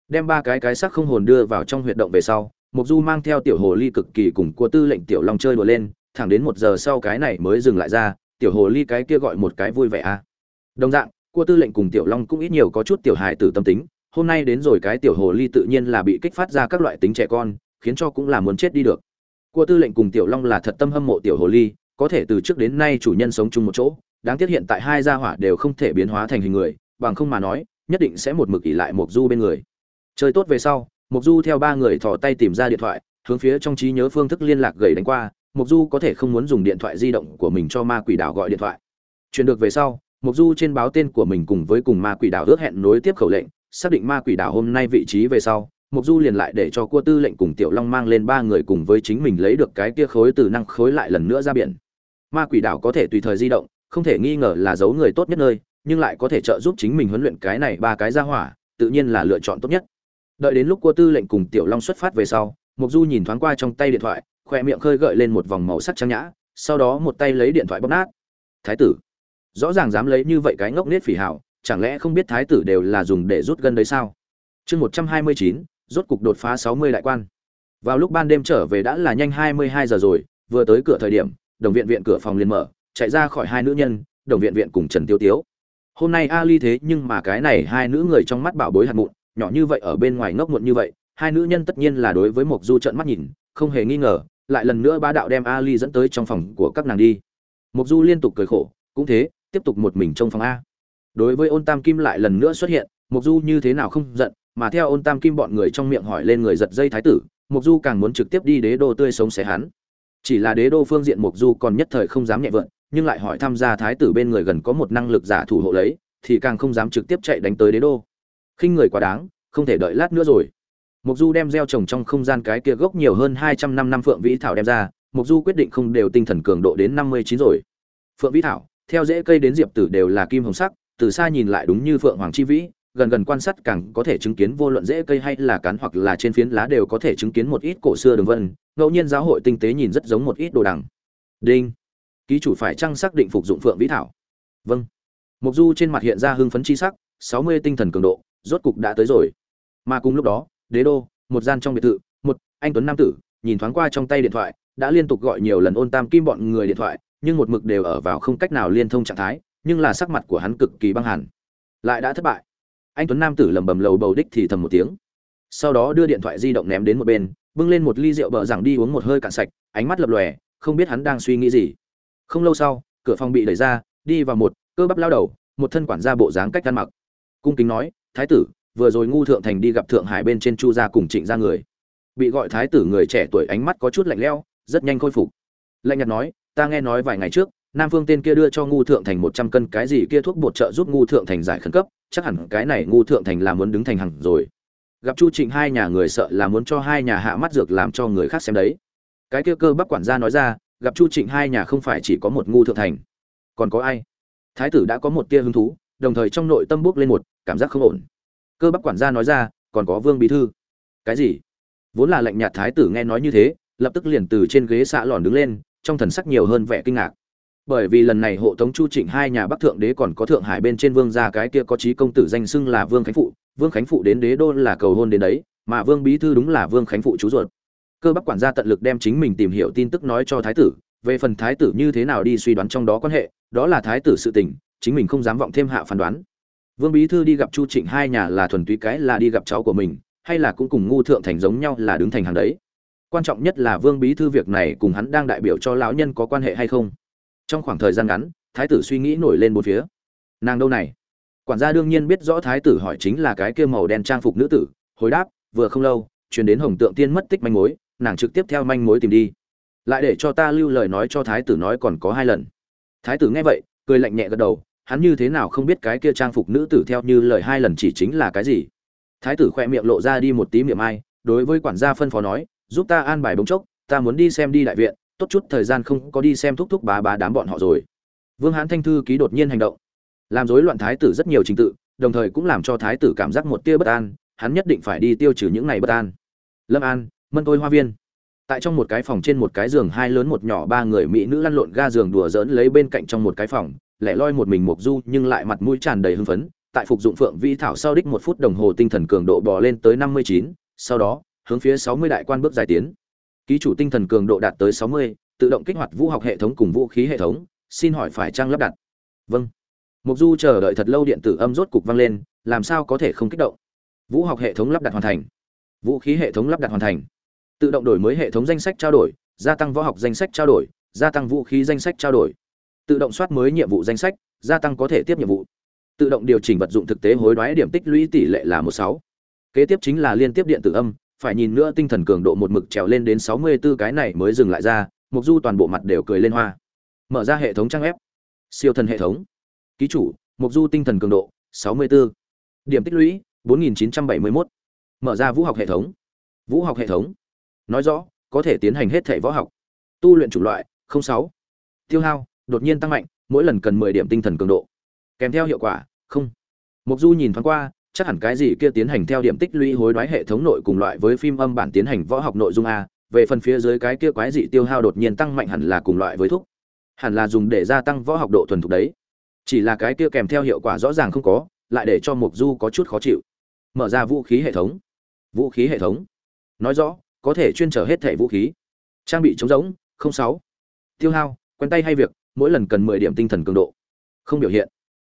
Đem ba cái cái sắc không hồn đưa vào trong huyệt động về sau mục du mang theo tiểu hồ ly cực kỳ cùng cua tư lệnh tiểu long chơi đùa lên, thẳng đến một giờ sau cái này mới dừng lại ra, tiểu hồ ly cái kia gọi một cái vui vẻ a à. đồng dạng, cua tư lệnh cùng tiểu long cũng ít nhiều có chút tiểu hài tử tâm tính, hôm nay đến rồi cái tiểu hồ ly tự nhiên là bị kích phát ra các loại tính trẻ con, khiến cho cũng là muốn chết đi được cua tư lệnh cùng tiểu long là thật tâm hâm mộ tiểu hồ ly, có thể từ trước đến nay chủ nhân sống chung một chỗ, đáng tiếc hiện tại hai gia hỏa đều không thể biến hóa thành hình người, bằng không mà nói, nhất định sẽ một mực ỉ lại mộc du bên người chơi tốt về sau mộc du theo ba người thò tay tìm ra điện thoại, hướng phía trong trí nhớ phương thức liên lạc gầy đánh qua. Mộc du có thể không muốn dùng điện thoại di động của mình cho ma quỷ đảo gọi điện thoại. Chuyển được về sau, mộc du trên báo tên của mình cùng với cùng ma quỷ đảo ước hẹn nối tiếp khẩu lệnh, xác định ma quỷ đảo hôm nay vị trí về sau. Mộc du liền lại để cho cua tư lệnh cùng tiểu long mang lên ba người cùng với chính mình lấy được cái kia khối từ năng khối lại lần nữa ra biển. Ma quỷ đảo có thể tùy thời di động, không thể nghi ngờ là giấu người tốt nhất nơi, nhưng lại có thể trợ giúp chính mình huấn luyện cái này ba cái ra hỏa, tự nhiên là lựa chọn tốt nhất đợi đến lúc cua tư lệnh cùng tiểu long xuất phát về sau mục du nhìn thoáng qua trong tay điện thoại khoe miệng khơi gợi lên một vòng màu sắc trang nhã, sau đó một tay lấy điện thoại bóp nát. Thái tử, rõ ràng dám lấy như vậy cái ngốc nết phỉ hảo chẳng lẽ không biết thái tử đều là dùng để rút gân đấy sao? Chương một trăm hai mươi chín, rốt cục đột phá sáu mươi đại quan. Vào lúc ban đêm trở về đã là nhanh hai mươi hai giờ rồi, vừa tới cửa thời điểm, đồng viện viện cửa phòng liền mở, chạy ra khỏi hai nữ nhân, đồng viện viện cùng trần tiêu tiếu. Hôm nay a ly thế nhưng mà cái này hai nữ người trong mắt bảo bối hạt mụn nhỏ như vậy ở bên ngoài ngốc muộn như vậy, hai nữ nhân tất nhiên là đối với mộc du trợn mắt nhìn, không hề nghi ngờ, lại lần nữa ba đạo đem ali dẫn tới trong phòng của các nàng đi. Mộc du liên tục cười khổ, cũng thế, tiếp tục một mình trong phòng a. Đối với ôn tam kim lại lần nữa xuất hiện, mộc du như thế nào không giận, mà theo ôn tam kim bọn người trong miệng hỏi lên người giật dây thái tử, mộc du càng muốn trực tiếp đi đế đô tươi sống xé hắn. Chỉ là đế đô phương diện mộc du còn nhất thời không dám nhẹ vượn, nhưng lại hỏi tham gia thái tử bên người gần có một năng lực giả thủ hộ lấy, thì càng không dám trực tiếp chạy đánh tới đế đô khinh người quá đáng, không thể đợi lát nữa rồi. Mục du đem gieo trồng trong không gian cái kia gốc nhiều hơn hai trăm năm năm phượng vĩ thảo đem ra mục du quyết định không đều tinh thần cường độ đến năm mươi chín rồi. Phượng vĩ thảo, theo rễ cây đến diệp tử đều là kim hồng sắc, từ xa nhìn lại đúng như phượng hoàng chi vĩ, gần gần quan sát càng có thể chứng kiến vô luận rễ cây hay là cán hoặc là trên phiến lá đều có thể chứng kiến một ít cổ xưa đường vân, ngẫu nhiên giáo hội tinh tế nhìn rất giống một ít đồ đằng. Đinh. Ký chủ phải chăng xác định phục dụng phượng vĩ thảo? Vâng. Mục du trên mặt hiện ra hưng phấn chi sắc, sáu mươi tinh thần cường độ rốt cục đã tới rồi. Mà cùng lúc đó, đế đô, một gian trong biệt thự, một anh tuấn nam tử, nhìn thoáng qua trong tay điện thoại, đã liên tục gọi nhiều lần ôn tam kim bọn người điện thoại, nhưng một mực đều ở vào không cách nào liên thông trạng thái, nhưng là sắc mặt của hắn cực kỳ băng hẳn lại đã thất bại. Anh tuấn nam tử lầm bầm lầu bầu đích thì thầm một tiếng. Sau đó đưa điện thoại di động ném đến một bên, bưng lên một ly rượu bợ rằng đi uống một hơi cạn sạch, ánh mắt lập lòe, không biết hắn đang suy nghĩ gì. Không lâu sau, cửa phòng bị đẩy ra, đi vào một cơ bắp lao đầu, một thân quản gia bộ dáng cách ăn mặc. Cung kính nói thái tử, vừa rồi ngu thượng thành đi gặp thượng hải bên trên chu gia cùng trịnh gia người. Bị gọi thái tử người trẻ tuổi ánh mắt có chút lạnh lẽo, rất nhanh khôi phục. Lạnh nhạt nói, ta nghe nói vài ngày trước, nam phương tên kia đưa cho ngu thượng thành một trăm cân cái gì kia thuốc bột trợ giúp ngu thượng thành giải khẩn cấp, chắc hẳn cái này ngu thượng thành là muốn đứng thành hẳn rồi. Gặp chu trịnh hai nhà người sợ là muốn cho hai nhà hạ mắt dược làm cho người khác xem đấy. Cái kia cơ bắp quản gia nói ra, gặp chu trịnh hai nhà không phải chỉ có một ngu thượng thành, còn có ai? Thái tử đã có một tia hứng thú đồng thời trong nội tâm bước lên một cảm giác không ổn. Cơ bắp quản gia nói ra, còn có vương bí thư. Cái gì? Vốn là lệnh nhạt thái tử nghe nói như thế, lập tức liền từ trên ghế xạ lòn đứng lên, trong thần sắc nhiều hơn vẻ kinh ngạc. Bởi vì lần này hộ tống chu trịnh hai nhà bắc thượng đế còn có thượng hải bên trên vương gia cái kia có trí công tử danh xưng là vương khánh phụ, vương khánh phụ đến đế đô là cầu hôn đến đấy, mà vương bí thư đúng là vương khánh phụ chú ruột. Cơ bắp quản gia tận lực đem chính mình tìm hiểu tin tức nói cho thái tử, về phần thái tử như thế nào đi suy đoán trong đó quan hệ, đó là thái tử sự tình chính mình không dám vọng thêm hạ phán đoán. Vương bí thư đi gặp chu trịnh hai nhà là thuần túy cái là đi gặp cháu của mình, hay là cũng cùng ngu thượng thành giống nhau là đứng thành hàng đấy. Quan trọng nhất là vương bí thư việc này cùng hắn đang đại biểu cho lão nhân có quan hệ hay không. Trong khoảng thời gian ngắn, thái tử suy nghĩ nổi lên một phía. Nàng đâu này? Quản gia đương nhiên biết rõ thái tử hỏi chính là cái kia màu đen trang phục nữ tử, hồi đáp, vừa không lâu, truyền đến hồng tượng tiên mất tích manh mối, nàng trực tiếp theo manh mối tìm đi. Lại để cho ta lưu lời nói cho thái tử nói còn có hai lần. Thái tử nghe vậy, cười lạnh nhẹ gật đầu hắn như thế nào không biết cái kia trang phục nữ tử theo như lời hai lần chỉ chính là cái gì. Thái tử khoe miệng lộ ra đi một tí miệng ai, đối với quản gia phân phó nói, giúp ta an bài bóng chốc, ta muốn đi xem đi đại viện, tốt chút thời gian không có đi xem thúc thúc bá bá đám bọn họ rồi. Vương hán thanh thư ký đột nhiên hành động. Làm rối loạn thái tử rất nhiều trình tự, đồng thời cũng làm cho thái tử cảm giác một tia bất an, hắn nhất định phải đi tiêu trừ những này bất an. Lâm an, mân tôi hoa viên. Tại trong một cái phòng trên một cái giường hai lớn một nhỏ ba người mỹ nữ lăn lộn ga giường đùa dỡn lấy bên cạnh trong một cái phòng lẻ loi một mình mục du nhưng lại mặt mũi tràn đầy hưng phấn, tại phục dụng phượng vi thảo sau đích một phút đồng hồ tinh thần cường độ bò lên tới năm mươi chín, sau đó, hướng phía sáu mươi đại quan bước dài tiến. Ký chủ tinh thần cường độ đạt tới sáu mươi, tự động kích hoạt vũ học hệ thống cùng vũ khí hệ thống, xin hỏi phải trang lắp đặt? Vâng. Mục du chờ đợi thật lâu điện tử âm rốt cục vang lên, làm sao có thể không kích động? Vũ học hệ thống lắp đặt hoàn thành. Vũ khí hệ thống lắp đặt hoàn thành. Tự động đổi mới hệ thống danh sách trao đổi, gia tăng võ học danh sách trao đổi, gia tăng vũ khí danh sách trao đổi tự động soát mới nhiệm vụ danh sách gia tăng có thể tiếp nhiệm vụ. Tự động điều chỉnh vật dụng thực tế hối đoái điểm tích lũy tỷ lệ là một sáu. Kế tiếp chính là liên tiếp điện tử âm phải nhìn nữa tinh thần cường độ một mực trèo lên đến sáu mươi 64 cái này mới dừng lại ra mục du toàn bộ mặt đều cười lên hoa. Mở ra hệ thống trang web, siêu thần hệ thống. Ký chủ mục du tinh thần cường độ sáu mươi 64. điểm tích lũy bốn nghìn chín trăm bảy mươi 4971. mở ra vũ học hệ thống. Vũ học hệ thống. Nói rõ có thể tiến hành hết thể võ học. Tu luyện chủng loại sáu. Tiêu hao đột nhiên tăng mạnh, mỗi lần cần mười điểm tinh thần cường độ. Kèm theo hiệu quả, không. Mục du nhìn thoáng qua, chắc hẳn cái gì kia tiến hành theo điểm tích lũy hối đoái hệ thống nội cùng loại với phim âm bản tiến hành võ học nội dung a, về phần phía dưới cái kia quái dị tiêu hao đột nhiên tăng mạnh hẳn là cùng loại với thuốc hẳn là dùng để gia tăng võ học độ thuần thục đấy. Chỉ là cái kia kèm theo hiệu quả rõ ràng không có, lại để cho mục du có chút khó chịu. Mở ra vũ khí hệ thống. Vũ khí hệ thống. Nói rõ, có thể chuyên trở hết thẻ vũ khí. Trang bị chống giống sáu. Tiêu hao, quen tay hay việc mỗi lần cần mười điểm tinh thần cường độ. Không biểu hiện.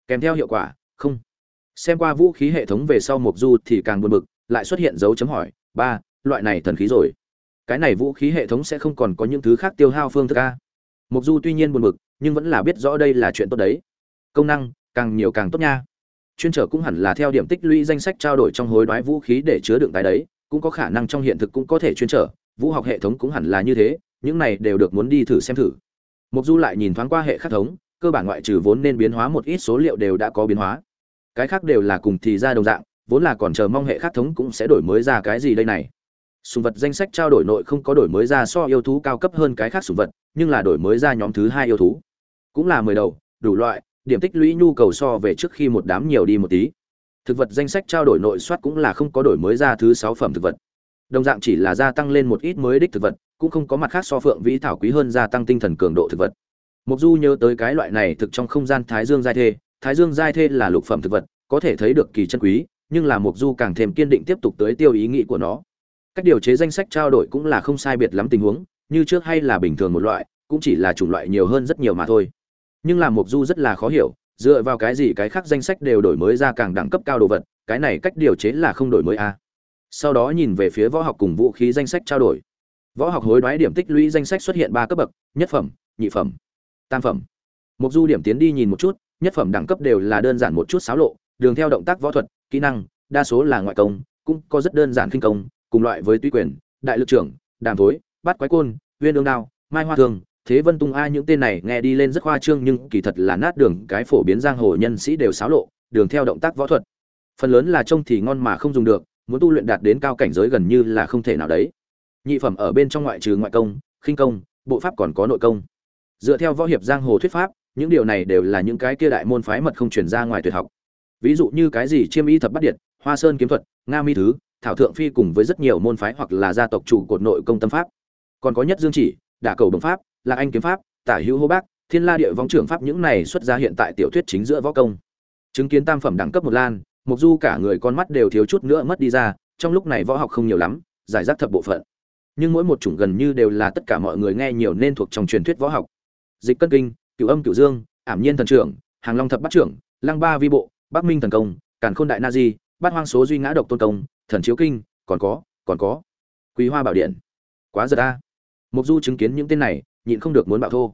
Kèm theo hiệu quả, không. Xem qua vũ khí hệ thống về sau mục du thì càng buồn bực, lại xuất hiện dấu chấm hỏi, ba, loại này thần khí rồi. Cái này vũ khí hệ thống sẽ không còn có những thứ khác tiêu hao phương thức a? Mục du tuy nhiên buồn bực, nhưng vẫn là biết rõ đây là chuyện tốt đấy. Công năng, càng nhiều càng tốt nha. Chuyên trở cũng hẳn là theo điểm tích lũy danh sách trao đổi trong hối đoái vũ khí để chứa đựng tại đấy, cũng có khả năng trong hiện thực cũng có thể chuyên trở, vũ học hệ thống cũng hẳn là như thế, những này đều được muốn đi thử xem thử mục du lại nhìn thoáng qua hệ khắc thống, cơ bản ngoại trừ vốn nên biến hóa một ít số liệu đều đã có biến hóa. Cái khác đều là cùng thì ra đồng dạng, vốn là còn chờ mong hệ khắc thống cũng sẽ đổi mới ra cái gì đây này. Sùng vật danh sách trao đổi nội không có đổi mới ra so yêu thú cao cấp hơn cái khác sùng vật, nhưng là đổi mới ra nhóm thứ hai yêu thú. Cũng là mười đầu, đủ loại, điểm tích lũy nhu cầu so về trước khi một đám nhiều đi một tí. Thực vật danh sách trao đổi nội soát cũng là không có đổi mới ra thứ sáu phẩm thực vật. Đồng dạng chỉ là gia tăng lên một ít mới đích thực vật cũng không có mặt khác so phượng vĩ thảo quý hơn gia tăng tinh thần cường độ thực vật. Mục du nhớ tới cái loại này thực trong không gian thái dương giai thê, thái dương giai thê là lục phẩm thực vật, có thể thấy được kỳ chân quý, nhưng là mục du càng thêm kiên định tiếp tục tới tiêu ý nghĩ của nó. Cách điều chế danh sách trao đổi cũng là không sai biệt lắm tình huống, như trước hay là bình thường một loại, cũng chỉ là chủng loại nhiều hơn rất nhiều mà thôi. Nhưng là mục du rất là khó hiểu, dựa vào cái gì cái khác danh sách đều đổi mới ra càng đẳng cấp cao đồ vật, cái này cách điều chế là không đổi mới a. À. sau đó nhìn về phía võ học cùng vũ khí danh sách trao đổi võ học hối đoái điểm tích lũy danh sách xuất hiện ba cấp bậc, nhất phẩm, nhị phẩm, tam phẩm. Mục du điểm tiến đi nhìn một chút, nhất phẩm đẳng cấp đều là đơn giản một chút xáo lộ, đường theo động tác võ thuật, kỹ năng, đa số là ngoại công, cũng có rất đơn giản kinh công, cùng loại với tuy quyền, đại lực trưởng, đàm thối bát quái côn uyên ương đao, mai hoa thường, thế vân tung a, những tên này nghe đi lên rất khoa trương nhưng kỳ thật là nát đường, cái phổ biến giang hồ nhân sĩ đều xáo lộ, đường theo động tác võ thuật. Phần lớn là trông thì ngon mà không dùng được, muốn tu luyện đạt đến cao cảnh giới gần như là không thể nào đấy nhị phẩm ở bên trong ngoại trừ ngoại công, khinh công, bộ pháp còn có nội công. Dựa theo võ hiệp giang hồ thuyết pháp, những điều này đều là những cái kia đại môn phái mật không truyền ra ngoài tuyệt học. Ví dụ như cái gì chiêm y thập bắt điện, hoa sơn kiếm thuật, nga mi thứ, thảo thượng phi cùng với rất nhiều môn phái hoặc là gia tộc chủ cột nội công tâm pháp. Còn có nhất dương chỉ, đả cầu đồng pháp lạc anh kiếm pháp, tả hữu hô bác, thiên la địa vong trưởng pháp những này xuất ra hiện tại tiểu thuyết chính giữa võ công. Chứng kiến tam phẩm đẳng cấp một lan, mục du cả người con mắt đều thiếu chút nữa mất đi ra, trong lúc này võ học không nhiều lắm, giải rác thập bộ phận nhưng mỗi một chủng gần như đều là tất cả mọi người nghe nhiều nên thuộc trong truyền thuyết võ học. Dịch cân kinh, cửu âm cửu dương, ảm nhiên thần trưởng, hàng long thập bát trưởng, lăng ba vi bộ, bắc minh thần công, càn khôn đại na di, bát hoang số duy ngã độc tôn công, thần chiếu kinh, còn có còn có. Quý hoa bảo điện. Quá giật ta. mục du chứng kiến những tên này, nhịn không được muốn bạo thô.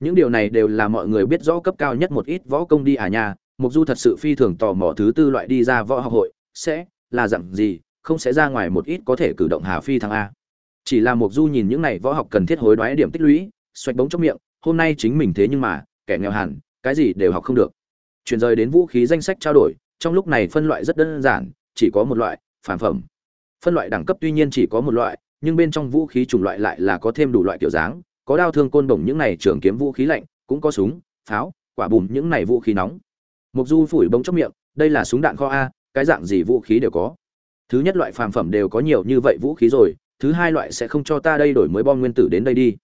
Những điều này đều là mọi người biết rõ cấp cao nhất một ít võ công đi à nhà mục du thật sự phi thường tò mò thứ tư loại đi ra võ học hội, sẽ là dặn gì, không sẽ ra ngoài một ít có thể cử động hà phi thăng a chỉ là mục du nhìn những này võ học cần thiết hối đoái điểm tích lũy, xoạch bóng trong miệng, hôm nay chính mình thế nhưng mà, kẻ nghèo hẳn, cái gì đều học không được. Chuyển rời đến vũ khí danh sách trao đổi, trong lúc này phân loại rất đơn giản, chỉ có một loại, phản phẩm. Phân loại đẳng cấp tuy nhiên chỉ có một loại, nhưng bên trong vũ khí chủng loại lại là có thêm đủ loại kiểu dáng, có đao thương côn đồng những này trường kiếm vũ khí lạnh, cũng có súng, pháo, quả bùm những này vũ khí nóng. Mục du phủi bóng trong miệng, đây là súng đạn kho a, cái dạng gì vũ khí đều có. Thứ nhất loại phàm phẩm đều có nhiều như vậy vũ khí rồi thứ hai loại sẽ không cho ta đây đổi mới bom nguyên tử đến đây đi.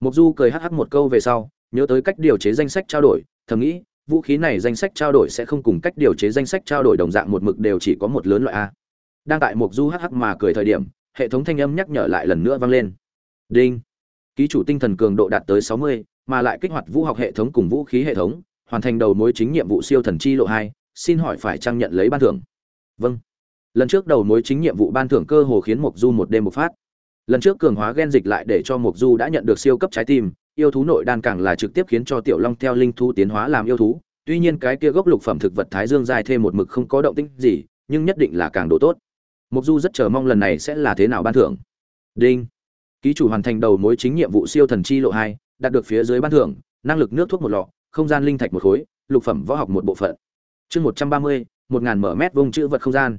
Mục du cười hắc hắc một câu về sau nhớ tới cách điều chế danh sách trao đổi thầm nghĩ vũ khí này danh sách trao đổi sẽ không cùng cách điều chế danh sách trao đổi đồng dạng một mực đều chỉ có một lớn loại a. Đang tại mục du hắc hắc mà cười thời điểm hệ thống thanh âm nhắc nhở lại lần nữa vang lên. Đinh. Ký chủ tinh thần cường độ đạt tới 60, mà lại kích hoạt vũ học hệ thống cùng vũ khí hệ thống hoàn thành đầu mối chính nhiệm vụ siêu thần chi lộ 2, xin hỏi phải trang nhận lấy ban thưởng? Vâng. Lần trước đầu mối chính nhiệm vụ ban thưởng cơ hồ khiến mục du một đêm một phát lần trước cường hóa gen dịch lại để cho mục du đã nhận được siêu cấp trái tim, yêu thú nội đan càng là trực tiếp khiến cho tiểu long theo linh thú tiến hóa làm yêu thú. Tuy nhiên cái kia gốc lục phẩm thực vật thái dương dài thêm một mực không có động tĩnh gì, nhưng nhất định là càng độ tốt. Mục du rất chờ mong lần này sẽ là thế nào ban thưởng. Đinh. Ký chủ hoàn thành đầu mối chính nhiệm vụ siêu thần chi lộ hai, đạt được phía dưới ban thưởng, năng lực nước thuốc một lọ, không gian linh thạch một khối, lục phẩm võ học một bộ phận. Chương một trăm ba mươi, một ngàn mở mét vông chữ vật không gian.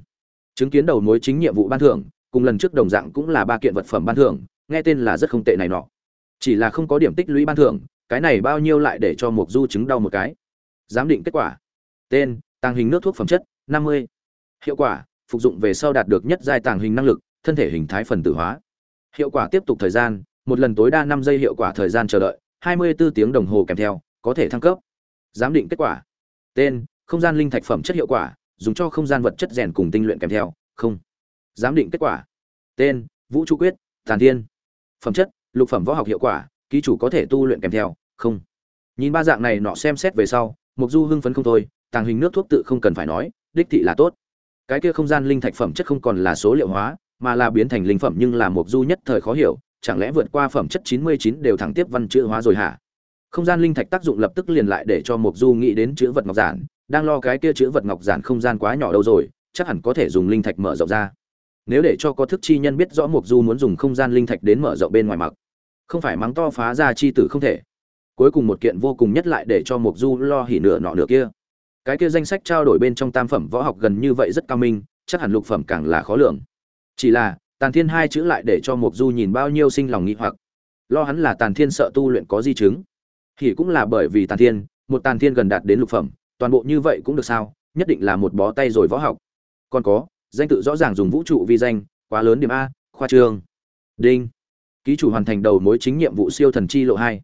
Chứng kiến đầu mối chính nhiệm vụ ban thưởng cùng lần trước đồng dạng cũng là ba kiện vật phẩm ban thưởng, nghe tên là rất không tệ này nọ. Chỉ là không có điểm tích lũy ban thưởng, cái này bao nhiêu lại để cho mục du chứng đau một cái. Giám định kết quả. Tên, tàng hình nước thuốc phẩm chất, năm mươi. Hiệu quả, phục dụng về sau đạt được nhất giai tàng hình năng lực, thân thể hình thái phần tử hóa. Hiệu quả tiếp tục thời gian, một lần tối đa năm giây hiệu quả thời gian chờ đợi, hai mươi 24 tiếng đồng hồ kèm theo, có thể thăng cấp. Giám định kết quả. Tên, không gian linh thạch phẩm chất hiệu quả, dùng cho không gian vật chất rèn cùng tinh luyện kèm theo, không giám định kết quả. Tên, vũ trụ quyết, tàn thiên. Phẩm chất, lục phẩm võ học hiệu quả, ký chủ có thể tu luyện kèm theo, không. Nhìn ba dạng này nọ xem xét về sau, mục du hưng phấn không thôi, tàng hình nước thuốc tự không cần phải nói, đích thị là tốt. Cái kia không gian linh thạch phẩm chất không còn là số liệu hóa, mà là biến thành linh phẩm nhưng là mục du nhất thời khó hiểu, chẳng lẽ vượt qua phẩm chất chín mươi chín đều thẳng tiếp văn chữ hóa rồi hả? Không gian linh thạch tác dụng lập tức liền lại để cho mục du nghĩ đến chữ vật ngọc giản, đang lo cái kia chữ vật ngọc giản không gian quá nhỏ đâu rồi, chắc hẳn có thể dùng linh thạch mở rộng ra nếu để cho có thức chi nhân biết rõ mục du muốn dùng không gian linh thạch đến mở rộng bên ngoài mặc, không phải mắng to phá ra chi tử không thể. Cuối cùng một kiện vô cùng nhất lại để cho mục du lo hỉ nửa nọ nửa kia. Cái kia danh sách trao đổi bên trong tam phẩm võ học gần như vậy rất cao minh, chắc hẳn lục phẩm càng là khó lường. Chỉ là, tàn thiên hai chữ lại để cho mục du nhìn bao nhiêu sinh lòng nghi hoặc. Lo hắn là tàn thiên sợ tu luyện có di chứng. Thì cũng là bởi vì tàn thiên, một tàn thiên gần đạt đến lục phẩm, toàn bộ như vậy cũng được sao, nhất định là một bó tay rồi võ học. Còn có danh tự rõ ràng dùng vũ trụ vi danh, quá lớn điểm a, khoa trương. Đinh. Ký chủ hoàn thành đầu mối chính nhiệm vụ siêu thần chi lộ hai.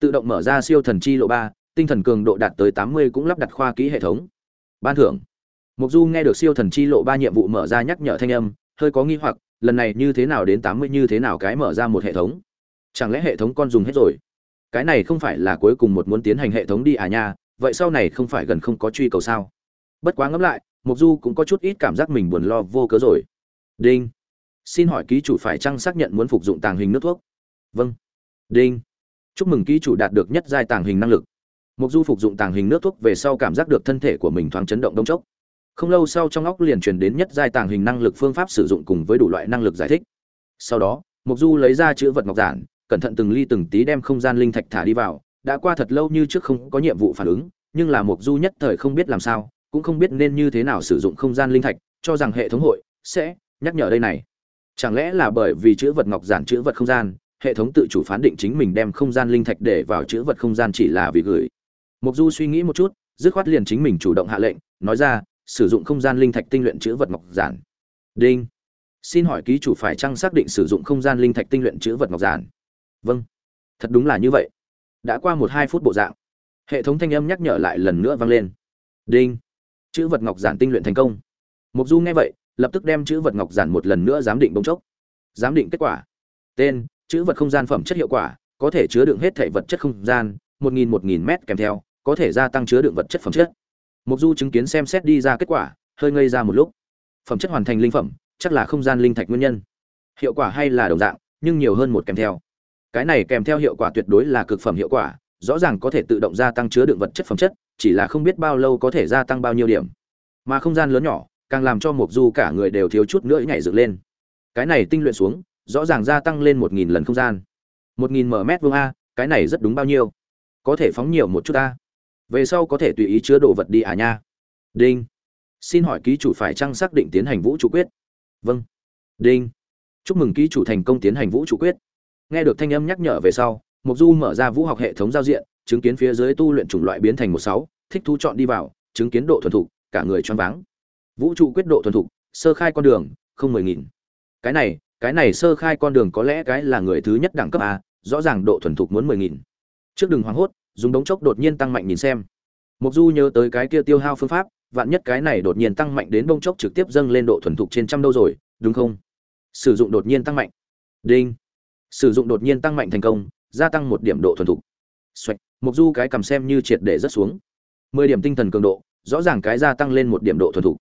Tự động mở ra siêu thần chi lộ ba, tinh thần cường độ đạt tới tám mươi cũng lắp đặt khoa kỹ hệ thống. Ban thưởng. Mục du nghe được siêu thần chi lộ ba nhiệm vụ mở ra nhắc nhở thanh âm, hơi có nghi hoặc, lần này như thế nào đến tám mươi, như thế nào cái mở ra một hệ thống? Chẳng lẽ hệ thống con dùng hết rồi? Cái này không phải là cuối cùng một muốn tiến hành hệ thống đi à nha, vậy sau này không phải gần không có truy cầu sao? Bất quá ngẫm lại mục du cũng có chút ít cảm giác mình buồn lo vô cớ rồi. Đinh. Xin hỏi ký chủ phải chăng xác nhận muốn phục dụng tàng hình nước thuốc? Vâng. Đinh. Chúc mừng ký chủ đạt được nhất giai tàng hình năng lực. Mục du phục dụng tàng hình nước thuốc về sau cảm giác được thân thể của mình thoáng chấn động đông chốc. Không lâu sau trong óc liền truyền đến nhất giai tàng hình năng lực phương pháp sử dụng cùng với đủ loại năng lực giải thích. Sau đó mục du lấy ra chữ vật ngọc giản, cẩn thận từng ly từng tí đem không gian linh thạch thả đi vào. Đã qua thật lâu như trước không có nhiệm vụ phản ứng, nhưng là mục du nhất thời không biết làm sao cũng không biết nên như thế nào sử dụng không gian linh thạch, cho rằng hệ thống hội sẽ nhắc nhở đây này. Chẳng lẽ là bởi vì chữ vật ngọc giản chữ vật không gian, hệ thống tự chủ phán định chính mình đem không gian linh thạch để vào chữ vật không gian chỉ là vì gửi. Mục du suy nghĩ một chút, dứt khoát liền chính mình chủ động hạ lệnh, nói ra, sử dụng không gian linh thạch tinh luyện chữ vật ngọc giản. Đinh. Xin hỏi ký chủ phải chăng xác định sử dụng không gian linh thạch tinh luyện chữ vật ngọc giản? Vâng. Thật đúng là như vậy. Đã qua một hai phút bộ dạng, hệ thống thanh âm nhắc nhở lại lần nữa vang lên. Đinh chữ vật ngọc giản tinh luyện thành công. Mục du nghe vậy, lập tức đem chữ vật ngọc giản một lần nữa giám định bông chốc. Giám định kết quả. Tên, chữ vật không gian phẩm chất hiệu quả, có thể chứa đựng hết thể vật chất không gian, một nghìn một nghìn m kèm theo, có thể gia tăng chứa đựng vật chất phẩm chất. Mục du chứng kiến xem xét đi ra kết quả, hơi ngây ra một lúc. Phẩm chất hoàn thành linh phẩm, chắc là không gian linh thạch nguyên nhân. Hiệu quả hay là đồng dạng, nhưng nhiều hơn một kèm theo. Cái này kèm theo hiệu quả tuyệt đối là cực phẩm hiệu quả rõ ràng có thể tự động gia tăng chứa đựng vật chất phẩm chất, chỉ là không biết bao lâu có thể gia tăng bao nhiêu điểm. Mà không gian lớn nhỏ, càng làm cho mục du cả người đều thiếu chút nữa nhảy dựng lên. Cái này tinh luyện xuống, rõ ràng gia tăng lên một nghìn lần không gian. một nghìn m vuông a, cái này rất đúng bao nhiêu? Có thể phóng nhiều một chút a. Về sau có thể tùy ý chứa đồ vật đi à nha. Đinh. Xin hỏi ký chủ phải chăng xác định tiến hành vũ trụ quyết? Vâng. Đinh. Chúc mừng ký chủ thành công tiến hành vũ trụ quyết. Nghe được thanh âm nhắc nhở về sau mục du mở ra vũ học hệ thống giao diện, chứng kiến phía dưới tu luyện chủng loại biến thành một sáu, thích thú chọn đi vào, chứng kiến độ thuần thục, cả người choáng váng. Vũ trụ quyết độ thuần thục, sơ khai con đường, không mười nghìn. Cái này cái này sơ khai con đường có lẽ cái là người thứ nhất đẳng cấp a, rõ ràng độ thuần thục muốn mười nghìn. Trước đường hoảng hốt, dùng đống chốc đột nhiên tăng mạnh nhìn xem. Mục du nhớ tới cái kia tiêu hao phương pháp, vạn nhất cái này đột nhiên tăng mạnh đến bông chốc trực tiếp dâng lên độ thuần thục trên trăm đâu rồi, đúng không? Sử dụng đột nhiên tăng mạnh. Đinh. Sử dụng đột nhiên tăng mạnh thành công gia tăng một điểm độ thuần thục. Xoạch mục du cái cầm xem như triệt để rất xuống. Mười điểm tinh thần cường độ, rõ ràng cái gia tăng lên một điểm độ thuần thục.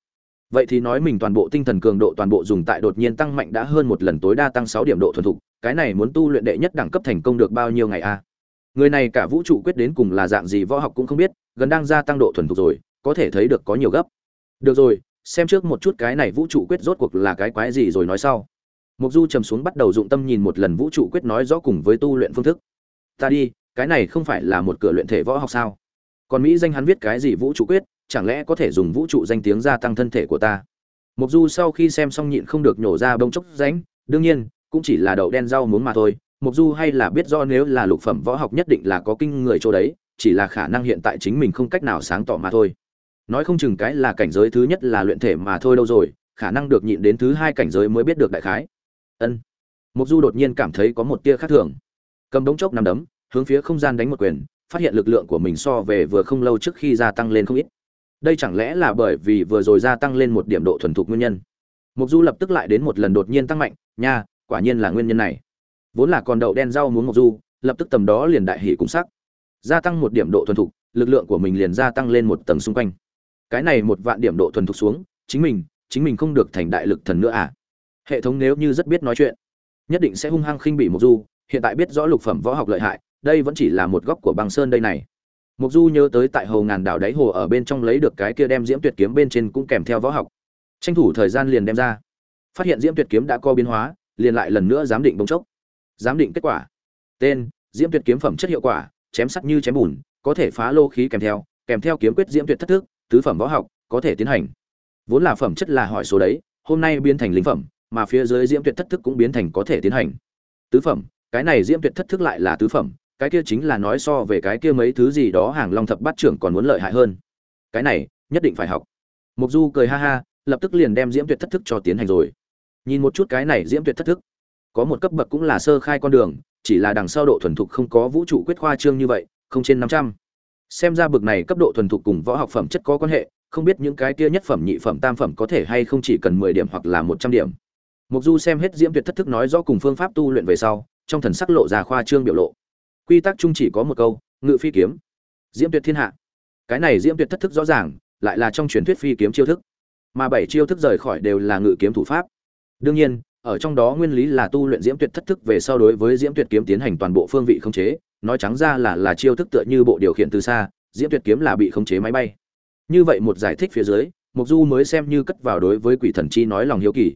Vậy thì nói mình toàn bộ tinh thần cường độ toàn bộ dùng tại đột nhiên tăng mạnh đã hơn một lần tối đa tăng sáu điểm độ thuần thục, cái này muốn tu luyện đệ nhất đẳng cấp thành công được bao nhiêu ngày a? Người này cả vũ trụ quyết đến cùng là dạng gì võ học cũng không biết, gần đang gia tăng độ thuần thục rồi, có thể thấy được có nhiều gấp. Được rồi, xem trước một chút cái này vũ trụ quyết rốt cuộc là cái quái gì rồi nói sau. Mộc du trầm xuống bắt đầu dụng tâm nhìn một lần vũ trụ quyết nói rõ cùng với tu luyện phương thức. Ta đi, cái này không phải là một cửa luyện thể võ học sao? Còn mỹ danh hắn viết cái gì vũ trụ quyết, chẳng lẽ có thể dùng vũ trụ danh tiếng gia tăng thân thể của ta? Mộc du sau khi xem xong nhịn không được nhổ ra bông chốc ránh đương nhiên, cũng chỉ là đậu đen rau muốn mà thôi. Mộc du hay là biết do nếu là lục phẩm võ học nhất định là có kinh người chỗ đấy, chỉ là khả năng hiện tại chính mình không cách nào sáng tỏ mà thôi. Nói không chừng cái là cảnh giới thứ nhất là luyện thể mà thôi đâu rồi, khả năng được nhịn đến thứ hai cảnh giới mới biết được đại khái ân. Mục du đột nhiên cảm thấy có một tia khác thường. Cầm đống chốc nằm đấm, hướng phía không gian đánh một quyền, phát hiện lực lượng của mình so về vừa không lâu trước khi gia tăng lên không ít. Đây chẳng lẽ là bởi vì vừa rồi gia tăng lên một điểm độ thuần thục nguyên nhân? Mục du lập tức lại đến một lần đột nhiên tăng mạnh, nha, quả nhiên là nguyên nhân này. Vốn là còn đậu đen rau muốn mục du, lập tức tầm đó liền đại hỷ cùng sắc. Gia tăng một điểm độ thuần thục, lực lượng của mình liền gia tăng lên một tầng xung quanh. Cái này một vạn điểm độ thuần thục xuống, chính mình chính mình không được thành đại lực thần nữa à? Hệ thống nếu như rất biết nói chuyện, nhất định sẽ hung hăng khinh bị mục du, hiện tại biết rõ lục phẩm võ học lợi hại, đây vẫn chỉ là một góc của băng sơn đây này. Mục du nhớ tới tại hồ ngàn đảo đáy hồ ở bên trong lấy được cái kia đem diễm tuyệt kiếm bên trên cũng kèm theo võ học. Tranh thủ thời gian liền đem ra. Phát hiện diễm tuyệt kiếm đã co biến hóa, liền lại lần nữa giám định bông chốc. Giám định kết quả. Tên, diễm tuyệt kiếm phẩm chất hiệu quả, chém sắt như chém bùn, có thể phá lô khí kèm theo kèm theo kiếm quyết diễm tuyệt thất thức, tứ phẩm võ học có thể tiến hành. Vốn là phẩm chất là hỏi số đấy, hôm nay biến thành linh phẩm mà phía dưới diễm tuyệt thất thức cũng biến thành có thể tiến hành. Tứ phẩm, cái này diễm tuyệt thất thức lại là tứ phẩm, cái kia chính là nói so về cái kia mấy thứ gì đó hàng long thập bát trưởng còn muốn lợi hại hơn. Cái này, nhất định phải học. Mục du cười ha ha, lập tức liền đem diễm tuyệt thất thức cho tiến hành rồi. Nhìn một chút cái này diễm tuyệt thất thức, có một cấp bậc cũng là sơ khai con đường, chỉ là đằng sau độ thuần thục không có vũ trụ quyết khoa trương như vậy, không trên năm trăm. Xem ra bậc này cấp độ thuần thục cùng võ học phẩm chất có quan hệ, không biết những cái kia nhất phẩm nhị phẩm tam phẩm có thể hay không chỉ cần mười điểm hoặc là một trăm điểm mục du xem hết diễm tuyệt thất thức nói rõ cùng phương pháp tu luyện về sau, trong thần sắc lộ ra khoa trương biểu lộ. Quy tắc chung chỉ có một câu, ngự phi kiếm. Diễm tuyệt thiên hạ. Cái này diễm tuyệt thất thức rõ ràng, lại là trong truyền thuyết phi kiếm chiêu thức. Mà bảy chiêu thức rời khỏi đều là ngự kiếm thủ pháp. Đương nhiên, ở trong đó nguyên lý là tu luyện diễm tuyệt thất thức về sau đối với diễm tuyệt kiếm tiến hành toàn bộ phương vị khống chế, nói trắng ra là là chiêu thức tựa như bộ điều khiển từ xa, diễm tuyệt kiếm là bị khống chế máy bay. Như vậy một giải thích phía dưới, mục du mới xem như cất vào đối với quỷ thần chi nói lòng hiếu kỳ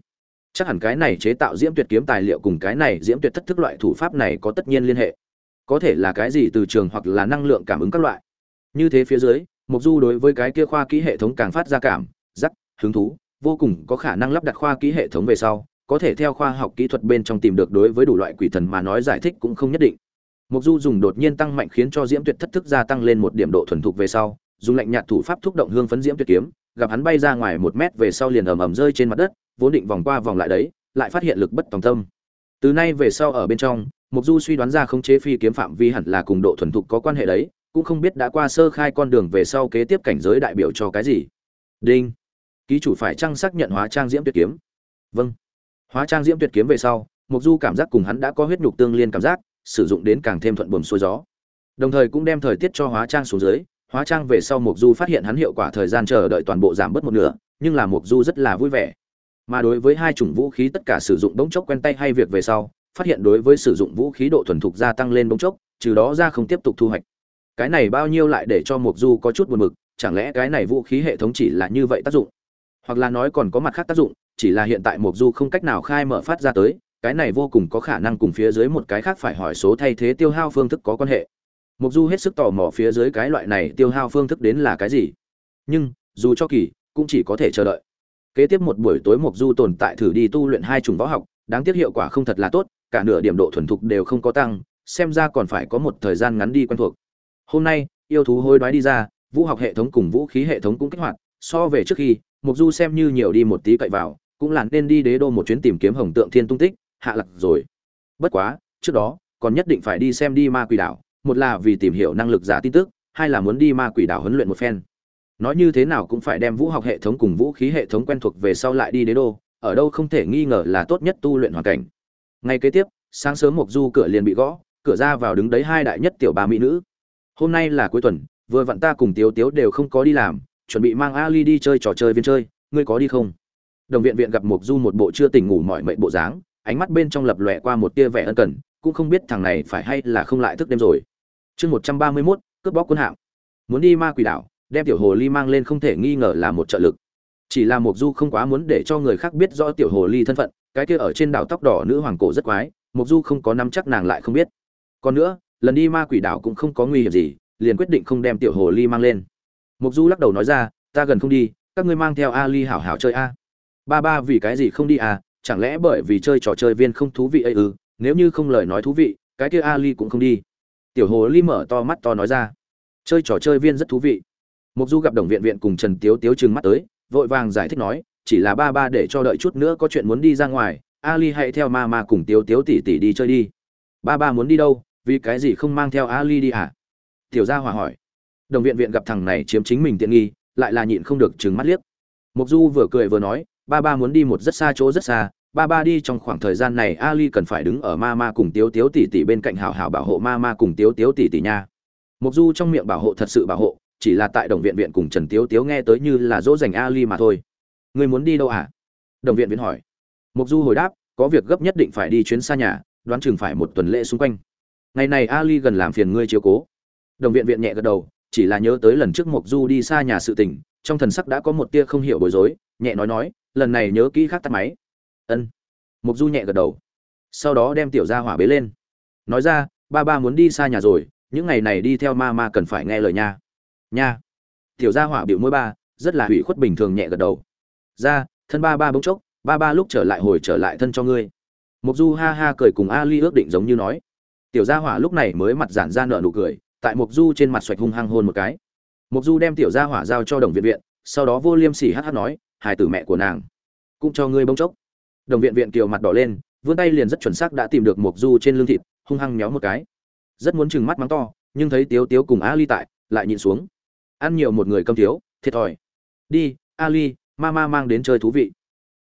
chắc hẳn cái này chế tạo diễm tuyệt kiếm tài liệu cùng cái này diễm tuyệt thất thức loại thủ pháp này có tất nhiên liên hệ. Có thể là cái gì từ trường hoặc là năng lượng cảm ứng các loại. Như thế phía dưới mục du đối với cái kia khoa kỹ hệ thống càng phát ra cảm, giác, hứng thú, vô cùng có khả năng lắp đặt khoa kỹ hệ thống về sau, có thể theo khoa học kỹ thuật bên trong tìm được đối với đủ loại quỷ thần mà nói giải thích cũng không nhất định. Mục du dùng đột nhiên tăng mạnh khiến cho diễm tuyệt thất thức gia tăng lên một điểm độ thuần thục về sau, dùng lạnh nhạt thủ pháp thúc động hương phấn diễm tuyệt kiếm, gặp hắn bay ra ngoài một mét về sau liền ầm ầm rơi trên mặt đất vốn định vòng qua vòng lại đấy, lại phát hiện lực bất tòng tâm. Từ nay về sau ở bên trong, mục du suy đoán ra không chế phi kiếm phạm vi hẳn là cùng độ thuần thục có quan hệ đấy, cũng không biết đã qua sơ khai con đường về sau kế tiếp cảnh giới đại biểu cho cái gì. Đinh. Ký chủ phải trang xác nhận hóa trang diễm tuyệt kiếm? Vâng. Hóa trang diễm tuyệt kiếm về sau, mục du cảm giác cùng hắn đã có huyết nhục tương liên cảm giác, sử dụng đến càng thêm thuận buồm xuôi gió. Đồng thời cũng đem thời tiết cho hóa trang xuống dưới, hóa trang về sau mục du phát hiện hắn hiệu quả thời gian chờ đợi toàn bộ giảm bớt một nửa, nhưng là mục du rất là vui vẻ mà đối với hai chủng vũ khí tất cả sử dụng bỗng chốc quen tay hay việc về sau, phát hiện đối với sử dụng vũ khí độ thuần thục gia tăng lên bỗng chốc, trừ đó ra không tiếp tục thu hoạch. Cái này bao nhiêu lại để cho mục du có chút buồn mực chẳng lẽ cái này vũ khí hệ thống chỉ là như vậy tác dụng? Hoặc là nói còn có mặt khác tác dụng, chỉ là hiện tại mục du không cách nào khai mở phát ra tới, cái này vô cùng có khả năng cùng phía dưới một cái khác phải hỏi số thay thế tiêu hao phương thức có quan hệ. Mục du hết sức tò mò phía dưới cái loại này tiêu hao phương thức đến là cái gì. Nhưng, dù cho kỳ, cũng chỉ có thể chờ đợi kế tiếp một buổi tối mục du tồn tại thử đi tu luyện hai chủng võ học, đáng tiếc hiệu quả không thật là tốt, cả nửa điểm độ thuần thục đều không có tăng, xem ra còn phải có một thời gian ngắn đi quen thuộc. Hôm nay, yêu thú hối đoái đi ra, vũ học hệ thống cùng vũ khí hệ thống cũng kích hoạt, so về trước khi mục du xem như nhiều đi một tí cậy vào, cũng là nên đi đế đô một chuyến tìm kiếm hồng tượng thiên tung tích, hạ lạc rồi. Bất quá, trước đó, còn nhất định phải đi xem đi ma quỷ đảo, một là vì tìm hiểu năng lực giả tin tức, hai là muốn đi ma quỷ đảo huấn luyện một phen nói như thế nào cũng phải đem vũ học hệ thống cùng vũ khí hệ thống quen thuộc về sau lại đi đế đô, ở đâu không thể nghi ngờ là tốt nhất tu luyện hoàn cảnh. Ngay kế tiếp, sáng sớm mộc du cửa liền bị gõ, cửa ra vào đứng đấy hai đại nhất tiểu ba mỹ nữ. Hôm nay là cuối tuần, vừa vặn ta cùng tiếu tiếu đều không có đi làm, chuẩn bị mang ali đi chơi trò chơi viên chơi, ngươi có đi không? Đồng viện viện gặp mộc du một bộ chưa tỉnh ngủ mỏi mệt bộ dáng, ánh mắt bên trong lập lòe qua một tia vẻ ân cần, cũng không biết thằng này phải hay là không lại thức đêm rồi. Chương một trăm ba mươi mốt, cướp bóc quân hạng muốn đi ma quỷ đảo đem tiểu hồ ly mang lên không thể nghi ngờ là một trợ lực. Chỉ là mục du không quá muốn để cho người khác biết rõ tiểu hồ ly thân phận, cái kia ở trên đảo tóc đỏ nữ hoàng cổ rất quái mục du không có nắm chắc nàng lại không biết. Còn nữa, lần đi ma quỷ đảo cũng không có nguy hiểm gì, liền quyết định không đem tiểu hồ ly mang lên. Mục du lắc đầu nói ra, ta gần không đi, các ngươi mang theo a ly hảo hảo chơi a. Ba ba, vì cái gì không đi à? Chẳng lẽ bởi vì chơi trò chơi viên không thú vị ấy ư? Nếu như không lời nói thú vị, cái kia a ly cũng không đi. Tiểu hồ ly mở to mắt to nói ra, chơi trò chơi viên rất thú vị mục du gặp đồng viện viện cùng trần tiếu tiếu trừng mắt tới, vội vàng giải thích nói, chỉ là ba ba để cho đợi chút nữa có chuyện muốn đi ra ngoài, ali hãy theo ma ma cùng tiếu tiếu tỉ tỉ đi chơi đi. Ba ba muốn đi đâu, vì cái gì không mang theo ali đi hả? Tiểu gia hòa hỏi. Đồng viện viện gặp thằng này chiếm chính mình tiện nghi, lại là nhịn không được trừng mắt liếc. Mục du vừa cười vừa nói, ba ba muốn đi một rất xa chỗ rất xa, ba ba đi trong khoảng thời gian này ali cần phải đứng ở ma ma cùng tiếu tiếu tỷ tỷ bên cạnh hảo hảo bảo hộ ma ma cùng tiếu tiếu tỷ tỷ nha. Mục du trong miệng bảo hộ thật sự bảo hộ chỉ là tại đồng viện viện cùng trần tiếu tiếu nghe tới như là dỗ dành ali mà thôi. Người muốn đi đâu à? Đồng viện viện hỏi. Mục du hồi đáp, có việc gấp nhất định phải đi chuyến xa nhà, đoán chừng phải một tuần lễ xung quanh. Ngày này ali gần làm phiền ngươi chiếu cố. Đồng viện viện nhẹ gật đầu, chỉ là nhớ tới lần trước mục du đi xa nhà sự tình, trong thần sắc đã có một tia không hiểu bối rối, nhẹ nói nói, lần này nhớ kỹ khác tắt máy. Ân. Mục du nhẹ gật đầu. Sau đó đem tiểu gia hỏa bế lên. Nói ra, ba ba muốn đi xa nhà rồi, những ngày này đi theo ma ma cần phải nghe lời nha nha. Tiểu gia hỏa biểu môi ba, rất là hủy khuất bình thường nhẹ gật đầu. Ra, thân ba ba bỗng chốc, ba ba lúc trở lại hồi trở lại thân cho ngươi. Mục du ha ha cười cùng ali ước định giống như nói. Tiểu gia hỏa lúc này mới mặt giản ra nợ nụ cười, tại mục du trên mặt xoạch hung hăng hôn một cái. Mục du đem tiểu gia hỏa giao cho đồng viện viện, sau đó vô liêm sỉ hh nói hài tử mẹ của nàng, cũng cho ngươi bỗng chốc. Đồng viện viện kiều mặt đỏ lên, vươn tay liền rất chuẩn xác đã tìm được mục du trên lưng thịt, hung hăng méo một cái. Rất muốn chừng mắt mắng to, nhưng thấy tiếu tiếu cùng ali tại, lại nhìn xuống ăn nhiều một người câm thiếu, thiệt thòi. Đi, ali mama mang đến chơi thú vị.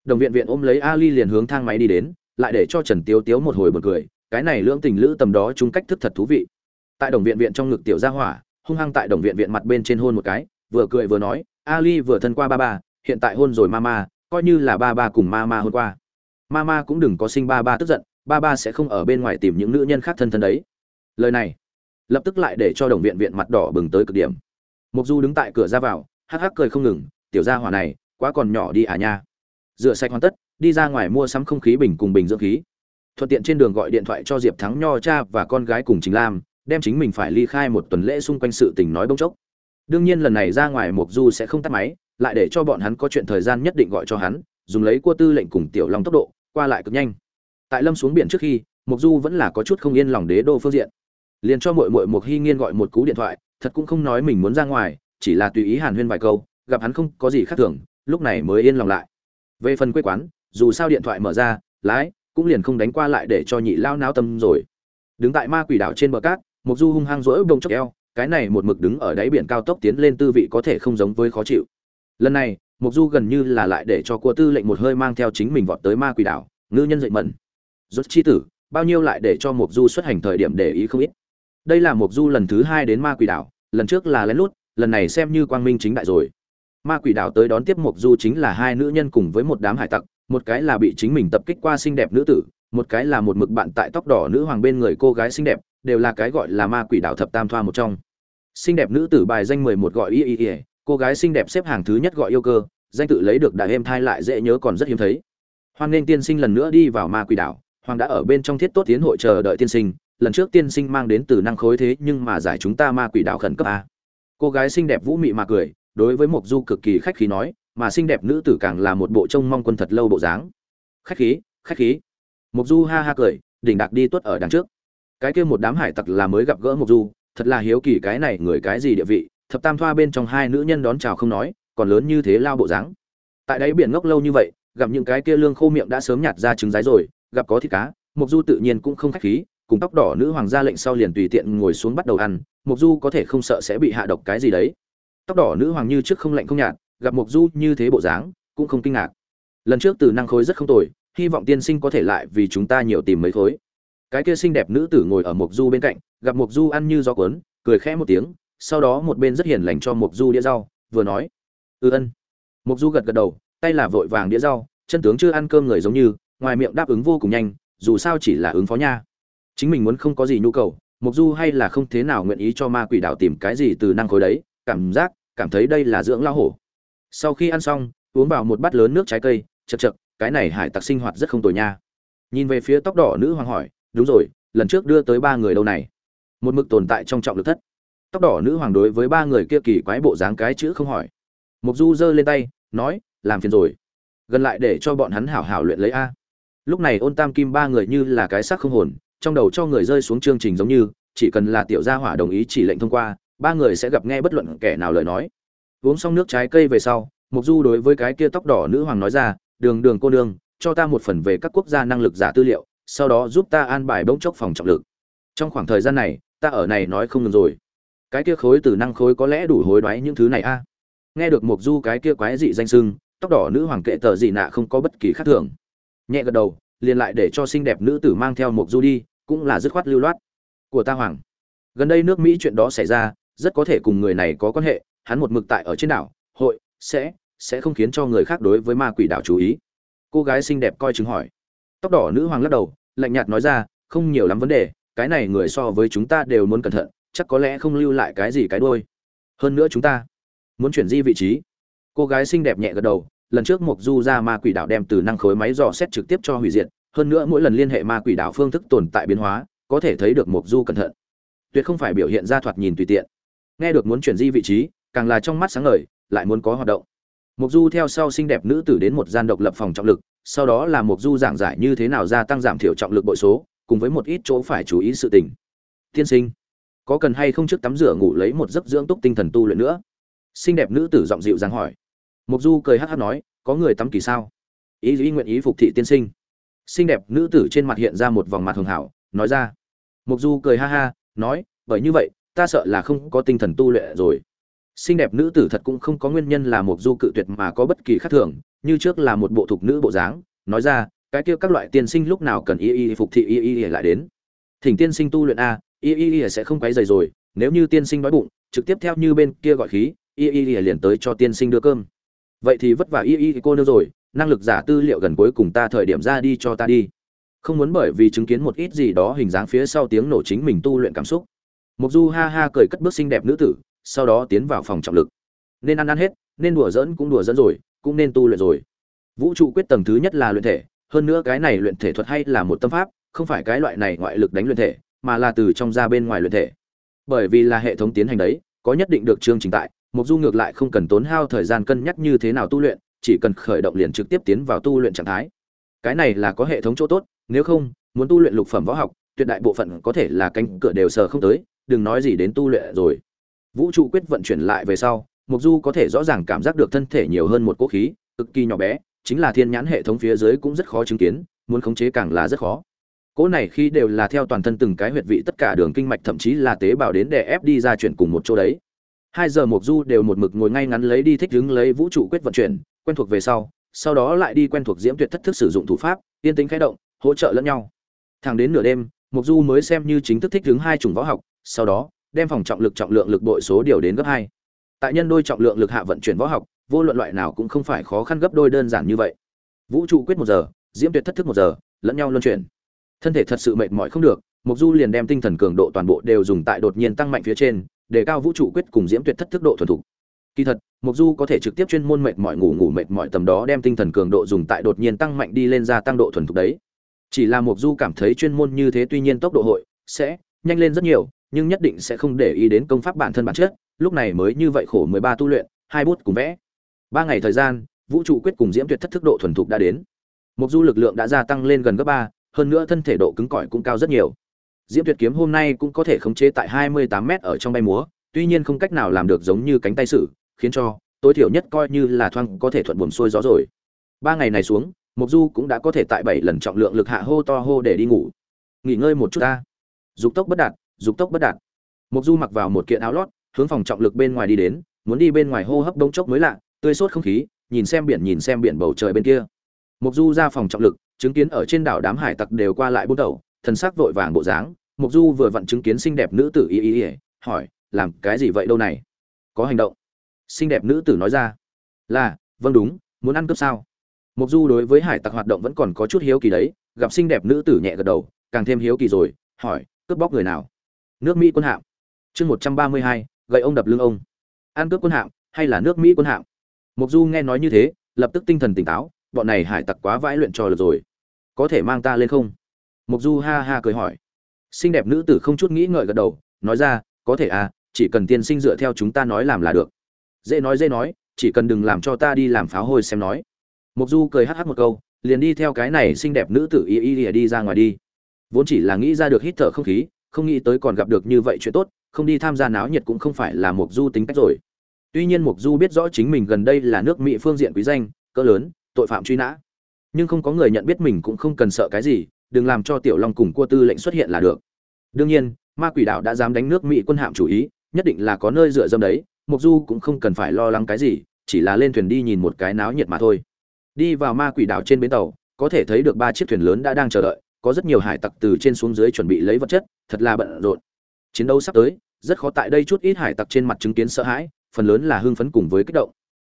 Đồng viện viện ôm lấy ali liền hướng thang máy đi đến, lại để cho trần tiếu tiếu một hồi bật cười, cái này lưỡng tình lữ tầm đó chung cách thức thật thú vị. Tại đồng viện viện trong ngực tiểu gia hỏa, hung hăng tại đồng viện viện mặt bên trên hôn một cái, vừa cười vừa nói, ali vừa thân qua ba ba, hiện tại hôn rồi mama coi như là ba ba cùng mama hôn qua. Mama cũng đừng có sinh ba ba tức giận, ba ba sẽ không ở bên ngoài tìm những nữ nhân khác thân thân đấy. Lời này, lập tức lại để cho đồng viện viện mặt đỏ bừng tới cực điểm mục du đứng tại cửa ra vào, hắc hắc cười không ngừng, tiểu gia hỏa này, quá còn nhỏ đi à nha. Rửa sạch hoàn tất, đi ra ngoài mua sắm không khí bình cùng bình dưỡng khí. Thuận tiện trên đường gọi điện thoại cho diệp thắng nho cha và con gái cùng chính lam, đem chính mình phải ly khai một tuần lễ xung quanh sự tình nói bông chốc. Đương nhiên lần này ra ngoài mục du sẽ không tắt máy, lại để cho bọn hắn có chuyện thời gian nhất định gọi cho hắn, dùng lấy cua tư lệnh cùng tiểu long tốc độ, qua lại cực nhanh. Tại lâm xuống biển trước khi mục du vẫn là có chút không yên lòng đế đô phương diện. Liền cho muội muội Mộc hy nghiên gọi một cú điện thoại thật cũng không nói mình muốn ra ngoài, chỉ là tùy ý hàn huyên vài câu, gặp hắn không có gì khác thường, lúc này mới yên lòng lại. Về phần quê quán, dù sao điện thoại mở ra, lái, cũng liền không đánh qua lại để cho nhị lao náo tâm rồi. Đứng tại ma quỷ đảo trên bờ cát mục du hung hăng rỗi bông chốc eo, cái này một mực đứng ở đáy biển cao tốc tiến lên tư vị có thể không giống với khó chịu. Lần này mục du gần như là lại để cho cua tư lệnh một hơi mang theo chính mình vọt tới ma quỷ đảo, ngư nhân dậy mẩn. Rốt chi tử, bao nhiêu lại để cho mục du xuất hành thời điểm để ý không ít đây là mục du lần thứ hai đến ma quỷ đảo, lần trước là lén lút, lần này xem như quang minh chính đại rồi. Ma quỷ đảo tới đón tiếp mục du chính là hai nữ nhân cùng với một đám hải tặc, một cái là bị chính mình tập kích qua xinh đẹp nữ tử, một cái là một mực bạn tại tóc đỏ nữ hoàng bên người cô gái xinh đẹp, đều là cái gọi là ma quỷ đảo thập tam thoa một trong. Xinh đẹp nữ tử bài danh mười một gọi y y y, cô gái xinh đẹp xếp hàng thứ nhất gọi yêu cơ, danh tự lấy được đại êm thai lại dễ nhớ còn rất hiếm thấy. Hoan nghênh tiên sinh lần nữa đi vào ma quỷ đảo, hoàng đã ở bên trong thiết tốt tiến hội chờ đợi tiên sinh lần trước tiên sinh mang đến từ năng khối thế nhưng mà giải chúng ta ma quỷ đảo khẩn cấp a. Cô gái xinh đẹp vũ mị mà cười, đối với mộc du cực kỳ khách khí nói, mà xinh đẹp nữ tử càng là một bộ trông mong quân thật lâu bộ dáng. Khách khí khách khí. Mộc du ha ha cười, đỉnh đạc đi tuất ở đằng trước. Cái kia một đám hải tặc là mới gặp gỡ mộc du, thật là hiếu kỳ cái này người cái gì địa vị, thập tam thoa bên trong hai nữ nhân đón chào không nói, còn lớn như thế lao bộ dáng. Tại đáy biển ngốc lâu như vậy, gặp những cái kia lương khô miệng đã sớm nhạt ra trứng rái rồi, gặp có thịt cá, mộc du tự nhiên cũng không khách khí cùng tóc đỏ nữ hoàng ra lệnh sau liền tùy tiện ngồi xuống bắt đầu ăn, mộc du có thể không sợ sẽ bị hạ độc cái gì đấy. Tóc đỏ nữ hoàng như trước không lạnh không nhạt, gặp mộc du như thế bộ dáng, cũng không kinh ngạc. Lần trước từ năng khối rất không tồi, hy vọng tiên sinh có thể lại vì chúng ta nhiều tìm mấy khối. Cái kia xinh đẹp nữ tử ngồi ở mộc du bên cạnh, gặp mộc du ăn như gió cuốn, cười khẽ một tiếng, sau đó một bên rất hiền lành cho mộc du đĩa rau, vừa nói ư ừ ân. Mộc du gật gật đầu, tay là vội vàng đĩa rau, chân tướng chưa ăn cơm người giống như, ngoài miệng đáp ứng vô cùng nhanh, dù sao chỉ là ứng phó nha chính mình muốn không có gì nhu cầu mục du hay là không thế nào nguyện ý cho ma quỷ đảo tìm cái gì từ năng khối đấy, cảm giác, cảm thấy đây là dưỡng lao hổ. Sau khi ăn xong, uống vào một bát lớn nước trái cây, chật chật, cái này hải tặc sinh hoạt rất không tồi nha. Nhìn về phía tóc đỏ nữ hoàng hỏi, đúng rồi, lần trước đưa tới ba người đâu này? Một mực tồn tại trong trọng lực thất. Tóc đỏ nữ hoàng đối với ba người kia kỳ quái bộ dáng cái chữ không hỏi. Mục du giơ lên tay, nói, làm phiền rồi. Gần lại để cho bọn hắn hảo hảo luyện lấy a. Lúc này ôn tam kim ba người như là cái xác không hồn trong đầu cho người rơi xuống chương trình giống như, chỉ cần là tiểu gia hỏa đồng ý chỉ lệnh thông qua, ba người sẽ gặp nghe bất luận kẻ nào lời nói. Uống xong nước trái cây về sau, mục du đối với cái kia tóc đỏ nữ hoàng nói ra, đường đường cô nương, cho ta một phần về các quốc gia năng lực giả tư liệu, sau đó giúp ta an bài bỗng chốc phòng trọng lực. Trong khoảng thời gian này, ta ở này nói không ngừng rồi. Cái kia khối từ năng khối có lẽ đủ hối đoái những thứ này a. Nghe được mục du cái kia quái dị danh sưng, tóc đỏ nữ hoàng kệ tờ dị nạ không có bất kỳ khác thường. Nhẹ gật đầu, liền lại để cho xinh đẹp nữ tử mang theo mục du đi cũng là dứt khoát lưu loát. Của ta hoàng, gần đây nước mỹ chuyện đó xảy ra, rất có thể cùng người này có quan hệ, hắn một mực tại ở trên đảo, hội, sẽ sẽ không khiến cho người khác đối với ma quỷ đảo chú ý. Cô gái xinh đẹp coi chứng hỏi. Tóc đỏ nữ hoàng lắc đầu, lạnh nhạt nói ra, không nhiều lắm vấn đề, cái này người so với chúng ta đều muốn cẩn thận, chắc có lẽ không lưu lại cái gì cái đôi hơn nữa chúng ta muốn chuyển di vị trí. Cô gái xinh đẹp nhẹ gật đầu, lần trước mục du ra ma quỷ đảo đem từ năng khối máy dò xét trực tiếp cho hủy diệt hơn nữa mỗi lần liên hệ ma quỷ đảo phương thức tồn tại biến hóa, có thể thấy được mục du cẩn thận. Tuyệt không phải biểu hiện ra thoạt nhìn tùy tiện. Nghe được muốn chuyển di vị trí, càng là trong mắt sáng ngời, lại muốn có hoạt động. Mục du theo sau xinh đẹp nữ tử đến một gian độc lập phòng trọng lực, sau đó là mục du giảng giải như thế nào gia tăng giảm thiểu trọng lực bội số, cùng với một ít chỗ phải chú ý sự tình. Tiên sinh, có cần hay không trước tắm rửa ngủ lấy một giấc dưỡng túc tinh thần tu luyện nữa? Xinh đẹp nữ tử giọng dịu dàng hỏi. Mục du cười hắt hắt nói, có người tắm kỳ sao? Ý ý nguyện ý phục thị tiên sinh xinh đẹp nữ tử trên mặt hiện ra một vòng mặt hường hảo, nói ra. Mục du cười ha ha, nói, bởi như vậy, ta sợ là không có tinh thần tu luyện rồi. Xinh đẹp nữ tử thật cũng không có nguyên nhân là mục du cự tuyệt mà có bất kỳ khác thường, như trước là một bộ thục nữ bộ dáng, nói ra, cái kia các loại tiên sinh lúc nào cần y y phục thị y y lại đến? Thỉnh tiên sinh tu luyện a, y y sẽ không quấy dày rồi, nếu như tiên sinh đói bụng, trực tiếp theo như bên kia gọi khí, y y liền tới cho tiên sinh đưa cơm. Vậy thì vất vả y y cô nương rồi năng lực giả tư liệu gần cuối cùng ta thời điểm ra đi cho ta đi. Không muốn bởi vì chứng kiến một ít gì đó hình dáng phía sau tiếng nổ chính mình tu luyện cảm xúc. Mục du ha ha cười cất bước xinh đẹp nữ tử, sau đó tiến vào phòng trọng lực. Nên ăn ăn hết, nên đùa dỡn cũng đùa dỡn rồi, cũng nên tu luyện rồi. Vũ trụ quyết tầng thứ nhất là luyện thể, hơn nữa cái này luyện thể thuật hay là một tâm pháp, không phải cái loại này ngoại lực đánh luyện thể, mà là từ trong ra bên ngoài luyện thể. Bởi vì là hệ thống tiến hành đấy, có nhất định được chương trình tại, mục du ngược lại không cần tốn hao thời gian cân nhắc như thế nào tu luyện chỉ cần khởi động liền trực tiếp tiến vào tu luyện trạng thái. Cái này là có hệ thống chỗ tốt, nếu không, muốn tu luyện lục phẩm võ học, tuyệt đại bộ phận có thể là cánh cửa đều sờ không tới, đừng nói gì đến tu luyện rồi. Vũ trụ quyết vận chuyển lại về sau mục du có thể rõ ràng cảm giác được thân thể nhiều hơn một cỗ khí, cực kỳ nhỏ bé, chính là thiên nhãn hệ thống phía dưới cũng rất khó chứng kiến, muốn khống chế càng là rất khó. Cỗ này khi đều là theo toàn thân từng cái huyệt vị tất cả đường kinh mạch thậm chí là tế bào đến để ép đi ra chuyển cùng một chỗ đấy. Hai giờ mục du đều một mực ngồi ngay ngắn lấy đi thích ứng lấy vũ trụ quyết vận chuyển quen thuộc về sau sau đó lại đi quen thuộc diễm tuyệt thất thức sử dụng thủ pháp, yên tính khai động, hỗ trợ lẫn nhau. Thẳng đến nửa đêm mục du mới xem như chính thức thích đứng hai chủng võ học, sau đó, đem phòng trọng lực trọng lượng lực bội số điều đến gấp hai. Tại nhân đôi trọng lượng lực hạ vận chuyển võ học, vô luận loại nào cũng không phải khó khăn gấp đôi đơn giản như vậy. Vũ trụ quyết một giờ, diễm tuyệt thất thức một giờ, lẫn nhau luân chuyển. Thân thể thật sự mệt mỏi không được mục du liền đem tinh thần cường độ toàn bộ đều dùng tại đột nhiên tăng mạnh phía trên, để cao vũ trụ quyết cùng diễm tuyệt thất thức độ thuần thục kỳ thật mục du có thể trực tiếp chuyên môn mệt mỏi ngủ ngủ mệt mỏi tầm đó đem tinh thần cường độ dùng tại đột nhiên tăng mạnh đi lên gia tăng độ thuần thục đấy. Chỉ là mục du cảm thấy chuyên môn như thế tuy nhiên tốc độ hội sẽ nhanh lên rất nhiều, nhưng nhất định sẽ không để ý đến công pháp bản thân bản chất. Lúc này mới như vậy khổ mười ba tu luyện, hai bút cùng vẽ. Ba ngày thời gian, vũ trụ quyết cùng diễm tuyệt thất thức độ thuần thục đã đến. Mục du lực lượng đã gia tăng lên gần gấp ba, hơn nữa thân thể độ cứng cỏi cũng cao rất nhiều. Diễm tuyệt kiếm hôm nay cũng có thể khống chế tại hai mươi tám m ở trong bay múa, tuy nhiên không cách nào làm được giống như cánh tay sử khiến cho tối thiểu nhất coi như là thoang có thể thuận buồm xuôi gió rồi. Ba ngày này xuống mục du cũng đã có thể tại bảy lần trọng lượng lực hạ hô to hô để đi ngủ. Nghỉ ngơi một chút ta. Dục tốc bất đạt, dục tốc bất đạt. Mục du mặc vào một kiện áo lót, hướng phòng trọng lực bên ngoài đi đến, muốn đi bên ngoài hô hấp đông chốc mới lạ, tươi sốt không khí, nhìn xem biển nhìn xem biển bầu trời bên kia. Mục du ra phòng trọng lực, chứng kiến ở trên đảo đám hải tặc đều qua lại bút đầu, thần sắc vội vàng bộ dáng. Mục du vừa vặn chứng kiến xinh đẹp nữ tử y y y, hỏi, làm cái gì vậy đâu này? Có hành động? Xinh đẹp nữ tử nói ra. Là vâng đúng, muốn ăn cướp sao? Mục du đối với hải tặc hoạt động vẫn còn có chút hiếu kỳ đấy, gặp xinh đẹp nữ tử nhẹ gật đầu, càng thêm hiếu kỳ rồi, hỏi, cướp bóc người nào? Nước mỹ quân hạm. Chương một trăm ba mươi hai, gậy ông đập lưng ông. Ăn cướp quân hạm, hay là nước mỹ quân hạm? Mục du nghe nói như thế, lập tức tinh thần tỉnh táo, bọn này hải tặc quá vãi luyện trò được rồi. Có thể mang ta lên không? Mục du ha ha cười hỏi. Xinh đẹp nữ tử không chút nghĩ ngợi gật đầu, nói ra, có thể à chỉ cần tiên sinh dựa theo chúng ta nói làm là được dễ nói dễ nói, chỉ cần đừng làm cho ta đi làm pháo hôi xem nói. Mục du cười hh một câu, liền đi theo cái này xinh đẹp nữ tử y y đi ra ngoài đi. Vốn chỉ là nghĩ ra được hít thở không khí, không nghĩ tới còn gặp được như vậy chuyện tốt, không đi tham gia náo nhiệt cũng không phải là mục du tính cách rồi. Tuy nhiên mục du biết rõ chính mình gần đây là nước mỹ phương diện quý danh, cỡ lớn, tội phạm truy nã. Nhưng không có người nhận biết mình cũng không cần sợ cái gì, đừng làm cho tiểu long cùng cua tư lệnh xuất hiện là được. Đương nhiên, ma quỷ đảo đã dám đánh nước mỹ quân hạm chủ ý, nhất định là có nơi dựa dâm đấy mục du cũng không cần phải lo lắng cái gì chỉ là lên thuyền đi nhìn một cái náo nhiệt mà thôi. Đi vào ma quỷ đảo trên bến tàu có thể thấy được ba chiếc thuyền lớn đã đang chờ đợi có rất nhiều hải tặc từ trên xuống dưới chuẩn bị lấy vật chất thật là bận rộn. Chiến đấu sắp tới rất khó tại đây chút ít hải tặc trên mặt chứng kiến sợ hãi phần lớn là hưng phấn cùng với kích động.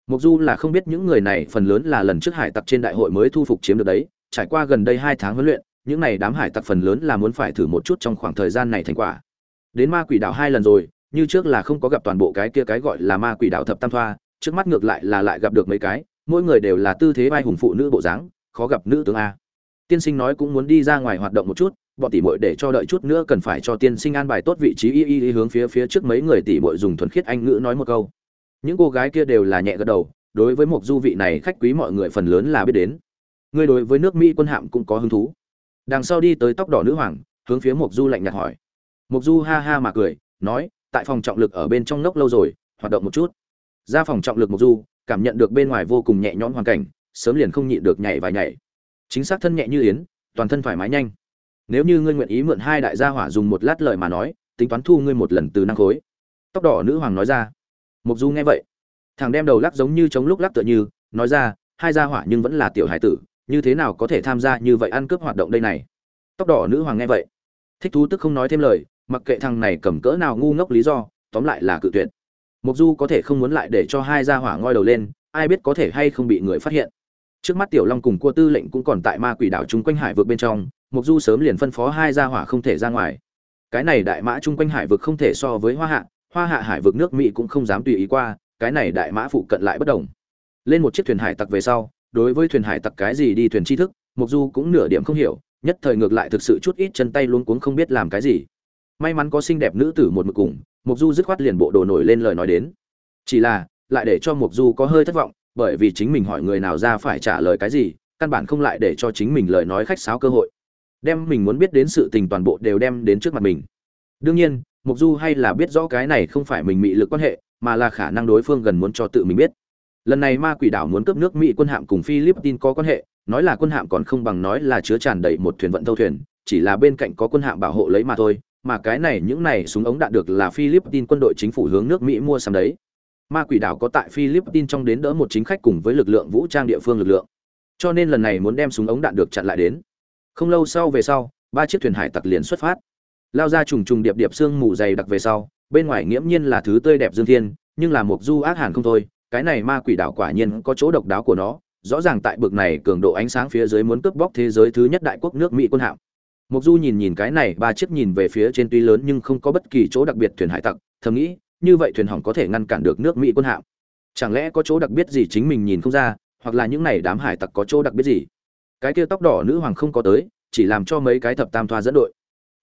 Mục Du là không biết những người này phần lớn là lần trước hải tặc trên đại hội mới thu phục chiếm được đấy, trải qua gần đây hai tháng huấn luyện, những này đám hải tặc phần lớn là muốn phải thử một chút trong khoảng thời gian này thành quả. Đến Ma Quỷ đảo hai lần rồi, như trước là không có gặp toàn bộ cái kia cái gọi là Ma Quỷ đảo thập tam thoa, trước mắt ngược lại là lại gặp được mấy cái, mỗi người đều là tư thế vai hùng phụ nữ bộ dáng, khó gặp nữ tướng a. Tiên sinh nói cũng muốn đi ra ngoài hoạt động một chút, bọn tỷ muội để cho đợi chút nữa cần phải cho tiên sinh an bài tốt vị trí y y hướng phía phía trước mấy người tỷ muội dùng thuần khiết anh ngữ nói một câu. Những cô gái kia đều là nhẹ gật đầu đối với một du vị này khách quý mọi người phần lớn là biết đến. Ngươi đối với nước mỹ quân hạm cũng có hứng thú. Đằng sau đi tới tóc đỏ nữ hoàng hướng phía mộc du lạnh nhạt hỏi. Mộc du ha ha mà cười nói tại phòng trọng lực ở bên trong nốc lâu rồi, hoạt động một chút. Ra phòng trọng lực một du, cảm nhận được bên ngoài vô cùng nhẹ nhõm hoàn cảnh, sớm liền không nhịn được nhảy vài nhảy. Chính xác thân nhẹ như yến, toàn thân thoải mái nhanh. Nếu như ngươi nguyện ý mượn hai đại gia hỏa dùng một lát lời mà nói, tính toán thu ngươi một lần từ năng khối. Tóc đỏ nữ hoàng nói ra. Mục du nghe vậy, thằng đem đầu lắc giống như chống lúc lắc tựa như, nói ra, hai gia hỏa nhưng vẫn là tiểu hải tử, như thế nào có thể tham gia như vậy ăn cướp hoạt động đây này? Tóc đỏ nữ hoàng nghe vậy, thích thú tức không nói thêm lời mặc kệ thằng này cầm cỡ nào ngu ngốc lý do, tóm lại là cự tuyệt. Mục du có thể không muốn lại để cho hai gia hỏa ngoi đầu lên, ai biết có thể hay không bị người phát hiện. Trước mắt tiểu long cùng cua tư lệnh cũng còn tại ma quỷ đảo chung quanh hải vực bên trong mục du sớm liền phân phó hai gia hỏa không thể ra ngoài. Cái này đại mã chung quanh hải vực không thể so với hoa hạ hoa hạ hải vực nước mỹ cũng không dám tùy ý qua, cái này đại mã phụ cận lại bất đồng. Lên một chiếc thuyền hải tặc về sau, đối với thuyền hải tặc cái gì đi thuyền tri thức mục du cũng nửa điểm không hiểu, nhất thời ngược lại thực sự chút ít chân tay luống cuống không biết làm cái gì may mắn có xinh đẹp nữ tử một mực cùng mục du dứt khoát liền bộ đồ nổi lên lời nói đến. Chỉ là, lại để cho mục du có hơi thất vọng, bởi vì chính mình hỏi người nào ra phải trả lời cái gì, căn bản không lại để cho chính mình lời nói khách sáo cơ hội. Đem mình muốn biết đến sự tình toàn bộ đều đem đến trước mặt mình. Đương nhiên mục du hay là biết rõ cái này không phải mình mị lực quan hệ, mà là khả năng đối phương gần muốn cho tự mình biết. Lần này ma quỷ đảo muốn cướp nước mỹ quân hạm cùng philippines có quan hệ, nói là quân hạm còn không bằng nói là chứa tràn đầy một thuyền vận thâu thuyền, chỉ là bên cạnh có quân hạm bảo hộ lấy mà thôi mà cái này những này súng ống đạn được là philippines quân đội chính phủ hướng nước mỹ mua sắm đấy. Ma quỷ đảo có tại philippines trong đến đỡ một chính khách cùng với lực lượng vũ trang địa phương lực lượng. Cho nên lần này muốn đem súng ống đạn được chặn lại đến. Không lâu sau về sau, ba chiếc thuyền hải tặc liền xuất phát. Lao ra trùng trùng điệp điệp sương mù dày đặc về sau, bên ngoài nghiễm nhiên là thứ tươi đẹp dương thiên, nhưng là một du ác hàn không thôi, cái này ma quỷ đảo quả nhiên có chỗ độc đáo của nó, rõ ràng tại bực này cường độ ánh sáng phía dưới muốn cướp bóc thế giới thứ nhất đại quốc nước mỹ quân hạm. Mộc du nhìn nhìn cái này, ba chiếc nhìn về phía trên tuy lớn nhưng không có bất kỳ chỗ đặc biệt thuyền hải tặc, thầm nghĩ, như vậy thuyền hỏng có thể ngăn cản được nước mỹ quân hạm. Chẳng lẽ có chỗ đặc biệt gì chính mình nhìn không ra, hoặc là những này đám hải tặc có chỗ đặc biệt gì? Cái kia tóc đỏ nữ hoàng không có tới, chỉ làm cho mấy cái thập tam thoa dẫn đội.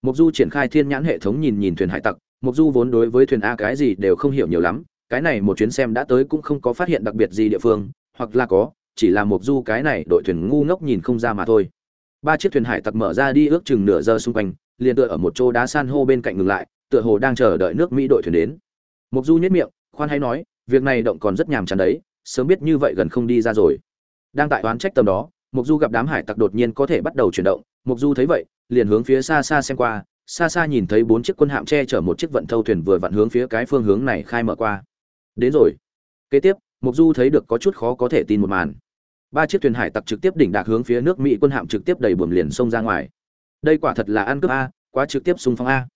Mộc du triển khai thiên nhãn hệ thống nhìn nhìn thuyền hải tặc, Mộc du vốn đối với thuyền a cái gì đều không hiểu nhiều lắm, cái này một chuyến xem đã tới cũng không có phát hiện đặc biệt gì địa phương, hoặc là có, chỉ là Mộc du cái này đội thuyền ngu ngốc nhìn không ra mà thôi ba chiếc thuyền hải tặc mở ra đi ước chừng nửa giờ xung quanh, liền tựa ở một chỗ đá san hô bên cạnh ngừng lại, tựa hồ đang chờ đợi nước mỹ đội thuyền đến. Mục du nhất miệng, khoan hay nói, việc này động còn rất nhàm chán đấy, sớm biết như vậy gần không đi ra rồi. Đang tại oán trách tầm đó, mục du gặp đám hải tặc đột nhiên có thể bắt đầu chuyển động, mục du thấy vậy, liền hướng phía xa xa xem qua, xa xa nhìn thấy bốn chiếc quân hạm che chở một chiếc vận thâu thuyền vừa vặn hướng phía cái phương hướng này khai mở qua. Đến rồi. Kế tiếp, mục du thấy được có chút khó có thể tin một màn ba chiếc thuyền hải tặc trực tiếp đỉnh đạc hướng phía nước mỹ quân hạm trực tiếp đầy buồm liền xông ra ngoài. Đây quả thật là ăn cướp a, quá trực tiếp xung phong a.